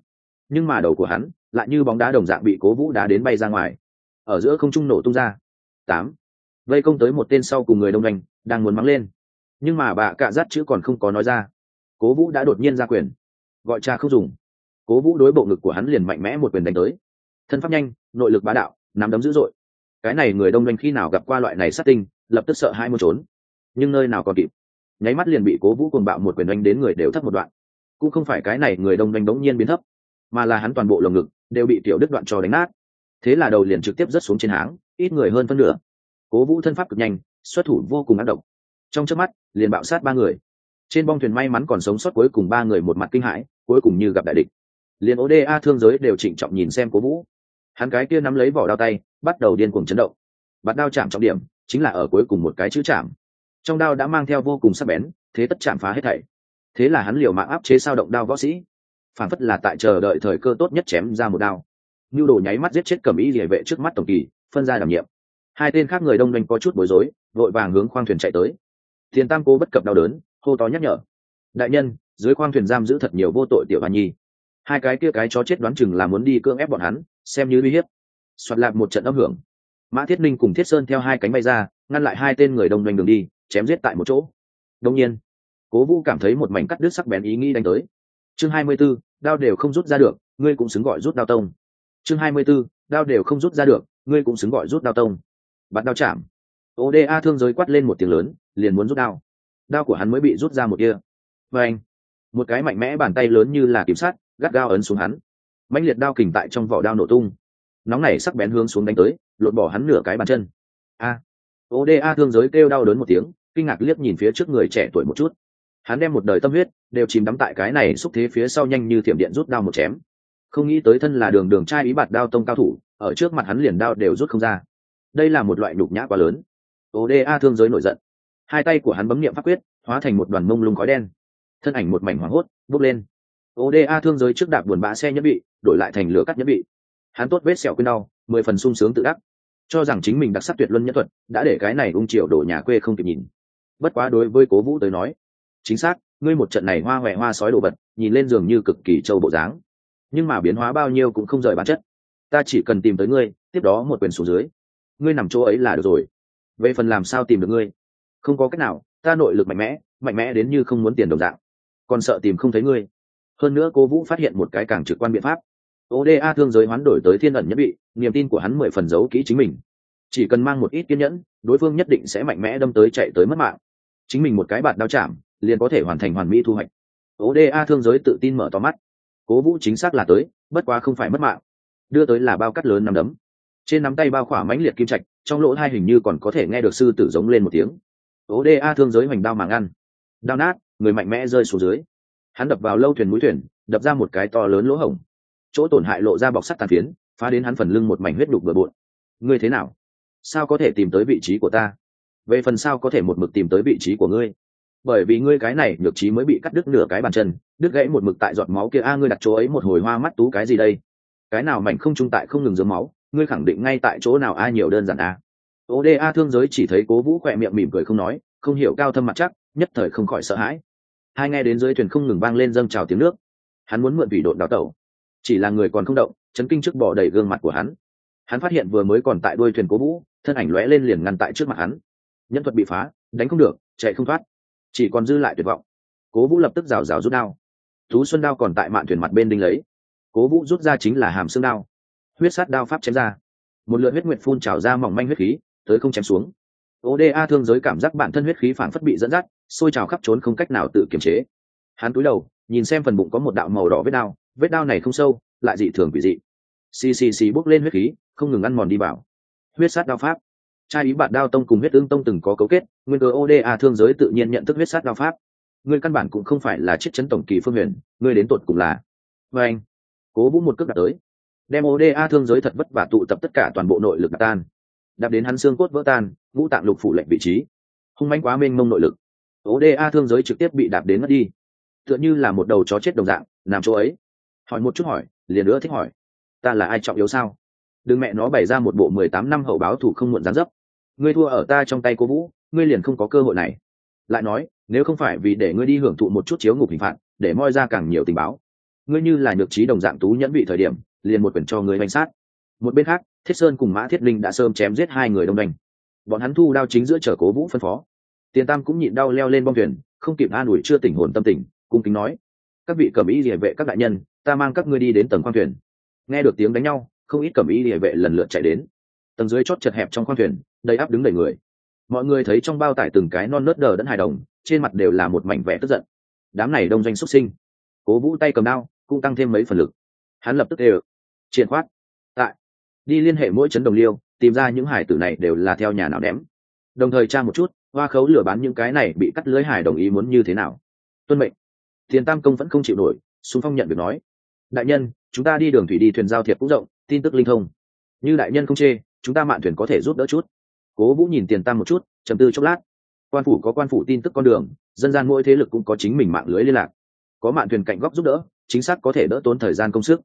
Nhưng mà đầu của hắn lại như bóng đá đồng dạng bị cố vũ đá đến bay ra ngoài. Ở giữa không trung nổ tung ra. Tám. Vây công tới một tên sau cùng người đông doanh đang muốn mắng lên. Nhưng mà bà cạ dắt chữ còn không có nói ra. Cố vũ đã đột nhiên ra quyền. Gọi cha không dùng. Cố vũ đối bộ ngực của hắn liền mạnh mẽ một quyền đánh tới. Thân pháp nhanh, nội lực bá đạo, nắm đấm dữ dội. Cái này người đông doanh khi nào gặp qua loại này sát tinh, lập tức sợ hai muốn trốn. Nhưng nơi nào còn kịp nháy mắt liền bị cố vũ cùng bạo một quyền đánh đến người đều thấp một đoạn. Cũng không phải cái này người đông doanh đống nhiên biến thấp, mà là hắn toàn bộ lồng ngực đều bị tiểu đứt đoạn cho đánh nát. Thế là đầu liền trực tiếp rớt xuống trên háng, ít người hơn phân nửa. Cố vũ thân pháp cực nhanh, xuất thủ vô cùng ác độc. Trong trước mắt, liền bạo sát ba người. Trên bong thuyền may mắn còn sống sót cuối cùng ba người một mặt kinh hãi, cuối cùng như gặp đại địch. Liền oda thương giới đều trịnh trọng nhìn xem cố vũ. Hắn cái kia nắm lấy vỏ đao tay, bắt đầu điên cuồng chấn động. Bạt đao chạm trọng điểm, chính là ở cuối cùng một cái chữ chạm trong đao đã mang theo vô cùng sắc bén, thế tất chạm phá hết thảy. Thế là hắn liều mạng áp chế sao động đao võ sĩ. Phản phất là tại chờ đợi thời cơ tốt nhất chém ra một đao. Nhu đồ nháy mắt giết chết cầm ý địa vệ trước mắt tổng kỳ, phân ra đảm nhiệm. Hai tên khác người đông doanh có chút bối rối, vội vàng hướng khoang thuyền chạy tới. Tiền tam cố bất cập đau đớn, hô to nhắc nhở. Đại nhân, dưới khoang thuyền giam giữ thật nhiều vô tội tiểu hoa nhi. Hai cái kia cái chó chết đoán chừng là muốn đi cưỡng ép bọn hắn, xem như uy hiếp. Soạt lạc một trận âm hưởng. Mã thiết ninh cùng thiết sơn theo hai cánh bay ra, ngăn lại hai tên người đông doanh đường đi chém giết tại một chỗ. Đông nhiên cố vũ cảm thấy một mảnh cắt đứt sắc bén ý nghĩ đánh tới. Chương hai mươi 24, đao đều không rút ra được ngươi cũng xứng gọi rút đao tông. Chương hai mươi 24, đao đều không rút ra được ngươi cũng xứng gọi rút đao tông. Bắt đao chạm. Oda thương giới quát lên một tiếng lớn liền muốn rút đao. Đao của hắn mới bị rút ra một kia. Và anh một cái mạnh mẽ bàn tay lớn như là kiểm sát gắt gao ấn xuống hắn. Mạnh liệt đao kình tại trong vỏ đao nổ tung. Nóng này sắc bén hướng xuống đánh tới lột bỏ hắn nửa cái bàn chân. A oda thương giới kêu đau đớn một tiếng, kinh ngạc liếc nhìn phía trước người trẻ tuổi một chút. Hắn đem một đời tâm huyết đều chìm đắm tại cái này xúc thế phía sau nhanh như thiểm điện rút đao một chém. Không nghĩ tới thân là đường đường trai ý bạt đao tông cao thủ, ở trước mặt hắn liền đao đều rút không ra. Đây là một loại nhục nhã quá lớn. Oda thương giới nổi giận. Hai tay của hắn bấm niệm pháp quyết, hóa thành một đoàn mông lung khói đen. Thân ảnh một mảnh hoảng hốt, bốc lên. Oda thương giới trước đạp buồn bã xe nhất bị, đổi lại thành lửa cắt nhất bị. Hắn tốt vết sẹo quên đau, mười phần sung sướng tự đắc cho rằng chính mình đặc sắc tuyệt luân nhất thuật đã để cái này ung triều đổ nhà quê không kịp nhìn. Bất quá đối với cố vũ tới nói, chính xác, ngươi một trận này hoa huệ hoa sói đồ vật, nhìn lên giường như cực kỳ trâu bộ dáng. Nhưng mà biến hóa bao nhiêu cũng không rời bản chất. Ta chỉ cần tìm tới ngươi, tiếp đó một quyền xuống dưới, ngươi nằm chỗ ấy là được rồi. Về phần làm sao tìm được ngươi? Không có cách nào, ta nội lực mạnh mẽ mạnh mẽ đến như không muốn tiền đồng dạng. Còn sợ tìm không thấy ngươi. Hơn nữa cô vũ phát hiện một cái càng trực quan biện pháp oda thương giới hoán đổi tới thiên ẩn nhất bị, niềm tin của hắn mười phần giấu kỹ chính mình. Chỉ cần mang một ít kiên nhẫn, đối phương nhất định sẽ mạnh mẽ đâm tới chạy tới mất mạng. Chính mình một cái bạt đao chạm, liền có thể hoàn thành hoàn mỹ thu hoạch. Oda thương giới tự tin mở to mắt. Cố vũ chính xác là tới, bất quá không phải mất mạng. Đưa tới là bao cắt lớn nằm đấm. Trên nắm tay bao khỏa mãnh liệt kim trạch, trong lỗ hai hình như còn có thể nghe được sư tử giống lên một tiếng. Oda thương giới hoành đao màng ăn. Đao nát, người mạnh mẽ rơi xuống dưới. Hắn đập vào lâu thuyền mũi thuyền, đập ra một cái to lớn lỗ hổng chỗ tổn hại lộ ra bọc sắt tàn phiến, phá đến hắn phần lưng một mảnh huyết đục bừa bộn. Ngươi thế nào? Sao có thể tìm tới vị trí của ta? Về phần sao có thể một mực tìm tới vị trí của ngươi? Bởi vì ngươi cái này nhược trí mới bị cắt đứt nửa cái bàn chân, đứt gãy một mực tại giọt máu kia. A, ngươi đặt chỗ ấy một hồi hoa mắt tú cái gì đây? Cái nào mảnh không trung tại không ngừng dớm máu, ngươi khẳng định ngay tại chỗ nào a, nhiều đơn giản a. Oda thương giới chỉ thấy cố vũ khỏe miệng mỉm cười không nói, không hiểu cao thâm mặt chắc, nhất thời không khỏi sợ hãi. Hai nghe đến dưới thuyền không ngừng vang lên dâng trào tiếng nước. Hắn muốn mượn vị độn đào tẩu chỉ là người còn không động, chấn kinh trước bỏ đầy gương mặt của hắn. Hắn phát hiện vừa mới còn tại đuôi thuyền cố vũ, thân ảnh lóe lên liền ngăn tại trước mặt hắn. Nhân thuật bị phá, đánh không được, chạy không thoát. Chỉ còn dư lại tuyệt vọng. Cố vũ lập tức rào rào rút đao. Thú xuân đao còn tại mạn thuyền mặt bên đinh lấy. Cố vũ rút ra chính là hàm xương đao. Huyết sát đao pháp chém ra. Một lượt huyết nguyện phun trào ra mỏng manh huyết khí, tới không chém xuống. Oda thương giới cảm giác bản thân huyết khí phản phất bị dẫn dắt, sôi trào khắp trốn không cách nào tự kiềm chế. Hắn cúi đầu, nhìn xem phần bụng có một đạo màu đỏ vết đao vết đao này không sâu, lại dị thường quỷ dị. Xì xì xì bốc lên huyết khí, không ngừng ăn mòn đi vào. Huyết sát đao pháp. Trai ý bạn đao tông cùng huyết ương tông từng có cấu kết, nguyên cơ oda thương giới tự nhiên nhận thức huyết sát đao pháp. Ngươi căn bản cũng không phải là chiếc chấn tổng kỳ phương huyền ngươi đến tột cùng là. Và anh, cố vũ một cước đặt tới. Đem oda thương giới thật vất vả tụ tập tất cả toàn bộ nội lực đạp tan. Đạp đến hắn xương cốt vỡ tan, ngũ tạng lục phủ lệnh vị trí. Hung manh quá mênh mông nội lực. Oda thương giới trực tiếp bị đạp đến mất đi. Tựa như là một đầu chó chết đồng dạng làm chỗ ấy hỏi một chút hỏi, liền nữa thích hỏi. Ta là ai trọng yếu sao? Đừng mẹ nó bày ra một bộ mười tám năm hậu báo thủ không muộn gián dấp. Ngươi thua ở ta trong tay cố vũ, ngươi liền không có cơ hội này. Lại nói, nếu không phải vì để ngươi đi hưởng thụ một chút chiếu ngục hình phạt, để moi ra càng nhiều tình báo. Ngươi như là nhược trí đồng dạng tú nhẫn vị thời điểm, liền một quyển cho ngươi bánh sát. Một bên khác, thiết sơn cùng mã thiết linh đã sớm chém giết hai người đông đành. Bọn hắn thu đao chính giữa chở cố vũ phân phó. Tiền tam cũng nhịn đau leo lên bong thuyền, không kịp an ủi chưa tỉnh hồn tâm tình, cung kính nói, các vị cầm ý địa vệ các đại nhân ta mang các ngươi đi đến tầng khoang thuyền. Nghe được tiếng đánh nhau, không ít cầm ý địa vệ lần lượt chạy đến. Tầng dưới chót chật hẹp trong khoang thuyền, đầy áp đứng đầy người. Mọi người thấy trong bao tải từng cái non nớt đờ đẫn hài đồng, trên mặt đều là một mảnh vẻ tức giận. Đám này đông doanh xuất sinh. Cố vũ tay cầm đao, cũng tăng thêm mấy phần lực. Hắn lập tức đều triển khoát, tại, đi liên hệ mỗi chấn đồng liêu, tìm ra những hải tử này đều là theo nhà nào ném. Đồng thời tra một chút, hoa khấu lửa bán những cái này bị cắt lưới hải đồng ý muốn như thế nào. Tuân mệnh. Tiền tam công vẫn không chịu nổi xung phong nhận việc nói đại nhân, chúng ta đi đường thủy đi, thuyền giao thiệp cũng rộng, tin tức linh thông. Như đại nhân không chê, chúng ta mạn thuyền có thể giúp đỡ chút. Cố vũ nhìn tiền tam một chút chầm tư chốc lát. Quan phủ có quan phủ tin tức con đường, dân gian mỗi thế lực cũng có chính mình mạng lưới liên lạc. Có mạn thuyền cạnh góc giúp đỡ, chính xác có thể đỡ tốn thời gian công sức.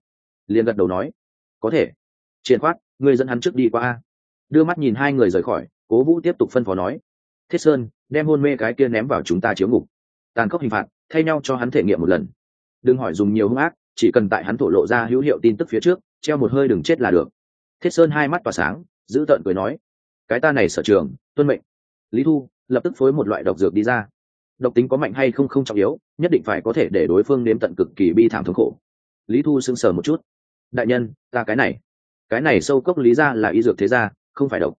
Liền gật đầu nói, có thể. Triển khoát người dẫn hắn trước đi qua đưa mắt nhìn hai người rời khỏi, cố vũ tiếp tục phân phó nói, thiết sơn, đem hôn mê cái kia ném vào chúng ta chiếu ngục. Tàn khốc hình phạt, thay nhau cho hắn thể nghiệm một lần. Đừng hỏi dùng nhiều hung ác chỉ cần tại hắn thổ lộ ra hữu hiệu tin tức phía trước, treo một hơi đừng chết là được. Thiết sơn hai mắt tỏa sáng, giữ tợn cười nói, cái ta này sở trường, tuân mệnh. Lý thu lập tức phối một loại độc dược đi ra. Độc tính có mạnh hay không không trọng yếu, nhất định phải có thể để đối phương nếm tận cực kỳ bi thảm thống khổ. Lý thu sững sờ một chút. Đại nhân, ta cái này cái này sâu cốc lý ra là y dược thế ra không phải độc.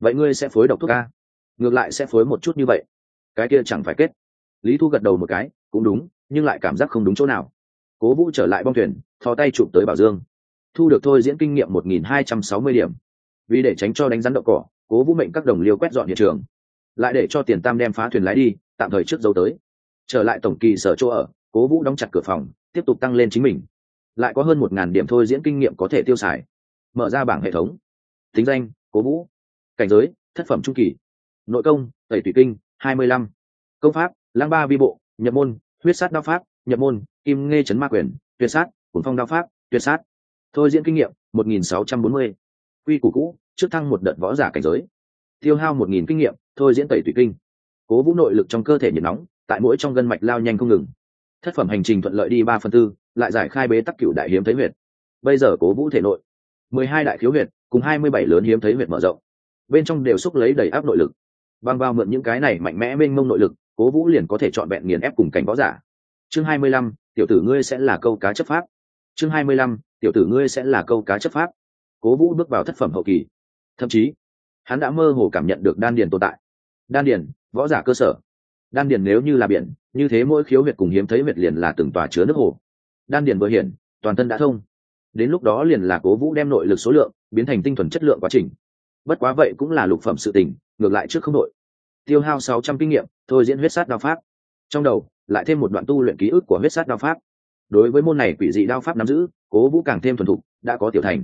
Vậy ngươi sẽ phối độc thuốc a? Ngược lại sẽ phối một chút như vậy. Cái kia chẳng phải kết. Lý thu gật đầu một cái, cũng đúng, nhưng lại cảm giác không đúng chỗ nào cố vũ trở lại bong thuyền, thò tay chụp tới bảo dương. Thu được thôi diễn kinh nghiệm một nghìn hai trăm sáu mươi điểm. Vì để tránh cho đánh rắn đậu cỏ, cố vũ mệnh các đồng liêu quét dọn hiện trường. Lại để cho tiền tam đem phá thuyền lái đi, tạm thời trước dấu tới. Trở lại tổng kỳ sở chỗ ở, cố vũ đóng chặt cửa phòng, tiếp tục tăng lên chính mình. Lại có hơn một ngàn điểm thôi diễn kinh nghiệm có thể tiêu xài. Mở ra bảng hệ thống. Tính danh, cố vũ. Cảnh giới, thất phẩm trung kỳ. Nội công, tẩy thủy kinh, hai mươi lăm. Công pháp, lang ba vi bộ, nhập môn, huyết sát đao pháp nhập môn, kim nghe chấn ma quyền, tuyệt sát cuốn phong đao pháp, tuyệt sát. Thôi diễn kinh nghiệm, một nghìn sáu trăm bốn mươi. Quy củ cũ, trước thăng một đợt võ giả cảnh giới. Tiêu hao một nghìn kinh nghiệm, thôi diễn tẩy tụy kinh. Cố vũ nội lực trong cơ thể nhiệt nóng, tại mỗi trong gân mạch lao nhanh không ngừng. Thất phẩm hành trình thuận lợi đi ba phần tư, lại giải khai bế tắc cựu đại hiếm thấy huyệt. Bây giờ cố vũ thể nội, mười hai đại khiếu huyệt, cùng hai mươi bảy lớn hiếm thấy huyệt mở rộng. Bên trong đều xúc lấy đầy áp nội lực. Bằng vào mượn những cái này mạnh mẽ mênh mông nội lực, cố vũ liền có thể chọn vẹn nghiền ép cùng cảnh võ giả chương hai mươi lăm, tiểu tử ngươi sẽ là câu cá chấp pháp. Chương hai mươi lăm, tiểu tử ngươi sẽ là câu cá chấp pháp. Cố vũ bước vào thất phẩm hậu kỳ. Thậm chí, hắn đã mơ hồ cảm nhận được đan điền tồn tại. Đan điền, võ giả cơ sở. Đan điền nếu như là biển, như thế mỗi khiếu huyệt cùng hiếm thấy huyệt liền là từng tòa chứa nước hồ. Đan điền vừa hiển, toàn thân đã thông. Đến lúc đó liền là cố vũ đem nội lực số lượng biến thành tinh thuần chất lượng quá trình. Bất quá vậy cũng là lục phẩm sự tình, ngược lại trước không đội tiêu hao sáu trăm kinh nghiệm, thôi diễn huyết sát đao pháp trong đầu, lại thêm một đoạn tu luyện ký ức của huyết sát đao pháp. Đối với môn này quỷ dị đao pháp nắm giữ, cố vũ càng thêm thuần thục, đã có tiểu thành.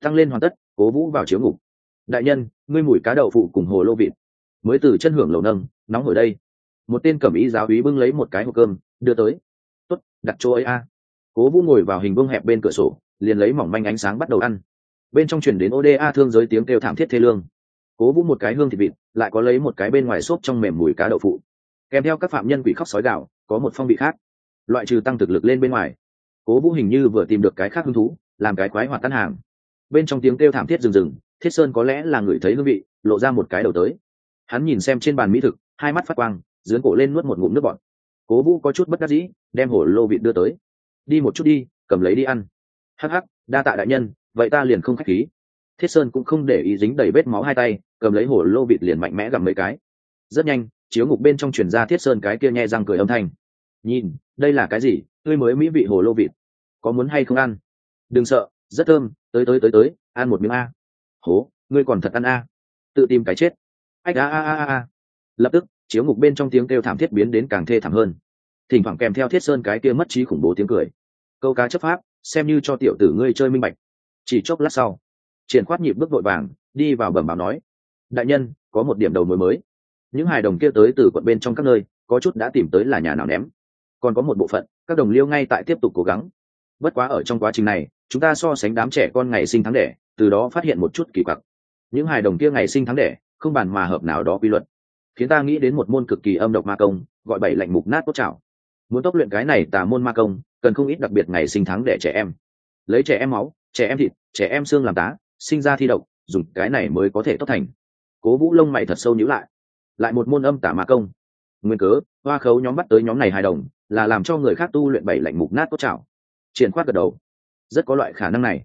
Tăng lên hoàn tất, cố vũ vào chiếu ngục. Đại nhân, ngươi mùi cá đậu phụ cùng hồ lô vịt. Mới từ chân hưởng lầu nâng, nóng ở đây. Một tên cẩm ý giáo úy bưng lấy một cái hộp cơm, đưa tới. Tuất đặt chỗ ấy a. Cố vũ ngồi vào hình vương hẹp bên cửa sổ, liền lấy mỏng manh ánh sáng bắt đầu ăn. Bên trong chuyển đến oda thương giới tiếng kêu thảm thiết thê lương. Cố vũ một cái hương thịt vịt, lại có lấy một cái bên ngoài xốp trong mềm mùi cá đậu phụ kèm theo các phạm nhân quỷ khóc sói gạo có một phong vị khác. Loại trừ tăng thực lực lên bên ngoài. Cố vũ hình như vừa tìm được cái khác hứng thú, làm cái quái hoạt tan hàng. Bên trong tiếng kêu thảm thiết rừng rừng, thiết sơn có lẽ là người thấy hương vị, lộ ra một cái đầu tới. Hắn nhìn xem trên bàn mỹ thực, hai mắt phát quang, dướn cổ lên nuốt một ngụm nước bọt. Cố vũ có chút bất đắc dĩ, đem hổ lô vịt đưa tới. Đi một chút đi, cầm lấy đi ăn. Hắc hắc, đa tạ đại nhân, vậy ta liền không khách khí. Thiết sơn cũng không để ý dính đầy vết máu hai tay, cầm lấy hổ lô vịt liền mạnh mẽ gặm mấy cái. Rất nhanh chiếu ngục bên trong truyền ra thiết sơn cái kia nhẹ răng cười âm thanh. Nhìn, đây là cái gì? Tươi mới mỹ vị hồ lô vịt. Có muốn hay không ăn? Đừng sợ, rất thơm. Tới tới tới tới, ăn một miếng a. Hố, ngươi còn thật ăn a. Tự tìm cái chết. Ách a a a a. Lập tức, chiếu ngục bên trong tiếng kêu thảm thiết biến đến càng thê thảm hơn. Thỉnh thoảng kèm theo thiết sơn cái kia mất trí khủng bố tiếng cười. Câu cá chấp pháp, xem như cho tiểu tử ngươi chơi minh bạch. Chỉ chốc lát sau, triển khoát nhịp bước vội vàng, đi vào bẩm báo nói. Đại nhân, có một điểm đầu mối mới những hài đồng kia tới từ quận bên trong các nơi, có chút đã tìm tới là nhà nào ném. Còn có một bộ phận, các đồng liêu ngay tại tiếp tục cố gắng. Bất quá ở trong quá trình này, chúng ta so sánh đám trẻ con ngày sinh tháng đẻ, từ đó phát hiện một chút kỳ quặc. Những hài đồng kia ngày sinh tháng đẻ, không bàn mà hợp nào đó quy luật. Khiến ta nghĩ đến một môn cực kỳ âm độc ma công, gọi bảy lạnh mục nát cốt trào muốn tốc luyện cái này tà môn ma công, cần không ít đặc biệt ngày sinh tháng đẻ trẻ em. Lấy trẻ em máu, trẻ em thịt, trẻ em xương làm tá, sinh ra thi độc, dùng cái này mới có thể tốt thành. Cố vũ lông mày thật sâu nhữ lại lại một môn âm tả ma công. Nguyên cớ, hoa khấu nhóm bắt tới nhóm này hài đồng, là làm cho người khác tu luyện bảy lạnh mục nát cốt chảo. Triển khoát gật đầu. Rất có loại khả năng này.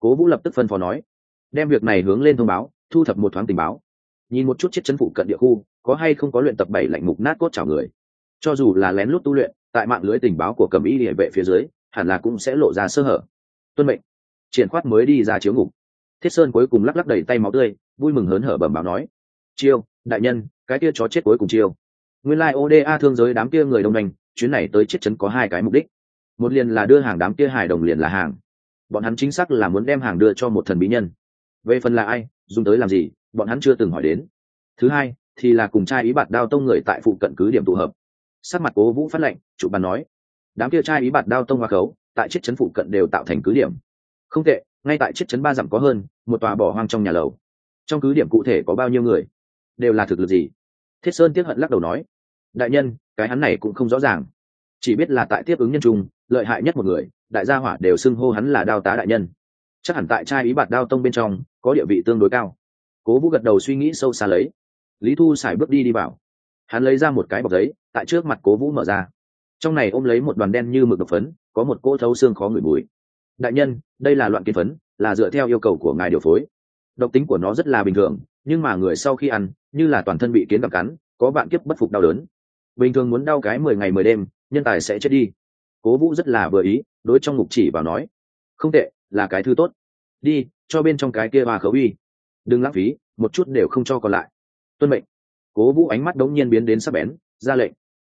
Cố vũ lập tức phân phó nói, đem việc này hướng lên thông báo, thu thập một thoáng tình báo. Nhìn một chút chiếc chấn phụ cận địa khu, có hay không có luyện tập bảy lạnh mục nát cốt chảo người. Cho dù là lén lút tu luyện, tại mạng lưới tình báo của cầm y địa vệ phía dưới, hẳn là cũng sẽ lộ ra sơ hở. Tuân mệnh. Triển khoát mới đi ra chiếu ngục. Thiết sơn cuối cùng lắc lắc đầy tay máu tươi, vui mừng hớn hở bẩm báo nói, chiêu, đại nhân cái kia chó chết cuối cùng chiêu. Nguyên lai、like、oda thương giới đám kia người đông đành chuyến này tới chết chấn có hai cái mục đích. Một liền là đưa hàng đám kia hài đồng liền là hàng. Bọn hắn chính xác là muốn đem hàng đưa cho một thần bí nhân. Về phần là ai, dùng tới làm gì, bọn hắn chưa từng hỏi đến. Thứ hai, thì là cùng trai ý bạt đao tông người tại phụ cận cứ điểm tụ hợp. Sắc mặt cố vũ phát lệnh, chủ bàn nói. Đám kia trai ý bạt đao tông hoa khấu, tại chiếc chấn phụ cận đều tạo thành cứ điểm. Không tệ, ngay tại chiếc chấn ba dặm có hơn, một tòa bỏ hoang trong nhà lầu. Trong cứ điểm cụ thể có bao nhiêu người, đều là thực lực gì? Thiết sơn tiếp hận lắc đầu nói, đại nhân, cái hắn này cũng không rõ ràng. Chỉ biết là tại tiếp ứng nhân trung, lợi hại nhất một người, đại gia hỏa đều xưng hô hắn là đao tá đại nhân. Chắc hẳn tại trai ý bạt đao tông bên trong, có địa vị tương đối cao. Cố vũ gật đầu suy nghĩ sâu xa lấy. Lý thu xài bước đi đi vào. Hắn lấy ra một cái bọc giấy, tại trước mặt cố vũ mở ra. Trong này ôm lấy một đoàn đen như mực độc phấn, có một cỗ thấu xương khó ngửi bùi đại nhân, đây là loạn kiến phấn, là dựa theo yêu cầu của ngài điều phối. Độc tính của nó rất là bình thường nhưng mà người sau khi ăn, như là toàn thân bị kiến gặp cắn, có bạn kiếp bất phục đau đớn. Bình thường muốn đau cái mười ngày mười đêm, nhân tài sẽ chết đi. Cố vũ rất là vừa ý, đối trong ngục chỉ vào nói, không tệ, là cái thứ tốt. Đi, cho bên trong cái kia ba khấu uy đừng lãng phí, một chút đều không cho còn lại. Tuân mệnh. Cố vũ ánh mắt đống nhiên biến đến sắc bén, ra lệnh.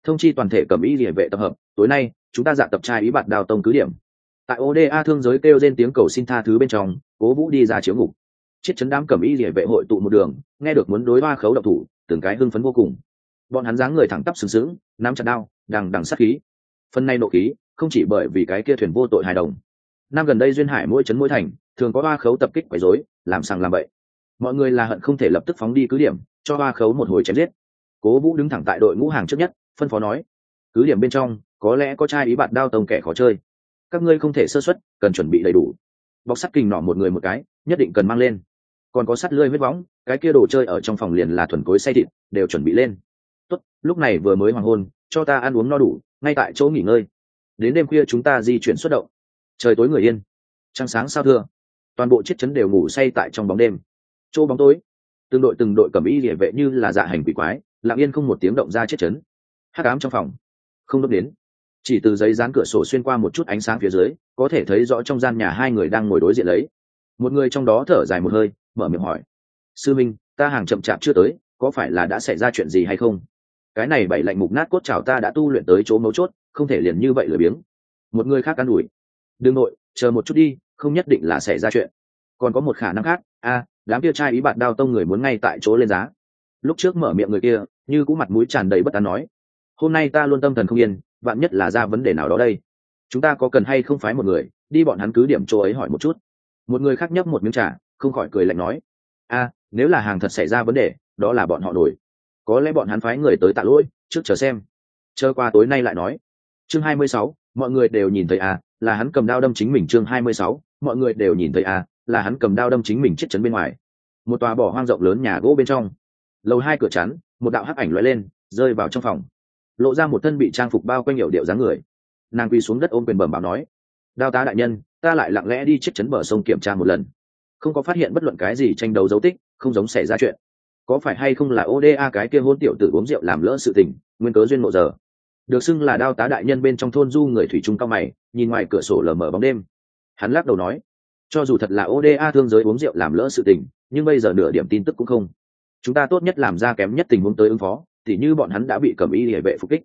Thông chi toàn thể cầm ý địa vệ tập hợp, tối nay, chúng ta dạ tập trai ý bạt đào tông cứ điểm. Tại oda thương giới kêu trên tiếng cầu xin tha thứ bên trong, cố vũ đi ra chiếu ngục chiết chấn đám cầm y địa vệ hội tụ một đường, nghe được muốn đối hoa khấu độc thủ, từng cái hưng phấn vô cùng. Bọn hắn dáng người thẳng tắp sừng sững, nắm chặt đao, đằng đằng sát khí. Phần này nộ khí, không chỉ bởi vì cái kia thuyền vô tội hài đồng. Năm gần đây duyên hải mỗi trấn mỗi thành, thường có hoa khấu tập kích quấy rối, làm sàng làm bậy. Mọi người là hận không thể lập tức phóng đi cứ điểm, cho hoa khấu một hồi chém giết. Cố vũ đứng thẳng tại đội ngũ hàng trước nhất, phân phó nói, cứ điểm bên trong, có lẽ có trai ý bạn đao tông kẻ khó chơi. Các ngươi không thể sơ xuất cần chuẩn bị đầy đủ. Bọc sắt kình nỏ một người một cái, nhất định cần mang lên còn có sắt lưỡi huyết võng, cái kia đồ chơi ở trong phòng liền là thuần cối say thịt, đều chuẩn bị lên. Tốt, lúc này vừa mới hoàng hôn, cho ta ăn uống no đủ, ngay tại chỗ nghỉ ngơi. Đến đêm khuya chúng ta di chuyển xuất động. Trời tối người yên. Trăng sáng sao thưa. Toàn bộ chiếc chấn đều ngủ say tại trong bóng đêm. Chỗ bóng tối. Từng đội từng đội cầm y địa vệ như là dạ hành quỷ quái, lặng yên không một tiếng động ra chiếc chấn hắc ám trong phòng. Không đốt đến. Chỉ từ giấy dán cửa sổ xuyên qua một chút ánh sáng phía dưới, có thể thấy rõ trong gian nhà hai người đang ngồi đối diện lấy. Một người trong đó thở dài một hơi mở miệng hỏi. Sư minh, ta hàng chậm chạp chưa tới, có phải là đã xảy ra chuyện gì hay không? Cái này bảy lạnh mục nát cốt chảo ta đã tu luyện tới chỗ mấu chốt, không thể liền như vậy lười biếng. Một người khác can ủi. Đương nội, chờ một chút đi, không nhất định là xảy ra chuyện. Còn có một khả năng khác, a, đám kia trai ý bạn đao tông người muốn ngay tại chỗ lên giá. Lúc trước mở miệng người kia, như cũng mặt mũi tràn đầy bất an nói, hôm nay ta luôn tâm thần không yên, vạn nhất là ra vấn đề nào đó đây. Chúng ta có cần hay không phái một người, đi bọn hắn cứ điểm chỗ ấy hỏi một chút. Một người khác nhấp một miếng trà không khỏi cười lạnh nói, a, nếu là hàng thật xảy ra vấn đề, đó là bọn họ đổi. Có lẽ bọn hắn phái người tới tạ lỗi, trước chờ xem. Chờ qua tối nay lại nói. Chương hai mươi sáu, mọi người đều nhìn thấy à là hắn cầm đao đâm chính mình chương hai mươi sáu, mọi người đều nhìn thấy à là hắn cầm đao đâm chính mình chết chấn bên ngoài. Một tòa bỏ hoang rộng lớn nhà gỗ bên trong. Lầu hai cửa chắn, một đạo hắc ảnh lóe lên, rơi vào trong phòng. Lộ ra một thân bị trang phục bao quanh hiệu điệu dáng người. Nàng quỳ xuống đất ôm quyền bẩm bảo nói, đao tá đại nhân, ta lại lặng lẽ đi chết chấn bờ sông kiểm tra một lần không có phát hiện bất luận cái gì tranh đấu dấu tích, không giống xảy ra chuyện. Có phải hay không là oda cái kia hôn tiểu tử uống rượu làm lỡ sự tình, nguyên cớ duyên mộ giờ. Được xưng là đao tá đại nhân bên trong thôn du người thủy trung cao mày, nhìn ngoài cửa sổ lờ mờ bóng đêm. Hắn lắc đầu nói, cho dù thật là oda thương giới uống rượu làm lỡ sự tình, nhưng bây giờ nửa điểm tin tức cũng không. Chúng ta tốt nhất làm ra kém nhất tình huống tới ứng phó thì như bọn hắn đã bị cầm y hệ vệ phục kích.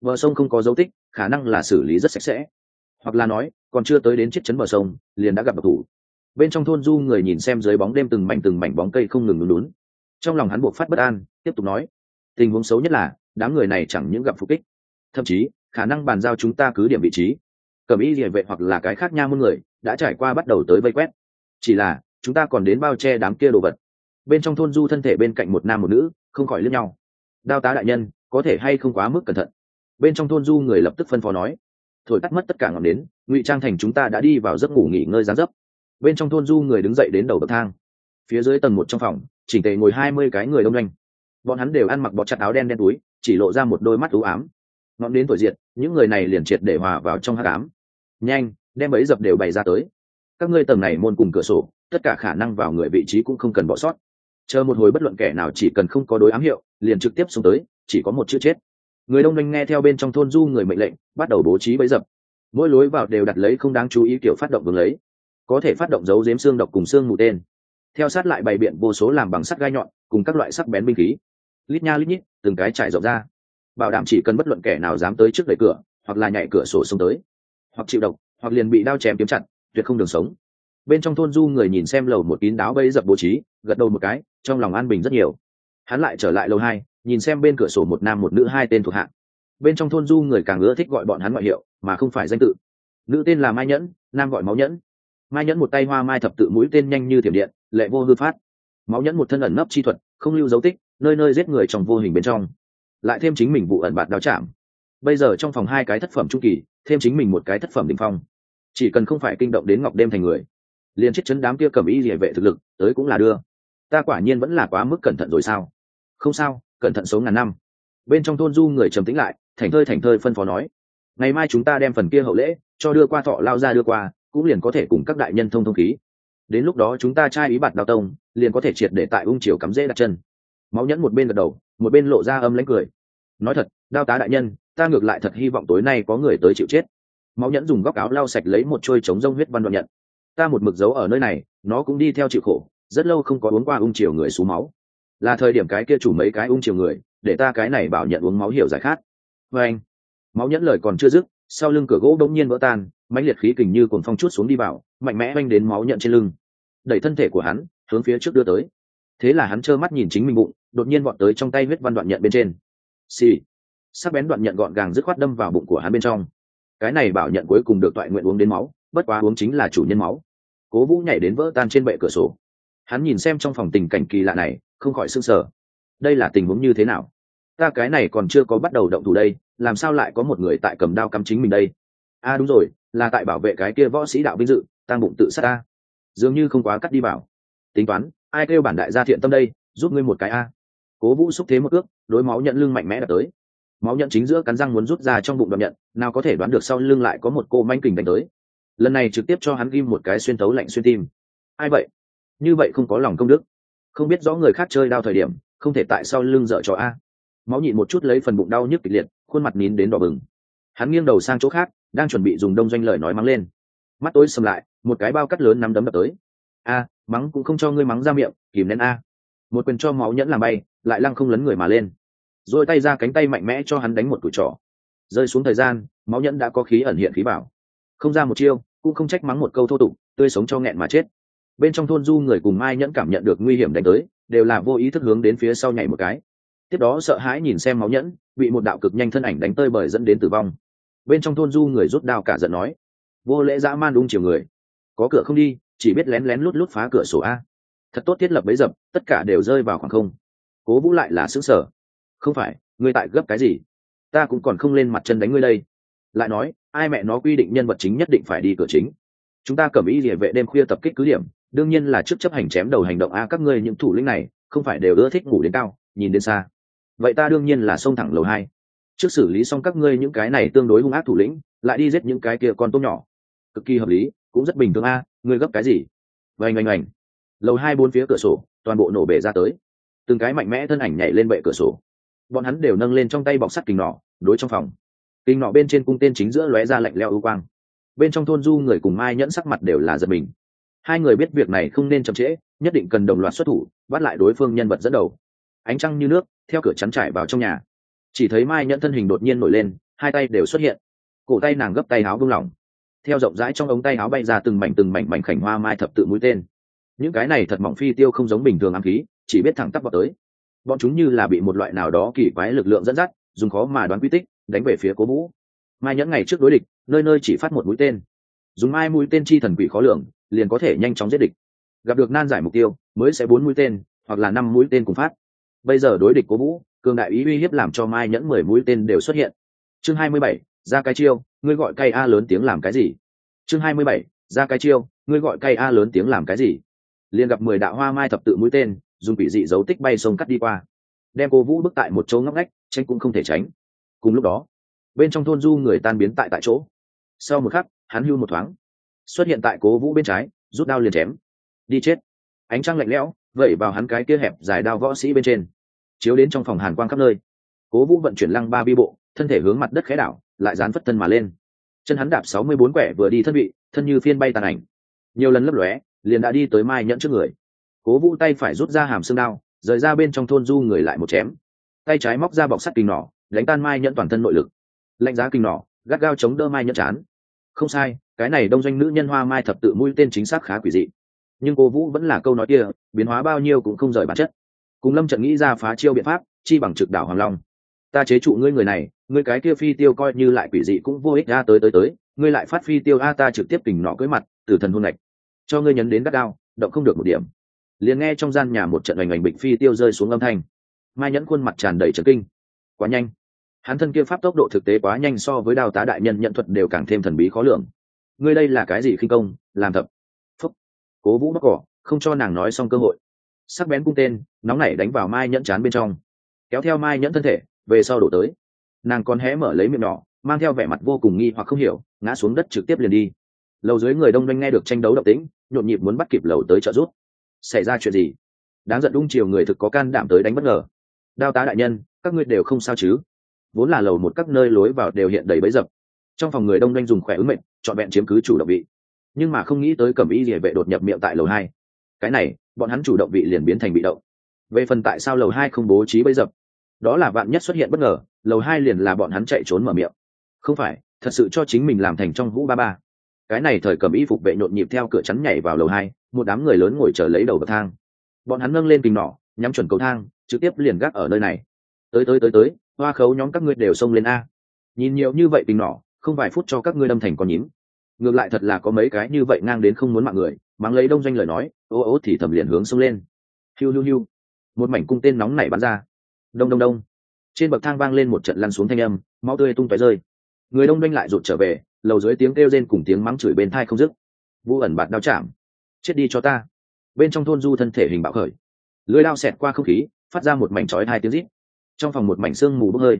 Bờ sông không có dấu tích, khả năng là xử lý rất sạch sẽ. Hoặc là nói, còn chưa tới đến chiếc chấn bờ sông, liền đã gặp độc thủ bên trong thôn du người nhìn xem dưới bóng đêm từng mảnh từng mảnh bóng cây không ngừng lún trong lòng hắn buộc phát bất an, tiếp tục nói, tình huống xấu nhất là, đám người này chẳng những gặp phục kích, thậm chí, khả năng bàn giao chúng ta cứ điểm vị trí. Cầm y địa vệ hoặc là cái khác nha muôn người, đã trải qua bắt đầu tới vây quét. Chỉ là, chúng ta còn đến bao che đám kia đồ vật. Bên trong thôn du thân thể bên cạnh một nam một nữ, không khỏi lướt nhau. Đao tá đại nhân, có thể hay không quá mức cẩn thận? Bên trong thôn du người lập tức phân phó nói. Thổi tắt mất tất cả ngọn đến ngụy trang thành chúng ta đã đi vào giấc ngủ nghỉ ngơi gián dấp bên trong thôn du người đứng dậy đến đầu bậc thang. Phía dưới tầng một trong phòng, chỉnh tề ngồi hai mươi cái người đông doanh. Bọn hắn đều ăn mặc bọt chặt áo đen đen túi, chỉ lộ ra một đôi mắt ưu ám. Ngọn đến thổi diệt, những người này liền triệt để hòa vào trong hát ám. Nhanh, đem bẫy dập đều bày ra tới. Các ngươi tầng này môn cùng cửa sổ, tất cả khả năng vào người vị trí cũng không cần bỏ sót. Chờ một hồi bất luận kẻ nào chỉ cần không có đối ám hiệu, liền trực tiếp xuống tới, chỉ có một chữ chết. Người đông doanh nghe theo bên trong thôn du người mệnh lệnh, bắt đầu bố trí bấy dập. Mỗi lối vào đều đặt lấy không đáng chú ý kiểu phát động vừng lấy có thể phát động dấu dếm xương độc cùng xương mù tên. Theo sát lại bày biện vô số làm bằng sắt gai nhọn, cùng các loại sắc bén binh khí. Lít nha lít nhít, từng cái trải rộng ra. Bảo đảm chỉ cần bất luận kẻ nào dám tới trước đẩy cửa, hoặc là nhảy cửa sổ xông tới. Hoặc chịu độc, hoặc liền bị đao chém kiếm chặt, tuyệt không đường sống. Bên trong thôn du người nhìn xem lầu một kín đáo bấy dập bố trí, gật đầu một cái, trong lòng an bình rất nhiều. Hắn lại trở lại lầu hai, nhìn xem bên cửa sổ một nam một nữ hai tên thuộc hạng. Bên trong thôn du người càng ưa thích gọi bọn hắn ngoại hiệu, mà không phải danh tự. Nữ tên là mai nhẫn, nam gọi máu nhẫn mai nhẫn một tay hoa mai thập tự mũi tên nhanh như thiểm điện, lệ vô hư phát. Máu nhẫn một thân ẩn nấp chi thuật, không lưu dấu tích, nơi nơi giết người trong vô hình bên trong. Lại thêm chính mình vụ ẩn bạt đáo chạm. Bây giờ trong phòng hai cái thất phẩm trung kỳ, thêm chính mình một cái thất phẩm đ ỉ n h phong. Chỉ cần không phải kinh động đến ngọc đêm thành người, liền chết chấn đám kia cầm y địa vệ thực lực, tới cũng là đưa. Ta quả nhiên vẫn là quá mức cẩn thận rồi sao? Không sao, cẩn thận số ngàn năm. Bên trong thôn du người trầm tĩnh lại, thành thơi thành thơi phân phó nói. Ngày mai chúng ta đem phần kia hậu lễ, cho đưa qua thọ lao ra đưa qua cũng liền có thể cùng các đại nhân thông thông khí. Đến lúc đó chúng ta trai ý bạt đào tông, liền có thể triệt để tại ung triều cắm rễ đặt chân. Máu nhẫn một bên gật đầu, một bên lộ ra âm lãnh cười. Nói thật, đao tá đại nhân, ta ngược lại thật hy vọng tối nay có người tới chịu chết. Máu nhẫn dùng góc áo lau sạch lấy một trôi chống rông huyết văn đoạn nhận. Ta một mực dấu ở nơi này, nó cũng đi theo chịu khổ, rất lâu không có uống qua ung triều người xuống máu. Là thời điểm cái kia chủ mấy cái ung triều người, để ta cái này bảo nhận uống máu hiểu giải khát vê vâng. anh máu nhẫn lời còn chưa dứt, sau lưng cửa gỗ đông nhiên vỡ tan mãnh liệt khí kình như cuồng phong chút xuống đi vào, mạnh mẽ oanh đến máu nhận trên lưng. Đẩy thân thể của hắn, hướng phía trước đưa tới. Thế là hắn trơ mắt nhìn chính mình bụng, đột nhiên vọt tới trong tay huyết văn đoạn nhận bên trên. Xì、sì. sắc bén đoạn nhận gọn gàng dứt khoát đâm vào bụng của hắn bên trong. Cái này bảo nhận cuối cùng được toại nguyện uống đến máu, bất quá uống chính là chủ nhân máu. Cố vũ nhảy đến vỡ tan trên bệ cửa sổ. Hắn nhìn xem trong phòng tình cảnh kỳ lạ này, không khỏi s ư n g sở đây là tình huống như thế nào? Ta cái này còn chưa có bắt đầu động thủ đây, làm sao lại có một người tại cầm đao cắm chính mình đây? A à đúng rồi, là tại bảo vệ cái kia võ sĩ đạo vinh dự tăng bụng tự sát ta. Dường như không quá cắt đi bảo. tính toán, ai kêu bản đại gia thiện tâm đây, giúp ngươi một cái a. Cố vũ xúc thế một ước đối máu nhận lưng mạnh mẽ đập tới. Máu nhận chính giữa cắn răng muốn rút ra trong bụng đoạn nhận, nào có thể đoán được sau lưng lại có một cô manh kình đánh tới. Lần này trực tiếp cho hắn ghim một cái xuyên tấu lạnh xuyên tim. Ai vậy? Như vậy không có lòng công đức. Không biết rõ người khác chơi đao thời điểm, không thể tại sau lưng dở cho a. Máu nhịn một chút lấy phần bụng đau nhức kịch liệt, khuôn mặt nín đến đỏ bừng. Hắn nghiêng đầu sang chỗ khác đang chuẩn bị dùng đông doanh lời nói mắng lên. Mắt tối sầm lại, một cái bao cắt lớn nắm đấm đập tới. A, mắng cũng không cho ngươi mắng ra miệng, kìm nén a. Một quyền cho máu nhẫn làm bay, lại lăng không lấn người mà lên. Rồi tay ra cánh tay mạnh mẽ cho hắn đánh một tuổi trỏ rơi xuống thời gian, máu nhẫn đã có khí ẩn hiện khí bảo. Không ra một chiêu, cũng không trách mắng một câu thô tục, tươi sống cho nghẹn mà chết. Bên trong thôn du người cùng mai nhẫn cảm nhận được nguy hiểm đánh tới, đều là vô ý thức hướng đến phía sau nhảy một cái. Tiếp đó sợ hãi nhìn xem máu nhẫn, bị một đạo cực nhanh thân ảnh đánh tơi bời dẫn đến tử vong bên trong thôn du người rút đao cả giận nói, vô lễ dã man đung chiều người, có cửa không đi, chỉ biết lén lén lút lút phá cửa sổ a. Thật tốt thiết lập bấy dập, tất cả đều rơi vào khoảng không. Cố vũ lại là xứng sở không phải, ngươi tại gấp cái gì? Ta cũng còn không lên mặt chân đánh ngươi đây. Lại nói, ai mẹ nó quy định nhân vật chính nhất định phải đi cửa chính. Chúng ta cầm ý địa vệ đêm khuya tập kích cứ điểm, đương nhiên là trước chấp hành chém đầu hành động a, các ngươi những thủ lĩnh này, không phải đều ưa thích ngủ đến cao, nhìn đến xa. Vậy ta đương nhiên là xông thẳng lầu hai trước xử lý xong các ngươi những cái này tương đối hung ác thủ lĩnh, lại đi giết những cái kia con tôm nhỏ. Cực kỳ hợp lý, cũng rất bình thường a, ngươi gấp cái gì? Vành oanh oanh lầu hai bốn phía cửa sổ, toàn bộ nổ bể ra tới. Từng cái mạnh mẽ thân ảnh nhảy lên bệ cửa sổ. Bọn hắn đều nâng lên trong tay bọc sắt kình nỏ, đối trong phòng. Kình nọ bên trên cung tên chính giữa lóe ra lạnh leo ưu quang. Bên trong thôn du người cùng mai nhẫn sắc mặt đều là giật mình. Hai người biết việc này không nên chậm trễ, nhất định cần đồng loạt xuất thủ, bắt lại đối phương nhân vật dẫn đầu. Ánh trăng như nước, theo cửa chắn trải vào trong nhà chỉ thấy mai nhẫn thân hình đột nhiên nổi lên, hai tay đều xuất hiện. Cổ tay nàng gấp tay áo buông lỏng. Theo rộng rãi trong ống tay áo bay ra từng mảnh từng mảnh mảnh khảnh hoa mai thập tự mũi tên. Những cái này thật mỏng phi tiêu không giống bình thường ám khí, chỉ biết thẳng tắp vào tới. Bọn chúng như là bị một loại nào đó kỳ quái lực lượng dẫn dắt, dùng khó mà đoán quy tích, đánh về phía cố vũ mai nhẫn ngày trước đối địch, nơi nơi chỉ phát một mũi tên. Dùng mai mũi tên chi thần quỷ khó lường, liền có thể nhanh chóng giết địch. Gặp được nan giải mục tiêu, mới sẽ bốn mũi tên, hoặc là năm mũi tên cùng phát. Bây giờ đối địch cố vũ cường đại ý uy hiếp làm cho mai nhẫn mười mũi tên đều xuất hiện. Chương hai mươi bảy ra cái chiêu, ngươi gọi cây a lớn tiếng làm cái gì? Chương hai mươi bảy ra cái chiêu, ngươi gọi cây a lớn tiếng làm cái gì? Liền gặp mười đạo hoa mai thập tự mũi tên, dùng quỷ dị dấu tích bay sông cắt đi qua. Đem cô vũ bước tại một chỗ ngóc ngách tranh cũng không thể tránh. Cùng lúc đó, bên trong thôn du người tan biến tại tại chỗ. Sau một khắc, hắn hưu một thoáng. Xuất hiện tại cố vũ bên trái, rút đao liền chém. Đi chết. Ánh trăng lạnh lẽo, vẩy vào hắn cái kia hẹp dài đao võ sĩ bên trên chiếu đến trong phòng hàn quang khắp nơi. Cố vũ vận chuyển lăng ba bi bộ, thân thể hướng mặt đất khẽ đảo, lại dán phất thân mà lên. Chân hắn đạp sáu mươi bốn quẻ vừa đi thân vị, thân như phiên bay tàn ảnh. Nhiều lần lấp lóe, liền đã đi tới mai nhẫn trước người. Cố vũ tay phải rút ra hàm xương đao, rời ra bên trong thôn du người lại một chém. Tay trái móc ra bọc sắt kinh nỏ, đánh tan mai nhẫn toàn thân nội lực. Lạnh giá kinh nỏ, gắt gao chống đỡ mai nhẫn chán. Không sai, cái này đông doanh nữ nhân hoa mai thập tự mũi tên chính xác khá quỷ dị. Nhưng cô vũ vẫn là câu nói kia, biến hóa bao nhiêu cũng không rời bản chất cùng lâm trận nghĩ ra phá chiêu biện pháp, chi bằng trực đảo hoàng long. Ta chế trụ ngươi người này, ngươi cái kia phi tiêu coi như lại quỷ dị cũng vô ích ra tới tới tới, ngươi lại phát phi tiêu a ta trực tiếp kình nọ cưới mặt từ thần hôn lệch. Cho ngươi nhấn đến gắt đao động không được một điểm. Liền nghe trong gian nhà một trận oành oành bịch phi tiêu rơi xuống âm thanh. Mai nhẫn khuôn mặt tràn đầy trấn kinh. Quá nhanh. Hắn thân kia pháp tốc độ thực tế quá nhanh so với đào tá đại nhân nhận thuật đều càng thêm thần bí khó lường. Ngươi đây là cái gì khinh công, làm thập. Phúc. Cố vũ mắc cỏ, không cho nàng nói xong cơ hội sắc bén cung tên, nóng nảy đánh vào mai nhẫn chán bên trong. Kéo theo mai nhẫn thân thể, về sau đổ tới. Nàng còn hé mở lấy miệng nhỏ, mang theo vẻ mặt vô cùng nghi hoặc không hiểu, ngã xuống đất trực tiếp liền đi. Lầu dưới người đông doanh nghe được tranh đấu động tĩnh, nhộn nhịp muốn bắt kịp lầu tới trợ giúp. Xảy ra chuyện gì? Đáng giận đung chiều người thực có can đảm tới đánh bất ngờ. Đao tá đại nhân, các ngươi đều không sao chứ? Vốn là lầu một các nơi lối vào đều hiện đầy bấy dập. Trong phòng người đông doanh dùng khỏe ứng mệnh, trọn vẹn chiếm cứ chủ động vị. Nhưng mà không nghĩ tới cẩm y địa vệ đột nhập miệng tại lầu hai. Cái này bọn hắn chủ động bị liền biến thành bị động. Về phần tại sao lầu hai không bố trí bấy dập đó là vạn nhất xuất hiện bất ngờ, lầu hai liền là bọn hắn chạy trốn mở miệng. Không phải, thật sự cho chính mình làm thành trong vũ ba ba. Cái này thời cầm y phục vệ nhộn nhịp theo cửa chắn nhảy vào lầu hai, một đám người lớn ngồi chờ lấy đầu bậc thang. Bọn hắn nâng lên kình nỏ, nhắm chuẩn cầu thang, trực tiếp liền gác ở nơi này. Tới tới tới tới, hoa khấu nhóm các ngươi đều xông lên a. Nhìn nhiều như vậy kình nỏ, không vài phút cho các ngươi đâm thành con nhím. Ngược lại thật là có mấy cái như vậy ngang đến không muốn mạng người mang lấy đông doanh lời nói, ô ô thì thầm liền hướng xông lên. Hiu hiu hiu. Một mảnh cung tên nóng nảy bắn ra. Đông đông đông. Trên bậc thang vang lên một trận lăn xuống thanh âm, máu tươi tung tóe rơi. Người đông doanh lại rụt trở về, lầu dưới tiếng kêu rên cùng tiếng mắng chửi bên thai không dứt. Vũ ẩn bạt đao chạm. Chết đi cho ta. Bên trong thôn du thân thể hình bạo khởi. Lưới đao xẹt qua không khí, phát ra một mảnh chói hai tiếng rít. Trong phòng một mảnh sương mù bốc hơi.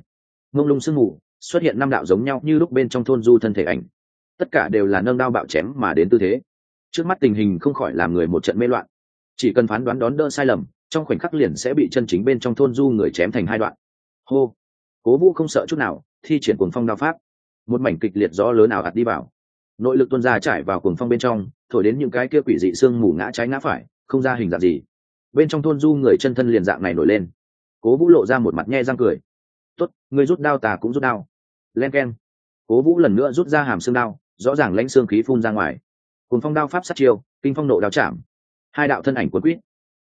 Mông lung sương mù, xuất hiện năm đạo giống nhau như lúc bên trong thôn du thân thể ảnh. Tất cả đều là nâng đao bạo chém mà đến tư thế trước mắt tình hình không khỏi làm người một trận mê loạn. Chỉ cần phán đoán đón đỡ sai lầm, trong khoảnh khắc liền sẽ bị chân chính bên trong thôn du người chém thành hai đoạn. Hô! Cố vũ không sợ chút nào, thi triển cuồng phong đao pháp. Một mảnh kịch liệt gió lớn ảo ạt đi vào. Nội lực tuôn ra trải vào cuồng phong bên trong, thổi đến những cái kia quỷ dị xương mù ngã trái ngã phải, không ra hình dạng gì. Bên trong thôn du người chân thân liền dạng này nổi lên. Cố vũ lộ ra một mặt nhe răng cười. Tốt người rút đao tà cũng rút đao. Len k e n cố vũ lần nữa rút ra hàm xương đao, rõ ràng lãnh xương khí phun ra ngoài cùng phong đao pháp sát chiêu, kinh phong nộ đao chạm. Hai đạo thân ảnh quấn quýt,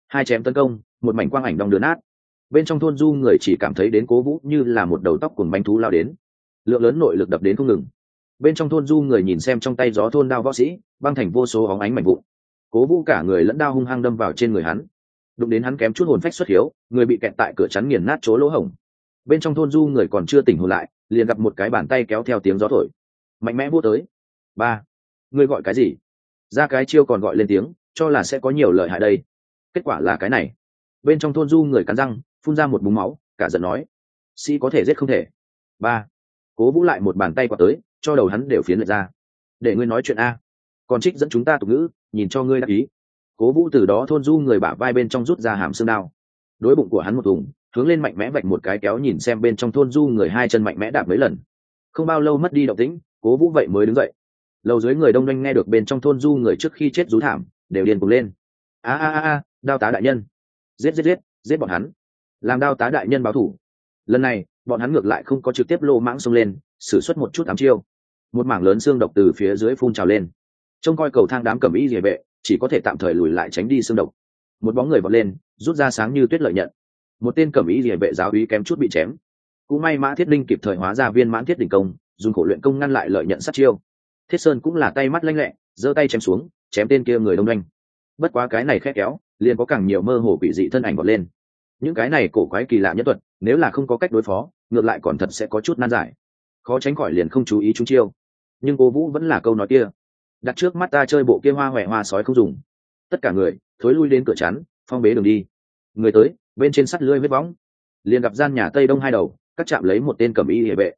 hai chém tấn công, một mảnh quang ảnh đong đứa nát. Bên trong thôn du người chỉ cảm thấy đến cố vũ như là một đầu tóc cùng bánh thú lao đến. Lượng lớn nội lực đập đến không ngừng. Bên trong thôn du người nhìn xem trong tay gió thôn đao võ sĩ, băng thành vô số óng ánh mảnh vụn. Cố vũ cả người lẫn đao hung hăng đâm vào trên người hắn. Đụng đến hắn kém chút hồn phách xuất hiếu, người bị kẹt tại cửa chắn nghiền nát chỗ lỗ hổng. Bên trong thôn du người còn chưa tỉnh hồn lại, liền gặp một cái bàn tay kéo theo tiếng gió thổi. Mạnh mẽ vô tới. Ba. Ngươi gọi cái gì? Ra cái chiêu còn gọi lên tiếng, cho là sẽ có nhiều lợi hại đây. Kết quả là cái này. Bên trong thôn du người cắn răng, phun ra một búng máu, cả giận nói, sĩ có thể giết không thể. Ba. Cố vũ lại một bàn tay quạt tới, cho đầu hắn đều phiến lệch ra. Để ngươi nói chuyện a. Còn trích dẫn chúng ta tục ngữ, nhìn cho ngươi đáp ý. Cố vũ từ đó thôn du người bả vai bên trong rút ra hàm xương đao. Đối bụng của hắn một thùng hướng lên mạnh mẽ vạch một cái kéo nhìn xem bên trong thôn du người hai chân mạnh mẽ đạp mấy lần. Không bao lâu mất đi động tĩnh, cố vũ vậy mới đứng dậy lầu dưới người đông doanh nghe được bên trong thôn du người trước khi chết rú thảm, đều điên cùng lên. A a a a, đao tá đại nhân. Giết giết giết giết bọn hắn. Làm đao tá đại nhân báo thủ. Lần này, bọn hắn ngược lại không có trực tiếp lô mãng xông lên xử suất một chút ám chiêu. Một mảng lớn xương độc từ phía dưới phun trào lên. Trông coi cầu thang đám cầm ý địa vệ, chỉ có thể tạm thời lùi lại tránh đi xương độc. Một bóng người vọt lên, rút ra sáng như tuyết lợi nhận. Một tên cầm ý địa vệ giáo úy kém chút bị chém. Cũng may mã thiết linh kịp thời hóa ra viên mãn thiết đỉnh công, dùng khổ luyện công ngăn lại lợi nhận sát chiêu thiết sơn cũng là tay mắt lanh lẹ, giơ tay chém xuống, chém tên kia người đông doanh. Bất quá cái này khét kéo, liền có càng nhiều mơ hồ quỷ dị thân ảnh vọt lên. Những cái này cổ quái kỳ lạ nhất thuật, nếu là không có cách đối phó, ngược lại còn thật sẽ có chút nan giải. Khó tránh khỏi liền không chú ý chúng chiêu. Nhưng cô vũ vẫn là câu nói kia. Đặt trước mắt ta chơi bộ kia hoa huệ hoa sói không dùng. Tất cả người, thối lui đến cửa chắn, phong bế đường đi. Người tới, bên trên sắt lưới vết bóng. liền gặp gian nhà tây đông hai đầu, cắt chạm lấy một tên cầm y địa vệ.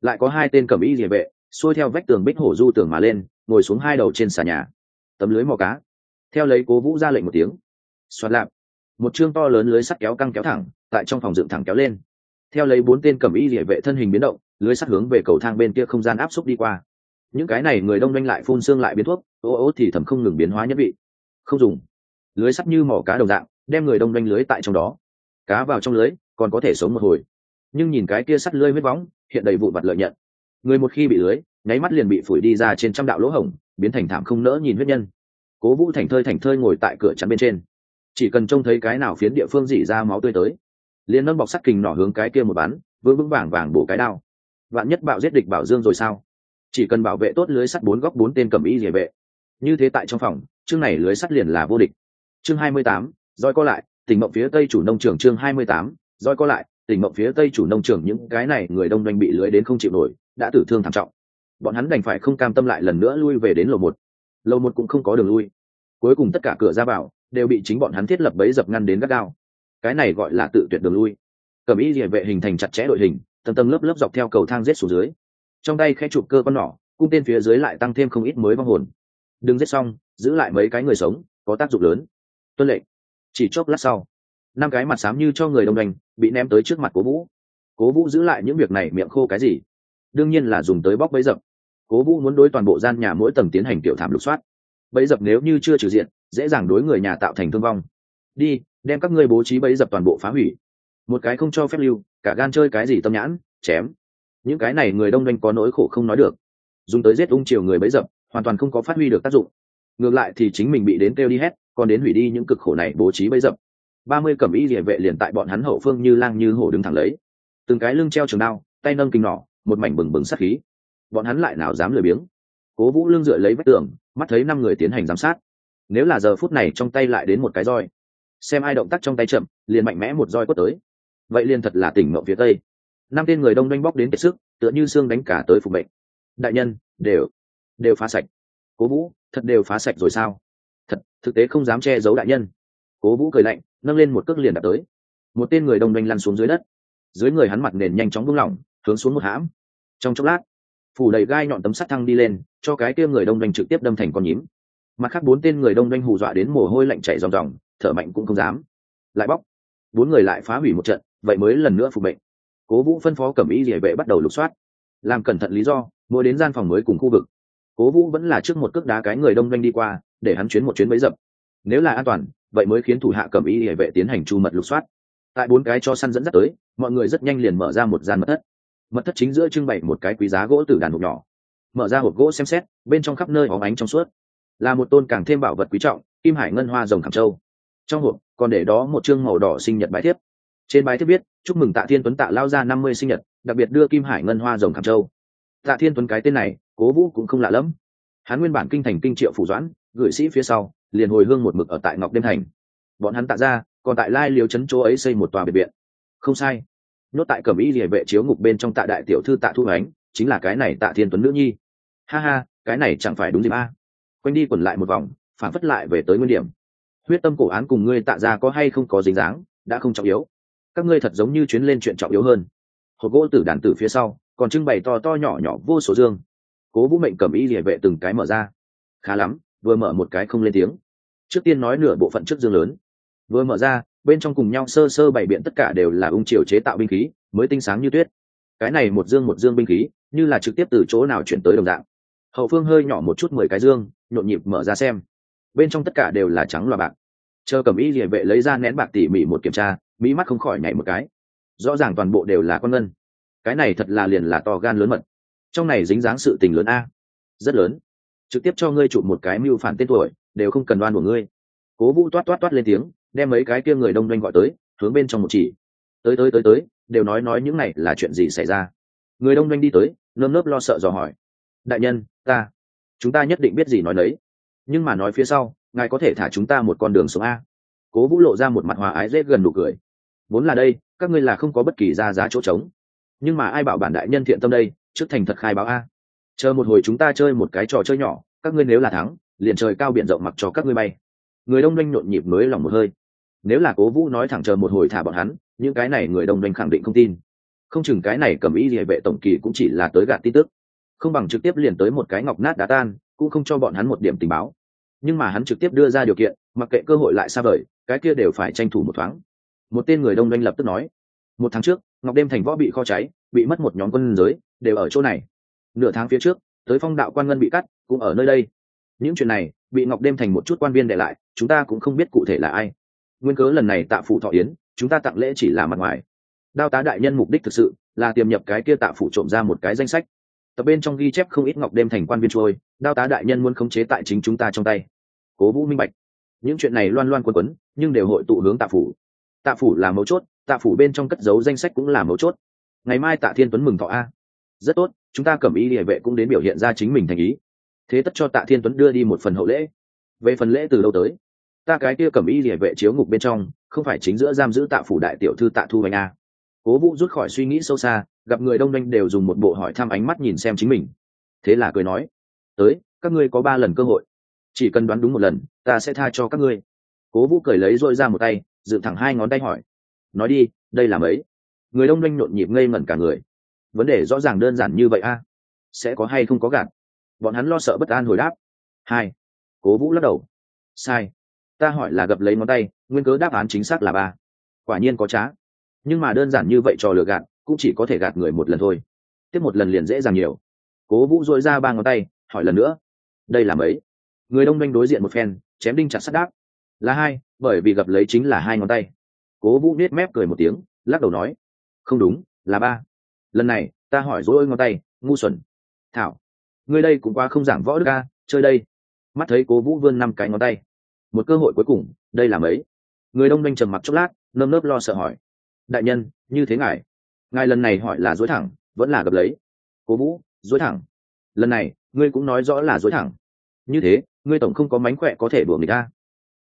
Lại có hai tên cầm y địa vệ xuôi theo vách tường bích hổ du tường mà lên, ngồi xuống hai đầu trên xà nhà. Tấm lưới mò cá. Theo lấy cố vũ ra lệnh một tiếng. Xoạt lạp. Một chương to lớn lưới sắt kéo căng kéo thẳng, tại trong phòng dựng thẳng kéo lên. Theo lấy bốn tên cầm y địa vệ thân hình biến động, lưới sắt hướng về cầu thang bên kia không gian áp xúc đi qua. Những cái này người đông doanh lại phun xương lại biến thuốc, ô ô thì thầm không ngừng biến hóa nhất vị. Không dùng. Lưới sắt như mỏ cá đồng dạng, đem người đông doanh lưới tại trong đó. Cá vào trong lưới, còn có thể sống một hồi. Nhưng nhìn cái kia sắt lưới huyết bóng hiện đầy vụ vặt lợi nhận người một khi bị lưới, nháy mắt liền bị phủi đi ra trên trăm đạo lỗ hổng, biến thành thảm không nỡ nhìn huyết nhân. Cố vũ thành thơi thành thơi ngồi tại cửa chắn bên trên. Chỉ cần trông thấy cái nào phiến địa phương dỉ ra máu tươi tới, liền nâng bọc sắt kình nỏ hướng cái kia một bắn vững vững vàng vàng bổ cái đao. Vạn nhất bạo giết địch bảo dương rồi sao? Chỉ cần bảo vệ tốt lưới sắt bốn góc bốn tên cầm y địa vệ. Như thế tại trong phòng, chương này lưới sắt liền là vô địch. Chương hai mươi tám, roi co lại tỉnh mộng phía tây chủ nông trường chương hai mươi tám, roi co lại tỉnh mộng phía tây chủ nông trường, những cái này người đông doanh bị lưới đến không chịu nổi đã tử thương thảm trọng. Bọn hắn đành phải không cam tâm lại lần nữa lui về đến lầu một. Lầu một cũng không có đường lui. Cuối cùng tất cả cửa ra vào đều bị chính bọn hắn thiết lập bẫy dập ngăn đến gắt gao. Cái này gọi là tự tuyệt đường lui. Cầm ý địa vệ hình thành chặt chẽ đội hình, tầng tầng lớp lớp dọc theo cầu thang rết xuống dưới. Trong tay khe chụp cơ con nỏ cung tên phía dưới lại tăng thêm không ít mới vong hồn. Đừng giết xong, giữ lại mấy cái người sống, có tác dụng lớn. Tuân lệnh. Chỉ chốc lát sau, năm cái mặt xám như cho người đông đành, bị ném tới trước mặt cố vũ. Cố vũ giữ lại những việc này miệng khô cái gì? Đương nhiên là dùng tới bóc bẫy dập. Cố vũ muốn đối toàn bộ gian nhà mỗi tầng tiến hành tiểu thảm lục soát. Bẫy dập nếu như chưa trừ diện, dễ dàng đối người nhà tạo thành thương vong. Đi, đem các ngươi bố trí bẫy dập toàn bộ phá hủy. Một cái không cho phép lưu, cả gan chơi cái gì tâm nhãn, chém. Những cái này người đông doanh có nỗi khổ không nói được. Dùng tới giết ung chiều người bấy dập, hoàn toàn không có phát huy được tác dụng. Ngược lại thì chính mình bị đến kêu đi hết, còn đến hủy đi những cực khổ này bố trí bấy dập. Ba mươi cẩm y địa vệ liền tại bọn hắn hậu phương như lang như hổ đứng thẳng lấy. Từng cái lưng treo trường đao, tay nâng kinh nỏ một mảnh bừng bừng sát khí. Bọn hắn lại nào dám lười biếng? Cố vũ lưng dựa lấy vách tường, mắt thấy năm người tiến hành giám sát. Nếu là giờ phút này trong tay lại đến một cái roi, xem ai động tác trong tay chậm, liền mạnh mẽ một roi quất tới. Vậy liền thật là tỉnh ngộ phía tây. Năm tên người đông đánh bóc đến kiệt sức, tựa như xương đánh cả tới phục bệnh đại nhân, đều đều phá sạch. Cố vũ, thật đều phá sạch rồi sao? Thật, thực tế không dám che giấu đại nhân. Cố vũ cười lạnh, nâng lên một cước liền đạp tới. Một tên người đông đánh lăn xuống dưới đất. Dưới người hắn mặt nền nhanh chóng buông lỏng hướng xuống một hãm. Trong chốc lát, phủ đầy gai nhọn tấm sắt thăng đi lên, cho cái kia người đông doanh trực tiếp đâm thành con nhím. Mặt khác bốn tên người đông doanh hù dọa đến mồ hôi lạnh chảy ròng ròng, thở mạnh cũng không dám. Lại bóc. Bốn người lại phá hủy một trận, vậy mới lần nữa phục bệnh cố vũ phân phó cẩm y địa vệ bắt đầu lục soát. Làm cẩn thận lý do, mỗi đến gian phòng mới cùng khu vực. Cố vũ vẫn là trước một cước đá cái người đông doanh đi qua, để hắn chuyến một chuyến bấy dập. Nếu là an toàn, vậy mới khiến thủ hạ cẩm y địa vệ tiến hành chu mật lục soát. Tại bốn cái cho săn dẫn dắt tới, mọi người rất nhanh liền mở ra một gian mật thất mật thất chính giữa trưng bày một cái quý giá gỗ từ đàn hộp nhỏ. Mở ra hộp gỗ xem xét, bên trong khắp nơi hóng ánh trong suốt. Là một tôn càng thêm bảo vật quý trọng, kim hải ngân hoa rồng khảm châu. Trong hộp, còn để đó một chương màu đỏ sinh nhật bài thiếp. Trên bài thiếp viết, chúc mừng tạ thiên tuấn tạ lao ra năm mươi sinh nhật, đặc biệt đưa kim hải ngân hoa rồng khảm châu. Tạ thiên tuấn cái tên này, cố vũ cũng không lạ lẫm. Hắn nguyên bản kinh thành kinh triệu phủ doãn, gửi sĩ phía sau, liền hồi hương một mực ở tại ngọc đêm thành. Bọn hắn tạ ra, còn tại lai liều trấn chỗ ấy xây một tòa biệt viện. Không sai nốt tại cẩm y địa vệ chiếu ngục bên trong tạ đại tiểu thư tạ thu ánh, chính là cái này tạ thiên tuấn nữ nhi. Ha ha, cái này chẳng phải đúng gì ba. Quanh đi quẩn lại một vòng, phản phất lại về tới nguyên điểm. Huyết tâm cổ án cùng ngươi tạ ra có hay không có dính dáng, đã không trọng yếu. Các ngươi thật giống như chuyến lên chuyện trọng yếu hơn. Hộp gỗ tử đàn tử phía sau, còn trưng bày to to nhỏ nhỏ vô số dương. Cố vũ mệnh cầm y địa vệ từng cái mở ra. Khá lắm, vừa mở một cái không lên tiếng. Trước tiên nói nửa bộ phận trước dương lớn. Vừa mở ra bên trong cùng nhau sơ sơ bày biện tất cả đều là ung triều chế tạo binh khí, mới tinh sáng như tuyết. Cái này một dương một dương binh khí, như là trực tiếp từ chỗ nào chuyển tới đồng dạng. Hậu phương hơi nhỏ một chút mười cái dương, nhộn nhịp mở ra xem. Bên trong tất cả đều là trắng loà bạc. Chờ cầm y địa vệ lấy ra nén bạc tỉ mỉ một kiểm tra, mỹ mắt không khỏi nhảy một cái. Rõ ràng toàn bộ đều là con ngân. Cái này thật là liền là to gan lớn mật. Trong này dính dáng sự tình lớn a. Rất lớn. Trực tiếp cho ngươi chụp một cái mưu phản tên tuổi, đều không cần đoan của ngươi. Cố vũ toát toát toát lên tiếng đem mấy cái kia người đông doanh gọi tới, hướng bên trong một chỉ. Tới tới tới tới, đều nói nói những này là chuyện gì xảy ra? Người đông doanh đi tới, nơm nớp lo sợ dò hỏi. Đại nhân, ta, chúng ta nhất định biết gì nói đấy nhưng mà nói phía sau, ngài có thể thả chúng ta một con đường xuống a. Cố vũ lộ ra một mặt hòa ái dễ gần nụ cười. Vốn là đây, các ngươi là không có bất kỳ ra giá chỗ trống. Nhưng mà ai bảo bản đại nhân thiện tâm đây, trước thành thật khai báo a. Chờ một hồi chúng ta chơi một cái trò chơi nhỏ, các ngươi nếu là thắng, liền trời cao biển rộng mặc cho các ngươi bay. Người đông doanh nhộn nhịp mới lòng một hơi nếu là cố vũ nói thẳng chờ một hồi thả bọn hắn, những cái này người đông doanh khẳng định không tin. Không chừng cái này cầm ý địa vệ tổng kỳ cũng chỉ là tới gạt tin tức. Không bằng trực tiếp liền tới một cái ngọc nát đá tan, cũng không cho bọn hắn một điểm tình báo. Nhưng mà hắn trực tiếp đưa ra điều kiện, mặc kệ cơ hội lại xa vời, cái kia đều phải tranh thủ một thoáng. Một tên người đông doanh lập tức nói, một tháng trước, ngọc đêm thành võ bị kho cháy, bị mất một nhóm quân giới, đều ở chỗ này. Nửa tháng phía trước, tới phong đạo quan ngân bị cắt, cũng ở nơi đây. Những chuyện này, bị ngọc đêm thành một chút quan viên để lại, chúng ta cũng không biết cụ thể là ai nguyên cớ lần này tạ phủ thọ yến, chúng ta tặng lễ chỉ là mặt ngoài. Đao tá đại nhân mục đích thực sự là tiềm nhập cái kia tạ phủ trộm ra một cái danh sách. Tập bên trong ghi chép không ít ngọc đêm thành quan viên trôi, đao tá đại nhân muốn khống chế tại chính chúng ta trong tay. Cố vũ minh bạch. Những chuyện này loan loan quân quấn, nhưng đều hội tụ hướng tạ phủ. Tạ phủ là mấu chốt, tạ phủ bên trong cất dấu danh sách cũng là mấu chốt. Ngày mai tạ thiên tuấn mừng thọ a. Rất tốt, chúng ta cầm ý địa vệ cũng đến biểu hiện ra chính mình thành ý. Thế tất cho tạ thiên tuấn đưa đi một phần hậu lễ. Về phần lễ từ đâu tới? Ta cái kia cầm y địa vệ chiếu ngục bên trong, không phải chính giữa giam giữ tạ phủ đại tiểu thư tạ thu anh a à. cố vũ rút khỏi suy nghĩ sâu xa, gặp người đông doanh đều dùng một bộ hỏi thăm ánh mắt nhìn xem chính mình. Thế là cười nói, tới, các ngươi có ba lần cơ hội. Chỉ cần đoán đúng một lần, ta sẽ tha cho các ngươi. Cố vũ cười lấy dội ra một tay, dựng thẳng hai ngón tay hỏi, nói đi, đây là mấy? Người đông doanh nhộn nhịp ngây ngẩn cả người. Vấn đề rõ ràng đơn giản như vậy a, sẽ có hay không có gạt? Bọn hắn lo sợ bất an hồi đáp. Hai, cố vũ lắc đầu. Sai ta hỏi là gập lấy ngón tay, nguyên cớ đáp án chính xác là ba. Quả nhiên có trá. Nhưng mà đơn giản như vậy cho lừa gạt, cũng chỉ có thể gạt người một lần thôi. Tiếp một lần liền dễ dàng nhiều. Cố vũ dội ra ba ngón tay, hỏi lần nữa. Đây là mấy? Người đông doanh đối diện một phen, chém đinh chặt sắt đáp. Là hai, bởi vì gặp lấy chính là hai ngón tay. Cố vũ nết mép cười một tiếng, lắc đầu nói. Không đúng, là ba. Lần này, ta hỏi dối ôi ngón tay, ngu xuẩn. Thảo, người đây cũng quá không giảng võ đức ca chơi đây. Mắt thấy cố vũ vươn năm cái ngón tay một cơ hội cuối cùng, đây là mấy? Người đông Minh trầm mặc chốc lát, nơm nớp lo sợ hỏi. Đại nhân, như thế ngài? Ngài lần này hỏi là dối thẳng, vẫn là gặp lấy. Cố vũ, dối thẳng. Lần này, ngươi cũng nói rõ là dối thẳng. Như thế, ngươi tổng không có mánh khỏe có thể đuổi người ta.